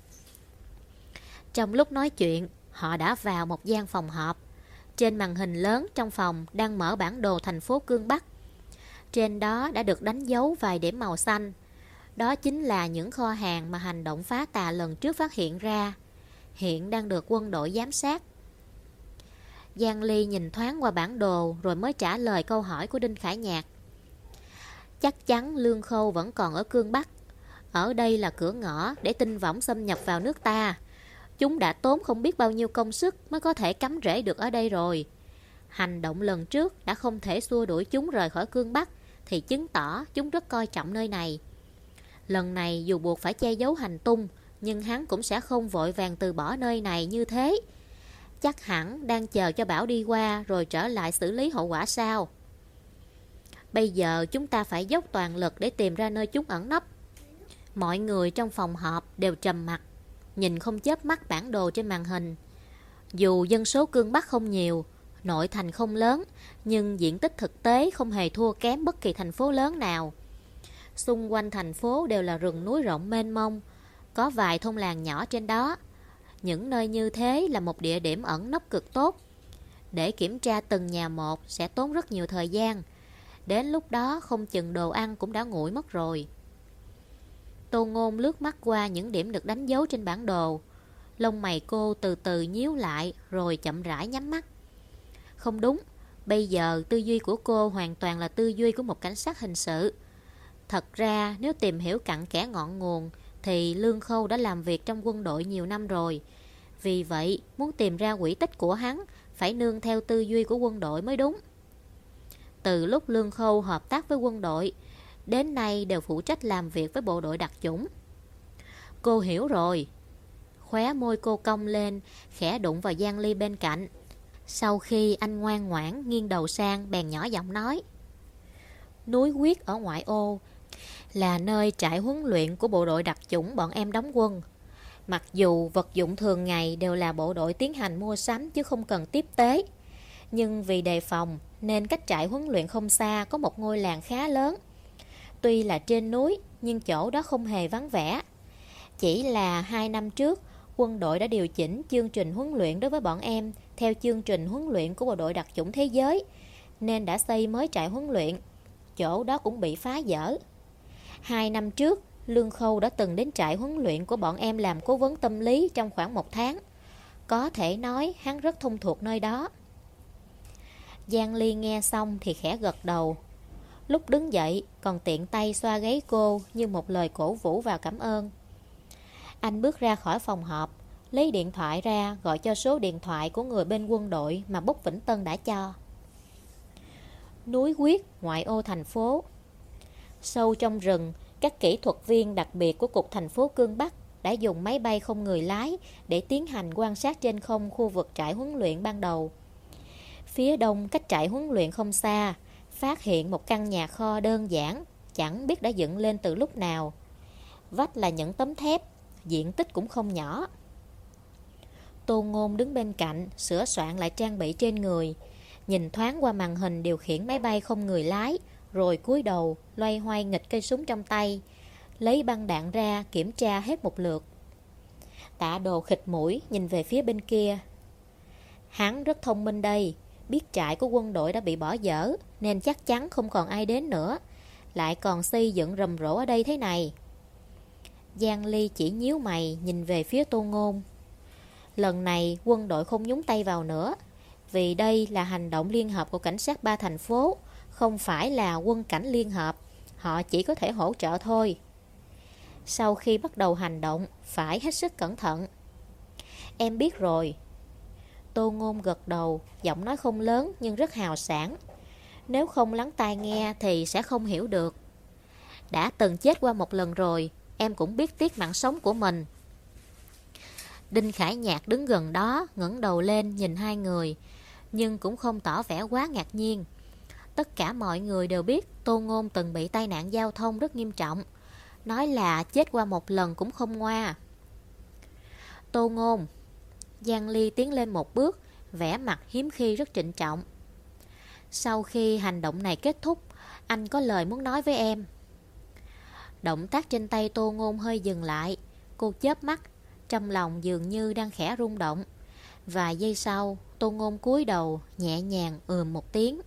Speaker 1: Trong lúc nói chuyện, họ đã vào một gian phòng họp. Trên màn hình lớn trong phòng đang mở bản đồ thành phố Cương Bắc. Trên đó đã được đánh dấu vài điểm màu xanh. Đó chính là những kho hàng mà hành động phá tà lần trước phát hiện ra. Hiện đang được quân đội giám sát. Giang Ly nhìn thoáng qua bản đồ rồi mới trả lời câu hỏi của Đinh Khải Nhạc. Chắc chắn Lương Khâu vẫn còn ở Cương Bắc ở đây là cửa ngõ để tinh võng xâm nhập vào nước ta Chúng đã tốn không biết bao nhiêu công sức mới có thể cắm rễ được ở đây rồi Hành động lần trước đã không thể xua đuổi chúng rời khỏi Cương Bắc Thì chứng tỏ chúng rất coi trọng nơi này Lần này dù buộc phải che giấu hành tung, nhưng hắn cũng sẽ không vội vàng từ bỏ nơi này như thế. Chắc hẳn đang chờ cho bão đi qua rồi trở lại xử lý hậu quả sao. Bây giờ chúng ta phải dốc toàn lực để tìm ra nơi chúng ẩn nấp. Mọi người trong phòng họp đều trầm mặt, nhìn không chớp mắt bản đồ trên màn hình. Dù dân số cương Bắc không nhiều, nội thành không lớn, nhưng diện tích thực tế không hề thua kém bất kỳ thành phố lớn nào. Xung quanh thành phố đều là rừng núi rộng mênh mông, có vài thôn làng nhỏ trên đó. Những nơi như thế là một địa điểm ẩn nấp cực tốt. Để kiểm tra từng nhà một sẽ tốn rất nhiều thời gian. Đến lúc đó không chừng đồ ăn cũng đã nguội mất rồi. Tô Ngôn lướt mắt qua những điểm được đánh dấu trên bản đồ. Lông mày cô từ từ nhíu lại rồi chậm rãi nhắm mắt. Không đúng, bây giờ tư duy của cô hoàn toàn là tư duy của một cảnh sát hình sự. Thật ra nếu tìm hiểu cặn kẽ ngọn nguồn thì Lương Khâu đã làm việc trong quân đội nhiều năm rồi. Vì vậy, muốn tìm ra quỹ tích của hắn phải nương theo tư duy của quân đội mới đúng. Từ lúc Lương Khâu hợp tác với quân đội, đến nay đều phụ trách làm việc với bộ đội đặc chủng. Cô hiểu rồi. Khóe môi cô cong lên, khẽ đụng vào Giang Ly bên cạnh. Sau khi anh ngoan ngoãn nghiêng đầu sang bèn nhỏ giọng nói Núi quyết ở ngoại ô là nơi trại huấn luyện của bộ đội đặc chủng bọn em đóng quân. Mặc dù vật dụng thường ngày đều là bộ đội tiến hành mua sắm chứ không cần tiếp tế. Nhưng vì đề phòng nên cách trại huấn luyện không xa có một ngôi làng khá lớn. Tuy là trên núi nhưng chỗ đó không hề vắng vẻ. Chỉ là hai năm trước quân đội đã điều chỉnh chương trình huấn luyện đối với bọn em theo chương trình huấn luyện của bộ đội đặc chủng thế giới nên đã xây mới trại huấn luyện. Chỗ đó cũng bị phá dỡ. Hai năm trước, Lương Khâu đã từng đến trại huấn luyện của bọn em làm cố vấn tâm lý trong khoảng một tháng. Có thể nói hắn rất thông thuộc nơi đó. Giang Ly nghe xong thì khẽ gật đầu. Lúc đứng dậy còn tiện tay xoa gáy cô như một lời cổ vũ và cảm ơn. Anh bước ra khỏi phòng họp, lấy điện thoại ra gọi cho số điện thoại của người bên quân đội mà Bốc Vĩnh Tân đã cho. Núi Quyết, ngoại ô thành phố Sâu trong rừng, các kỹ thuật viên đặc biệt của Cục thành phố Cương Bắc đã dùng máy bay không người lái để tiến hành quan sát trên không khu vực trại huấn luyện ban đầu. Phía đông cách trại huấn luyện không xa, phát hiện một căn nhà kho đơn giản, chẳng biết đã dựng lên từ lúc nào. Vách là những tấm thép, diện tích cũng không nhỏ. Tô Ngôn đứng bên cạnh, sửa soạn lại trang bị trên người, nhìn thoáng qua màn hình điều khiển máy bay không người lái, rồi cúi đầu, loay hoay nghịch cây súng trong tay, lấy băng đạn ra kiểm tra hết một lượt. Tạ đồ khịt mũi nhìn về phía bên kia. Hắn rất thông minh đây, biết trại của quân đội đã bị bỏ dở, nên chắc chắn không còn ai đến nữa, lại còn xây dựng rầm rộ ở đây thế này. Giang Ly chỉ nhíu mày nhìn về phía Tô Ngôn. Lần này quân đội không nhúng tay vào nữa, vì đây là hành động liên hợp của cảnh sát ba thành phố, không phải là quân cảnh liên hợp, họ chỉ có thể hỗ trợ thôi. Sau khi bắt đầu hành động, phải hết sức cẩn thận. Em biết rồi. Tô Ngôn gật đầu, giọng nói không lớn nhưng rất hào sản. Nếu không lắng tai nghe thì sẽ không hiểu được. Đã từng chết qua một lần rồi, em cũng biết tiếc mạng sống của mình. Đinh Khải Nhạc đứng gần đó, ngẩng đầu lên nhìn hai người, nhưng cũng không tỏ vẻ quá ngạc nhiên. Tất cả mọi người đều biết Tô Ngôn từng bị tai nạn giao thông rất nghiêm trọng. Nói là chết qua một lần cũng không ngoa. Tô Ngôn Giang Ly tiến lên một bước, vẻ mặt hiếm khi rất trịnh trọng. Sau khi hành động này kết thúc, anh có lời muốn nói với em. Động tác trên tay Tô Ngôn hơi dừng lại, cô chớp mắt, trong lòng dường như đang khẽ rung động. Và giây sau, Tô Ngôn cúi đầu, nhẹ nhàng ừm một tiếng.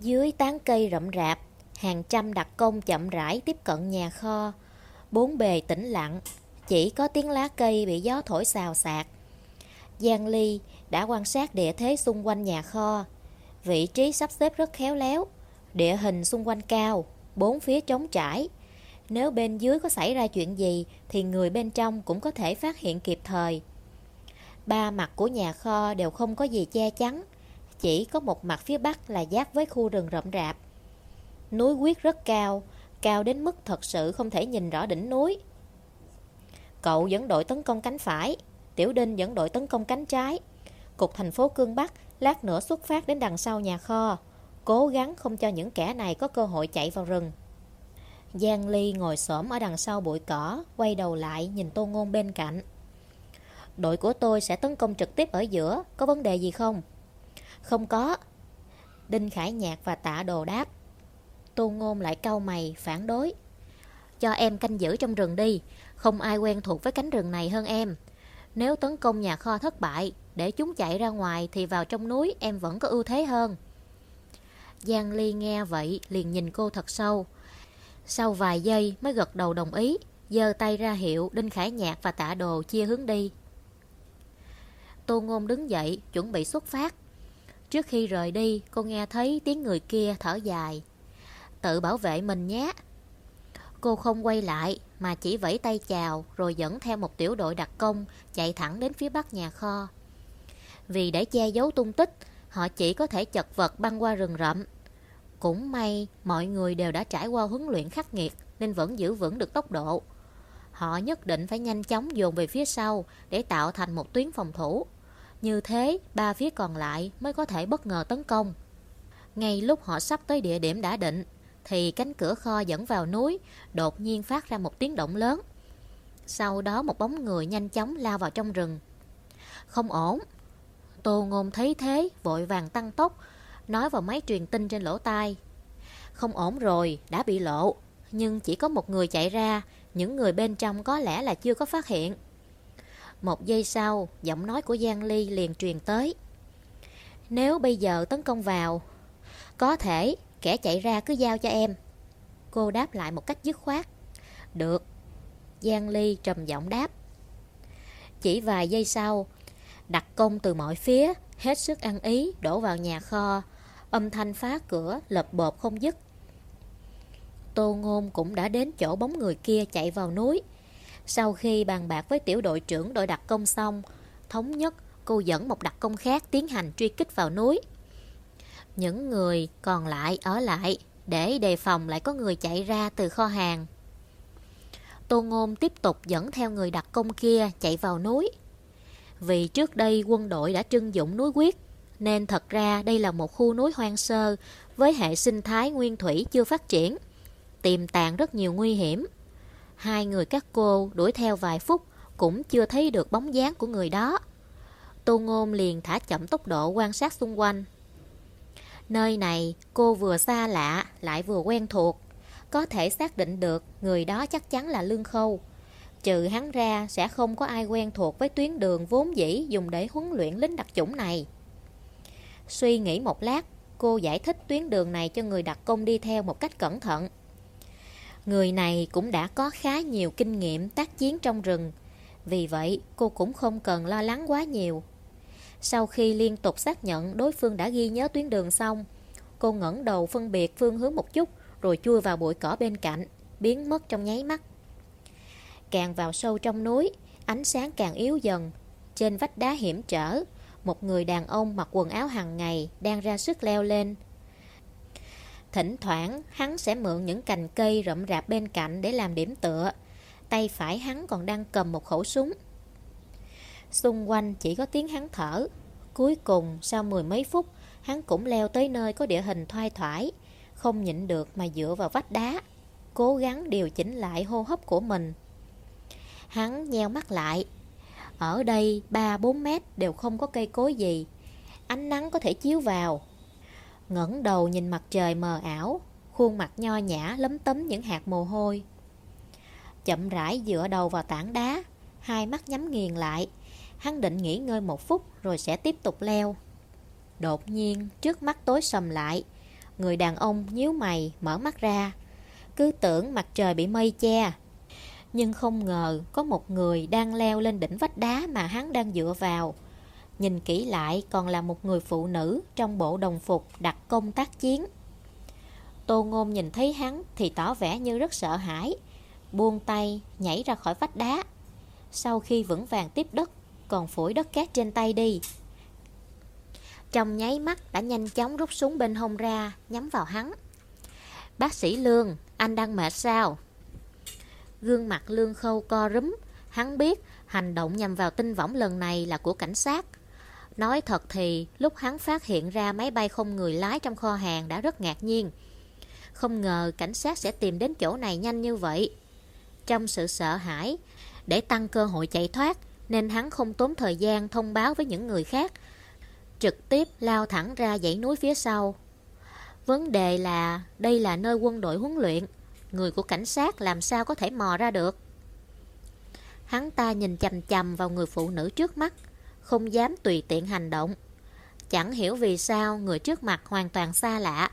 Speaker 1: Dưới tán cây rậm rạp, hàng trăm đặc công chậm rãi tiếp cận nhà kho. Bốn bề tĩnh lặng, chỉ có tiếng lá cây bị gió thổi xào xạc. Giang Ly đã quan sát địa thế xung quanh nhà kho. Vị trí sắp xếp rất khéo léo, địa hình xung quanh cao, bốn phía trống trải. Nếu bên dưới có xảy ra chuyện gì thì người bên trong cũng có thể phát hiện kịp thời. Ba mặt của nhà kho đều không có gì che chắn, chỉ có một mặt phía bắc là giáp với khu rừng rậm rạp. Núi quyết rất cao, cao đến mức thật sự không thể nhìn rõ đỉnh núi. Cậu dẫn đội tấn công cánh phải, Tiểu Đinh dẫn đội tấn công cánh trái. Cục thành phố Cương Bắc lát nữa xuất phát đến đằng sau nhà kho, cố gắng không cho những kẻ này có cơ hội chạy vào rừng. Giang Ly ngồi xổm ở đằng sau bụi cỏ, quay đầu lại nhìn Tô Ngôn bên cạnh. Đội của tôi sẽ tấn công trực tiếp ở giữa, có vấn đề gì không? Không có. Đinh Khải Nhạc và Tạ Đồ đáp. Tô Ngôn lại cau mày, phản đối. Cho em canh giữ trong rừng đi, không ai quen thuộc với cánh rừng này hơn em. Nếu tấn công nhà kho thất bại, để chúng chạy ra ngoài thì vào trong núi em vẫn có ưu thế hơn. Giang Ly nghe vậy liền nhìn cô thật sâu. Sau vài giây mới gật đầu đồng ý, giơ tay ra hiệu Đinh Khải Nhạc và Tạ Đồ chia hướng đi. Tô Ngôn đứng dậy, chuẩn bị xuất phát. Trước khi rời đi, cô nghe thấy tiếng người kia thở dài. Tự bảo vệ mình nhé. Cô không quay lại, mà chỉ vẫy tay chào, rồi dẫn theo một tiểu đội đặc công, chạy thẳng đến phía bắc nhà kho. Vì để che giấu tung tích, họ chỉ có thể chật vật băng qua rừng rậm. Cũng may, mọi người đều đã trải qua huấn luyện khắc nghiệt, nên vẫn giữ vững được tốc độ. Họ nhất định phải nhanh chóng dồn về phía sau để tạo thành một tuyến phòng thủ. Như thế, ba phía còn lại mới có thể bất ngờ tấn công. Ngay lúc họ sắp tới địa điểm đã định, thì cánh cửa kho dẫn vào núi đột nhiên phát ra một tiếng động lớn. Sau đó một bóng người nhanh chóng lao vào trong rừng. Không ổn. Tô Ngôn thấy thế, vội vàng tăng tốc, nói vào máy truyền tin trên lỗ tai. Không ổn rồi, đã bị lộ. Nhưng chỉ có một người chạy ra, những người bên trong có lẽ là chưa có phát hiện. Một giây sau, giọng nói của Giang Ly liền truyền tới. Nếu bây giờ tấn công vào, có thể kẻ chạy ra cứ giao cho em. Cô đáp lại một cách dứt khoát. Được. Giang Ly trầm giọng đáp. Chỉ vài giây sau, đặt công từ mọi phía, hết sức ăn ý, đổ vào nhà kho. Âm thanh phá cửa, lợp bộp không dứt. Tô Ngôn cũng đã đến chỗ bóng người kia chạy vào núi. Sau khi bàn bạc với tiểu đội trưởng đội đặc công xong, thống nhất cô dẫn một đặc công khác tiến hành truy kích vào núi. Những người còn lại ở lại để đề phòng lại có người chạy ra từ kho hàng. Tô Ngôn tiếp tục dẫn theo người đặc công kia chạy vào núi. Vì trước đây quân đội đã trưng dụng núi quyết, nên thật ra đây là một khu núi hoang sơ với hệ sinh thái nguyên thủy chưa phát triển, tiềm tàng rất nhiều nguy hiểm. Hai người các cô đuổi theo vài phút cũng chưa thấy được bóng dáng của người đó. Tô Ngôn liền thả chậm tốc độ quan sát xung quanh. Nơi này cô vừa xa lạ, lại vừa quen thuộc. Có thể xác định được người đó chắc chắn là Lương Khâu. Trừ hắn ra, sẽ không có ai quen thuộc với tuyến đường vốn dĩ dùng để huấn luyện lính đặc chủng này. Suy nghĩ một lát, Cô giải thích tuyến đường này cho người đặc công đi theo một cách cẩn thận. Người này cũng đã có khá nhiều kinh nghiệm tác chiến trong rừng. Vì vậy, cô cũng không cần lo lắng quá nhiều sau khi liên tục xác nhận đối phương đã ghi nhớ tuyến đường xong, cô ngẩng đầu phân biệt phương hướng một chút rồi chui vào bụi cỏ bên cạnh, biến mất trong nháy mắt. Càng vào sâu trong núi, ánh sáng càng yếu dần. Trên vách đá hiểm trở, một người đàn ông mặc quần áo hàng ngày đang ra sức leo lên. Thỉnh thoảng, hắn sẽ mượn những cành cây rậm rạp bên cạnh để làm điểm tựa. Tay phải hắn còn đang cầm một khẩu súng. Xung quanh chỉ có tiếng hắn thở. Cuối cùng, sau mười mấy phút, Hắn cũng leo tới nơi có địa hình thoai thoải, Không nhịn được mà dựa vào vách đá, Cố gắng điều chỉnh lại hô hấp của mình. Hắn nheo mắt lại. Ở đây 3-4 mét đều không có cây cối gì. Ánh nắng có thể chiếu vào. Ngẩng đầu nhìn mặt trời mờ ảo, Khuôn mặt nho nhã lấm tấm những hạt mồ hôi. Chậm rãi dựa đầu vào tảng đá, Hai mắt nhắm nghiền lại Hắn định nghỉ ngơi một phút rồi sẽ tiếp tục leo. Đột nhiên, trước mắt tối sầm lại. Người đàn ông nhíu mày, mở mắt ra. Cứ tưởng mặt trời bị mây che. Nhưng không ngờ có một người đang leo lên đỉnh vách đá mà hắn đang dựa vào. Nhìn kỹ lại còn là một người phụ nữ trong bộ đồng phục đặt công tác chiến. Tô Ngôn nhìn thấy hắn thì tỏ vẻ như rất sợ hãi. Buông tay, nhảy ra khỏi vách đá. Sau khi vững vàng tiếp đất, còn phổi đất cát trên tay đi. Trong nháy mắt đã nhanh chóng rút súng bên hông ra, nhắm vào hắn. Bác sĩ Lương, Anh đang mệt sao? Gương mặt lương khâu co rúm Hắn biết hành động nhằm vào tinh võng lần này là của cảnh sát Nói thật thì lúc hắn phát hiện ra máy bay không người lái trong kho hàng đã rất ngạc nhiên Không ngờ cảnh sát sẽ tìm đến chỗ này nhanh như vậy Trong sự sợ hãi Để tăng cơ hội chạy thoát nên hắn không tốn thời gian thông báo với những người khác. Trực tiếp lao thẳng ra dãy núi phía sau. Vấn đề là đây là nơi quân đội huấn luyện. Người của cảnh sát làm sao có thể mò ra được? Hắn ta nhìn chầm chầm vào người phụ nữ trước mắt, Không dám tùy tiện hành động. Chẳng hiểu vì sao người trước mặt hoàn toàn xa lạ,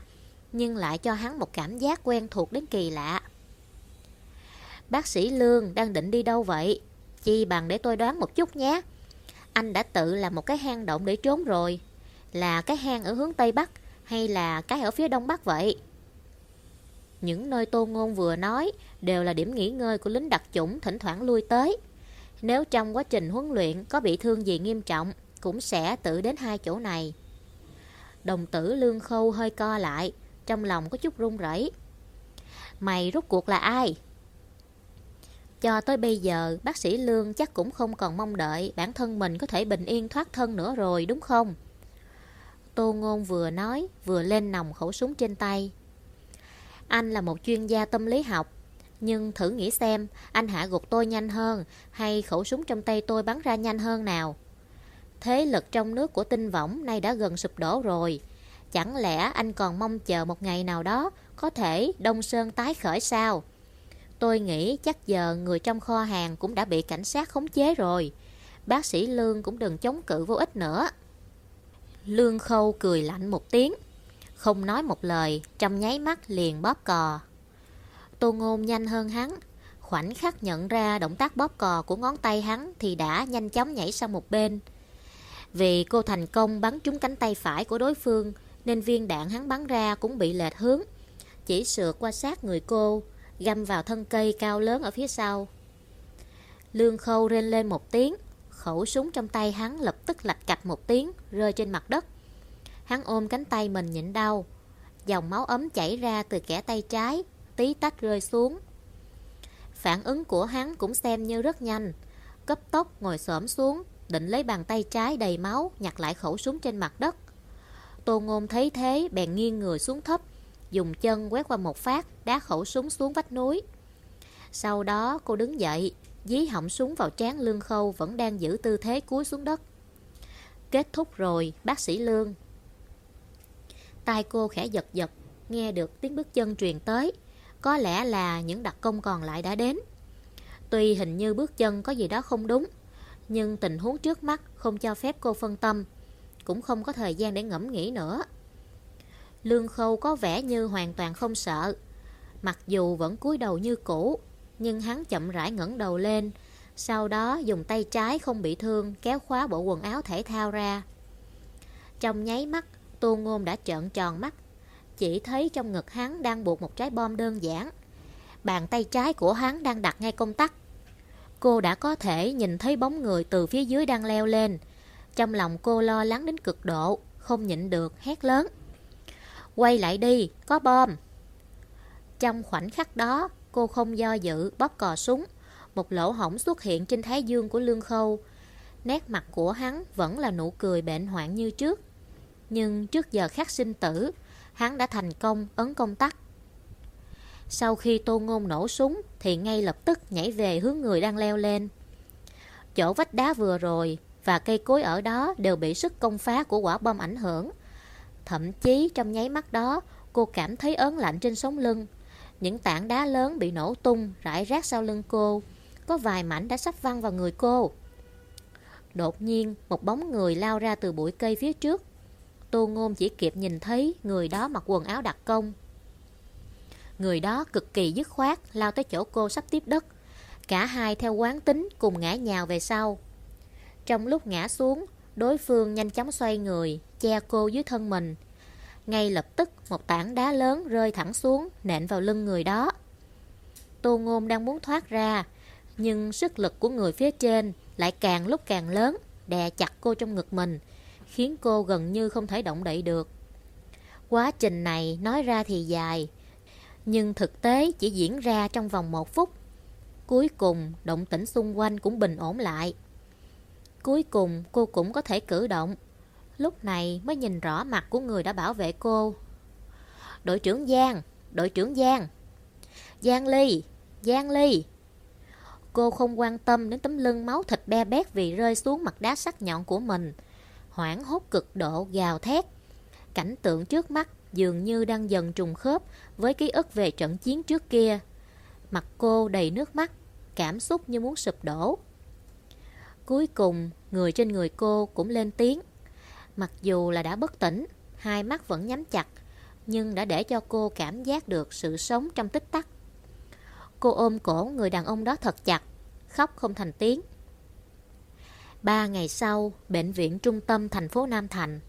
Speaker 1: Nhưng lại cho hắn một cảm giác quen thuộc đến kỳ lạ. Bác sĩ Lương đang định đi đâu vậy? Chi bằng để tôi đoán một chút nhé Anh đã tự làm một cái hang động để trốn rồi Là cái hang ở hướng Tây Bắc Hay là cái ở phía Đông Bắc vậy? Những nơi Tô Ngôn vừa nói đều là điểm nghỉ ngơi của lính đặc chủng thỉnh thoảng lui tới. Nếu trong quá trình huấn luyện có bị thương gì nghiêm trọng, cũng sẽ tự đến hai chỗ này. Đồng tử lương khâu hơi co lại, trong lòng có chút run rẩy. Mày rút cuộc là ai? Cho tới bây giờ, bác sĩ Lương chắc cũng không còn mong đợi bản thân mình có thể bình yên thoát thân nữa rồi, đúng không? Tô Ngôn vừa nói, vừa lên nòng khẩu súng trên tay. Anh là một chuyên gia tâm lý học Nhưng thử nghĩ xem Anh hạ gục tôi nhanh hơn Hay khẩu súng trong tay tôi bắn ra nhanh hơn nào Thế lực trong nước của tinh võng Nay đã gần sụp đổ rồi Chẳng lẽ anh còn mong chờ một ngày nào đó Có thể Đông Sơn tái khởi sao Tôi nghĩ chắc giờ người trong kho hàng Cũng đã bị cảnh sát khống chế rồi Bác sĩ Lương cũng đừng chống cự vô ích nữa Lương Khâu cười lạnh một tiếng không nói một lời, trong nháy mắt liền bóp cò. Tô Ngôn nhanh hơn hắn, khoảnh khắc nhận ra động tác bóp cò của ngón tay hắn thì đã nhanh chóng nhảy sang một bên. Vì cô thành công bắn trúng cánh tay phải của đối phương nên viên đạn hắn bắn ra cũng bị lệch hướng. Chỉ sượt qua sát người cô, găm vào thân cây cao lớn ở phía sau. Lương khâu rên lên một tiếng, khẩu súng trong tay hắn lập tức lạch cạch một tiếng, rơi trên mặt đất. Hắn ôm cánh tay mình nhịn đau Dòng máu ấm chảy ra từ kẻ tay trái Tí tách rơi xuống Phản ứng của hắn cũng xem như rất nhanh Cấp tốc ngồi xổm xuống Định lấy bàn tay trái đầy máu Nhặt lại khẩu súng trên mặt đất Tô Ngôn thấy thế bèn nghiêng người xuống thấp Dùng chân quét qua một phát, Đá khẩu súng xuống vách núi. Sau đó, cô đứng dậy, Dí họng súng vào trán lương khâu Vẫn đang giữ tư thế cúi xuống đất. Kết thúc rồi, bác sĩ Lương. Tai cô khẽ giật giật, Nghe được tiếng bước chân truyền tới. Có lẽ là những đặc công còn lại đã đến. Tuy hình như bước chân có gì đó không đúng, Nhưng tình huống trước mắt không cho phép cô phân tâm, Cũng không có thời gian để ngẫm nghĩ nữa. Lương Khâu có vẻ như hoàn toàn không sợ. Mặc dù vẫn cúi đầu như cũ, Nhưng hắn chậm rãi ngẩng đầu lên. Sau đó dùng tay trái không bị thương Kéo khóa bộ quần áo thể thao ra. Trong nháy mắt, Tô Ngôn đã trợn tròn mắt. Chỉ thấy trong ngực hắn đang buộc một trái bom đơn giản. Bàn tay trái của hắn đang đặt ngay công tắc. Cô đã có thể nhìn thấy bóng người từ phía dưới đang leo lên. Trong lòng cô lo lắng đến cực độ, Không nhịn được hét lớn. Quay lại đi, có bom Trong khoảnh khắc đó Cô không do dự bóp cò súng Một lỗ hổng xuất hiện trên thái dương của Lương Khâu Nét mặt của hắn vẫn là nụ cười bệnh hoạn như trước nhưng trước giờ khắc sinh tử, hắn đã thành công ấn công tắc. Sau khi tô ngôn nổ súng thì ngay lập tức nhảy về hướng người đang leo lên. Chỗ vách đá vừa rồi và cây cối ở đó đều bị sức công phá của quả bom ảnh hưởng. Thậm chí trong nháy mắt đó, cô cảm thấy ớn lạnh trên sống lưng. Những tảng đá lớn bị nổ tung, rải rác sau lưng cô. Có vài mảnh đã sắp văng vào người cô. Đột nhiên, một bóng người lao ra từ bụi cây phía trước. Tô Ngôn chỉ kịp nhìn thấy người đó mặc quần áo đặc công. Người đó cực kỳ dứt khoát lao tới chỗ cô sắp tiếp đất. Cả hai theo quán tính cùng ngã nhào về sau. Trong lúc ngã xuống, đối phương nhanh chóng xoay người, che cô dưới thân mình. Ngay lập tức một tảng đá lớn rơi thẳng xuống, nện vào lưng người đó. Tô Ngôn đang muốn thoát ra, nhưng sức lực của người phía trên lại càng lúc càng lớn, đè chặt cô trong ngực mình, khiến cô gần như không thể động đậy được. Quá trình này nói ra thì dài, Nhưng thực tế chỉ diễn ra trong vòng một phút. Cuối cùng, động tĩnh xung quanh cũng bình ổn lại. Cuối cùng, cô cũng có thể cử động. Lúc này mới nhìn rõ mặt của người đã bảo vệ cô. Đội trưởng Giang, đội trưởng Giang. Giang Ly, Giang Ly. Cô không quan tâm đến tấm lưng máu thịt be bét vì rơi xuống mặt đá sắc nhọn của mình. Hoảng hốt cực độ gào thét. Cảnh tượng trước mắt dường như đang dần trùng khớp với ký ức về trận chiến trước kia. Mặt cô đầy nước mắt, cảm xúc như muốn sụp đổ. Cuối cùng, người trên người cô cũng lên tiếng. Mặc dù là đã bất tỉnh, hai mắt vẫn nhắm chặt, nhưng đã để cho cô cảm giác được sự sống trong tích tắc. Cô ôm cổ người đàn ông đó thật chặt, khóc không thành tiếng. Ba ngày sau, bệnh viện trung tâm thành phố Nam Thành.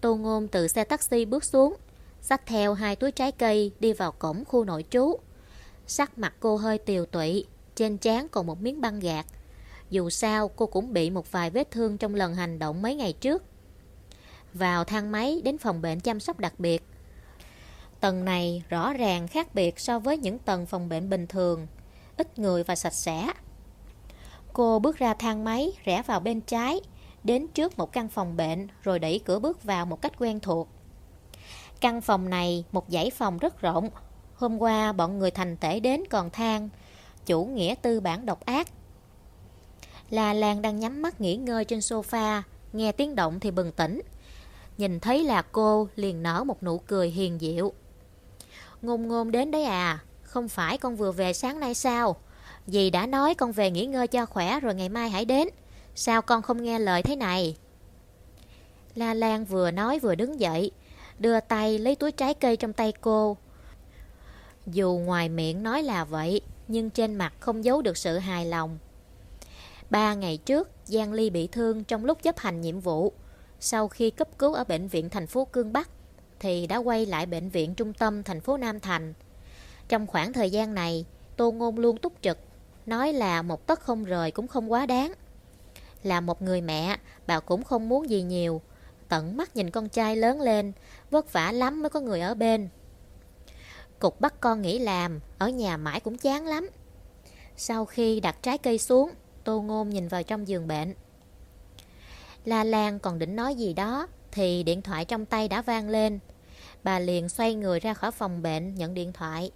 Speaker 1: Tô Ngôn từ xe taxi bước xuống, xách theo hai túi trái cây đi vào cổng khu nội trú. Sắc mặt cô hơi tiều tụy, trên trán còn một miếng băng gạc. Dù sao cô cũng bị một vài vết thương trong lần hành động mấy ngày trước. Vào thang máy đến phòng bệnh chăm sóc đặc biệt. Tầng này rõ ràng khác biệt so với những tầng phòng bệnh bình thường, ít người và sạch sẽ. Cô bước ra thang máy, rẽ vào bên trái, đến trước một căn phòng bệnh rồi đẩy cửa bước vào một cách quen thuộc. Căn phòng này một dãy phòng rất rộng. Hôm qua bọn người thành tể đến còn than, chủ nghĩa tư bản độc ác. La Lan đang nhắm mắt nghỉ ngơi trên sofa, nghe tiếng động thì bừng tỉnh. Nhìn thấy là cô liền nở một nụ cười hiền diệu. Ngôn ngôn đến đấy à, không phải con vừa về sáng nay sao? Dì đã nói con về nghỉ ngơi cho khỏe rồi ngày mai hãy đến. Sao con không nghe lời thế này? La Lan vừa nói vừa đứng dậy, đưa tay lấy túi trái cây trong tay cô. Dù ngoài miệng nói là vậy, nhưng trên mặt không giấu được sự hài lòng. Ba ngày trước, Giang Ly bị thương trong lúc chấp hành nhiệm vụ. Sau khi cấp cứu ở bệnh viện thành phố Cương Bắc, thì đã quay lại bệnh viện trung tâm thành phố Nam Thành. Trong khoảng thời gian này, Tô Ngôn luôn túc trực, nói là một tấc không rời cũng không quá đáng. Là một người mẹ, bà cũng không muốn gì nhiều. Tận mắt nhìn con trai lớn lên, vất vả lắm mới có người ở bên. Cục bắt con nghỉ làm, ở nhà mãi cũng chán lắm. Sau khi đặt trái cây xuống, Tô Ngôn nhìn vào trong giường bệnh. La Lan còn định nói gì đó, thì điện thoại trong tay đã vang lên. Bà liền xoay người ra khỏi phòng bệnh nhận điện thoại.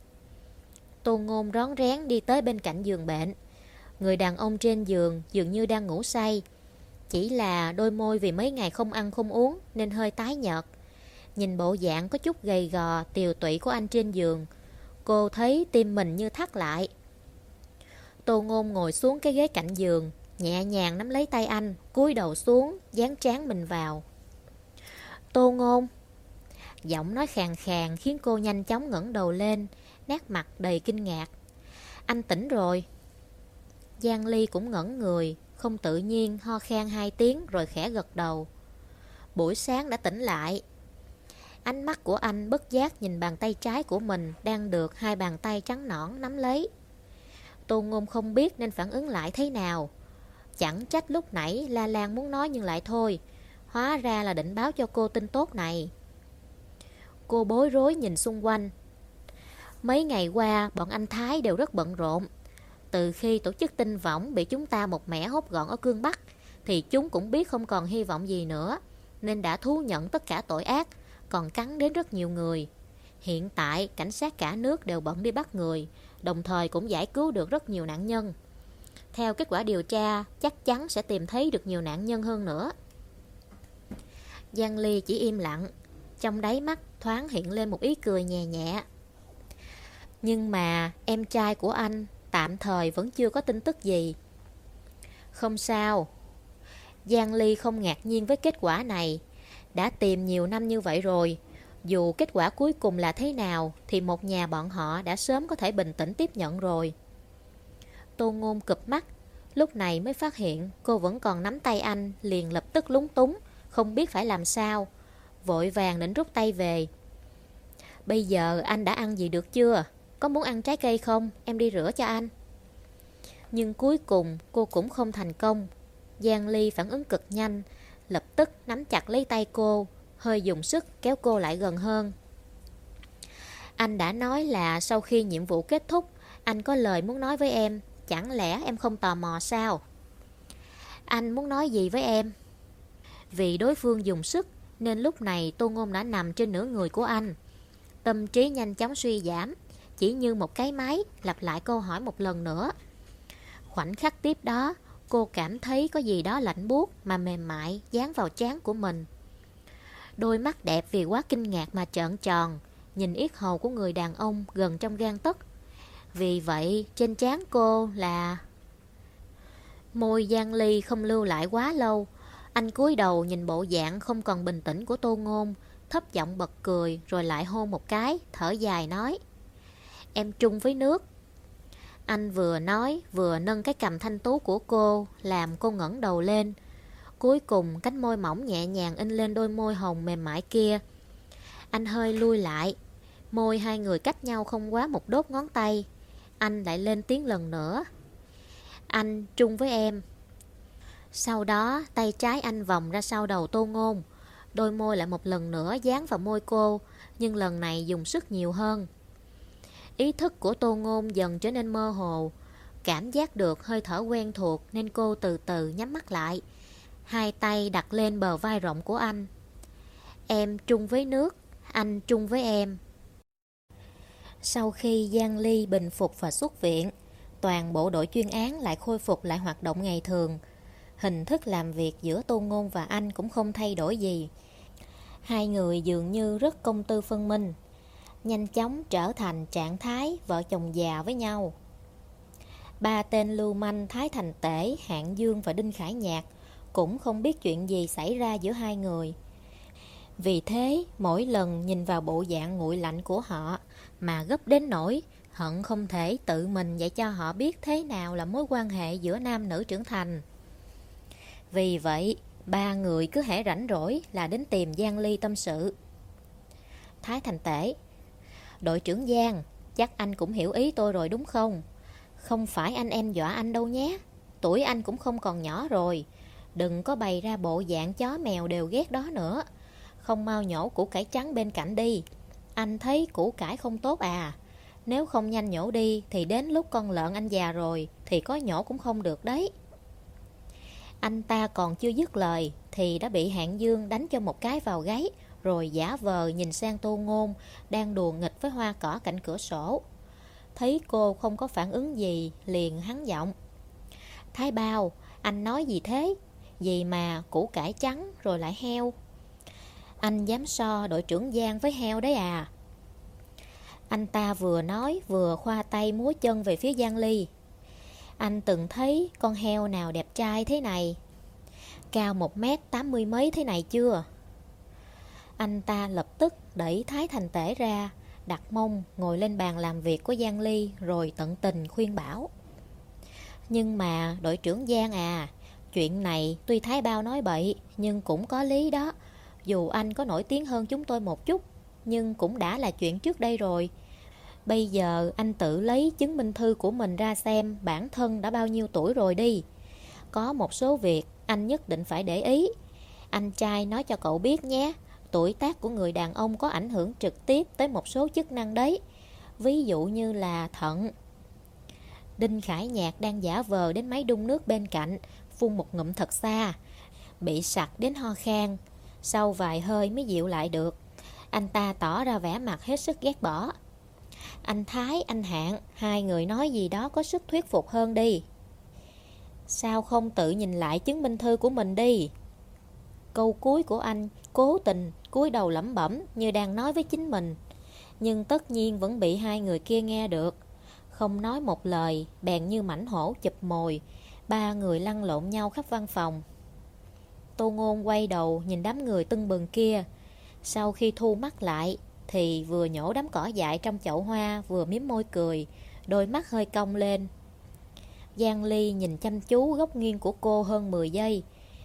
Speaker 1: Tô Ngôn rón rén đi tới bên cạnh giường bệnh. Người đàn ông trên giường dường như đang ngủ say. Chỉ là đôi môi vì mấy ngày không ăn không uống nên hơi tái nhợt. Nhìn bộ dạng có chút gầy gò, tiều tụy của anh trên giường. Cô thấy tim mình như thắt lại. Tô Ngôn ngồi xuống cái ghế cạnh giường, nhẹ nhàng nắm lấy tay anh, cúi đầu xuống, dán trán mình vào. Tô Ngôn Giọng nói khàn khàn khiến cô nhanh chóng ngẩng đầu lên, nét mặt đầy kinh ngạc. Anh tỉnh rồi. Giang Ly cũng ngẩn người, không tự nhiên ho khan hai tiếng rồi khẽ gật đầu. Buổi sáng đã tỉnh lại. Ánh mắt của anh bất giác nhìn bàn tay trái của mình đang được hai bàn tay trắng nõn nắm lấy. Tô Ngôn không biết nên phản ứng lại thế nào. Chẳng trách lúc nãy La Lan muốn nói nhưng lại thôi. Hóa ra là định báo cho cô tin tốt này. Cô bối rối nhìn xung quanh. Mấy ngày qua, bọn anh Thái đều rất bận rộn. Từ khi tổ chức tinh võng bị chúng ta một mẻ hốt gọn ở cương Bắc, thì chúng cũng biết không còn hy vọng gì nữa, nên đã thú nhận tất cả tội ác, còn cắn đến rất nhiều người. Hiện tại, cảnh sát cả nước đều bận đi bắt người, đồng thời cũng giải cứu được rất nhiều nạn nhân. Theo kết quả điều tra, chắc chắn sẽ tìm thấy được nhiều nạn nhân hơn nữa. Giang Ly chỉ im lặng, trong đáy mắt thoáng hiện lên một ý cười nhẹ nhẹ. Nhưng mà em trai của anh tạm thời vẫn chưa có tin tức gì. Không sao. Giang Ly không ngạc nhiên với kết quả này. Đã tìm nhiều năm như vậy rồi. Dù kết quả cuối cùng là thế nào thì một nhà bọn họ đã sớm có thể bình tĩnh tiếp nhận rồi. Tô Ngôn cụp mắt, lúc này mới phát hiện cô vẫn còn nắm tay anh liền lập tức lúng túng, không biết phải làm sao. Vội vàng định rút tay về. Bây giờ anh đã ăn gì được chưa? Có muốn ăn trái cây không? Em đi rửa cho anh. Nhưng cuối cùng cô cũng không thành công. Giang Ly phản ứng cực nhanh, lập tức nắm chặt lấy tay cô, hơi dùng sức kéo cô lại gần hơn. Anh đã nói là sau khi nhiệm vụ kết thúc, anh có lời muốn nói với em. Chẳng lẽ em không tò mò sao? Anh muốn nói gì với em? Vì đối phương dùng sức, nên lúc này Tô Ngôn đã nằm trên nửa người của anh. Tâm trí nhanh chóng suy giảm, chỉ như một cái máy lặp lại câu hỏi một lần nữa. Khoảnh khắc tiếp đó, cô cảm thấy có gì đó lạnh buốt mà mềm mại dán vào trán của mình. Đôi mắt đẹp vì quá kinh ngạc mà trợn tròn, nhìn yết hầu của người đàn ông gần trong gan tấc. Vì vậy, trên trán cô là... Môi Giang Ly không lưu lại quá lâu. Anh cúi đầu nhìn bộ dạng không còn bình tĩnh của Tô Ngôn, thấp giọng bật cười rồi lại hôn một cái, thở dài nói. Em chung với nước. Anh vừa nói vừa nâng cái cầm thanh tú của cô, làm cô ngẩng đầu lên. Cuối cùng cánh môi mỏng nhẹ nhàng in lên đôi môi hồng mềm mại kia. Anh hơi lui lại, môi hai người cách nhau không quá một đốt ngón tay. Anh lại lên tiếng lần nữa. Anh chung với em. Sau đó tay trái anh vòng ra sau đầu tô ngôn. Đôi môi lại một lần nữa dán vào môi cô, nhưng lần này dùng sức nhiều hơn. Ý thức của Tô Ngôn dần trở nên mơ hồ Cảm giác được hơi thở quen thuộc Nên cô từ từ nhắm mắt lại Hai tay đặt lên bờ vai rộng của anh. Em chung với nước Anh chung với em. Sau khi Giang Ly bình phục và xuất viện Toàn bộ đội chuyên án lại khôi phục lại hoạt động ngày thường. Hình thức làm việc giữa Tô Ngôn và anh cũng không thay đổi gì. Hai người dường như rất công tư phân minh nhanh chóng trở thành trạng thái vợ chồng già với nhau. Ba tên lưu manh Thái Thành Tể, Hạng Dương và Đinh Khải Nhạc cũng không biết chuyện gì xảy ra giữa hai người. Vì thế, mỗi lần nhìn vào bộ dạng nguội lạnh của họ mà gấp đến nỗi hận không thể tự mình dạy cho họ biết thế nào là mối quan hệ giữa nam nữ trưởng thành. Vì vậy, ba người cứ hễ rảnh rỗi là đến tìm Giang Ly tâm sự. Thái Thành Tể Đội trưởng Giang, chắc anh cũng hiểu ý tôi rồi đúng không? Không phải anh em dọa anh đâu nhé. Tuổi anh cũng không còn nhỏ rồi. Đừng có bày ra bộ dạng chó mèo đều ghét đó nữa. Không mau nhổ củ cải trắng bên cạnh đi. Anh thấy củ cải không tốt à. Nếu không nhanh nhổ đi thì đến lúc con lợn anh già rồi thì có nhổ cũng không được đấy. Anh ta còn chưa dứt lời thì đã bị hạng dương đánh cho một cái vào gáy rồi giả vờ nhìn sang tô ngôn đang đùa nghịch với hoa cỏ cạnh cửa sổ. Thấy cô không có phản ứng gì, liền hắn giọng. Thái bao, anh nói gì thế? Gì mà củ cải trắng rồi lại heo? Anh dám so đội trưởng Giang với heo đấy à? Anh ta vừa nói vừa khoa tay múa chân về phía Giang Ly. Anh từng thấy con heo nào đẹp trai thế này? Cao một mét tám mươi mấy thế này chưa? Anh ta lập tức đẩy Thái Thành Tể ra, đặt mông ngồi lên bàn làm việc của Giang Ly rồi tận tình khuyên bảo. Nhưng mà đội trưởng Giang à, chuyện này tuy Thái Bao nói bậy nhưng cũng có lý đó. Dù anh có nổi tiếng hơn chúng tôi một chút, nhưng cũng đã là chuyện trước đây rồi. Bây giờ anh tự lấy chứng minh thư của mình ra xem bản thân đã bao nhiêu tuổi rồi đi. Có một số việc anh nhất định phải để ý. Anh trai nói cho cậu biết nhé tuổi tác của người đàn ông có ảnh hưởng trực tiếp tới một số chức năng đấy. Ví dụ như là thận. Đinh Khải Nhạc đang giả vờ đến máy đun nước bên cạnh, phun một ngụm thật xa. Bị sặc đến ho khan, sau vài hơi mới dịu lại được. Anh ta tỏ ra vẻ mặt hết sức ghét bỏ. Anh Thái, anh Hạng, hai người nói gì đó có sức thuyết phục hơn đi. Sao không tự nhìn lại chứng minh thư của mình đi? Câu cuối của anh cố tình cúi đầu lẩm bẩm như đang nói với chính mình. Nhưng tất nhiên vẫn bị hai người kia nghe được. Không nói một lời, bèn như mảnh hổ chụp mồi. Ba người lăn lộn nhau khắp văn phòng. Tô Ngôn quay đầu nhìn đám người tưng bừng kia. Sau khi thu mắt lại, thì vừa nhổ đám cỏ dại trong chậu hoa vừa miếm môi cười, đôi mắt hơi cong lên. Giang Ly nhìn chăm chú góc nghiêng của cô hơn 10 giây,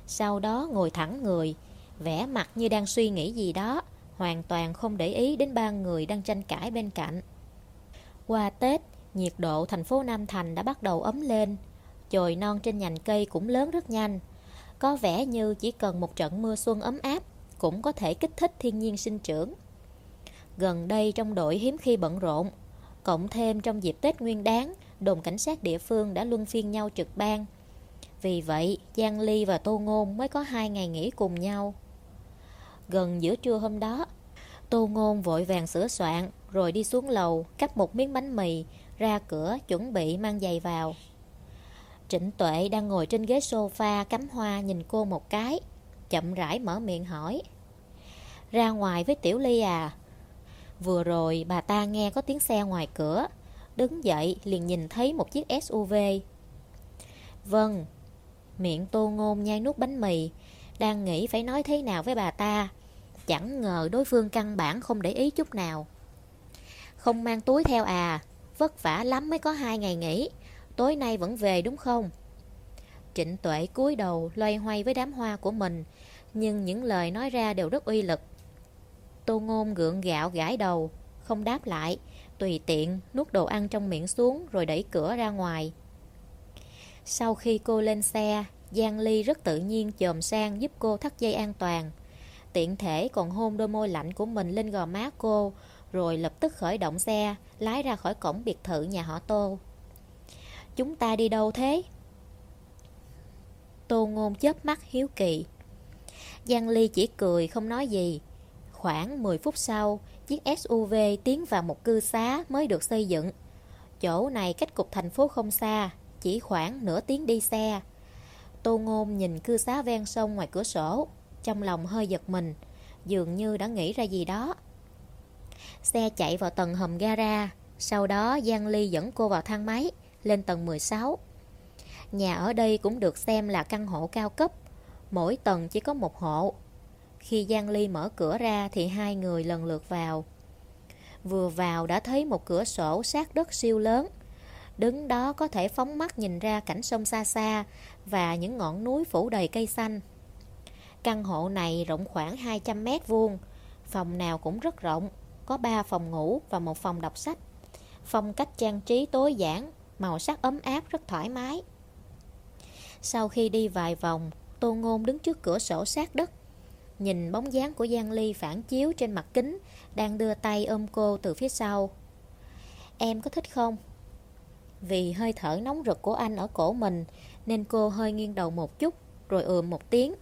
Speaker 1: sau đó ngồi thẳng người, vẻ mặt như đang suy nghĩ gì đó, hoàn toàn không để ý đến ba người đang tranh cãi bên cạnh. Qua Tết, nhiệt độ thành phố Nam Thành đã bắt đầu ấm lên, chồi non trên nhành cây cũng lớn rất nhanh. Có vẻ như chỉ cần một trận mưa xuân ấm áp cũng có thể kích thích thiên nhiên sinh trưởng. Gần đây trong đội hiếm khi bận rộn, cộng thêm trong dịp Tết Nguyên đáng, đồn cảnh sát địa phương đã luân phiên nhau trực ban. Vì vậy, Giang Ly và Tô Ngôn mới có hai ngày nghỉ cùng nhau. Gần giữa trưa hôm đó, Tô Ngôn vội vàng sửa soạn rồi đi xuống lầu cắt một miếng bánh mì ra cửa chuẩn bị mang giày vào. Trịnh Tuệ đang ngồi trên ghế sofa cắm hoa nhìn cô một cái, chậm rãi mở miệng hỏi. Ra ngoài với Tiểu Ly à? Vừa rồi bà ta nghe có tiếng xe ngoài cửa, đứng dậy liền nhìn thấy một chiếc SUV. Vâng, miệng tô ngôn nhai nút bánh mì, đang nghĩ phải nói thế nào với bà ta. Chẳng ngờ đối phương căn bản không để ý chút nào. Không mang túi theo à, vất vả lắm mới có hai ngày nghỉ, tối nay vẫn về đúng không? Trịnh Tuệ cúi đầu loay hoay với đám hoa của mình, nhưng những lời nói ra đều rất uy lực. Tô Ngôn gượng gạo gãi đầu, không đáp lại, tùy tiện nuốt đồ ăn trong miệng xuống rồi đẩy cửa ra ngoài. Sau khi cô lên xe, Giang Ly rất tự nhiên chồm sang giúp cô thắt dây an toàn. Tiện thể còn hôn đôi môi lạnh của mình lên gò má cô, rồi lập tức khởi động xe, lái ra khỏi cổng biệt thự nhà họ Tô. Chúng ta đi đâu thế? Tô Ngôn chớp mắt hiếu kỳ. Giang Ly chỉ cười không nói gì. Khoảng 10 phút sau, chiếc SUV tiến vào một cư xá mới được xây dựng. Chỗ này cách cục thành phố không xa, chỉ khoảng nửa tiếng đi xe. Tô Ngôn nhìn cư xá ven sông ngoài cửa sổ, trong lòng hơi giật mình, dường như đã nghĩ ra gì đó. Xe chạy vào tầng hầm gara, sau đó Giang Ly dẫn cô vào thang máy, lên tầng 16. Nhà ở đây cũng được xem là căn hộ cao cấp, mỗi tầng chỉ có một hộ. Khi Giang Ly mở cửa ra thì hai người lần lượt vào. Vừa vào đã thấy một cửa sổ sát đất siêu lớn. Đứng đó có thể phóng mắt nhìn ra cảnh sông xa xa và những ngọn núi phủ đầy cây xanh. Căn hộ này rộng khoảng 200 mét vuông, phòng nào cũng rất rộng, có 3 phòng ngủ và một phòng đọc sách. Phong cách trang trí tối giản, màu sắc ấm áp rất thoải mái. Sau khi đi vài vòng, Tô Ngôn đứng trước cửa sổ sát đất. Nhìn bóng dáng của Giang Ly phản chiếu trên mặt kính, đang đưa tay ôm cô từ phía sau. Em có thích không? Vì hơi thở nóng rực của anh ở cổ mình, nên cô hơi nghiêng đầu một chút, rồi ườm một tiếng.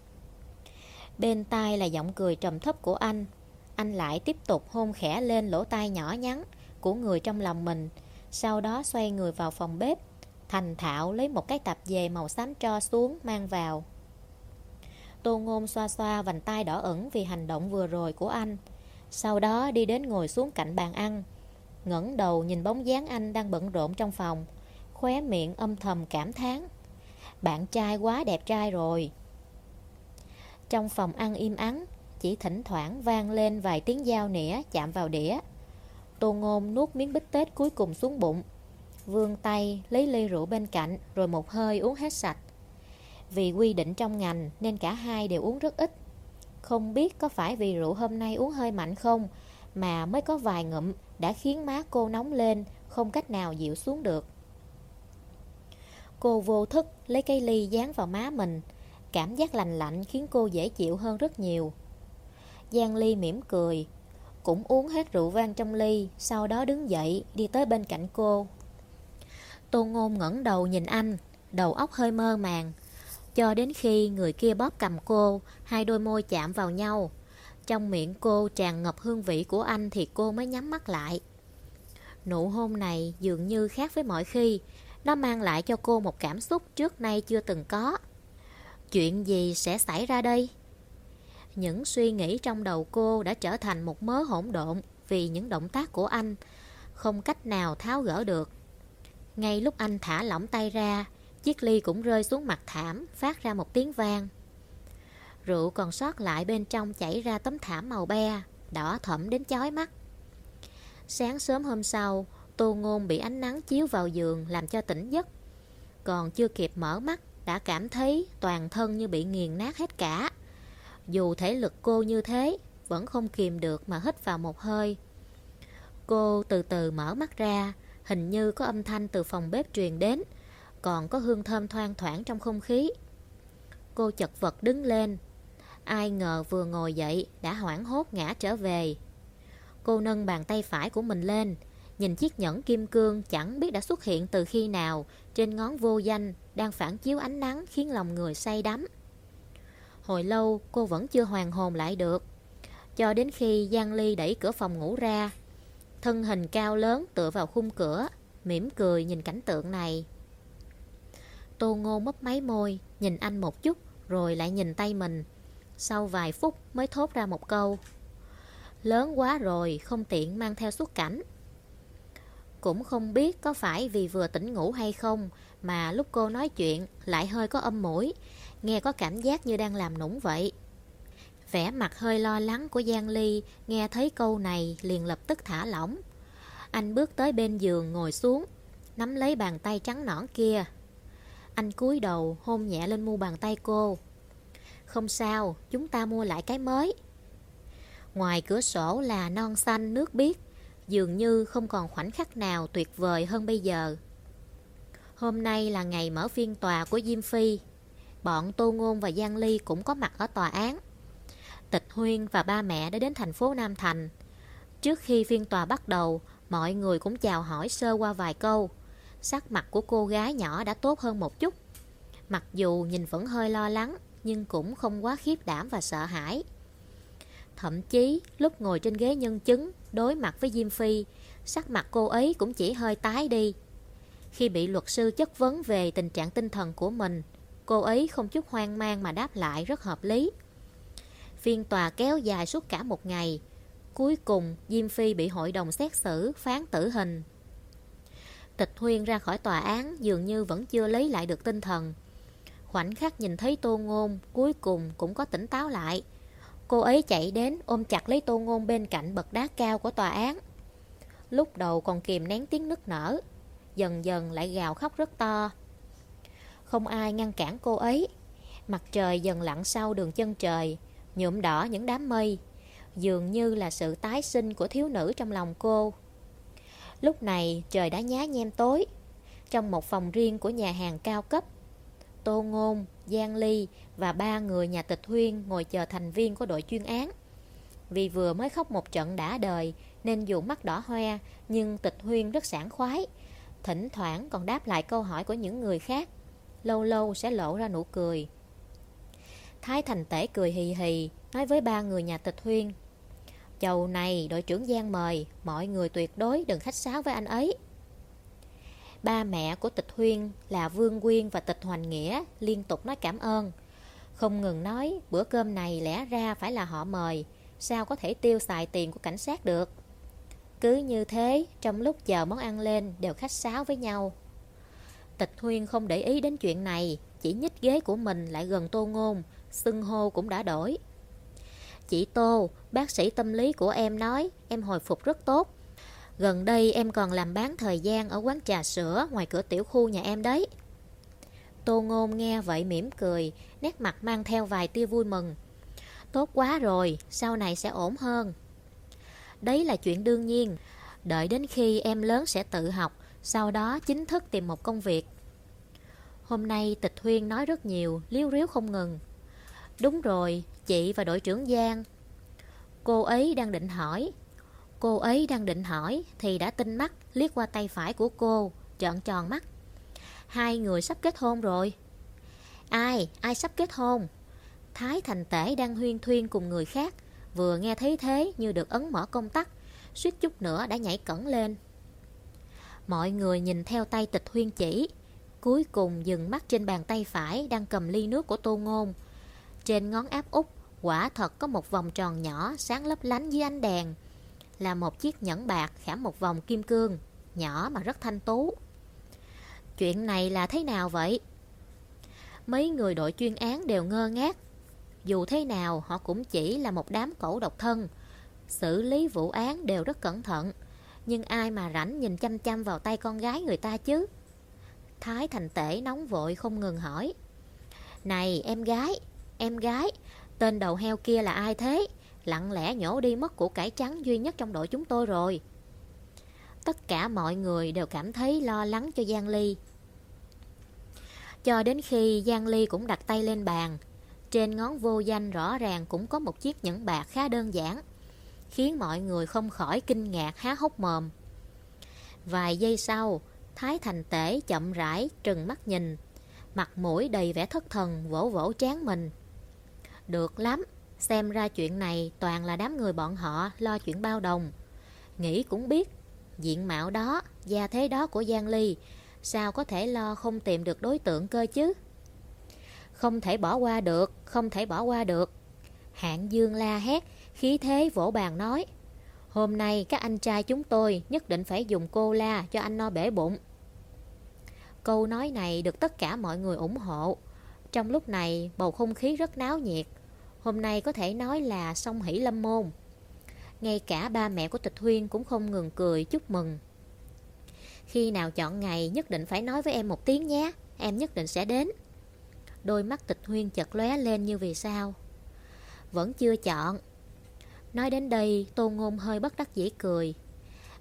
Speaker 1: Bên tai là giọng cười trầm thấp của anh. Anh lại tiếp tục hôn khẽ lên lỗ tai nhỏ nhắn của người trong lòng mình, sau đó xoay người vào phòng bếp, thành thạo lấy một cái tạp dề màu xám cho xuống mang vào. Tô Ngôn xoa xoa vành tay đỏ ẩn vì hành động vừa rồi của anh. Sau đó đi đến ngồi xuống cạnh bàn ăn. ngẩng đầu nhìn bóng dáng anh đang bận rộn trong phòng. Khóe miệng âm thầm cảm thán. Bạn trai quá đẹp trai rồi. Trong phòng ăn im ắng, chỉ thỉnh thoảng vang lên vài tiếng dao nĩa chạm vào đĩa. Tô Ngôn nuốt miếng bít tết cuối cùng xuống bụng. Vương tay lấy ly rượu bên cạnh rồi một hơi uống hết sạch. Vì quy định trong ngành nên cả hai đều uống rất ít. Không biết có phải vì rượu hôm nay uống hơi mạnh không mà mới có vài ngụm đã khiến má cô nóng lên, không cách nào dịu xuống được. Cô vô thức lấy cây ly dán vào má mình, cảm giác lành lạnh khiến cô dễ chịu hơn rất nhiều. Giang Ly mỉm cười, cũng uống hết rượu vang trong ly, sau đó đứng dậy đi tới bên cạnh cô. Tô Ngôn ngẩng đầu nhìn anh, đầu óc hơi mơ màng, cho đến khi người kia bóp cầm cô, hai đôi môi chạm vào nhau. Trong miệng cô tràn ngập hương vị của anh thì cô mới nhắm mắt lại. Nụ hôn này dường như khác với mọi khi, nó mang lại cho cô một cảm xúc trước nay chưa từng có. Chuyện gì sẽ xảy ra đây? Những suy nghĩ trong đầu cô đã trở thành một mớ hỗn độn vì những động tác của anh, không cách nào tháo gỡ được. Ngay lúc anh thả lỏng tay ra, Chiếc ly cũng rơi xuống mặt thảm Phát ra một tiếng vang. Rượu còn sót lại bên trong chảy ra tấm thảm màu be Đỏ thẫm đến chói mắt. Sáng sớm hôm sau Tô Ngôn bị ánh nắng chiếu vào giường Làm cho tỉnh giấc. Còn chưa kịp mở mắt Đã cảm thấy toàn thân như bị nghiền nát hết cả. Dù thể lực cô như thế Vẫn không kìm được mà hít vào một hơi Cô từ từ mở mắt ra Hình như có âm thanh từ phòng bếp truyền đến còn có hương thơm thoang thoảng trong không khí. Cô chật vật đứng lên, ai ngờ vừa ngồi dậy đã hoảng hốt ngã trở về. Cô nâng bàn tay phải của mình lên Nhìn chiếc nhẫn kim cương chẳng biết đã xuất hiện từ khi nào Trên ngón vô danh Đang phản chiếu ánh nắng khiến lòng người say đắm Hồi lâu, cô vẫn chưa hoàn hồn lại được. Cho đến khi Giang Ly đẩy cửa phòng ngủ ra, Thân hình cao lớn tựa vào khung cửa, mỉm cười nhìn cảnh tượng này. Tô Ngô mấp máy môi, Nhìn anh một chút, Rồi lại nhìn tay mình. Sau vài phút mới thốt ra một câu, Lớn quá rồi, Không tiện mang theo xuất cảnh. Cũng không biết có phải vì vừa tỉnh ngủ hay không, Mà lúc cô nói chuyện Lại hơi có âm mũi Nghe có cảm giác như đang làm nũng vậy. Vẻ mặt hơi lo lắng của Giang Ly Nghe thấy câu này liền lập tức thả lỏng. Anh bước tới bên giường ngồi xuống Nắm lấy bàn tay trắng nõn kia. Anh cúi đầu hôn nhẹ lên mu bàn tay cô. Không sao, chúng ta mua lại cái mới. Ngoài cửa sổ là non xanh nước biếc Dường như không còn khoảnh khắc nào tuyệt vời hơn bây giờ. Hôm nay là ngày mở phiên tòa của Diêm Phi. Bọn Tô Ngôn và Giang Ly cũng có mặt ở tòa án. Tịch Huyên và ba mẹ đã đến thành phố Nam Thành. Trước khi phiên tòa bắt đầu, Mọi người cũng chào hỏi sơ qua vài câu. Sắc mặt của cô gái nhỏ đã tốt hơn một chút. Mặc dù nhìn vẫn hơi lo lắng, Nhưng cũng không quá khiếp đảm và sợ hãi. Thậm chí, lúc ngồi trên ghế nhân chứng Đối mặt với Diêm Phi, Sắc mặt cô ấy cũng chỉ hơi tái đi. Khi bị luật sư chất vấn về tình trạng tinh thần của mình Cô ấy không chút hoang mang mà đáp lại rất hợp lý. Phiên tòa kéo dài suốt cả một ngày. Cuối cùng, Diêm Phi bị hội đồng xét xử phán tử hình. Tịch Huyên ra khỏi tòa án dường như vẫn chưa lấy lại được tinh thần. Khoảnh khắc nhìn thấy Tô Ngôn, cuối cùng cũng có tỉnh táo lại. Cô ấy chạy đến ôm chặt lấy Tô Ngôn bên cạnh bậc đá cao của tòa án. Lúc đầu còn kìm nén tiếng nức nở, Dần dần lại gào khóc rất to. Không ai ngăn cản cô ấy. Mặt trời dần lặn sau đường chân trời Nhuộm đỏ những đám mây. Dường như là sự tái sinh của thiếu nữ trong lòng cô. Lúc này trời đã nhá nhem tối. Trong một phòng riêng của nhà hàng cao cấp Tô Ngôn, Giang Ly và ba người nhà tịch Huyên ngồi chờ thành viên của đội chuyên án. Vì vừa mới khóc một trận đã đời Nên dù mắt đỏ hoe Nhưng tịch Huyên rất sảng khoái Thỉnh thoảng còn đáp lại câu hỏi của những người khác. Lâu lâu sẽ lộ ra nụ cười. Thái Thành Tể cười hì hì, Nói với ba người nhà tịch Huyên Chầu này đội trưởng Giang mời, Mọi người tuyệt đối đừng khách sáo với anh ấy. Ba mẹ của tịch Huyên là Vương Quyên và tịch Hoành Nghĩa Liên tục nói cảm ơn. Không ngừng nói, bữa cơm này lẽ ra phải là họ mời, Sao có thể tiêu xài tiền của cảnh sát được? Cứ như thế, Trong lúc chờ món ăn lên Đều khách sáo với nhau. Tịch Huyên không để ý đến chuyện này Chỉ nhích ghế của mình lại gần tô ngôn Xưng hô cũng đã đổi. Chị Tô, bác sĩ tâm lý của em nói Em hồi phục rất tốt. Gần đây em còn làm bán thời gian Ở quán trà sữa ngoài cửa tiểu khu nhà em đấy. Tô Ngôn nghe vậy mỉm cười Nét mặt mang theo vài tia vui mừng. Tốt quá rồi, sau này sẽ ổn hơn. Đấy là chuyện đương nhiên. Đợi đến khi em lớn sẽ tự học sau đó chính thức tìm một công việc. Hôm nay Tịch Huyên nói rất nhiều Liếu riếu không ngừng. Đúng rồi, chị và đội trưởng Giang. Cô ấy đang định hỏi. Cô ấy đang định hỏi Thì đã tinh mắt liếc qua tay phải của cô Trợn tròn mắt. Hai người sắp kết hôn rồi. Ai, ai sắp kết hôn? Thái Thành Tể đang huyên thuyên cùng người khác. Vừa nghe thấy thế như được ấn mở công tắc Suýt chút nữa đã nhảy cẩn lên. Mọi người nhìn theo tay tịch huyên chỉ. Cuối cùng dừng mắt trên bàn tay phải Đang cầm ly nước của tô ngôn. Trên ngón áp út, Quả thật có một vòng tròn nhỏ Sáng lấp lánh dưới ánh đèn. Là một chiếc nhẫn bạc khảm một vòng kim cương, Nhỏ mà rất thanh tú. Chuyện này là thế nào vậy? Mấy người đội chuyên án đều ngơ ngác. Dù thế nào, họ cũng chỉ là một đám cổ độc thân. Xử lý vụ án đều rất cẩn thận. Nhưng ai mà rảnh nhìn chăm chăm vào tay con gái người ta chứ? Thái thành tể nóng vội không ngừng hỏi. Này, em gái Em gái, Tên đầu heo kia là ai thế? Lặng lẽ nhổ đi mất của cải trắng duy nhất trong đội chúng tôi rồi. Tất cả mọi người đều cảm thấy lo lắng cho Giang Ly. Cho đến khi Giang Ly cũng đặt tay lên bàn, Trên ngón vô danh rõ ràng cũng có một chiếc nhẫn bạc khá đơn giản khiến mọi người không khỏi kinh ngạc há hốc mồm. Vài giây sau, Thái Thành Tể chậm rãi trừng mắt nhìn, mặt mũi đầy vẻ thất thần vỗ vỗ trán mình. Được lắm, xem ra chuyện này toàn là đám người bọn họ lo chuyện bao đồng. Nghĩ cũng biết, diện mạo đó, gia thế đó của Giang Ly, sao có thể lo không tìm được đối tượng cơ chứ? Không thể bỏ qua được, không thể bỏ qua được. Hạng Dương la hét, khí thế vỗ bàn nói. Hôm nay các anh trai chúng tôi nhất định phải dùng cô la cho anh no bể bụng. Câu nói này được tất cả mọi người ủng hộ. Trong lúc này bầu không khí rất náo nhiệt. Hôm nay có thể nói là song hỷ lâm môn. Ngay cả ba mẹ của tịch huyên cũng không ngừng cười chúc mừng. Khi nào chọn ngày nhất định phải nói với em một tiếng nhé, em nhất định sẽ đến. Đôi mắt tịch huyên chật lóe lên như vì sao. Vẫn chưa chọn. Nói đến đây, Tô Ngôn hơi bất đắc dĩ cười.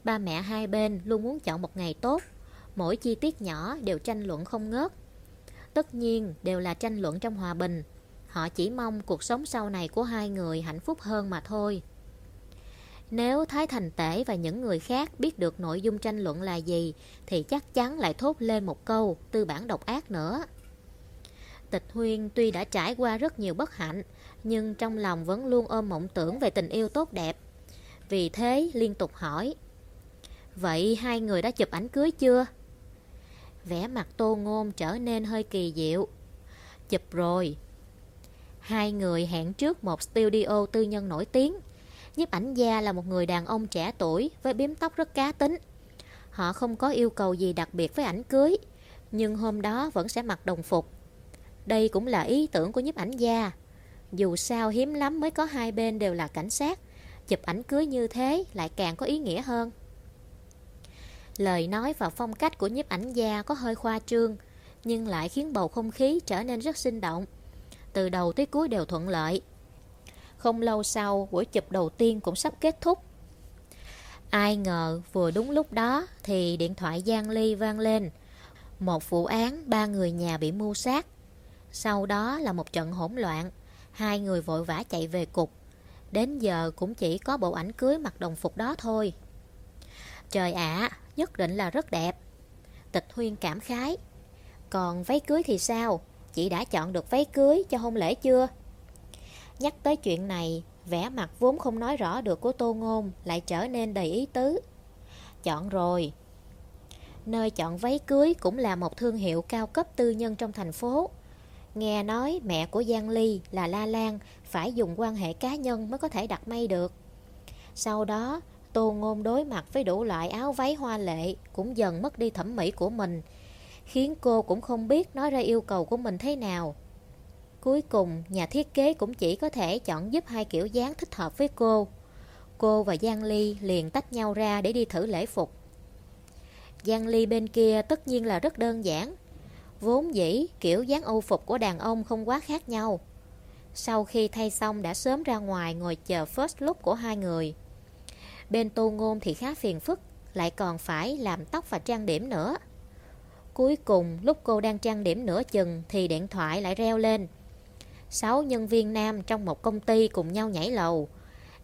Speaker 1: Ba mẹ hai bên luôn muốn chọn một ngày tốt. Mỗi chi tiết nhỏ đều tranh luận không ngớt. Tất nhiên đều là tranh luận trong hòa bình. Họ chỉ mong cuộc sống sau này của hai người hạnh phúc hơn mà thôi. Nếu Thái Thành Tể và những người khác biết được nội dung tranh luận là gì thì chắc chắn lại thốt lên một câu tư bản độc ác nữa. Tịch Huyên tuy đã trải qua rất nhiều bất hạnh nhưng trong lòng vẫn luôn ôm mộng tưởng về tình yêu tốt đẹp. Vì thế liên tục hỏi, Vậy hai người đã chụp ảnh cưới chưa? Vẻ mặt tô ngôn trở nên hơi kỳ diệu. Chụp rồi. Hai người hẹn trước một studio tư nhân nổi tiếng. Nhiếp ảnh gia là một người đàn ông trẻ tuổi Với biếm tóc rất cá tính. Họ không có yêu cầu gì đặc biệt với ảnh cưới, Nhưng hôm đó vẫn sẽ mặc đồng phục. Đây cũng là ý tưởng của nhiếp ảnh gia. Dù sao hiếm lắm mới có hai bên đều là cảnh sát. Chụp ảnh cưới như thế lại càng có ý nghĩa hơn. Lời nói và phong cách của nhiếp ảnh gia có hơi khoa trương, Nhưng lại khiến bầu không khí trở nên rất sinh động. Từ đầu tới cuối đều thuận lợi. Không lâu sau, buổi chụp đầu tiên cũng sắp kết thúc. Ai ngờ vừa đúng lúc đó thì điện thoại Giang Ly vang lên. Một vụ án ba người nhà bị mưu sát. Sau đó là một trận hỗn loạn. Hai người vội vã chạy về cục Đến giờ cũng chỉ có bộ ảnh cưới mặc đồng phục đó thôi Trời ạ, nhất định là rất đẹp. Tịch Huyên cảm khái. Còn váy cưới thì sao? Chị đã chọn được váy cưới cho hôn lễ chưa? Nhắc tới chuyện này, vẻ mặt vốn không nói rõ được của Tô Ngôn lại trở nên đầy ý tứ. Chọn rồi. Nơi chọn váy cưới cũng là một thương hiệu cao cấp tư nhân trong thành phố. Nghe nói mẹ của Giang Ly là La Lan phải dùng quan hệ cá nhân mới có thể đặt may được. Sau đó, Tô Ngôn đối mặt với đủ loại áo váy hoa lệ cũng dần mất đi thẩm mỹ của mình, khiến cô cũng không biết nói ra yêu cầu của mình thế nào. Cuối cùng, nhà thiết kế cũng chỉ có thể chọn giúp hai kiểu dáng thích hợp với cô. Cô và Giang Ly liền tách nhau ra để đi thử lễ phục. Giang Ly bên kia tất nhiên là rất đơn giản. Vốn dĩ, kiểu dáng âu phục của đàn ông không quá khác nhau. Sau khi thay xong đã sớm ra ngoài ngồi chờ first look của hai người. Bên tô ngôn thì khá phiền phức Lại còn phải làm tóc và trang điểm nữa Cuối cùng lúc cô đang trang điểm nửa chừng Thì điện thoại lại reo lên Sáu nhân viên nam trong một công ty cùng nhau nhảy lầu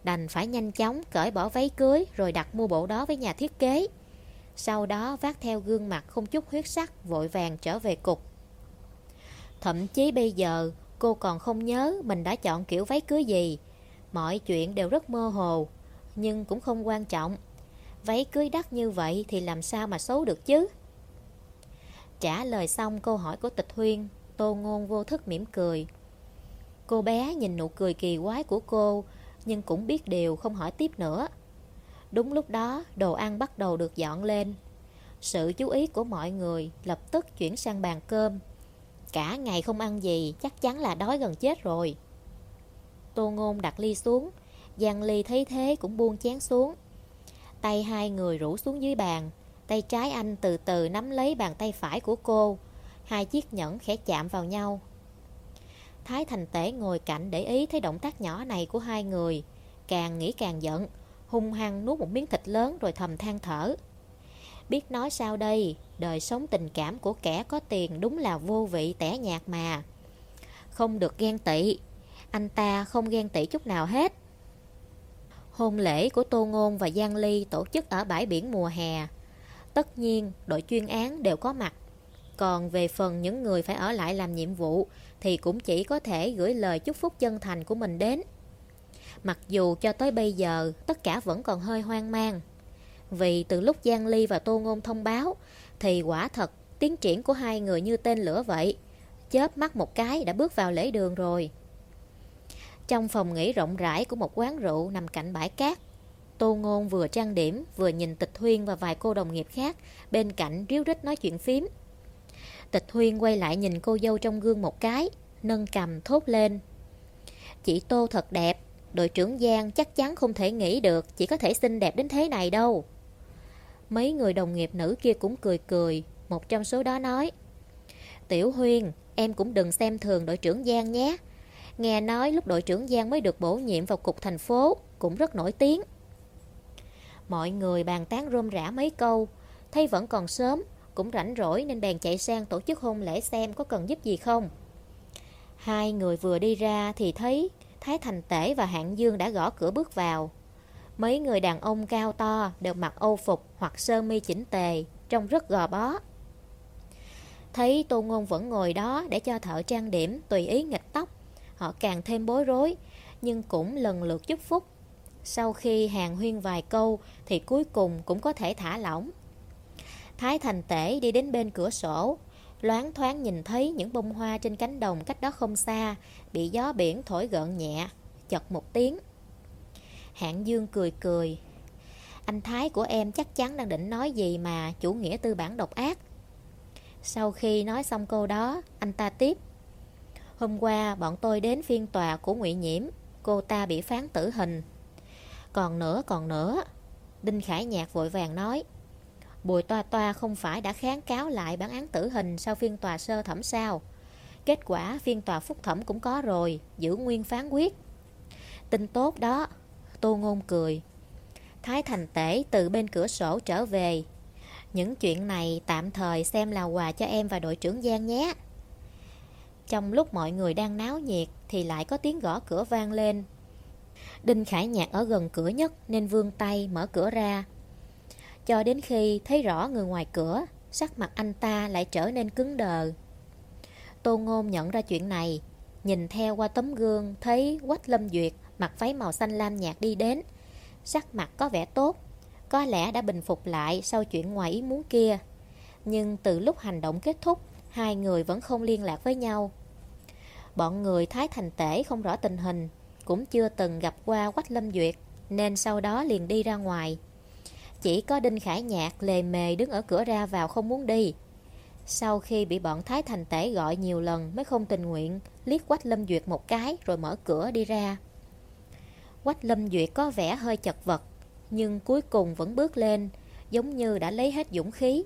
Speaker 1: Đành phải nhanh chóng cởi bỏ váy cưới Rồi đặt mua bộ đó với nhà thiết kế sau đó vác theo gương mặt không chút huyết sắc Vội vàng trở về cục Thậm chí bây giờ cô còn không nhớ mình đã chọn kiểu váy cưới gì Mọi chuyện đều rất mơ hồ nhưng cũng không quan trọng. Váy cưới đắt như vậy thì làm sao mà xấu được chứ? Trả lời xong câu hỏi của tịch huyên, tô ngôn vô thức mỉm cười. Cô bé nhìn nụ cười kỳ quái của cô, nhưng cũng biết điều không hỏi tiếp nữa. Đúng lúc đó, đồ ăn bắt đầu được dọn lên. Sự chú ý của mọi người lập tức chuyển sang bàn cơm. Cả ngày không ăn gì, chắc chắn là đói gần chết rồi. Tô Ngôn đặt ly xuống, Giang Ly thấy thế cũng buông chén xuống. Tay hai người rủ xuống dưới bàn. Tay trái anh từ từ nắm lấy bàn tay phải của cô. Hai chiếc nhẫn khẽ chạm vào nhau. Thái Thành Tể ngồi cạnh để ý thấy động tác nhỏ này của hai người. Càng nghĩ càng giận. Hung hăng nuốt một miếng thịt lớn rồi thầm than thở Biết nói sao đây Đời sống tình cảm của kẻ có tiền đúng là vô vị tẻ nhạt mà Không được ghen tị Anh ta không ghen tị chút nào hết Hôn lễ của Tô Ngôn và Giang Ly tổ chức ở bãi biển mùa hè. Tất nhiên, đội chuyên án đều có mặt. Còn về phần những người phải ở lại làm nhiệm vụ thì cũng chỉ có thể gửi lời chúc phúc chân thành của mình đến. Mặc dù cho tới bây giờ tất cả vẫn còn hơi hoang mang. Vì từ lúc Giang Ly và Tô Ngôn thông báo thì quả thật tiến triển của hai người như tên lửa vậy. Chớp mắt một cái đã bước vào lễ đường rồi. Trong phòng nghỉ rộng rãi của một quán rượu nằm cạnh bãi cát, Tô Ngôn vừa trang điểm, vừa nhìn Tịch Huyên và vài cô đồng nghiệp khác bên cạnh ríu rít nói chuyện phím. Tịch Huyên quay lại nhìn cô dâu trong gương một cái, nâng cầm thốt lên. Chị Tô thật đẹp, đội trưởng Giang chắc chắn không thể nghĩ được chỉ có thể xinh đẹp đến thế này đâu. Mấy người đồng nghiệp nữ kia cũng cười cười, một trong số đó nói. Tiểu Huyên, em cũng đừng xem thường đội trưởng Giang nhé. Nghe nói lúc đội trưởng Giang mới được bổ nhiệm vào cục thành phố, cũng rất nổi tiếng. Mọi người bàn tán rôm rã mấy câu, thấy vẫn còn sớm, cũng rảnh rỗi nên bèn chạy sang tổ chức hôn lễ xem có cần giúp gì không. Hai người vừa đi ra thì thấy Thái Thành Tể và Hạng Dương đã gõ cửa bước vào. Mấy người đàn ông cao to đều mặc âu phục hoặc sơ mi chỉnh tề, trông rất gò bó. Thấy Tô Ngôn vẫn ngồi đó để cho thợ trang điểm tùy ý nghịch tóc, họ càng thêm bối rối, nhưng cũng lần lượt chúc phúc. Sau khi hàng huyên vài câu thì cuối cùng cũng có thể thả lỏng. Thái Thành Tể đi đến bên cửa sổ, loáng thoáng nhìn thấy những bông hoa trên cánh đồng cách đó không xa, bị gió biển thổi gợn nhẹ, chật một tiếng. Hạng Dương cười cười. Anh Thái của em chắc chắn đang định nói gì mà chủ nghĩa tư bản độc ác. Sau khi nói xong câu đó, anh ta tiếp. Hôm qua bọn tôi đến phiên tòa của ngụy Nhiễm, cô ta bị phán tử hình. Còn nữa, còn nữa. Đinh Khải Nhạc vội vàng nói. Bùi Toa Toa không phải đã kháng cáo lại bản án tử hình sau phiên tòa sơ thẩm sao? Kết quả phiên tòa phúc thẩm cũng có rồi, giữ nguyên phán quyết. Tin tốt đó, Tô Ngôn cười. Thái Thành Tể từ bên cửa sổ trở về. Những chuyện này tạm thời xem là quà cho em và đội trưởng Giang nhé. Trong lúc mọi người đang náo nhiệt thì lại có tiếng gõ cửa vang lên. Đinh Khải Nhạc ở gần cửa nhất nên vươn tay mở cửa ra. Cho đến khi thấy rõ người ngoài cửa, sắc mặt anh ta lại trở nên cứng đờ. Tô Ngôn nhận ra chuyện này, nhìn theo qua tấm gương thấy Quách Lâm Duyệt mặc váy màu xanh lam nhạt đi đến. Sắc mặt có vẻ tốt, có lẽ đã bình phục lại sau chuyện ngoài ý muốn kia. Nhưng từ lúc hành động kết thúc, hai người vẫn không liên lạc với nhau. Bọn người Thái Thành Tể không rõ tình hình, cũng chưa từng gặp qua Quách Lâm Duyệt, nên sau đó liền đi ra ngoài. Chỉ có Đinh Khải Nhạc lề mề đứng ở cửa ra vào không muốn đi. Sau khi bị bọn Thái Thành Tể gọi nhiều lần mới không tình nguyện, liếc Quách Lâm Duyệt một cái rồi mở cửa đi ra. Quách Lâm Duyệt có vẻ hơi chật vật, nhưng cuối cùng vẫn bước lên, giống như đã lấy hết dũng khí.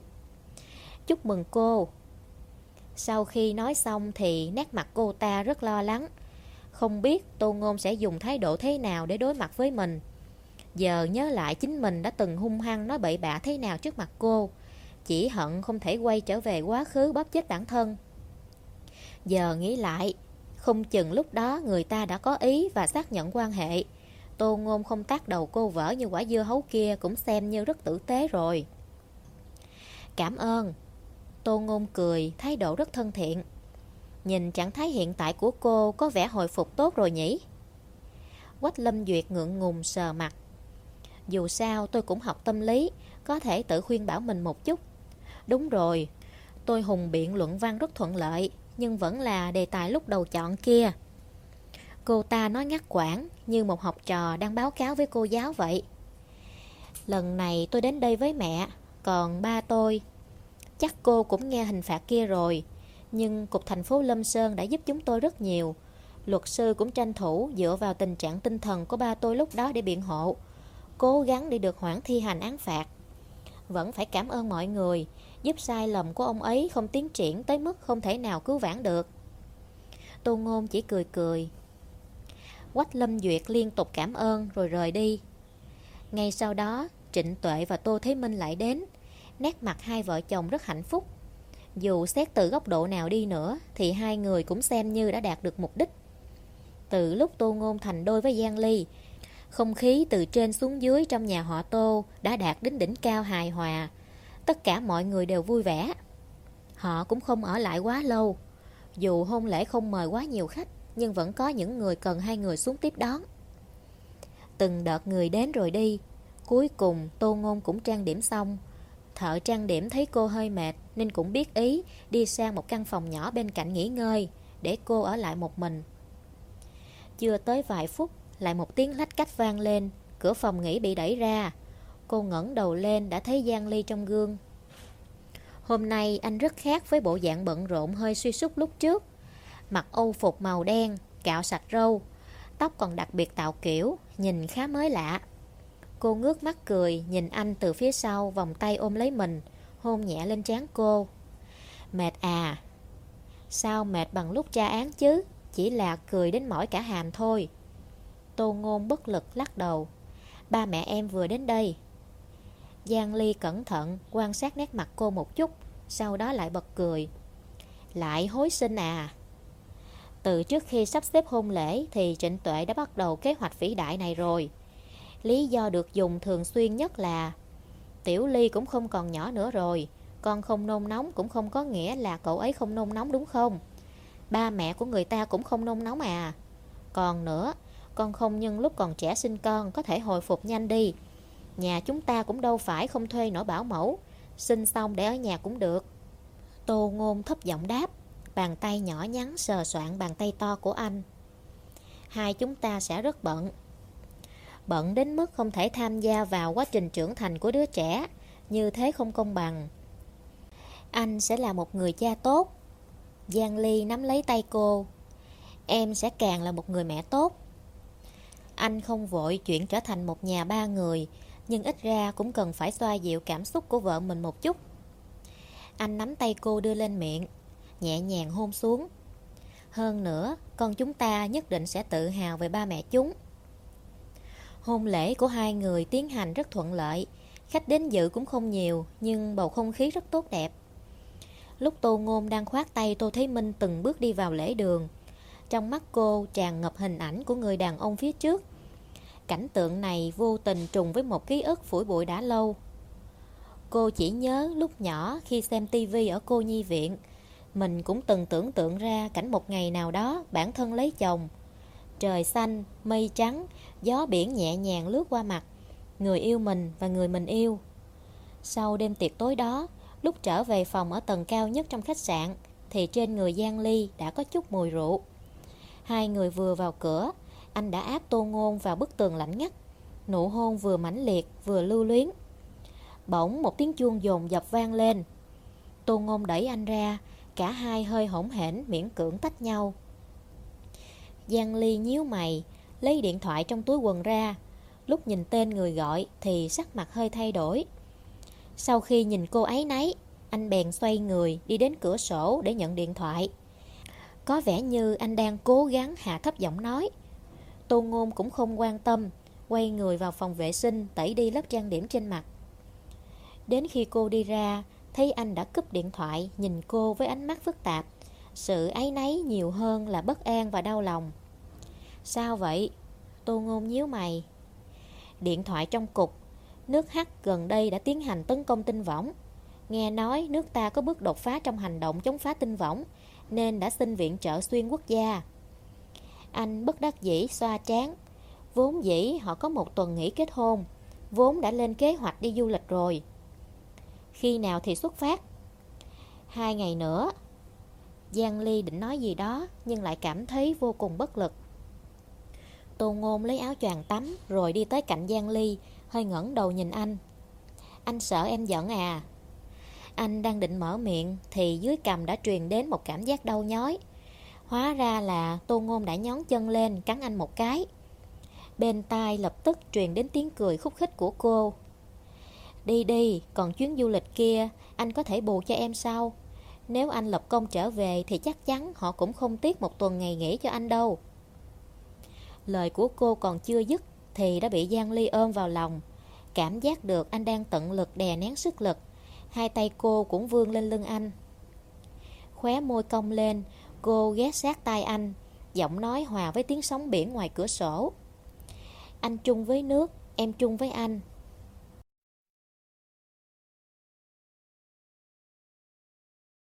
Speaker 1: Chúc mừng cô. Sau khi nói xong thì nét mặt cô ta rất lo lắng. Không biết Tô Ngôn sẽ dùng thái độ thế nào để đối mặt với mình. Giờ nhớ lại chính mình đã từng hung hăng nói bậy bạ thế nào trước mặt cô. Chỉ hận không thể quay trở về quá khứ bóp chết bản thân. Giờ nghĩ lại, không chừng lúc đó người ta đã có ý và xác nhận quan hệ. Tô Ngôn không tác đầu cô vỡ như quả dưa hấu kia cũng xem như rất tử tế rồi. Cảm ơn. Tô Ngôn cười, thái độ rất thân thiện. Nhìn trạng thái hiện tại của cô có vẻ hồi phục tốt rồi nhỉ? Quách Lâm Duyệt ngượng ngùng sờ mặt. Dù sao tôi cũng học tâm lý, có thể tự khuyên bảo mình một chút. Đúng rồi, tôi hùng biện luận văn rất thuận lợi, nhưng vẫn là đề tài lúc đầu chọn kia. Cô ta nói ngắt quãng như một học trò đang báo cáo với cô giáo vậy. Lần này tôi đến đây với mẹ, còn ba tôi. Chắc cô cũng nghe hình phạt kia rồi, nhưng Cục thành phố Lâm Sơn đã giúp chúng tôi rất nhiều. Luật sư cũng tranh thủ dựa vào tình trạng tinh thần của ba tôi lúc đó để biện hộ, cố gắng để được hoãn thi hành án phạt. Vẫn phải cảm ơn mọi người, giúp sai lầm của ông ấy không tiến triển tới mức không thể nào cứu vãn được. Tô Ngôn chỉ cười cười, Quách Lâm Duyệt liên tục cảm ơn rồi rời đi. Ngay sau đó, Trịnh Tuệ và Tô Thế Minh lại đến. Nét mặt hai vợ chồng rất hạnh phúc. Dù xét từ góc độ nào đi nữa, thì hai người cũng xem như đã đạt được mục đích. Từ lúc Tô Ngôn thành đôi với Giang Ly, không khí từ trên xuống dưới trong nhà họ Tô đã đạt đến đỉnh cao hài hòa. Tất cả mọi người đều vui vẻ. Họ cũng không ở lại quá lâu. Dù hôn lễ không mời quá nhiều khách, nhưng vẫn có những người cần hai người xuống tiếp đón. Từng đợt người đến rồi đi, cuối cùng Tô Ngôn cũng trang điểm xong. Thợ trang điểm thấy cô hơi mệt nên cũng biết ý đi sang một căn phòng nhỏ bên cạnh nghỉ ngơi để cô ở lại một mình. Chưa tới vài phút lại một tiếng lách cách vang lên Cửa phòng nghỉ bị đẩy ra. Cô ngẩng đầu lên đã thấy Giang Ly trong gương. Hôm nay anh rất khác với bộ dạng bận rộn hơi suy sút lúc trước. Mặc âu phục màu đen, cạo sạch râu Tóc còn đặc biệt tạo kiểu, nhìn khá mới lạ. Cô ngước mắt cười, nhìn anh từ phía sau Vòng tay ôm lấy mình, hôn nhẹ lên trán cô. Mệt à? Sao mệt bằng lúc tra án chứ? Chỉ là cười đến mỏi cả hàm thôi. Tô Ngôn bất lực lắc đầu. Ba mẹ em vừa đến đây. Giang Ly cẩn thận quan sát nét mặt cô một chút, Sau đó lại bật cười. Lại hối sinh à? Từ trước khi sắp xếp hôn lễ Thì Trịnh Tuệ đã bắt đầu kế hoạch vĩ đại này rồi. Lý do được dùng thường xuyên nhất là Tiểu Ly cũng không còn nhỏ nữa rồi, Con không nôn nóng cũng không có nghĩa là cậu ấy không nôn nóng, đúng không? Ba mẹ của người ta cũng không nôn nóng à? Còn nữa con không nhân lúc còn trẻ sinh con Có thể hồi phục nhanh đi. Nhà chúng ta cũng đâu phải không thuê nổi bảo mẫu. Sinh xong để ở nhà cũng được. Tô ngôn thấp giọng đáp, Bàn tay nhỏ nhắn sờ soạn bàn tay to của anh. Hai chúng ta sẽ rất bận. Bận đến mức không thể tham gia vào quá trình trưởng thành của đứa trẻ, Như thế không công bằng. Anh sẽ là một người cha tốt. Giang Ly nắm lấy tay cô. Em sẽ càng là một người mẹ tốt anh không vội chuyển trở thành một nhà ba người, nhưng ít ra cũng cần phải xoa dịu cảm xúc của vợ mình một chút. Anh nắm tay cô đưa lên miệng, nhẹ nhàng hôn xuống. Hơn nữa, con chúng ta nhất định sẽ tự hào về ba mẹ chúng. Hôn lễ của hai người tiến hành rất thuận lợi, khách đến dự cũng không nhiều, nhưng bầu không khí rất tốt đẹp. Lúc Tô Ngôn đang khoát tay Tô Thế Minh từng bước đi vào lễ đường, trong mắt cô tràn ngập hình ảnh của người đàn ông phía trước. Cảnh tượng này vô tình trùng với một ký ức phủi bụi đã lâu. Cô chỉ nhớ lúc nhỏ khi xem tivi ở cô nhi viện. Mình cũng từng tưởng tượng ra cảnh một ngày nào đó bản thân lấy chồng. Trời xanh, mây trắng, gió biển nhẹ nhàng lướt qua mặt Người yêu mình và người mình yêu. Sau đêm tiệc tối đó Lúc trở về phòng ở tầng cao nhất trong khách sạn Thì trên người Giang Ly đã có chút mùi rượu. Hai người vừa vào cửa, Anh đã áp tô ngôn vào bức tường lạnh ngắt. Nụ hôn vừa mãnh liệt, vừa lưu luyến. Bỗng một tiếng chuông dồn dập vang lên. Tô ngôn đẩy anh ra, Cả hai hơi hỗn hển, miễn cưỡng tách nhau. Giang Ly nhíu mày, Lấy điện thoại trong túi quần ra. Lúc nhìn tên người gọi Thì sắc mặt hơi thay đổi. Sau khi nhìn cô ấy nấy, Anh bèn xoay người đi đến cửa sổ để nhận điện thoại có vẻ như anh đang cố gắng hạ thấp giọng nói. Tô Ngôn cũng không quan tâm, Quay người vào phòng vệ sinh, Tẩy đi lớp trang điểm trên mặt. Đến khi cô đi ra, Thấy anh đã cúp điện thoại, Nhìn cô với ánh mắt phức tạp. Sự áy náy nhiều hơn là bất an và đau lòng. Sao vậy? Tô Ngôn nhíu mày. Điện thoại trong cục. Nước Hắc gần đây đã tiến hành tấn công tinh võng. Nghe nói nước ta có bước đột phá trong hành động chống phá tinh võng nên đã xin viện trợ xuyên quốc gia. Anh bất đắc dĩ xoa chán. Vốn dĩ họ có một tuần nghỉ kết hôn, vốn đã lên kế hoạch đi du lịch rồi. Khi nào thì xuất phát? Hai ngày nữa. Giang Ly định nói gì đó nhưng lại cảm thấy vô cùng bất lực. Tô Ngôn lấy áo choàng tắm rồi đi tới cạnh Giang Ly, hơi ngẩng đầu nhìn anh. Anh sợ em giận à? Anh đang định mở miệng thì dưới cầm đã truyền đến một cảm giác đau nhói. Hóa ra là Tô Ngôn đã nhón chân lên cắn anh một cái. Bên tai lập tức truyền đến tiếng cười khúc khích của cô. Đi đi, còn chuyến du lịch kia anh có thể bù cho em sau. Nếu anh lập công trở về thì chắc chắn họ cũng không tiếc một tuần ngày nghỉ cho anh đâu. Lời của cô còn chưa dứt thì đã bị Giang Ly ôm vào lòng. Cảm giác được anh đang tận lực đè nén sức lực Hai tay cô cũng vươn lên lưng anh. Khóe môi cong lên Cô ghé sát tai anh Giọng nói hòa với tiếng sóng biển ngoài cửa sổ. Anh chung với nước, em chung với anh.